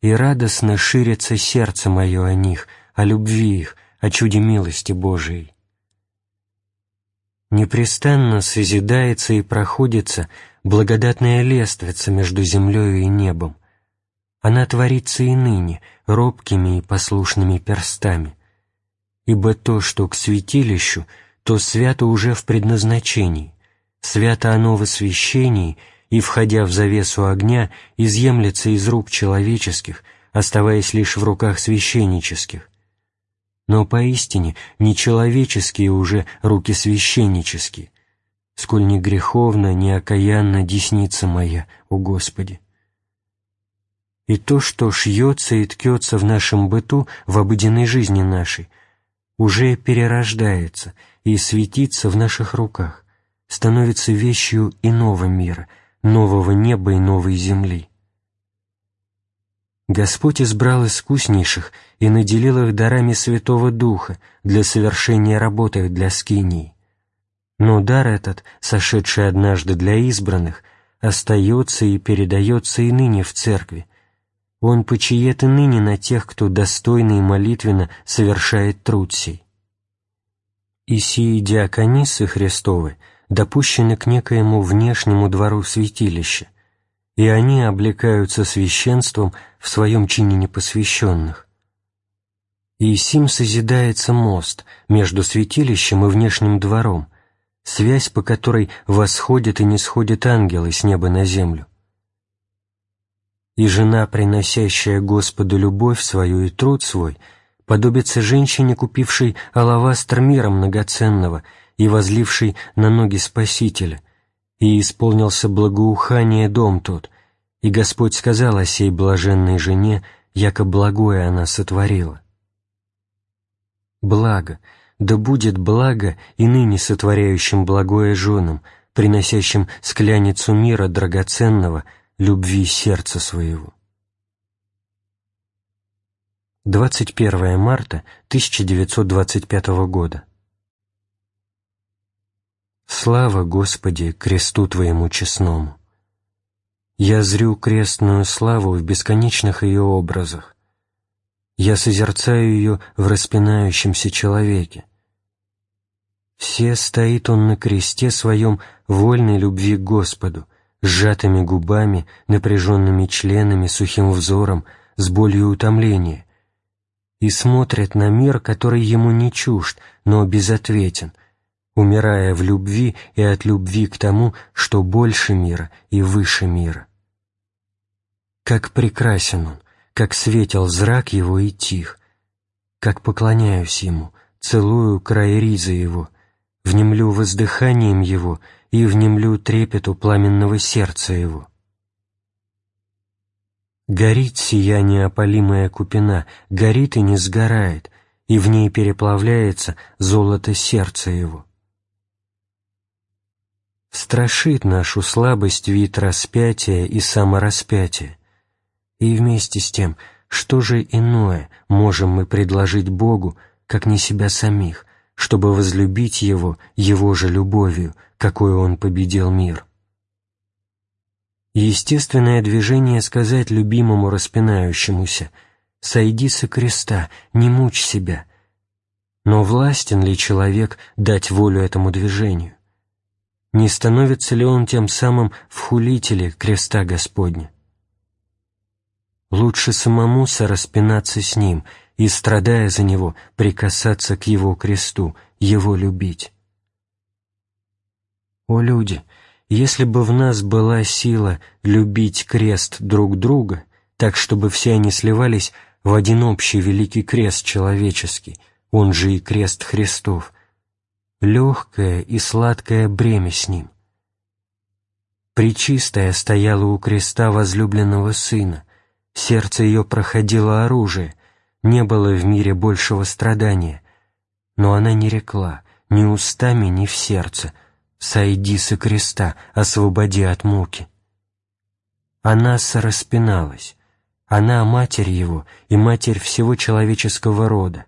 [SPEAKER 1] и радостно ширится сердце мое о них, о любви их, о чуде милости Божией. Непрестанно созидается и проходится благодатная лествица между землею и небом, она творится и ныне, робкими и послушными перстами. Ибо то, что к святилищу, то свято уже в предназначении, свято оно в освящении, и, входя в завесу огня, изъемлется из рук человеческих, оставаясь лишь в руках священнических. Но поистине не человеческие уже руки священнические, сколь не греховно, не окаянна десница моя, о Господи и то, что шьется и ткется в нашем быту, в обыденной жизни нашей, уже перерождается и светится в наших руках, становится вещью иного мира, нового неба и новой земли. Господь избрал искуснейших и наделил их дарами Святого Духа для совершения работы для скинии. Но дар этот, сошедший однажды для избранных, остается и передается и ныне в Церкви, он почиет и ныне на тех, кто достойно и молитвенно совершает труд сей. И сии диаконисы Христовы допущены к некоему внешнему двору святилища, и они облекаются священством в своем чине непосвященных. И сим созидается мост между святилищем и внешним двором, связь по которой восходят и не сходят ангелы с неба на землю и жена, приносящая Господу любовь свою и труд свой, подобится женщине, купившей алавастр мира многоценного и возлившей на ноги Спасителя, и исполнился благоухание дом тот, и Господь сказал о сей блаженной жене, яко благое она сотворила. Благо, да будет благо и ныне сотворяющим благое женам, приносящим скляницу мира драгоценного, любви сердца своего. 21 марта 1925 года. Слава Господи, кресту Твоему честному! Я зрю крестную славу в бесконечных ее образах. Я созерцаю ее в распинающемся человеке. Все стоит он на кресте своем вольной любви к Господу, сжатыми губами, напряженными членами, сухим взором, с болью утомления, и смотрит на мир, который ему не чужд, но безответен, умирая в любви и от любви к тому, что больше мира и выше мира. Как прекрасен он, как светел зрак его и тих, как поклоняюсь ему, целую край ризы его, внемлю воздыханием его и внемлю трепету пламенного сердца его. Горит сияние опалимая купина, горит и не сгорает, и в ней переплавляется золото сердца его. Страшит нашу слабость вид распятия и самораспятия. И вместе с тем, что же иное можем мы предложить Богу, как не себя самих, чтобы возлюбить Его, Его же любовью, какой Он победил мир? Естественное движение сказать любимому распинающемуся «Сойди со креста, не мучь себя». Но властен ли человек дать волю этому движению? не становится ли он тем самым вхулителем креста Господня? Лучше самому сораспинаться с ним и, страдая за него, прикасаться к его кресту, его любить. О люди, если бы в нас была сила любить крест друг друга, так, чтобы все они сливались в один общий великий крест человеческий, он же и крест Христов — легкое и сладкое бремя с ним. Пречистая стояла у креста возлюбленного сына, сердце ее проходило оружие, не было в мире большего страдания, но она не рекла ни устами, ни в сердце, «Сойди со креста, освободи от муки». Она сораспиналась, она матерь его и матерь всего человеческого рода.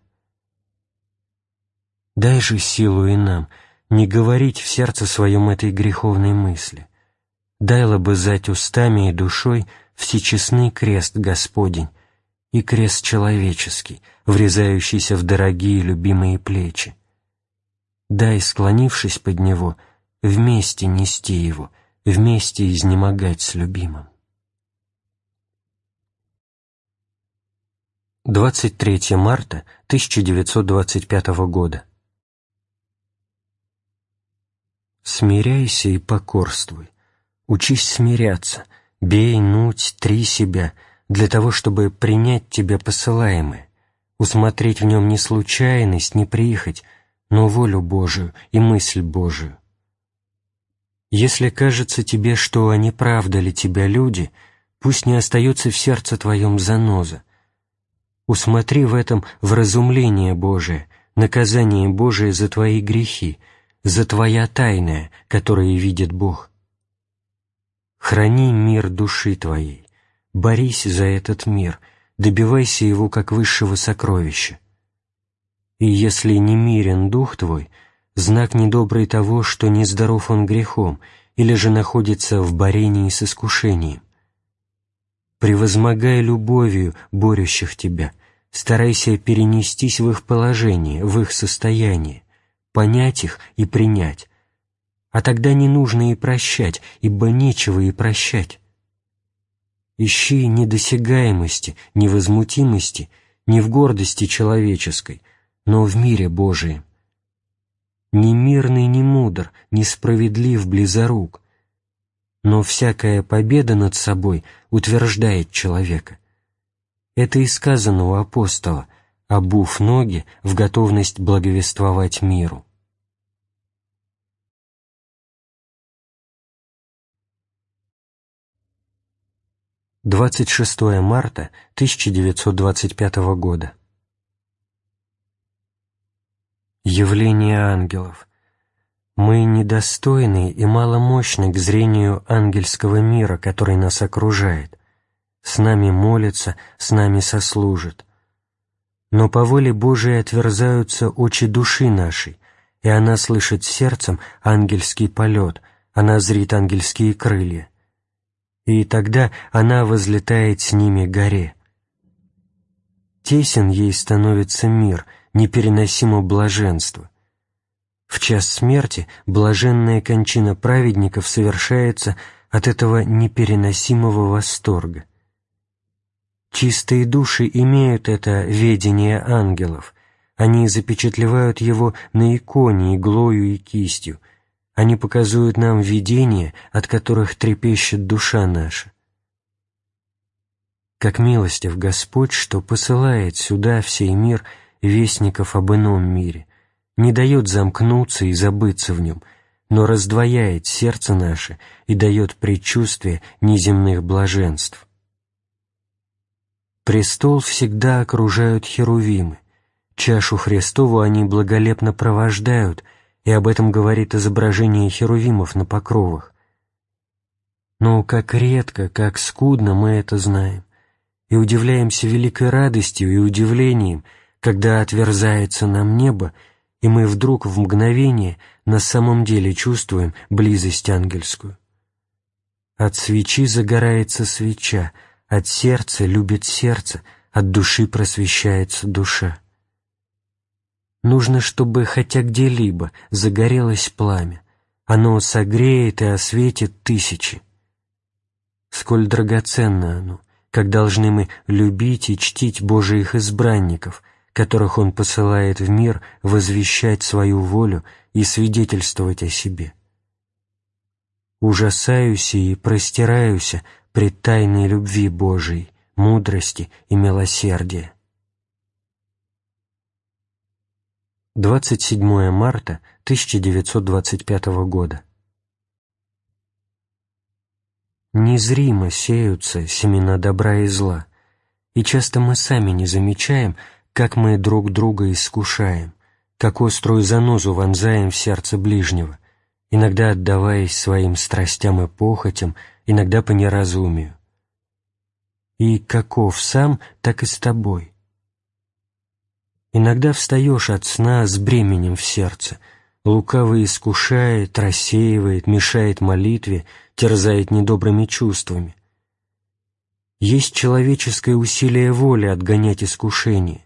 [SPEAKER 1] Дай же силу и нам не говорить в сердце своем этой греховной мысли. Дай лобызать устами и душой всечестный крест Господень и крест человеческий, врезающийся в дорогие любимые плечи. Дай, склонившись под него, вместе нести его, вместе изнемогать с любимым. 23 марта 1925 года. Смиряйся и покорствуй. Учись смиряться, бей, нуть, три себя, для того, чтобы принять тебя посылаемое, усмотреть в нем не случайность, не прихоть, но волю Божию и мысль Божию. Если кажется тебе, что они правдали тебя люди, пусть не остается в сердце твоем заноза. Усмотри в этом вразумление Божие, наказание Божие за твои грехи — за Твоя тайная, которую видит Бог. Храни мир души Твоей, борись за этот мир, добивайся его как высшего сокровища. И если не мирен дух Твой, знак недобрый того, что нездоров он грехом или же находится в борении с искушением. Превозмогай любовью борющих Тебя, старайся перенестись в их положение, в их состояние, понять их и принять. А тогда не нужно и прощать, ибо нечего и прощать. Ищи недосягаемости, невозмутимости, не в гордости человеческой, но в мире Божием. Ни мирный, ни мудр, несправедлив близорук, но всякая победа над собой утверждает человека. Это и сказано у апостола, обув ноги в готовность благовествовать миру. Двадцать шестое марта 1925 года. Явление ангелов. Мы недостойны и маломощны к зрению ангельского мира, который нас окружает. С нами молятся, с нами сослужат. Но по воле Божией отверзаются очи души нашей, и она слышит сердцем ангельский полет, она зрит ангельские крылья. И тогда она возлетает с ними горе. Тесен ей становится мир, непереносимо блаженство. В час смерти блаженная кончина праведников совершается от этого непереносимого восторга. Чистые души имеют это ведение ангелов, они запечатлевают его на иконе иглою и кистью, они показывают нам видения, от которых трепещет душа наша. Как милостив Господь, что посылает сюда в сей мир вестников об ином мире, не дает замкнуться и забыться в нем, но раздвояет сердце наше и дает предчувствие неземных блаженств. Престол всегда окружают херувимы, чашу Христову они благолепно провождают, и об этом говорит изображение херувимов на покровах. Но как редко, как скудно мы это знаем, и удивляемся великой радостью и удивлением, когда отверзается нам небо, и мы вдруг в мгновение на самом деле чувствуем близость ангельскую. От свечи загорается свеча, от сердца любит сердце, от души просвещается душа. Нужно, чтобы хотя где-либо загорелось пламя, оно согреет и осветит тысячи. Сколь драгоценно оно, как должны мы любить и чтить Божиих избранников — которых Он посылает в мир возвещать свою волю и свидетельствовать о себе. Ужасаюсь и простираюсь пред тайной любви Божией, мудрости и милосердия. 27 марта 1925 года. Незримо сеются семена добра и зла, и часто мы сами не замечаем, как мы друг друга искушаем, как острую занозу вонзаем в сердце ближнего, иногда отдаваясь своим страстям и похотям, иногда по неразумию. И каков сам, так и с тобой. Иногда встаешь от сна с бременем в сердце, лукаво искушает, рассеивает, мешает молитве, терзает недобрыми чувствами. Есть человеческое усилие воли отгонять искушение,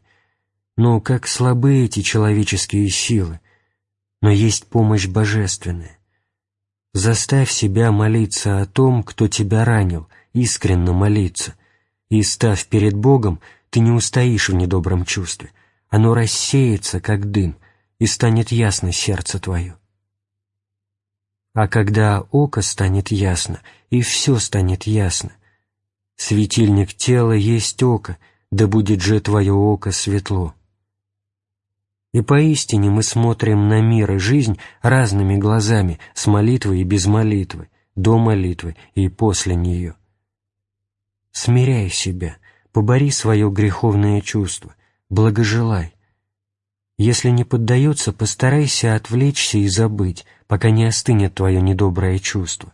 [SPEAKER 1] но как слабы эти человеческие силы, но есть помощь божественная. Заставь себя молиться о том, кто тебя ранил, искренно молиться, и, став перед Богом, ты не устоишь в недобром чувстве, оно рассеется, как дым, и станет ясно сердце твое. А когда око станет ясно, и все станет ясно, светильник тела есть око, да будет же твое око светло. И поистине мы смотрим на мир и жизнь разными глазами, с молитвой и без молитвы, до молитвы и после нее. Смиряй себя, побори свое греховное чувство, благожелай. Если не поддается, постарайся отвлечься и забыть, пока не остынет твое недоброе чувство.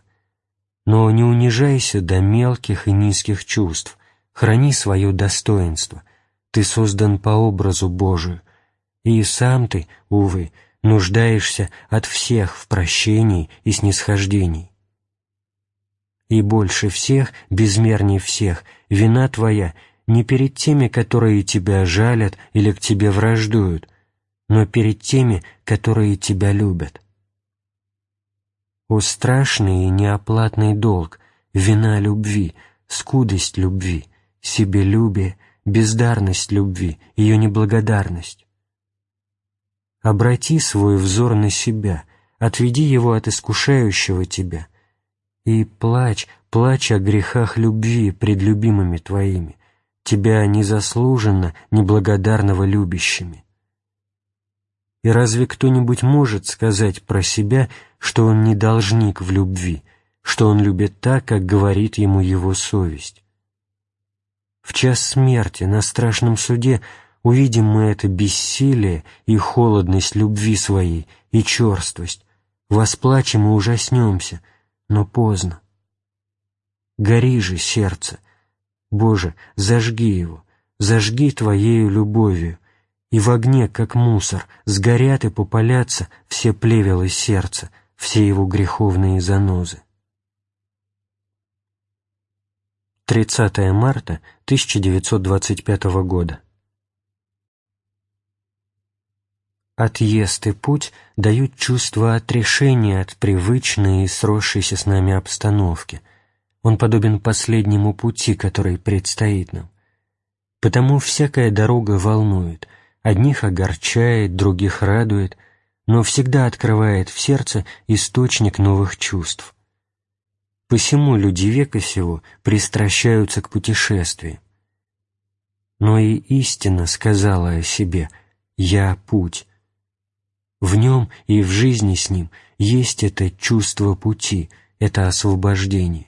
[SPEAKER 1] Но не унижайся до мелких и низких чувств, храни свое достоинство. Ты создан по образу Божию, и сам ты, увы, нуждаешься от всех в прощении и снисхождении. И больше всех, безмерней всех, вина твоя не перед теми, которые тебя жалят или к тебе враждуют, но перед теми, которые тебя любят. О страшный и неоплатный долг, вина любви, скудость любви, себелюбие, бездарность любви, ее неблагодарность. Обрати свой взор на себя, отведи его от искушающего тебя, и плачь, плачь о грехах любви пред любимыми твоими, тебя незаслуженно, неблагодарного любящими. И разве кто-нибудь может сказать про себя, что он не должник в любви, что он любит так, как говорит ему его совесть? В час смерти, на страшном суде, увидим мы это бессилие и холодность любви своей, и черствость, восплачем и ужаснемся, но поздно. Гори же сердце, Боже, зажги его, зажги Твоею любовью, и в огне, как мусор, сгорят и попалятся все плевелы сердца, все его греховные занозы. 30 марта 1925 года. Отъезд и путь дают чувство отрешения от привычной и сросшейся с нами обстановки. Он подобен последнему пути, который предстоит нам. Потому всякая дорога волнует, одних огорчает, других радует, но всегда открывает в сердце источник новых чувств. Посему люди века сего пристращаются к путешествию. Но и истина сказала о себе «Я — путь». В нем и в жизни с ним есть это чувство пути, это освобождение.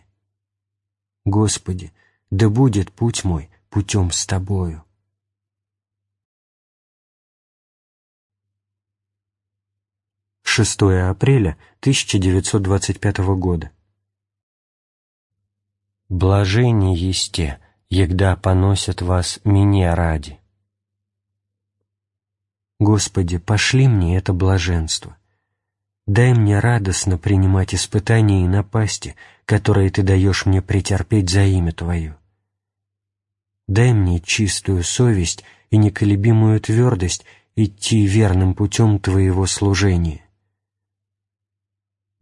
[SPEAKER 1] Господи, да будет путь мой путем с Тобою. Шестое апреля 1925 года. Блажение есте, егда поносят вас мне ради. Господи, пошли мне это блаженство. Дай мне радостно принимать испытания и напасти, которые Ты даешь мне претерпеть за имя Твое. Дай мне чистую совесть и неколебимую твердость идти верным путем Твоего служения.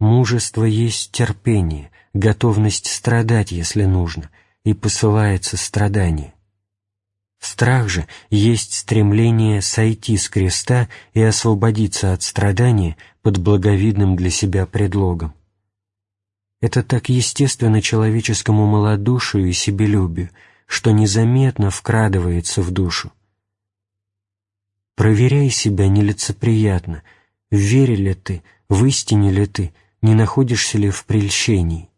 [SPEAKER 1] Мужество есть терпение, готовность страдать, если нужно, и посылается страдание. Страх же есть стремление сойти с креста и освободиться от страдания под благовидным для себя предлогом. Это так естественно человеческому малодушию и себелюбию, что незаметно вкрадывается в душу. Проверяй себя нелицеприятно, в вере ли ты, в истине ли ты, не находишься ли в прельщении.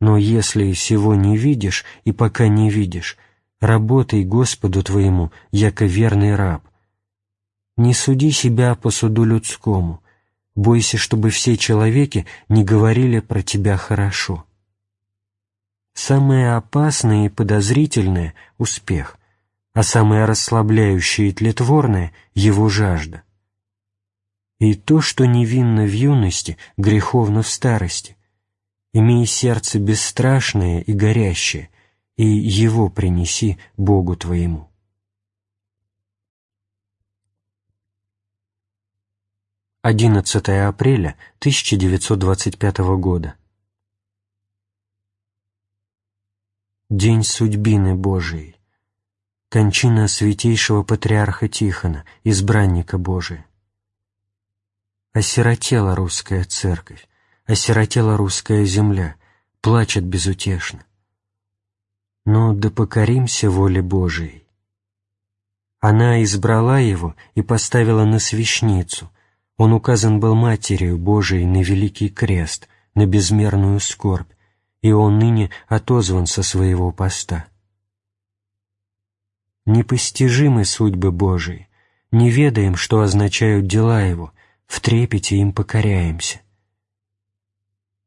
[SPEAKER 1] Но если сего не видишь и пока не видишь, работай Господу твоему, яко верный раб. Не суди себя по суду людскому, бойся, чтобы все человеки не говорили про тебя хорошо. Самое опасное и подозрительное — успех, а самое расслабляющее и тлетворное — его жажда. И то, что невинно в юности, греховно в старости, имей сердце бесстрашное и горящее, и его принеси Богу твоему. Одиннадцатое апреля 1925 года. День судьбины Божией. Кончина святейшего патриарха Тихона, избранника Божия. Осиротела русская церковь, осиротела русская земля, плачет безутешно. Но да покоримся воле Божией. Она избрала его и поставила на свящницу. Он указан был Матерью Божией на великий крест, на безмерную скорбь, и он ныне отозван со своего поста. Непостижимы судьбы Божии, не ведаем, что означают дела Его, в трепете им покоряемся.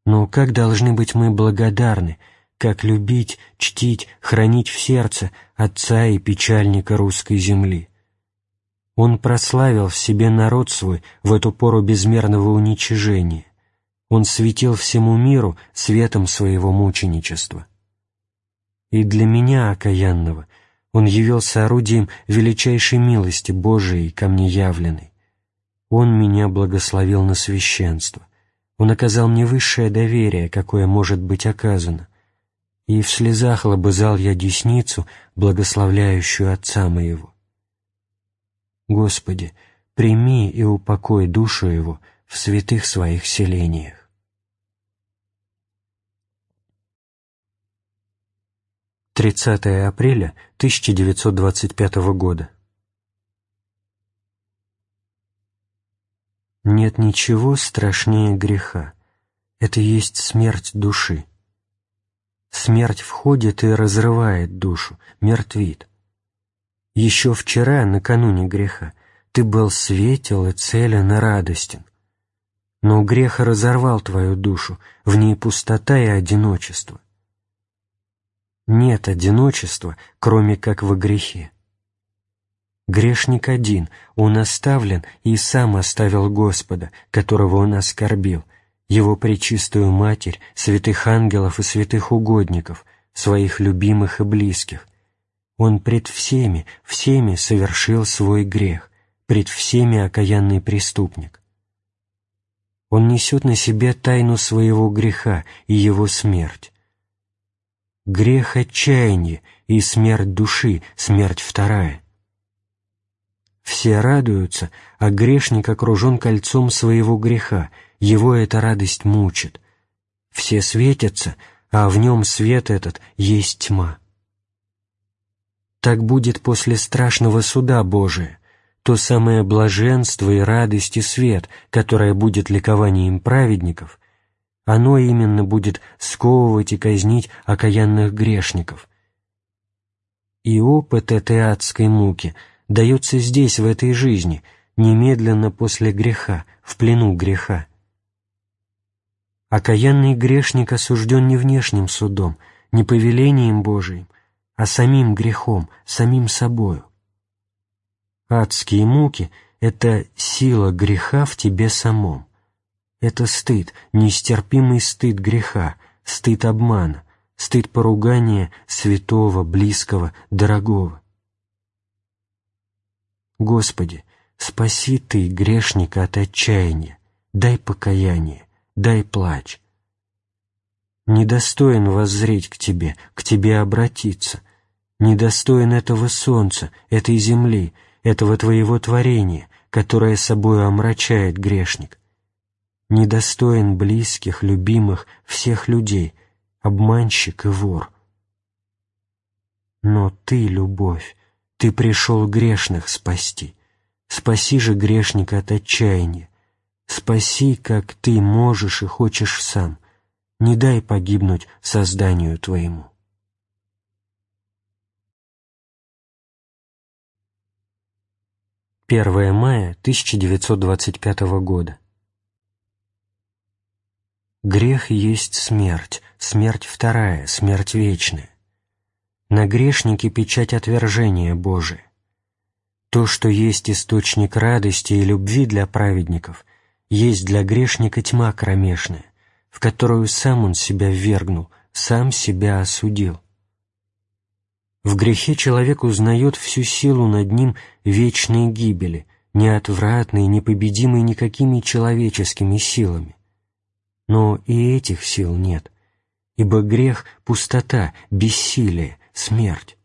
[SPEAKER 1] Но как должны быть мы благодарны, как любить, чтить, хранить в сердце Отца и Печальника русской земли. Он прославил в себе народ свой в эту пору безмерного уничижения. Он светил всему миру светом своего мученичества. И для меня, окаянного, он явился орудием величайшей милости Божией ко мне явленной. Он меня благословил на священство, он оказал мне высшее доверие, какое может быть оказано, и в слезах лобызал я десницу, благословляющую Отца моего. Господи, прими и упокой душу его в святых своих селениях. Тридцатое апреля 1925 года. Нет ничего страшнее греха. Это есть смерть души. Смерть входит и разрывает душу, мертвит. Еще вчера, накануне греха, ты был светел и целен и радостен. Но грех разорвал твою душу, в ней пустота и одиночество. Нет одиночества, кроме как во грехе. Грешник один, он оставлен и сам оставил Господа, которого он оскорбил, его пречистую Матерь, святых ангелов и святых угодников, своих любимых и близких. Он пред всеми, всеми совершил свой грех, пред всеми окаянный преступник. Он несет на себе тайну своего греха и его смерть. Грех отчаяния и смерть души, смерть вторая. Все радуются, а грешник окружен кольцом своего греха, его эта радость мучит. Все светятся, а в нем свет этот есть тьма. Так будет после страшного суда Божия, то самое блаженство и радость и свет, которое будет ликованием праведников, оно именно будет сковывать и казнить окаянных грешников. И опыт этой адской муки — дается здесь, в этой жизни, немедленно после греха, в плену греха. Окаянный грешник осужден не внешним судом, не повелением Божиим, а самим грехом, самим собою. Адские муки — это сила греха в тебе самом. Это стыд, нестерпимый стыд греха, стыд обмана, стыд поругания святого, близкого, дорогого. Господи, спаси Ты грешника от отчаяния, дай покаяние, дай плач. Недостоин воззреть к Тебе, к Тебе обратиться, недостоин этого солнца, этой земли, этого Твоего творения, которое собою омрачает грешник. Недостоин близких, любимых, всех людей, обманщик и вор. Но Ты, любовь, ты пришел грешных спасти. Спаси же грешника от отчаяния. Спаси, как Ты можешь и хочешь сам. Не дай погибнуть созданию Твоему. Первое мая 1925 года. Грех есть смерть, смерть вторая, смерть вечная на грешнике печать отвержения Божия. То, что есть источник радости и любви для праведников, есть для грешника тьма кромешная, в которую сам он себя ввергнул, сам себя осудил. В грехе человек узнает всю силу над ним вечной гибели, неотвратной, непобедимой никакими человеческими силами. Но и этих сил нет, ибо грех — пустота, бессилие, смерть.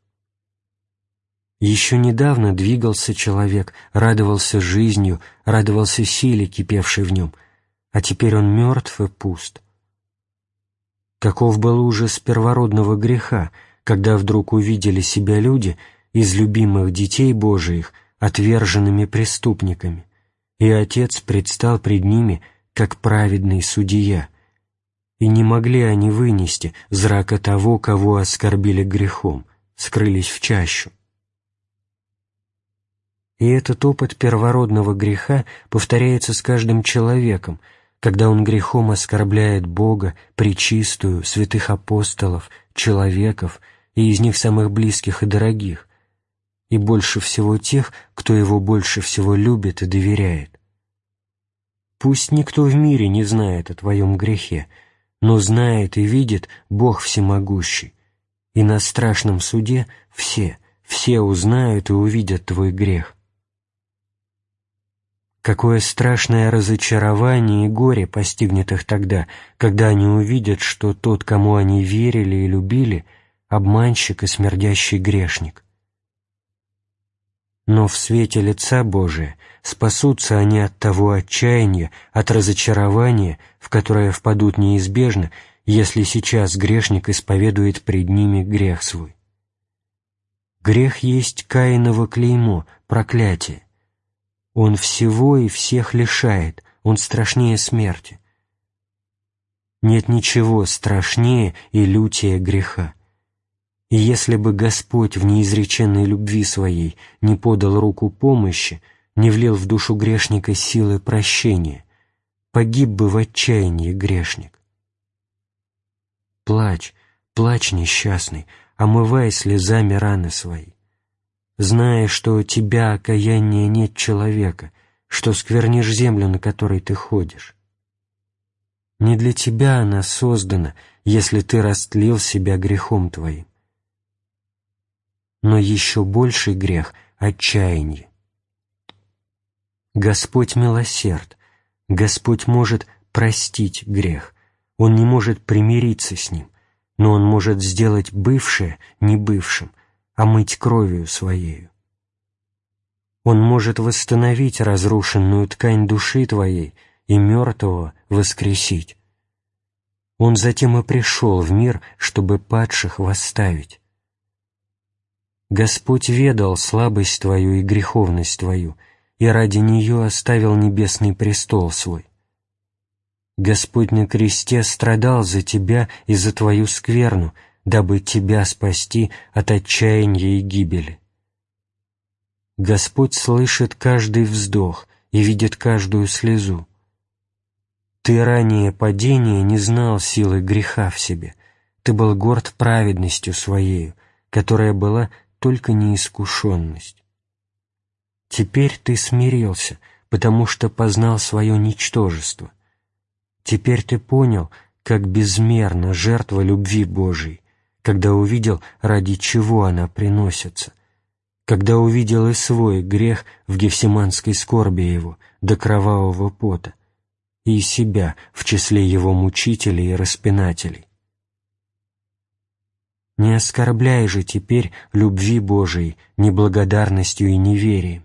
[SPEAKER 1] Еще недавно двигался человек, радовался жизнью, радовался силе, кипевшей в нем, а теперь он мертв и пуст. Каков был ужас первородного греха, когда вдруг увидели себя люди из любимых детей Божиих отверженными преступниками, и Отец предстал пред ними как праведный судья — и не могли они вынести зрака того, кого оскорбили грехом, скрылись в чащу. И этот опыт первородного греха повторяется с каждым человеком, когда он грехом оскорбляет Бога, Пречистую, святых апостолов, человеков и из них самых близких и дорогих, и больше всего тех, кто его больше всего любит и доверяет. Пусть никто в мире не знает о твоем грехе, но знает и видит Бог Всемогущий, и на страшном суде все, все узнают и увидят твой грех. Какое страшное разочарование и горе постигнет их тогда, когда они увидят, что тот, кому они верили и любили, обманщик и смердящий грешник. Но в свете лица Божия спасутся они от того отчаяния, от разочарования, в которое впадут неизбежно, если сейчас грешник исповедует пред ними грех свой. Грех есть Каиново клеймо, проклятие. Он всего и всех лишает, он страшнее смерти. Нет ничего страшнее и лютее греха. И если бы Господь в неизреченной любви Своей не подал руку помощи, не влил в душу грешника силы прощения, погиб бы в отчаянии грешник. Плачь, плачь, несчастный, омывай слезами раны свои. Зная, что у тебя окаяния нет человека, что сквернишь землю, на которой ты ходишь. Не для тебя она создана, если ты растлил себя грехом твоим. Но еще больший грех — отчаяние. Господь милосерд, Господь может простить грех, Он не может примириться с ним, но Он может сделать бывшее небывшим, омыть кровью Своею. Он может восстановить разрушенную ткань души твоей и мертвого воскресить. Он затем и пришел в мир, чтобы падших восставить. Господь ведал слабость твою и греховность твою, и ради нее оставил небесный престол свой. Господь на кресте страдал за тебя и за твою скверну, дабы тебя спасти от отчаяния и гибели. Господь слышит каждый вздох и видит каждую слезу. Ты ранее падения не знал силы греха в себе, ты был горд праведностью своею, которая была только неискушенность. Теперь ты смирился, потому что познал свое ничтожество. Теперь ты понял, как безмерна жертва любви Божией, когда увидел, ради чего она приносится, когда увидел и свой грех в гефсиманской скорби его до кровавого пота, и себя в числе его мучителей и распинателей. Не оскорбляй же теперь любви Божией неблагодарностью и неверием.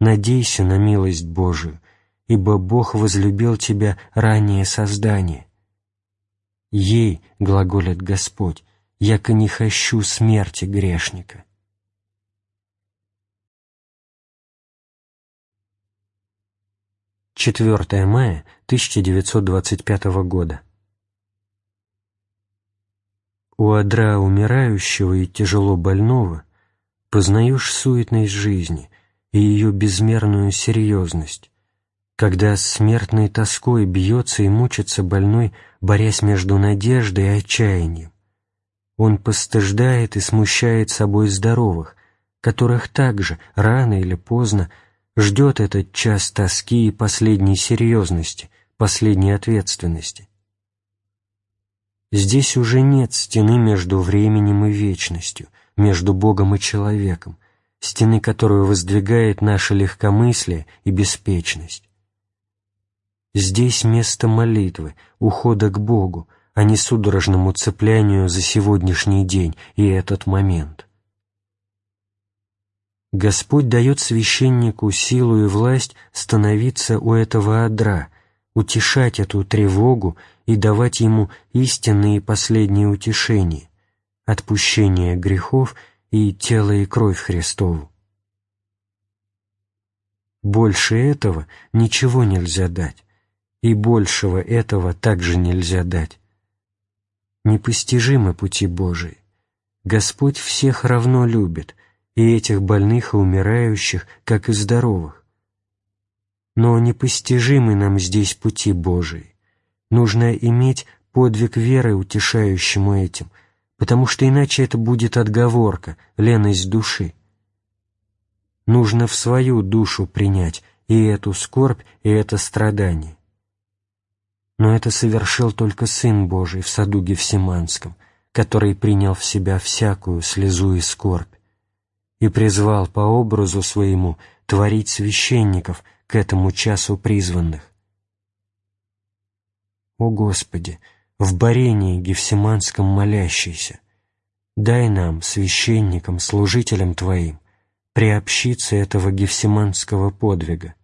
[SPEAKER 1] Надейся на милость Божию, ибо Бог возлюбил тебя ранее создания. Ей, глаголит Господь, яко не хочу смерти грешника. 4 мая 1925 года. У одра умирающего и тяжело больного познаешь суетность жизни и ее безмерную серьезность, когда с смертной тоской бьется и мучится больной, борясь между надеждой и отчаянием. Он постыждает и смущает собой здоровых, которых также, рано или поздно, ждет этот час тоски и последней серьезности, последней ответственности. Здесь уже нет стены между временем и вечностью, между Богом и человеком, стены, которую воздвигает наше легкомыслие и беспечность. Здесь место молитвы, ухода к Богу, а не судорожному цеплянию за сегодняшний день и этот момент. Господь дает священнику силу и власть становиться у этого одра, утешать эту тревогу и давать ему истинные последние утешения, отпущение грехов и тело и кровь Христову. Больше этого ничего нельзя дать, и большего этого также нельзя дать. Непостижимы пути Божии. Господь всех равно любит, и этих больных и умирающих, как и здоровых. Но непостижимы нам здесь пути Божии. Нужно иметь подвиг веры, утешающему этим, потому что иначе это будет отговорка, леность души. Нужно в свою душу принять и эту скорбь, и это страдание. Но это совершил только Сын Божий в саду Гефсиманском, который принял в себя всякую слезу и скорбь и призвал по образу своему творить священников к этому часу призванных. О Господи, в борении Гефсиманском молящийся, дай нам, священникам, служителям Твоим, приобщиться этого гефсиманского подвига,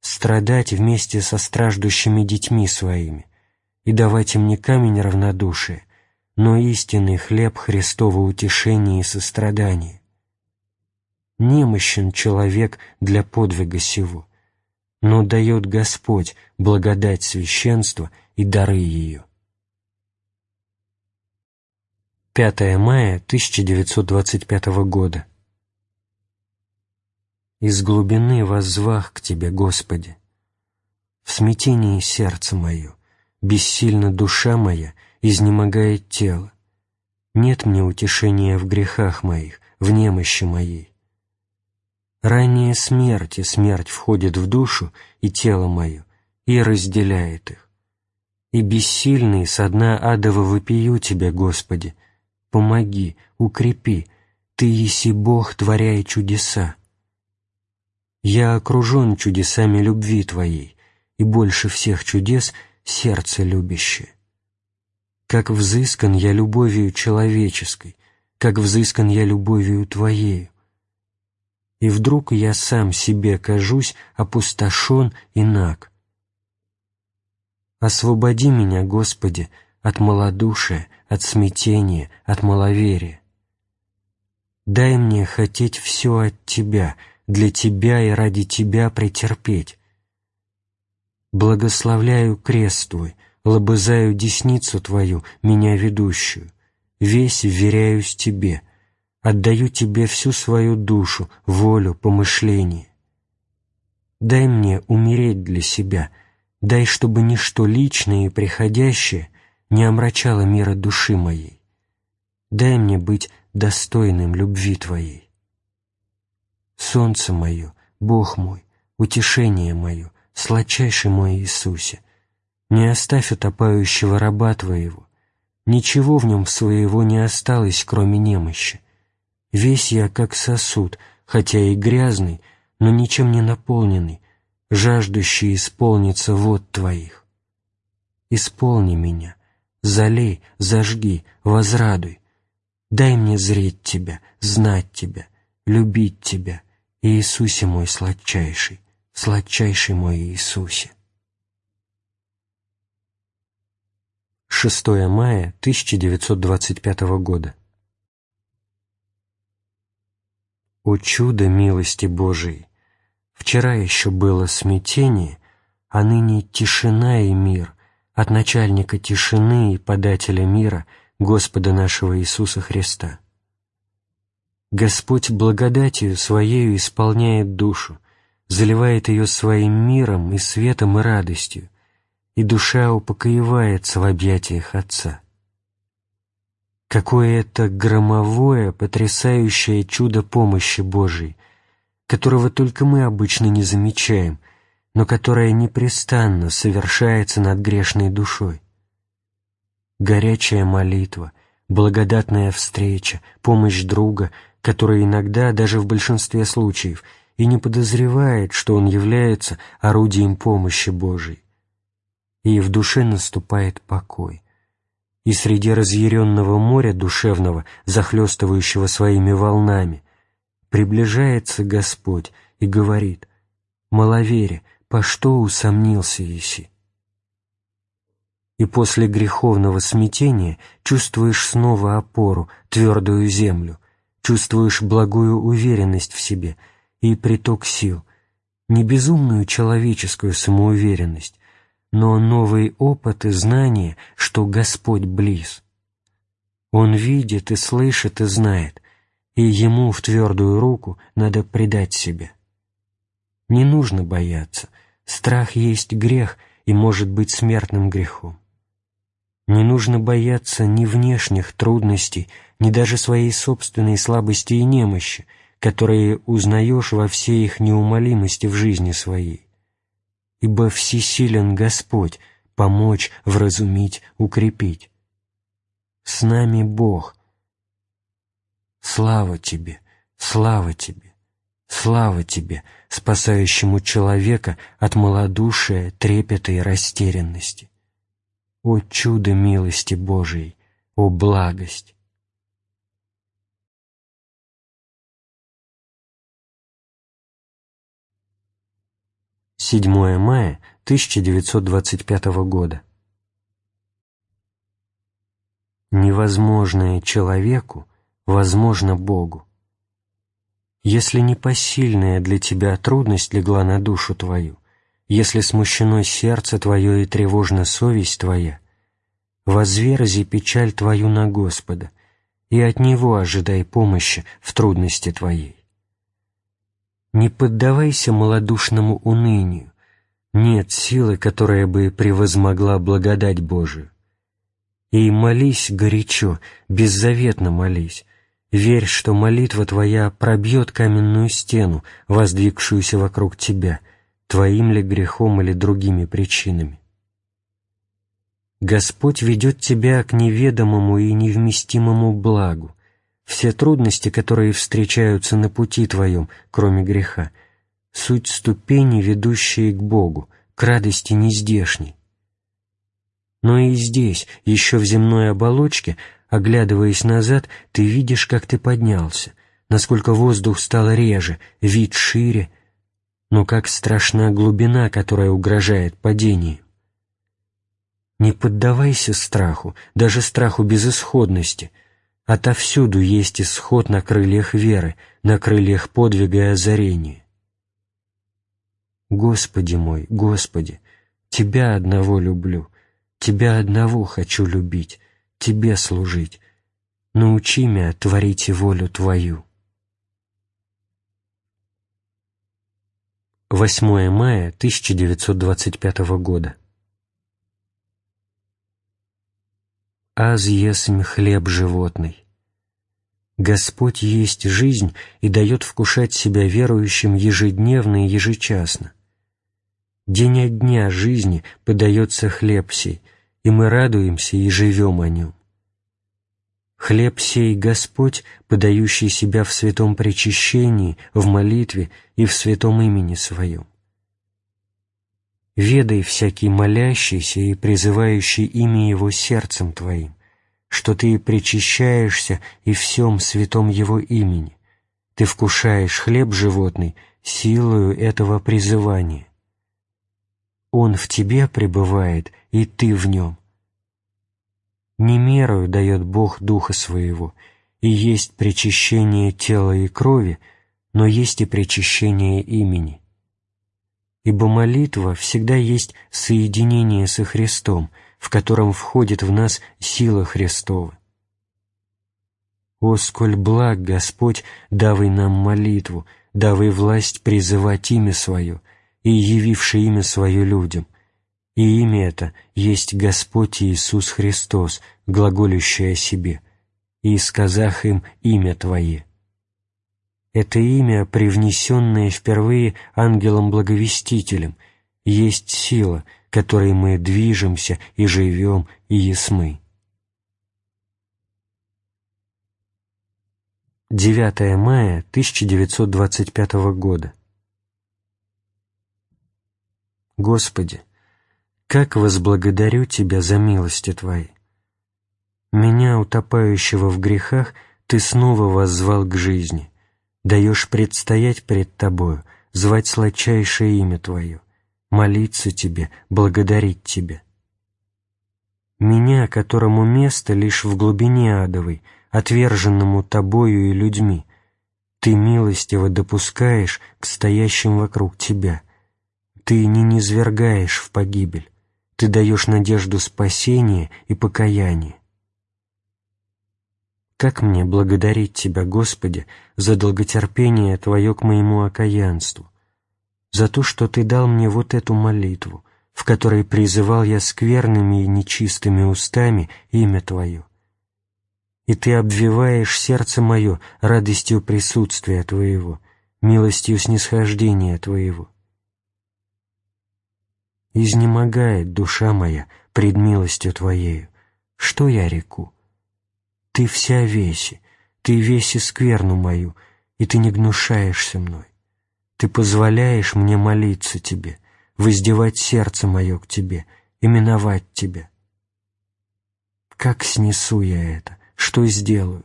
[SPEAKER 1] страдать вместе со страждущими детьми своими и давать им не камень равнодушия, но истинный хлеб Христова утешения и сострадания немощен человек для подвига сего, но дает Господь благодать священства и дары ее. 5 мая 1925 года. Из глубины воззвах к Тебе, Господи. В смятении сердце мое, бессильно душа моя, изнемогает тело. Нет мне утешения в грехах моих, в немощи моей. Ранняя смерть и смерть входит в душу и тело мое и разделяет их. И бессильный со дна адова вопию Тебя, Господи, помоги, укрепи, Ты еси Бог, творяя чудеса. Я окружен чудесами любви Твоей, и больше всех чудес сердце любящее. Как взыскан я любовью человеческой, как взыскан я любовью Твоею. И вдруг я сам себе кажусь опустошен и наг. Освободи меня, Господи, от малодушия, от смятения, от маловерия. Дай мне хотеть все от Тебя — для Тебя и ради Тебя претерпеть. Благословляю крест Твой, лобызаю десницу Твою, меня ведущую, весь вверяюсь Тебе, отдаю Тебе всю свою душу, волю, помышление. Дай мне умереть для себя, дай, чтобы ничто личное и приходящее не омрачало мира души моей. Дай мне быть достойным любви Твоей солнце мое, Бог мой, утешение мое, сладчайший мой Иисусе, не оставь утопающего раба Твоего, ничего в нем своего не осталось, кроме немощи. Весь я, как сосуд, хотя и грязный, но ничем не наполненный, жаждущий исполниться вод Твоих. Исполни меня, залей, зажги, возрадуй, дай мне зреть Тебя, знать Тебя, любить Тебя, Иисусе мой сладчайший, сладчайший мой Иисусе. 6 мая 1925 года. О чудо милости Божией! Вчера еще было смятение, а ныне тишина и мир от начальника тишины и подателя мира Господа нашего Иисуса Христа. Господь благодатью Своею исполняет душу, заливает ее своим миром и светом и радостью, и душа упокоивается в объятиях Отца. Какое это громовое, потрясающее чудо помощи Божией, которого только мы обычно не замечаем, но которое непрестанно совершается над грешной душой. Горячая молитва, благодатная встреча, помощь друга — который иногда, даже в большинстве случаев, и не подозревает, что он является орудием помощи Божией. И в душе наступает покой. И среди разъяренного моря душевного, захлестывающего своими волнами, приближается Господь и говорит «Маловере, по что усомнился еси?» И после греховного смятения чувствуешь снова опору, твердую землю, чувствуешь благую уверенность в себе и приток сил, не безумную человеческую самоуверенность, но новый опыт и знание, что Господь близ. Он видит и слышит и знает, и Ему в твердую руку надо предать себя. Не нужно бояться, страх есть грех и может быть смертным грехом. Не нужно бояться ни внешних трудностей, ни даже своей собственной слабости и немощи, которые узнаешь во всей их неумолимости в жизни своей. Ибо всесилен Господь помочь, вразумить, укрепить. С нами Бог. Слава Тебе, слава Тебе, слава Тебе, спасающему человека от малодушия, трепета и растерянности. О чудо милости Божией! О благость! Седьмое мая 1925 года. Невозможное человеку возможно Богу. Если непосильная для тебя трудность легла на душу твою, если смущено сердце твое и тревожна совесть твоя, возверзи печаль твою на Господа, и от Него ожидай помощи в трудности твоей. Не поддавайся малодушному унынию, нет силы, которая бы превозмогла благодать Божию. И молись горячо, беззаветно молись, верь, что молитва твоя пробьет каменную стену, воздвигшуюся вокруг тебя, твоим ли грехом или другими причинами. Господь ведет тебя к неведомому и невместимому благу. Все трудности, которые встречаются на пути твоем, кроме греха, суть ступени, ведущие к Богу, к радости нездешней. Но и здесь, еще в земной оболочке, оглядываясь назад, ты видишь, как ты поднялся, насколько воздух стал реже, вид шире, но как страшна глубина, которая угрожает падению. Не поддавайся страху, даже страху безысходности. Отовсюду есть исход на крыльях веры, на крыльях подвига и озарения. Господи мой, Господи, Тебя одного люблю, Тебя одного хочу любить, Тебе служить. Научи меня творить волю Твою. 8 мая 1925 года. аз есмь хлеб животный. Господь есть жизнь и дает вкушать себя верующим ежедневно и ежечасно. День от дня жизни подается хлеб сей, и мы радуемся и живем о нем. Хлеб сей Господь, подающий себя в святом причащении, в молитве и в святом имени Своем. Ведай всякий молящийся и призывающий имя Его сердцем твоим, что ты причащаешься и всем святом Его имени, ты вкушаешь хлеб животный силою этого призывания. Он в тебе пребывает, и ты в нем. Не мерою дает Бог Духа Своего, и есть причащение тела и крови, но есть и причащение имени – ибо молитва всегда есть соединение со Христом, в котором входит в нас сила Христова. О, сколь благ Господь, давай нам молитву, давай власть призывать имя Свое и явившее имя Свое людям, и имя это есть Господь Иисус Христос, глаголющий о себе, и сказах им имя Твое. Это имя, привнесенное впервые ангелом-благовестителем, есть сила, которой мы движемся и живем и ясмы. 9 мая 1925 года. Господи, как возблагодарю Тебя за милости Твои! Меня, утопающего в грехах, Ты снова воззвал к жизни — даешь предстоять пред Тобою, звать сладчайшее имя Твое, молиться Тебе, благодарить Тебя. Меня, которому место лишь в глубине адовой, отверженному Тобою и людьми, Ты милостиво допускаешь к стоящим вокруг Тебя. Ты не низвергаешь в погибель, Ты даешь надежду спасения и покаяния. Как мне благодарить Тебя, Господи, за долготерпение Твое к моему окаянству, за то, что Ты дал мне вот эту молитву, в которой призывал я скверными и нечистыми устами имя Твое. И Ты обвиваешь сердце мое радостью присутствия Твоего, милостью снисхождения Твоего. Изнемогает душа моя пред милостью Твоею. Что я реку? Ты вся веси, ты веси скверну мою, и ты не гнушаешься мной. Ты позволяешь мне молиться тебе, воздевать сердце мое к тебе, именовать тебя. Как снесу я это? Что сделаю?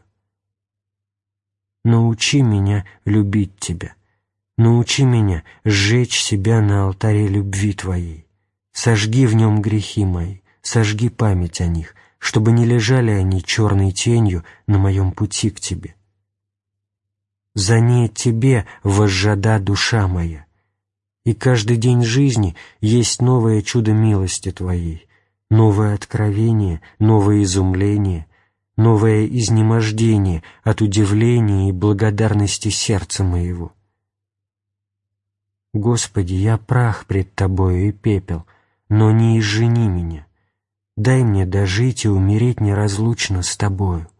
[SPEAKER 1] Научи меня любить тебя. Научи меня сжечь себя на алтаре любви Твоей. Сожги в нем грехи мои, сожги память о них, чтобы не лежали они черной тенью на моем пути к Тебе. За ней Тебе возжада душа моя, и каждый день жизни есть новое чудо милости Твоей, новое откровение, новое изумление, новое изнемождение от удивления и благодарности сердца моего. Господи, я прах пред Тобою и пепел, но не изжени меня. Дай мне дожить и умереть неразлучно с Тобою.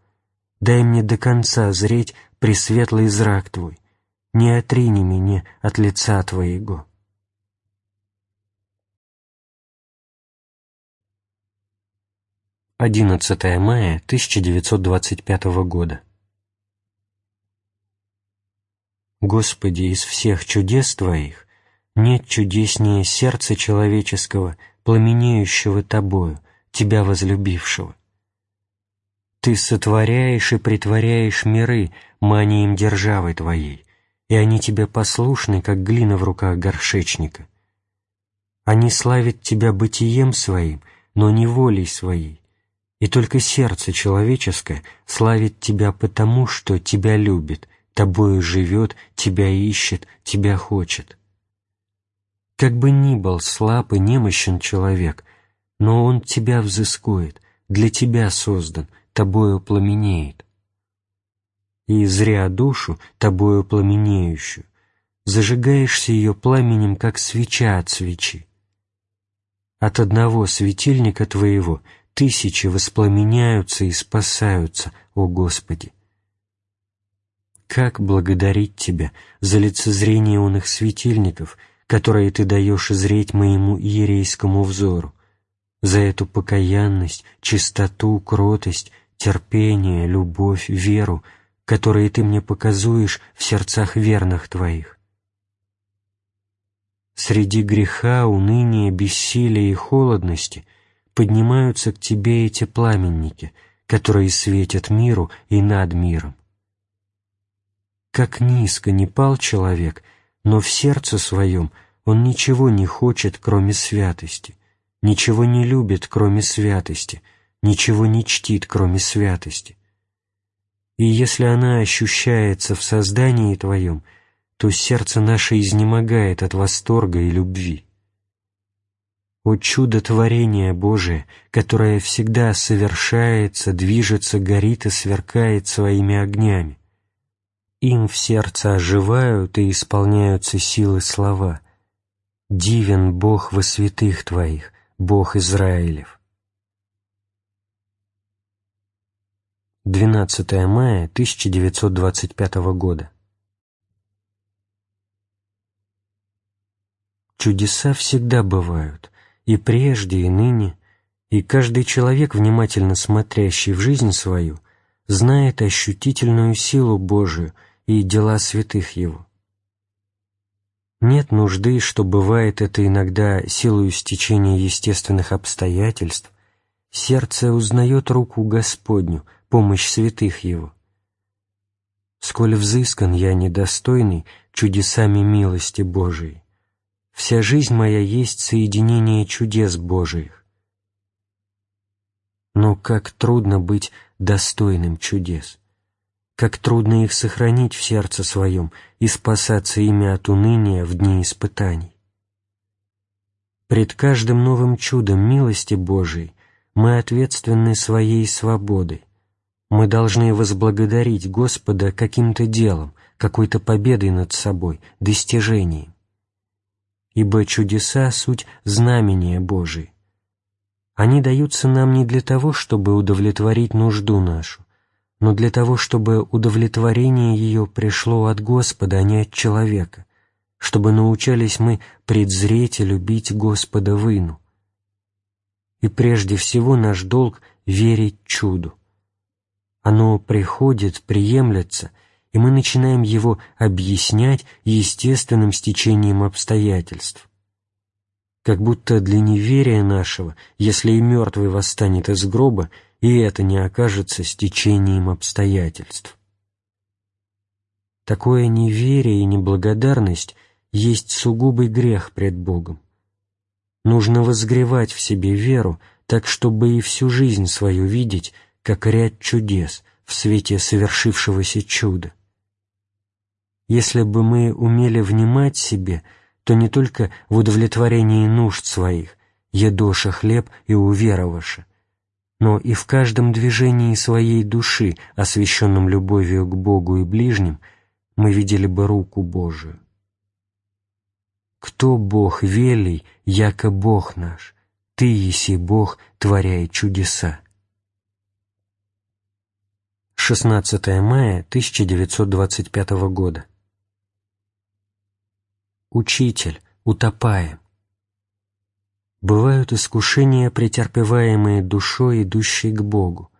[SPEAKER 1] Дай мне до конца зреть пресветлый зрак Твой. Не отрини меня от лица Твоего. 11 мая 1925 года. Господи, из всех чудес Твоих нет чудеснее сердца человеческого, пламенеющего Тобою, Тебя возлюбившего. Ты сотворяешь и притворяешь миры манием державы Твоей, и они Тебе послушны, как глина в руках горшечника. Они славят Тебя бытием Своим, но не волей Своей, и только сердце человеческое славит Тебя потому, что Тебя любит, Тобою живет, Тебя ищет, Тебя хочет. Как бы ни был слаб и немощен человек, но он Тебя взыскует, для Тебя создан, Тобою пламенеет. И, зря душу, Тобою пламенеющую, зажигаешься ее пламенем, как свеча от свечи. От одного светильника Твоего — тысячи воспламеняются и спасаются, о Господи! Как благодарить Тебя за лицезрение оных светильников, которые Ты даешь зреть моему иерейскому взору, за эту покаянность, чистоту, кротость, терпение, любовь, веру, которые Ты мне показуешь в сердцах верных Твоих. Среди греха, уныния, бессилия и холодности — поднимаются к тебе эти пламенники, которые светят миру и над миром. Как низко не пал человек, но в сердце своем он ничего не хочет, кроме святости, ничего не любит, кроме святости, ничего не чтит, кроме святости. И если она ощущается в создании Твоем, то сердце наше изнемогает от восторга и любви. О чудо творения Божие, которое всегда совершается, движется, горит и сверкает своими огнями. Им в сердце оживают и исполняются силы слова. «Дивен Бог во святых Твоих, Бог Израилев». 12 мая 1925 года. Чудеса всегда бывают, и прежде, и ныне, и каждый человек, внимательно смотрящий в жизнь свою, знает ощутительную силу Божию и дела святых Его. Нет нужды, что бывает это иногда силою стечения естественных обстоятельств, сердце узнает руку Господню, помощь святых Его. Сколь взыскан я недостойный чудесами милости Божией, Вся жизнь моя есть соединение чудес Божиих. Но как трудно быть достойным чудес, как трудно их сохранить в сердце своем и спасаться ими от уныния в дни испытаний. Пред каждым новым чудом милости Божией мы ответственны своей свободой. Мы должны возблагодарить Господа каким-то делом, какой-то победой над собой, достижением ибо чудеса — суть знамения Божии. Они даются нам не для того, чтобы удовлетворить нужду нашу, но для того, чтобы удовлетворение ее пришло от Господа, а не от человека, чтобы научались мы предзреть и любить Господа в. И прежде всего наш долг — верить чуду. Оно приходит, приемлется — и мы начинаем его объяснять естественным стечением обстоятельств. Как будто для неверия нашего, если и мертвый восстанет из гроба, и это не окажется стечением обстоятельств. Такое неверие и неблагодарность есть сугубый грех пред Богом. Нужно возгревать в себе веру, так чтобы и всю жизнь свою видеть, как ряд чудес в свете совершившегося чуда. Если бы мы умели внимать себе, то не только в удовлетворении нужд своих, едоша хлеб и уверовавши, но и в каждом движении своей души, освященном любовью к Богу и ближним, мы видели бы руку Божию. «Кто Бог велий, яко Бог наш? Ты еси Бог, творяй чудеса». 16 мая 1925 года. Учитель, утопаем. Бывают искушения, претерпеваемые душой, идущей к Богу.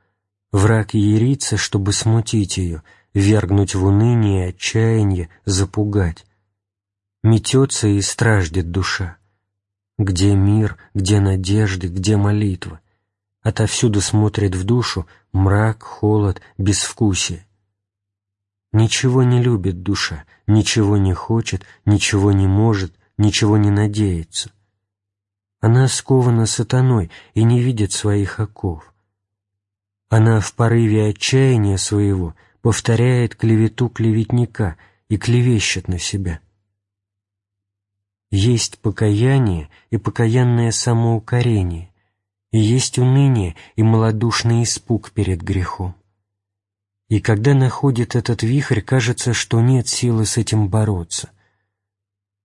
[SPEAKER 1] Враг ерится, чтобы смутить ее, вергнуть в уныние, отчаяние, запугать. Метется и страждет душа. Где мир, где надежды, где молитва? Отовсюду смотрит в душу мрак, холод, безвкусие. Ничего не любит душа, ничего не хочет, ничего не может, ничего не надеется. Она скована сатаной и не видит своих оков. Она в порыве отчаяния своего повторяет клевету клеветника и клевещет на себя. Есть покаяние и покаянное самоукорение, и есть уныние и малодушный испуг перед грехом. И когда находит этот вихрь, кажется, что нет силы с этим бороться.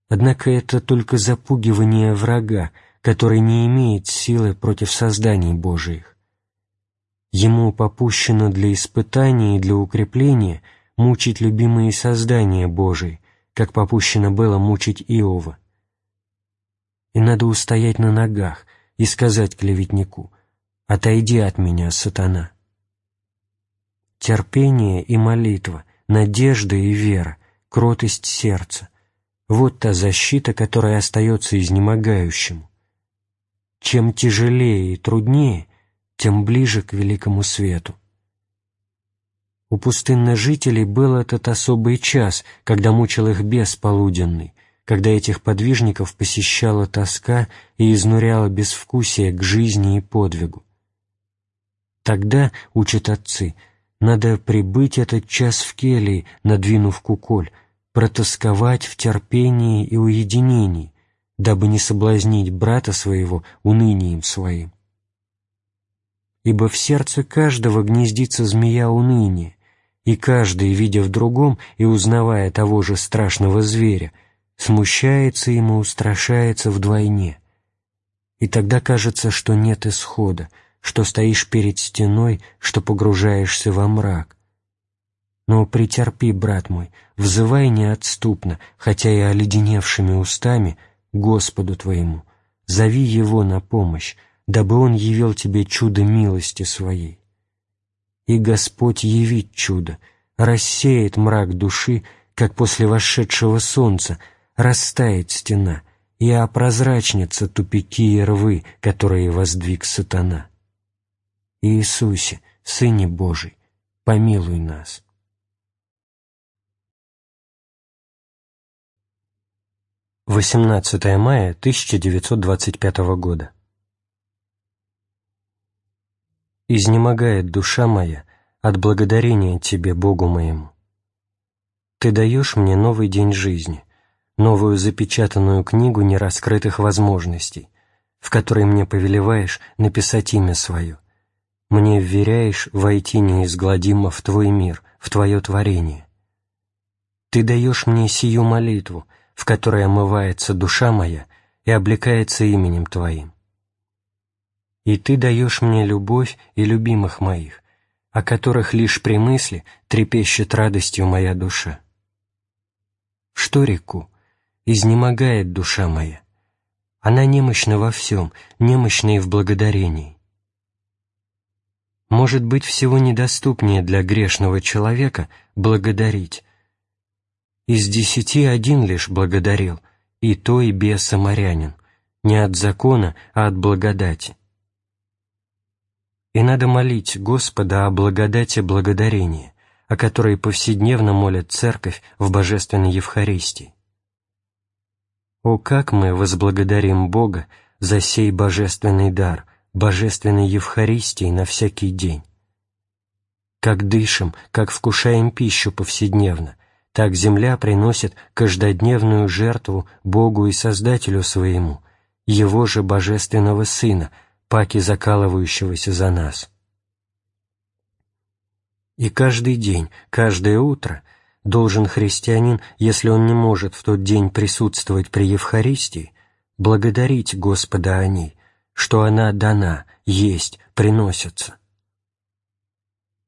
[SPEAKER 1] Однако это только запугивание врага, который не имеет силы против созданий Божиих. Ему попущено для испытания и для укрепления мучить любимые создания Божии, как попущено было мучить Иова. И надо устоять на ногах и сказать клеветнику «Отойди от меня, сатана». Терпение и молитва, надежда и вера, кротость сердца — вот та защита, которая остается изнемогающему. Чем тяжелее и труднее, тем ближе к великому свету. У пустынножителей был этот особый час, когда мучил их бес полуденный, когда этих подвижников посещала тоска и изнуряла безвкусие к жизни и подвигу. Тогда, учат отцы, надо прибыть этот час в келии, надвинув куколь, протосковать в терпении и уединении, дабы не соблазнить брата своего унынием своим. Ибо в сердце каждого гнездится змея уныния, и каждый, видя в другом и узнавая того же страшного зверя, смущается ему, устрашается вдвойне. И тогда кажется, что нет исхода, что стоишь перед стеной, что погружаешься во мрак. Но претерпи, брат мой, взывай неотступно, хотя и оледеневшими устами, Господу твоему, зови Его на помощь, дабы Он явил тебе чудо милости своей. И Господь явит чудо, рассеет мрак души, как после вошедшего солнца, растает стена, и опрозрачнятся тупики и рвы, которые воздвиг сатана. Иисусе, Сыне Божий, помилуй нас.
[SPEAKER 3] 18 мая 1925 года. «Изнемогает душа моя от благодарения Тебе, Богу моему. Ты даешь мне новый день жизни, новую запечатанную книгу нераскрытых возможностей, в которой мне повелеваешь написать имя свое. Мне вверяешь войти неизгладимо в Твой мир, в Твое творение. Ты даешь мне сию молитву — в которой омывается душа моя и облекается именем Твоим. И Ты даешь мне любовь и любимых моих, о которых лишь при мысли трепещет радостью моя душа. Что реку? Изнемогает душа моя. Она немощна во всем, немощна и в благодарении. Может быть, всего недоступнее для грешного человека благодарить, из десяти один лишь благодарил, и то и без самарянин, не от закона, а от благодати. И надо молить Господа о благодати благодарения, о которой повседневно молит Церковь в Божественной Евхаристии. О, как мы возблагодарим Бога за сей божественный дар, божественной Евхаристии на всякий день! Как дышим, как вкушаем пищу повседневно, так земля приносит каждодневную жертву Богу и Создателю своему, Его же Божественного Сына,
[SPEAKER 1] паки закалывающегося за нас. И каждый день, каждое утро должен христианин, если он не может в тот день присутствовать при Евхаристии, благодарить Господа о ней, что она дана, есть, приносится.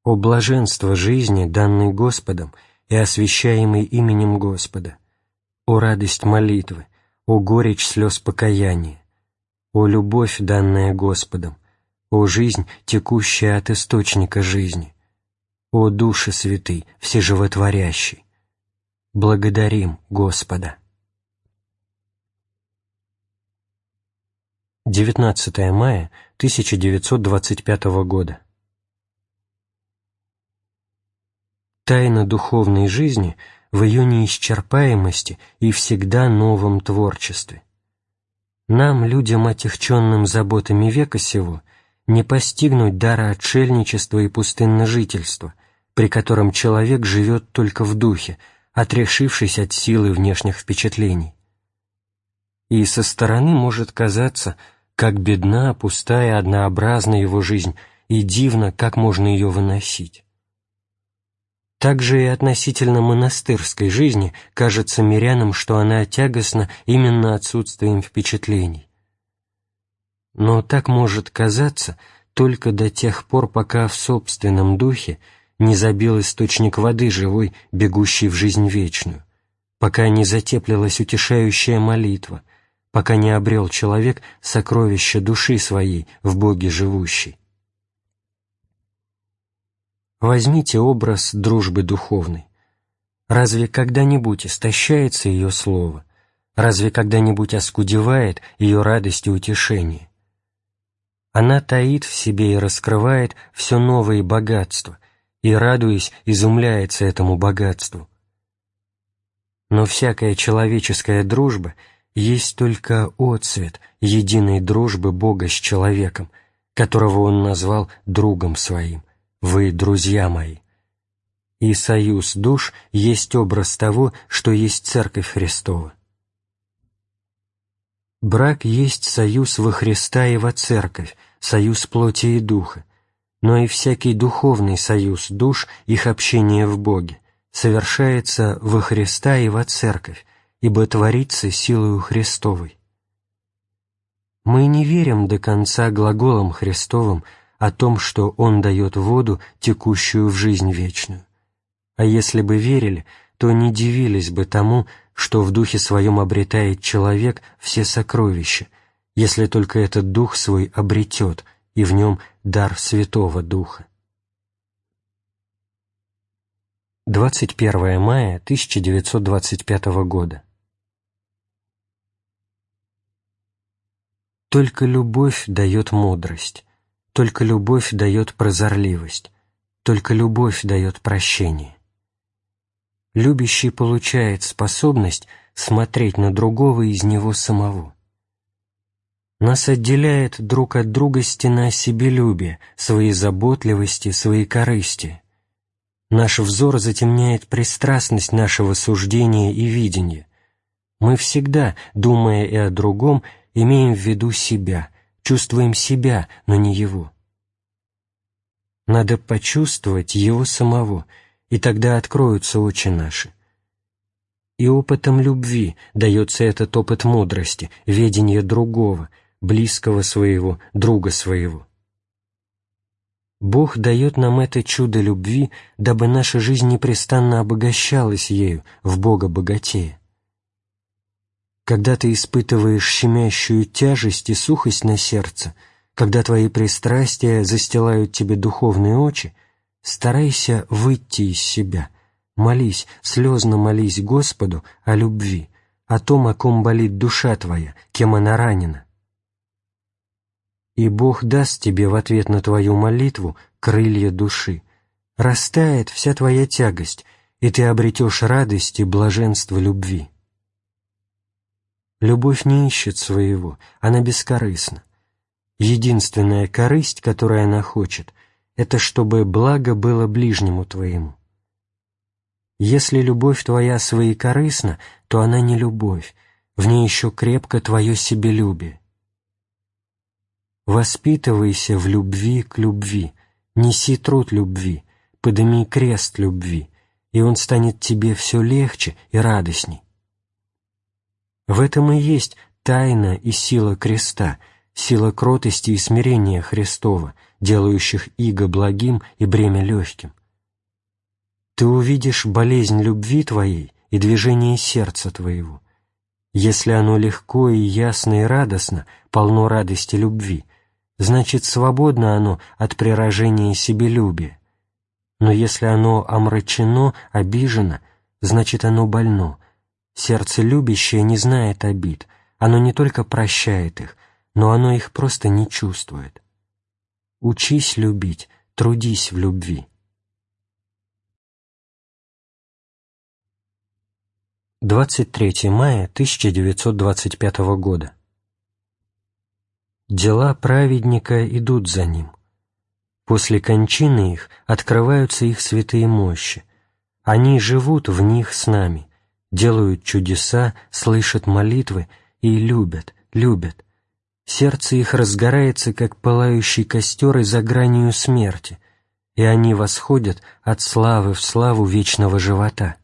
[SPEAKER 1] О блаженство жизни, данной Господом и освящаемой именем Господа, о радость молитвы, о горечь слез покаяния, о любовь, данная Господом, о жизнь, текущая от источника жизни, о Душе Святый, Всеживотворящий. Благодарим Господа. 19 мая 1925 года. Тайна духовной жизни в ее неисчерпаемости и всегда новом творчестве. Нам, людям, отягченным заботами века сего, не постигнуть дара отшельничества и пустынножительства, при котором человек живет только в духе, отрешившись от силы внешних впечатлений. И со стороны может казаться, как бедна, пустая, однообразна его жизнь, и дивно, как можно ее выносить. Также и относительно монастырской жизни кажется мирянам, что она тягостна именно отсутствием впечатлений. Но так может казаться только до тех пор, пока в собственном духе не забил источник воды живой, бегущий в жизнь вечную, пока не затеплилась утешающая молитва, пока не обрел человек сокровище души своей в Боге живущей. Возьмите образ дружбы духовной. Разве когда-нибудь истощается ее слово? Разве когда-нибудь оскудевает ее радость и утешение? Она таит в себе и раскрывает все новые богатства, и, радуясь, изумляется этому богатству. Но всякая человеческая дружба есть только отцвет единой дружбы Бога с человеком, которого Он назвал другом своим, «Вы друзья мои». И союз душ есть образ того, что есть Церковь Христова. Брак есть союз во Христа и во Церковь, союз плоти и духа, но и всякий духовный союз душ, их общение в Боге, совершается во Христа и во Церковь, ибо творится силою Христовой. Мы не верим до конца глаголам Христовым о том, что Он дает воду, текущую в жизнь вечную. А если бы верили, то не дивились бы тому, что в духе своем обретает человек все сокровища, если только этот дух свой обретет, и в нем дар Святого Духа. 21 мая 1925 года. Только любовь дает мудрость, только любовь дает прозорливость, только любовь дает прощение. Любящий получает способность смотреть на другого из него самого. Нас отделяет друг от друга стена себелюбия, своей заботливости, своей корысти. Наш взор затемняет пристрастность нашего суждения и видения. Мы всегда, думая и о другом, имеем в виду себя, чувствуем себя, но не его. Надо почувствовать его самого, и тогда откроются очи наши. И опытом любви дается этот опыт мудрости, ведения другого — близкого своего, друга своего. Бог дает нам это чудо любви, дабы наша жизнь непрестанно обогащалась ею, в Бога богатея. Когда ты испытываешь щемящую тяжесть и сухость на сердце, когда твои пристрастия застилают тебе духовные очи, старайся выйти из себя, молись, слезно молись Господу о любви, о том, о ком болит душа твоя, кем она ранена и Бог даст тебе в ответ на твою молитву крылья души. Растает вся твоя тягость, и ты обретешь радость и блаженство любви. Любовь не ищет своего, она бескорыстна. Единственная корысть, которую она хочет, это чтобы благо было ближнему твоему. Если любовь твоя своекорыстна, то она не любовь, в ней еще крепко твое себелюбие. воспитывайся в любви к любви, неси труд любви, подыми крест любви, и он станет тебе все легче и радостней. В этом и есть тайна и сила креста, сила кротости и смирения Христова, делающих иго благим и бремя легким. Ты увидишь болезнь любви твоей и движение сердца твоего. Если оно легко и ясно и радостно, полно радости любви, значит, свободно оно от приражения себелюбия. Но если оно омрачено, обижено, значит, оно больно. Сердце любящее не знает обид, оно не только прощает их, но оно их просто не чувствует. Учись любить, трудись в любви. 23 мая 1925 года. Дела праведника идут за ним. После кончины их открываются их святые мощи. Они живут в них с нами, делают чудеса, слышат молитвы и любят, любят. Сердце их разгорается, как пылающий костер и за гранью смерти, и они восходят от славы в славу вечного живота.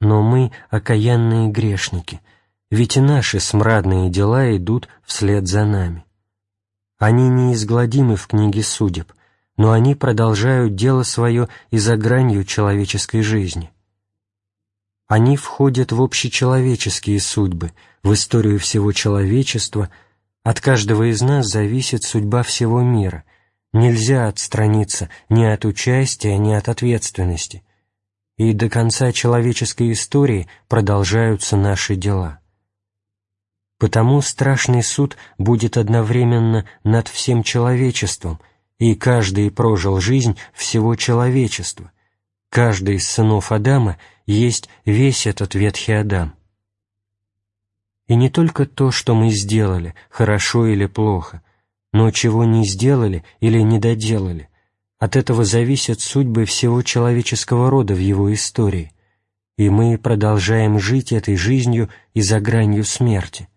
[SPEAKER 1] Но мы — окаянные грешники, ведь и наши смрадные дела идут вслед за нами. Они неизгладимы в книге судеб, но они продолжают дело свое и за гранью человеческой жизни. Они входят в общечеловеческие судьбы, в историю всего человечества, от каждого из нас зависит судьба всего мира, нельзя отстраниться ни от участия, ни от ответственности — и до конца человеческой истории продолжаются наши дела. Потому страшный суд будет одновременно над всем человечеством, и каждый прожил жизнь всего человечества. Каждый из сынов Адама есть весь этот ветхий Адам. И не только то, что мы сделали, хорошо или плохо, но чего не сделали или не доделали, от этого зависят судьбы всего человеческого рода в его истории, и мы продолжаем жить этой жизнью и за гранью смерти.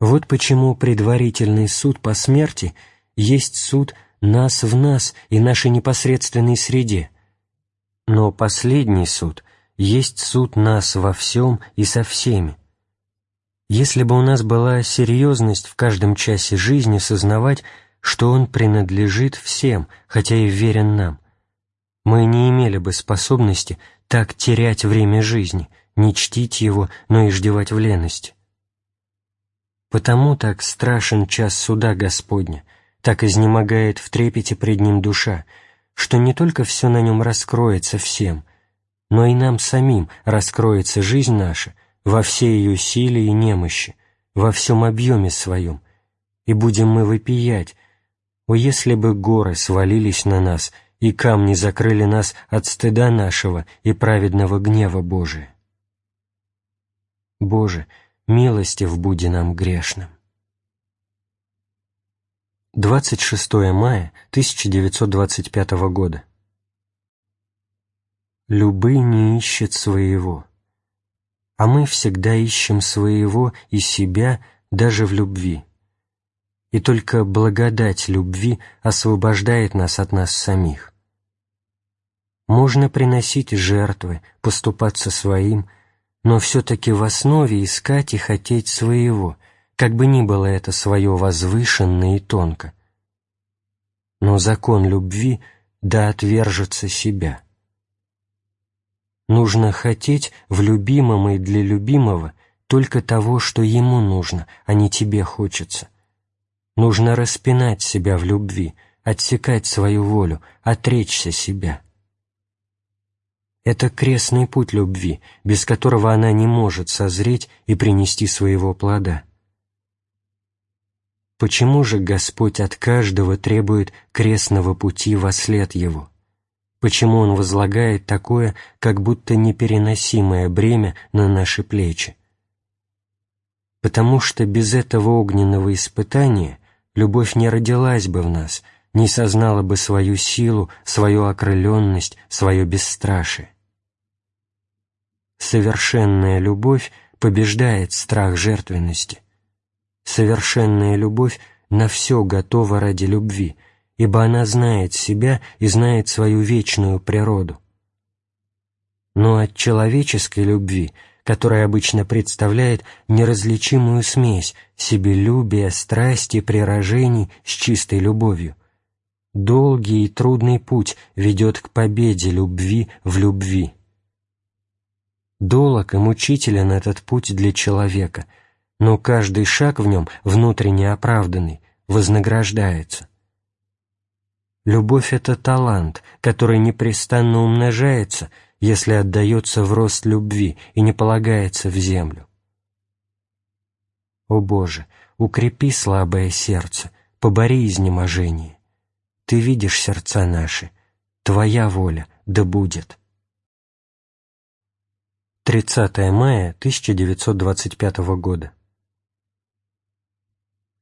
[SPEAKER 1] Вот почему предварительный суд по смерти есть суд нас в нас и нашей непосредственной среде, но последний суд есть суд нас во всем и со всеми. Если бы у нас была серьезность в каждом часе жизни сознавать, что Он принадлежит всем, хотя и верен нам. Мы не имели бы способности так терять время жизни, не чтить Его, но и ждевать в лености. Потому так страшен час суда Господня, так изнемогает в трепете пред Ним душа, что не только все на нем раскроется всем, но и нам самим раскроется жизнь наша во всей ее силе и немощи, во всем объеме своем, и будем мы выпиять, о, если бы горы свалились на нас, и камни закрыли нас от стыда нашего и праведного гнева Божия. Боже, милостив буди нам грешным. 26 мая 1925 года. Любы не ищет своего, а мы всегда ищем своего и себя даже в любви и только благодать любви освобождает нас от нас самих. Можно приносить жертвы, поступаться своим, но все-таки в основе искать и хотеть своего, как бы ни было это свое возвышенно и тонко. Но закон любви да отвержется себя. Нужно хотеть в любимом и для любимого только того, что ему нужно, а не тебе хочется — Нужно распинать себя в любви, отсекать свою волю, отречься себя. Это крестный путь любви, без которого она не может созреть и принести своего плода. Почему же Господь от каждого требует крестного пути во след Его? Почему Он возлагает такое, как будто непереносимое бремя на наши плечи? Потому что без этого огненного испытания любовь не родилась бы в нас, не сознала бы свою силу, свою окрыленность, свое бесстрашие. Совершенная любовь побеждает страх жертвенности. Совершенная любовь на все готова ради любви, ибо она знает себя и знает свою вечную природу. Но от человеческой любви, которая обычно представляет неразличимую смесь себелюбия, страсти, прирожений с чистой любовью, долгий и трудный путь ведет к победе любви в любви. Долог и мучителен этот путь для человека, но каждый шаг в нем, внутренне оправданный, вознаграждается. Любовь — это талант, который непрестанно умножается, если отдается в рост любви и не полагается в землю. О Боже, укрепи слабое сердце, побори изнеможение. Ты видишь сердца наши, Твоя воля да будет. 30 мая 1925 года.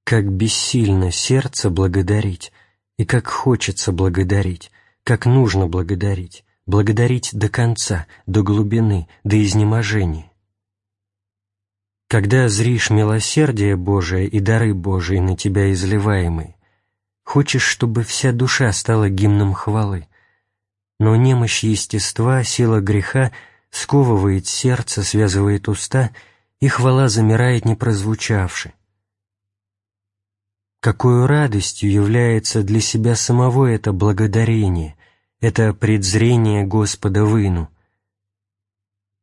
[SPEAKER 1] Как бессильно сердце благодарить, и как хочется благодарить, как нужно благодарить, благодарить до конца, до глубины, до изнеможения. Когда зришь милосердие Божие и дары Божии на тебя изливаемые, хочешь, чтобы вся душа стала гимном хвалы, но немощь естества, сила греха — сковывает сердце, связывает уста, и хвала замирает не прозвучавши. Какой радостью является для себя самого это благодарение, это предзрение Господа выну.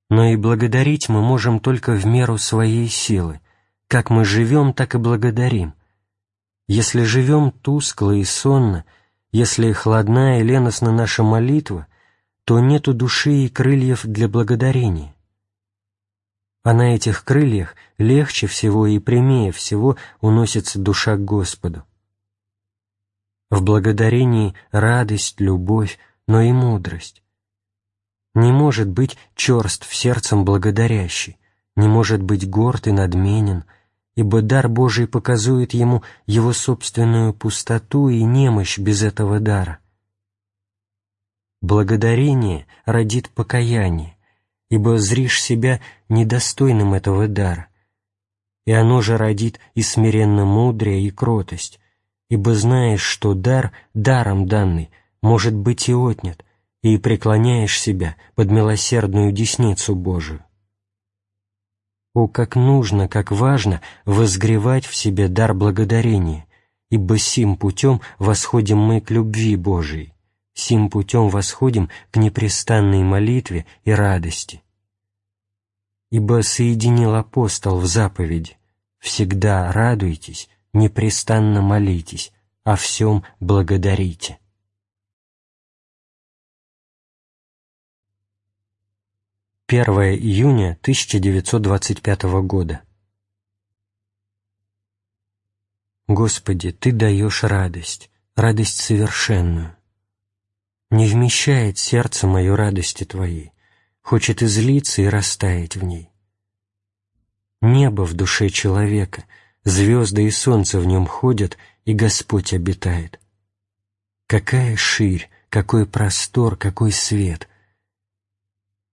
[SPEAKER 1] Но и благодарить мы можем только в меру своей силы. Как мы живем, так и благодарим. Если живем тускло и сонно, если хладна и леностна наша молитва, то нету души и крыльев для благодарения. А на этих крыльях легче всего и прямее всего уносится душа к Господу. В благодарении радость, любовь, но и мудрость. Не может быть черств сердцем благодарящий, не может быть горд и надменен, ибо дар Божий показует ему его собственную пустоту и немощь без этого дара. Благодарение родит покаяние, ибо зришь себя недостойным этого дара, и оно же родит и смиренно мудрее, и кротость, ибо знаешь, что дар, даром данный, может быть и отнят, и преклоняешь себя под милосердную десницу Божию. О, как нужно, как важно возгревать в себе дар благодарения, ибо сим путем восходим мы к любви Божией сим путем восходим к непрестанной молитве и радости. Ибо соединил апостол в заповеди «Всегда радуйтесь, непрестанно молитесь, о всем благодарите». Первое июня 1925 года. Господи, Ты даешь радость, радость совершенную не вмещает сердце мое радости Твоей, хочет излиться и растаять в ней. Небо в душе человека, звезды и солнце в нем ходят, и Господь обитает. Какая ширь, какой простор, какой свет!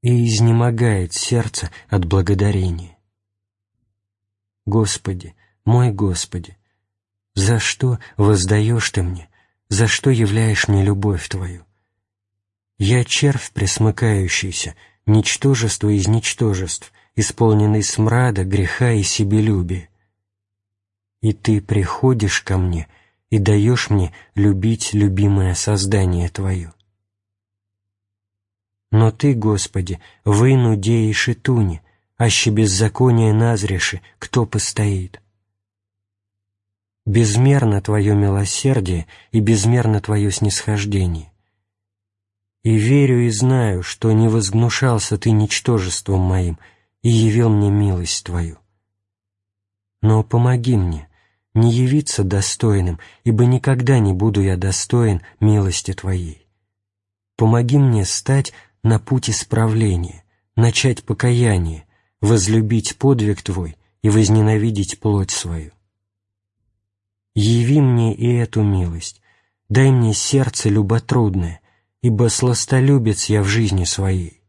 [SPEAKER 1] И изнемогает сердце от благодарения. Господи, мой Господи, за что воздаешь Ты мне, за что являешь мне любовь Твою? Я червь пресмыкающийся, ничтожество из ничтожеств, исполненный смрада, греха и себелюбия. И Ты приходишь ко мне и даешь мне любить любимое создание Твое. Но Ты, Господи, выну и шитуни, аще беззаконие назреши, кто постоит? Безмерно Твое милосердие и безмерно Твое снисхождение и верю и знаю, что не возгнушался ты ничтожеством моим и явил мне милость твою. Но помоги мне не явиться достойным, ибо никогда не буду я достоин милости твоей. Помоги мне стать на путь исправления, начать покаяние, возлюбить подвиг твой и возненавидеть плоть свою. Яви мне и эту милость, дай мне сердце люботрудное, ибо сластолюбец я в жизни своей.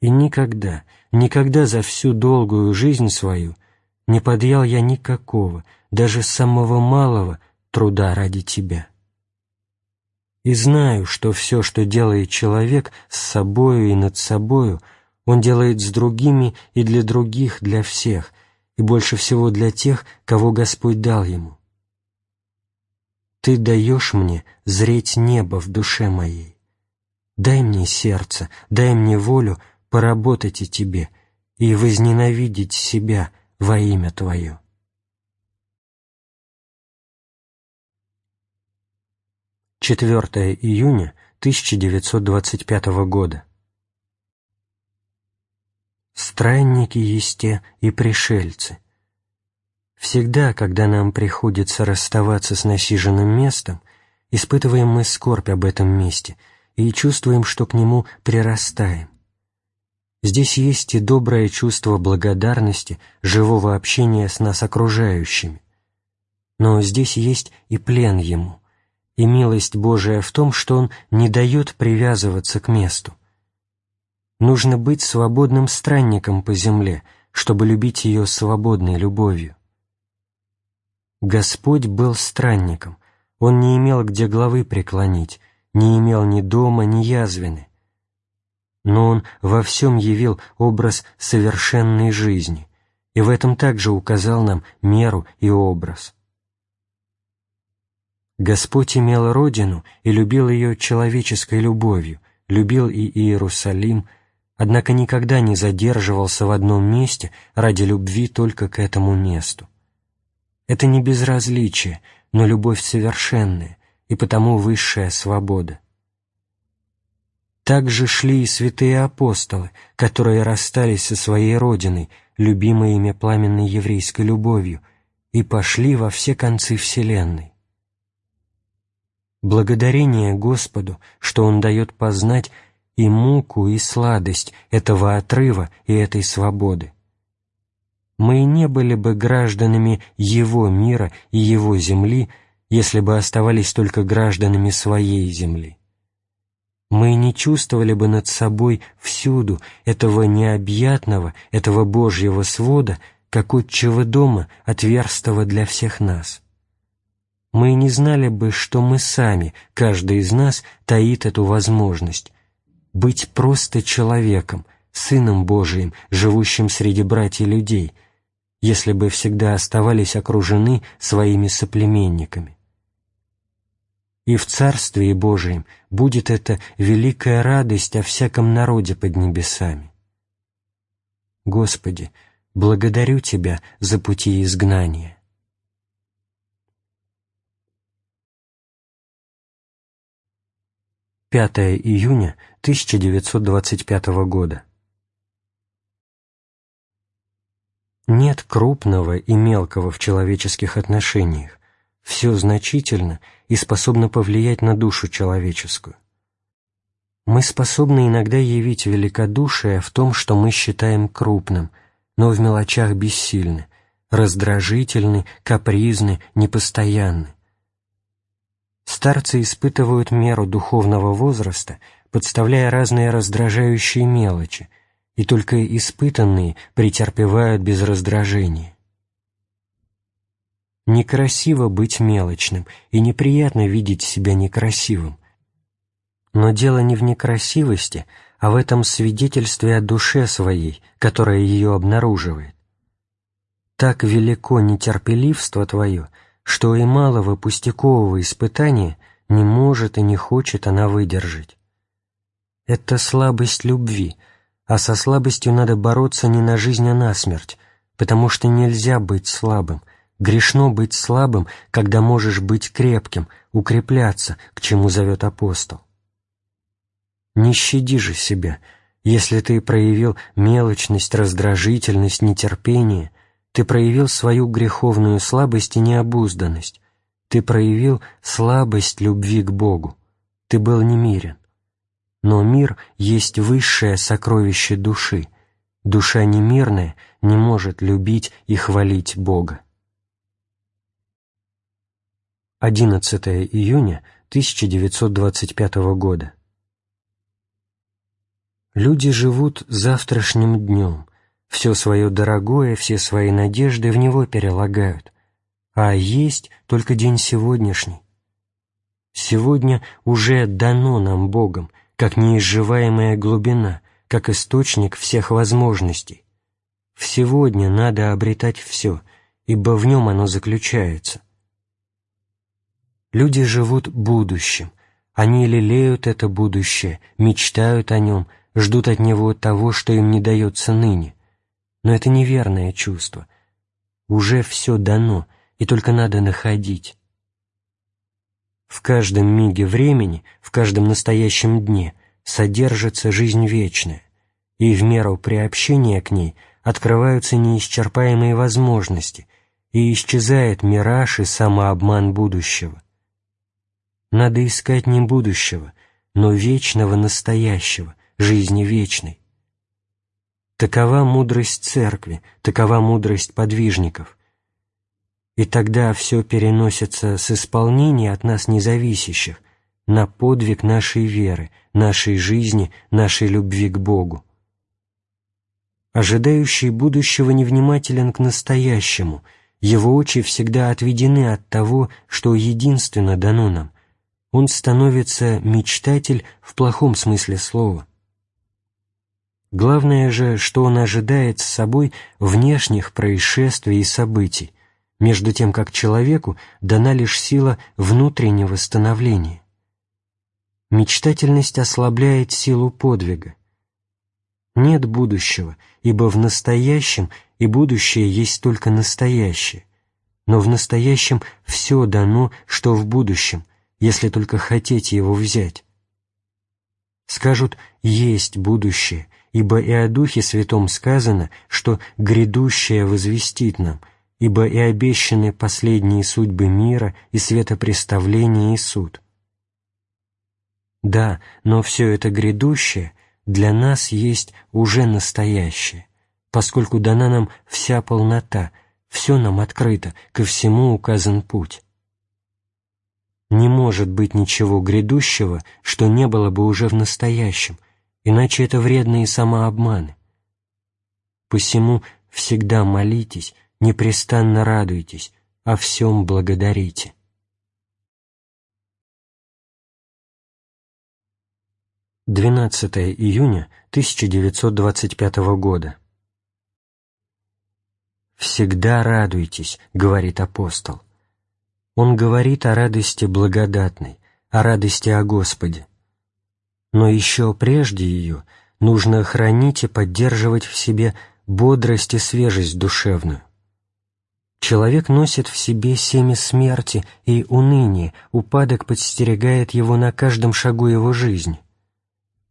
[SPEAKER 1] И никогда, никогда за всю долгую жизнь свою не подъял я никакого, даже самого малого труда ради Тебя. И знаю, что все, что делает человек с собою и над собою, он делает с другими и для других, для всех, и больше всего для тех, кого Господь дал ему. Ты даешь мне зреть небо в душе моей. Дай мне сердце, дай мне волю поработать и Тебе, и возненавидеть себя во имя Твое. 4 июня 1925 года. Странники есте и пришельцы. Всегда, когда нам приходится расставаться с насиженным местом, испытываем мы скорбь об этом месте и чувствуем, что к нему прирастаем. Здесь есть и доброе чувство благодарности, живого общения с нас окружающими. Но здесь есть и плен ему, и милость Божия в том, что Он не дает привязываться к месту. Нужно быть свободным странником по земле, чтобы любить ее свободной любовью. Господь был странником, Он не имел где главы преклонить, не имел ни дома, ни язвины. Но Он во всем явил образ совершенной жизни, и в этом также указал нам меру и образ. Господь имел родину и любил ее человеческой любовью, любил и Иерусалим, однако никогда не задерживался в одном месте ради любви только к этому месту. Это не безразличие, но любовь совершенная и потому высшая свобода. Так же шли и святые апостолы, которые расстались со своей родиной, любимой ими пламенной еврейской любовью, и пошли во все концы вселенной. Благодарение Господу, что Он дает познать и муку, и сладость этого отрыва и этой свободы. Мы не были бы гражданами Его мира и Его земли, если бы оставались только гражданами своей земли. Мы не чувствовали бы над собой всюду этого необъятного, этого Божьего свода, как отчего дома, отверстого для всех нас мы не знали бы, что мы сами, каждый из нас, таит эту возможность быть просто человеком, Сыном Божиим, живущим среди братьев людей, если бы всегда оставались окружены своими соплеменниками. И в Царстве Божием будет эта великая радость о всяком народе под небесами. Господи, благодарю Тебя за пути изгнания. 5 июня 1925 года. Нет крупного и мелкого в человеческих отношениях, все значительно и способно повлиять на душу человеческую. Мы способны иногда явить великодушие в том, что мы считаем крупным, но в мелочах бессильны, раздражительны, капризны, непостоянны. Старцы испытывают меру духовного возраста, подставляя разные раздражающие мелочи, и только испытанные претерпевают без раздражения. Некрасиво быть мелочным, и неприятно видеть себя некрасивым. Но дело не в некрасивости, а в этом свидетельстве о душе своей, которая ее обнаруживает. Так велико нетерпеливство твое — что и малого пустякового испытания не может и не хочет она выдержать. Это слабость любви, а со слабостью надо бороться не на жизнь, а на смерть, потому что нельзя быть слабым, грешно быть слабым, когда можешь быть крепким, укрепляться, к чему зовет апостол. Не щади же себя, если ты проявил мелочность, раздражительность, нетерпение, ты проявил свою греховную слабость и необузданность. Ты проявил слабость любви к Богу. Ты был немирен. Но мир есть высшее сокровище души. Душа немирная не может любить и хвалить Бога. 11 июня 1925 года. Люди живут завтрашним днем, все свое дорогое, все свои надежды в него перелагают, а есть только день сегодняшний. Сегодня уже дано нам Богом, как неизживаемая глубина, как источник всех возможностей. В сегодня надо обретать все, ибо в нем оно заключается. Люди живут будущим, они лелеют это будущее, мечтают о нем, ждут от него того, что им не дается ныне. Но это неверное чувство. Уже все дано, и только надо находить. В каждом миге времени, в каждом настоящем дне содержится жизнь вечная, и в меру приобщения к ней открываются неисчерпаемые возможности, и исчезает мираж и самообман будущего. Надо искать не будущего, но вечного настоящего, жизни вечной. Такова мудрость церкви, такова мудрость подвижников. И тогда все переносится с исполнения от нас независящих на подвиг нашей веры, нашей жизни, нашей любви к Богу. Ожидающий будущего невнимателен к настоящему, его очи всегда отведены от того, что единственно дано нам, он становится мечтатель в плохом смысле слова. Главное же, что он ожидает с собой внешних происшествий и событий, между тем как человеку дана лишь сила внутреннего становления. Мечтательность ослабляет силу подвига. Нет будущего, ибо в настоящем и будущее есть только настоящее, но в настоящем все дано, что в будущем, если только хотите его взять. Скажут «есть будущее», ибо и о Духе Святом сказано, что «грядущее возвестит нам», ибо и обещаны последние судьбы мира и светопреставление и суд. Да, но все это грядущее для нас есть уже настоящее, поскольку дана нам вся полнота, все нам открыто, ко всему указан путь. Не может быть ничего грядущего, что не было бы уже в настоящем, иначе это вредные самообманы. Посему всегда молитесь, непрестанно радуйтесь, о всем благодарите. Двенадцатое июня 1925 года. «Всегда радуйтесь», — говорит апостол. Он говорит о радости благодатной, о радости о Господе. Но еще прежде ее нужно хранить и поддерживать в себе бодрость и свежесть душевную. Человек носит в себе семя смерти и уныние, упадок подстерегает его на каждом шагу его жизни.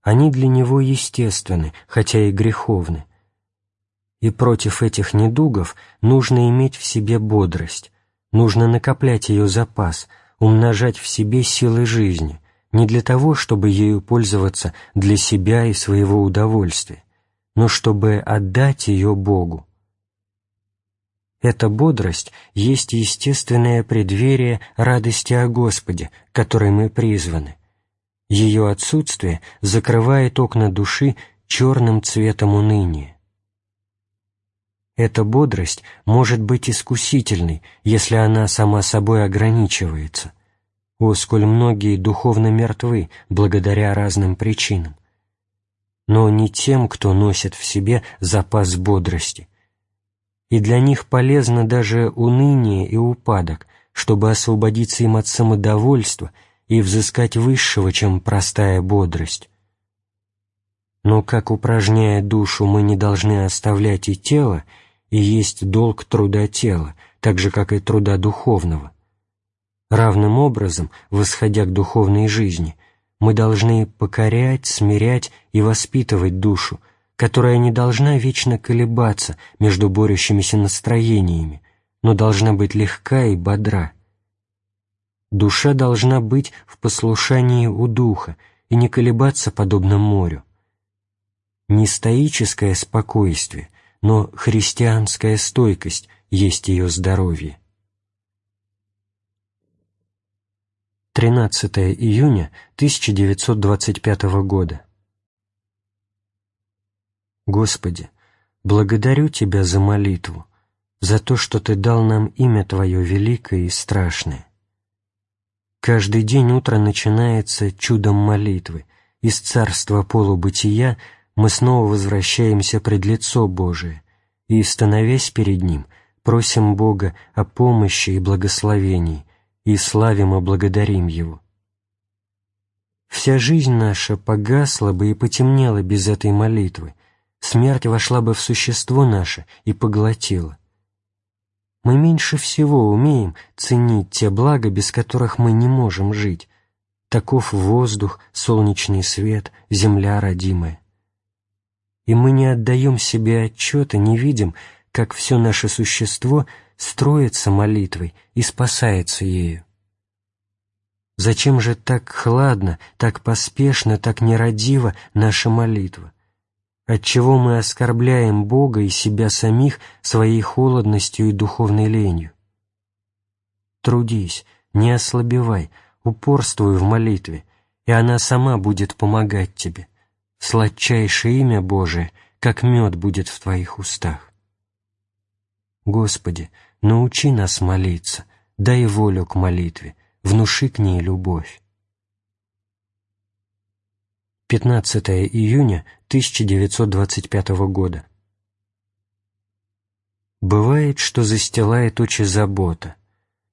[SPEAKER 1] Они для него естественны, хотя и греховны. И против этих недугов нужно иметь в себе бодрость, Нужно накоплять ее запас, умножать в себе силы жизни, не для того, чтобы ею пользоваться для себя и своего удовольствия, но чтобы отдать ее Богу. Эта бодрость есть естественное преддверие радости о Господе, которой мы призваны. Ее отсутствие закрывает окна души черным цветом уныния. Эта бодрость может быть искусительной, если она сама собой ограничивается. О, сколь многие духовно мертвы благодаря разным причинам. Но не тем, кто носит в себе запас бодрости. И для них полезно даже уныние и упадок, чтобы освободиться им от самодовольства и взыскать высшего, чем простая бодрость. Но как упражняя душу мы не должны оставлять и тело, и есть долг труда тела, так же, как и труда духовного. Равным образом, восходя к духовной жизни, мы должны покорять, смирять и воспитывать душу, которая не должна вечно колебаться между борющимися настроениями, но должна быть легка и бодра. Душа должна быть в послушании у духа и не колебаться подобно морю. Не стоическое спокойствие, но христианская стойкость есть ее здоровье. 13 июня 1925 года. Господи, благодарю Тебя за молитву, за то, что Ты дал нам имя Твое великое и страшное. Каждый день утро начинается чудом молитвы. Из царства полубытия мы снова возвращаемся пред лицо Божие и, становясь перед Ним, просим Бога о помощи и благословении и славим и благодарим Его. Вся жизнь наша погасла бы и потемнела без этой молитвы, смерть вошла бы в существо наше и поглотила. Мы меньше всего умеем ценить те блага, без которых мы не можем жить. Таков воздух, солнечный свет, земля родимая. И мы не отдаем себе отчета, не видим, как все наше существо строится молитвой и спасается ею. Зачем же так хладно, так поспешно, так нерадиво наша молитва? Отчего мы оскорбляем Бога и себя самих своей холодностью и духовной ленью? Трудись, не ослабевай, упорствуй в молитве, и она сама будет помогать тебе. Сладчайшее имя Божие, как мед будет в твоих устах. Господи, научи нас молиться, дай волю к молитве, внуши к ней любовь. 15 июня 1925 года. Бывает, что застилает очи забота,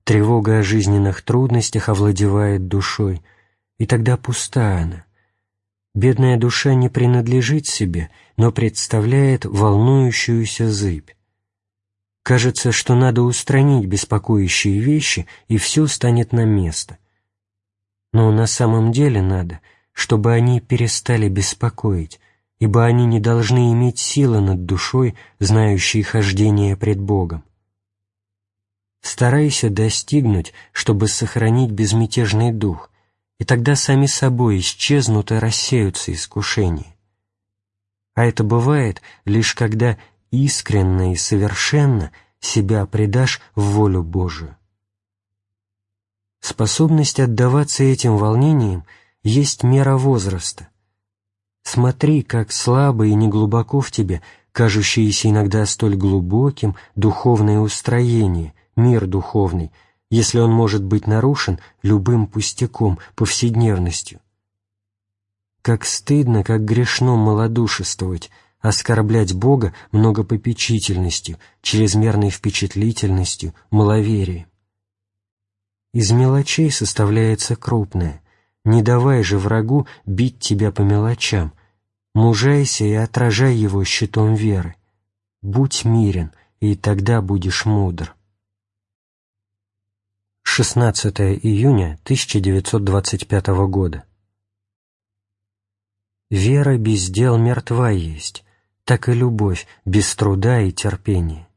[SPEAKER 1] тревога о жизненных трудностях овладевает душой, и тогда пуста она. Бедная душа не принадлежит себе, но представляет волнующуюся зыбь. Кажется, что надо устранить беспокоящие вещи, и все станет на место. Но на самом деле надо — чтобы они перестали беспокоить, ибо они не должны иметь силы над душой, знающей хождение пред Богом. Старайся достигнуть, чтобы сохранить безмятежный дух, и тогда сами собой исчезнут и рассеются искушения. А это бывает лишь когда искренно и совершенно себя предашь в волю Божию. Способность отдаваться этим волнениям – есть мера возраста. Смотри, как слабо и неглубоко в тебе, кажущееся иногда столь глубоким, духовное устроение, мир духовный, если он может быть нарушен любым пустяком, повседневностью. Как стыдно, как грешно малодушествовать, оскорблять Бога многопопечительностью, чрезмерной впечатлительностью, маловерием. Из мелочей составляется крупное, не давай же врагу бить тебя по мелочам. Мужайся и отражай его щитом веры. Будь мирен, и тогда будешь мудр. 16 июня 1925 года. Вера без дел мертва есть, так и любовь без труда и терпения.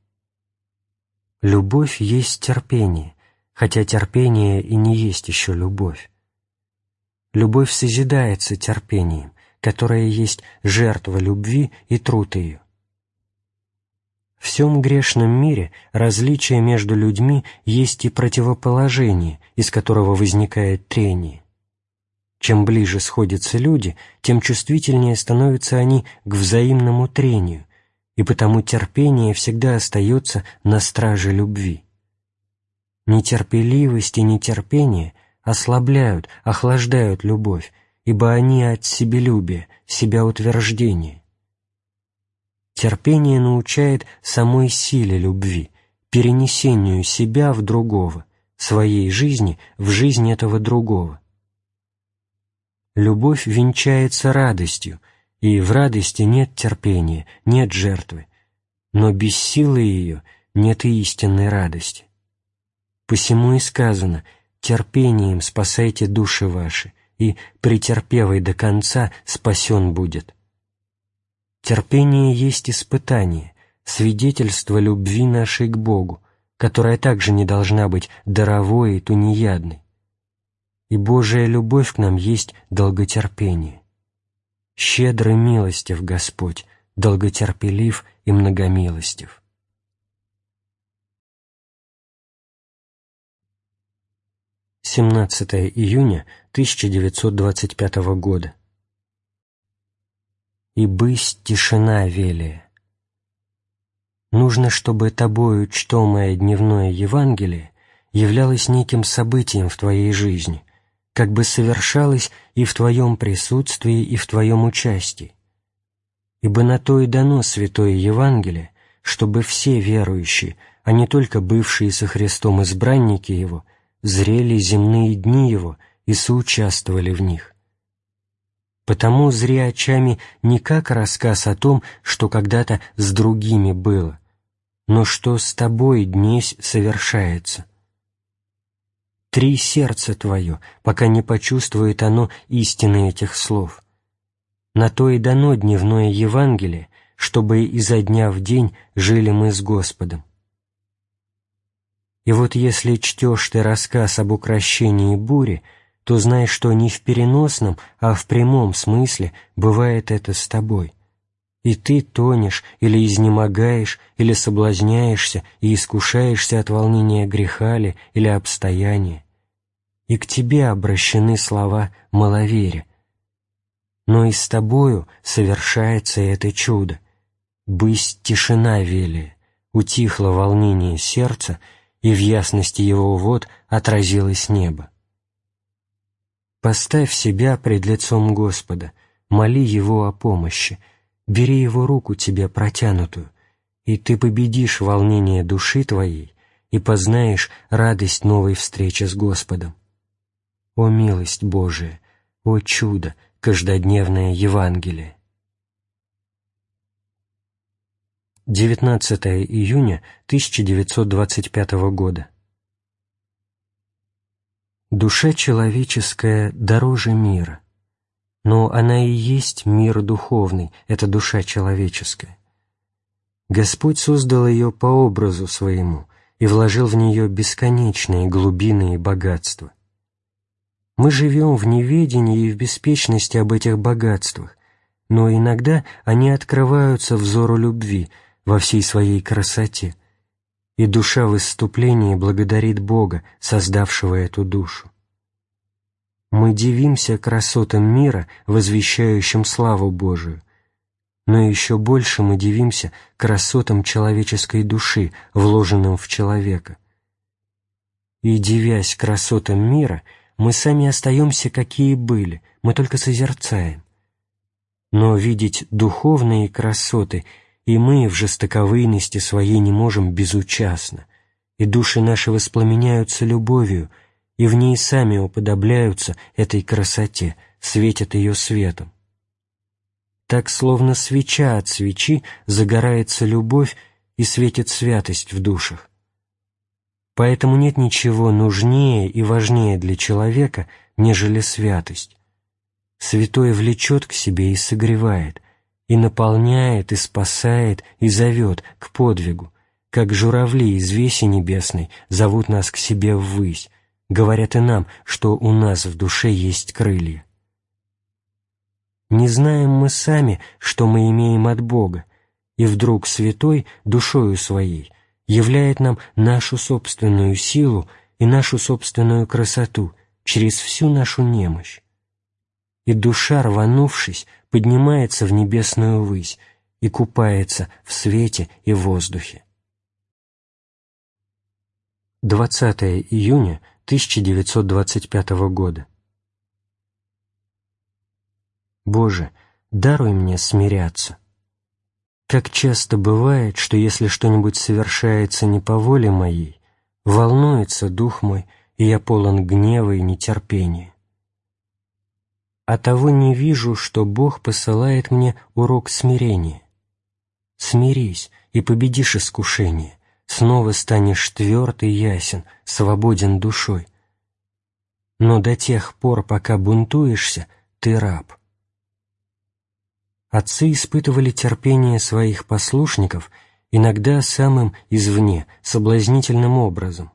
[SPEAKER 1] Любовь есть терпение, хотя терпение и не есть еще любовь. Любовь созидается терпением, которое есть жертва любви и труд ее. В всем грешном мире различие между людьми есть и противоположение, из которого возникает трение. Чем ближе сходятся люди, тем чувствительнее становятся они к взаимному трению, и потому терпение всегда остается на страже любви. Нетерпеливость и нетерпение – ослабляют, охлаждают любовь, ибо они от себелюбия, себя утверждения. Терпение научает самой силе любви, перенесению себя в другого, своей жизни в жизнь этого другого. Любовь венчается радостью, и в радости нет терпения, нет жертвы, но без силы ее нет и истинной радости. Посему и сказано – терпением спасайте души ваши, и, претерпевый до конца, спасен будет. Терпение есть испытание, свидетельство любви нашей к Богу, которая также не должна быть даровой и тунеядной. И Божия любовь к нам есть долготерпение. Щедрый милостив Господь, долготерпелив и многомилостив. 17 июня 1925 года. «И бысть тишина велия, Нужно, чтобы тобою чтомое дневное Евангелие являлось неким событием в твоей жизни, как бы совершалось и в твоем присутствии, и в твоем участии. Ибо на то и дано Святое Евангелие, чтобы все верующие, а не только бывшие со Христом избранники Его, зрели земные дни Его и соучаствовали в них. Потому зри очами не как рассказ о том, что когда-то с другими было, но что с тобой днесь совершается. Три сердце твое, пока не почувствует оно истины этих слов. На то и дано дневное Евангелие, чтобы изо дня в день жили мы с Господом. И вот если чтешь ты рассказ об укращении бури, то знай, что не в переносном, а в прямом смысле бывает это с тобой. И ты тонешь или изнемогаешь, или соблазняешься и искушаешься от волнения греха ли или обстояния. И к тебе обращены слова «маловеря». Но и с тобою совершается это чудо. Бысть тишина велия, утихло волнение сердца, и в ясности его вод отразилось небо. Поставь себя пред лицом Господа, моли Его о помощи, бери Его руку тебе протянутую, и ты победишь волнение души твоей и познаешь радость новой встречи с Господом. О милость Божия! О чудо! Каждодневное Евангелие! 19 июня 1925 года. Душа человеческая дороже мира, но она и есть мир духовный, это душа человеческая. Господь создал ее по образу своему и вложил в нее бесконечные глубины и богатства. Мы живем в неведении и в беспечности об этих богатствах, но иногда они открываются взору любви во всей своей красоте – и душа в исступлении благодарит Бога, создавшего эту душу. Мы дивимся красотам мира, возвещающим славу Божию, но еще больше мы дивимся красотам человеческой души, вложенным в человека. И, дивясь красотам мира, мы сами остаемся, какие были, мы только созерцаем. Но видеть духовные красоты — и мы в жестоковыйности своей не можем безучастно, и души наши воспламеняются любовью, и в ней сами уподобляются этой красоте, светят ее светом. Так, словно свеча от свечи, загорается любовь и светит святость в душах. Поэтому нет ничего нужнее и важнее для человека, нежели святость. Святое влечет к себе и согревает, и наполняет, и спасает, и зовет к подвигу, как журавли из веси небесной зовут нас к себе ввысь, говорят и нам, что у нас в душе есть крылья. Не знаем мы сами, что мы имеем от Бога, и вдруг Святой душою своей являет нам нашу собственную силу и нашу собственную красоту через всю нашу немощь. И душа, рванувшись, поднимается в небесную высь и купается в свете и воздухе. 20 июня 1925 года. Боже, даруй мне смиряться. Как часто бывает, что если что-нибудь совершается не по воле моей, волнуется дух мой, и я полон гнева и нетерпения а того не вижу, что Бог посылает мне урок смирения. Смирись и победишь искушение, снова станешь тверд и ясен, свободен душой. Но до тех пор, пока бунтуешься, ты раб. Отцы испытывали терпение своих послушников иногда самым извне, соблазнительным образом.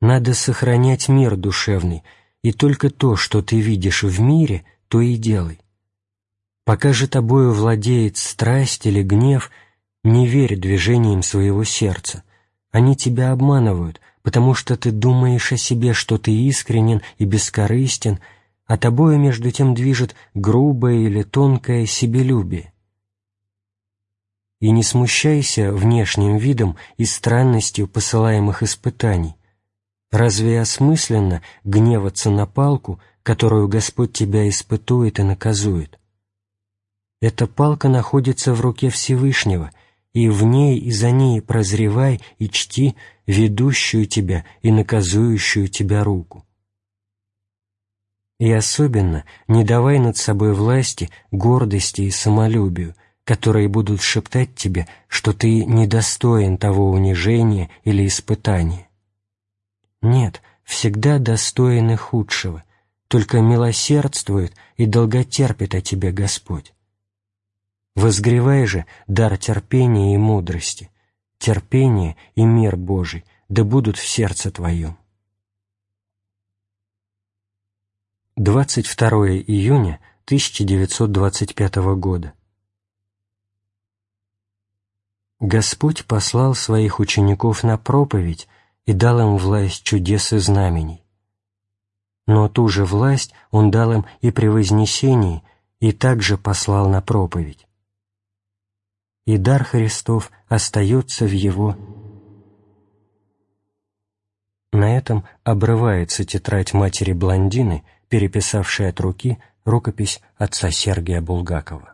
[SPEAKER 1] Надо сохранять мир душевный — и только то, что ты видишь в мире, то и делай. Пока же тобою владеет страсть или гнев, не верь движениям своего сердца. Они тебя обманывают, потому что ты думаешь о себе, что ты искренен и бескорыстен, а тобою между тем движет грубое или тонкое себелюбие. и не смущайся внешним видом и странностью посылаемых испытаний. Разве осмысленно гневаться на палку, которую Господь тебя испытует и наказует? Эта палка находится в руке Всевышнего, и в ней и за ней прозревай и чти ведущую тебя и наказующую тебя руку. И особенно не давай над собой власти, гордости и самолюбию, которые будут шептать тебе, что ты недостоин того унижения или испытания. Нет, всегда достоин худшего, только милосердствует и долготерпит о тебе Господь. Возгревай же дар терпения и мудрости, терпение и мир Божий, да будут в сердце твоем. 22 июня 1925 года. Господь послал своих учеников на проповедь и дал им власть чудес и знамений. Но ту же власть Он дал им и при вознесении, и также послал на проповедь. И дар Христов остается в Его на этом обрывается тетрадь матери-блондины, переписавшей от руки рукопись отца Сергия Булгакова.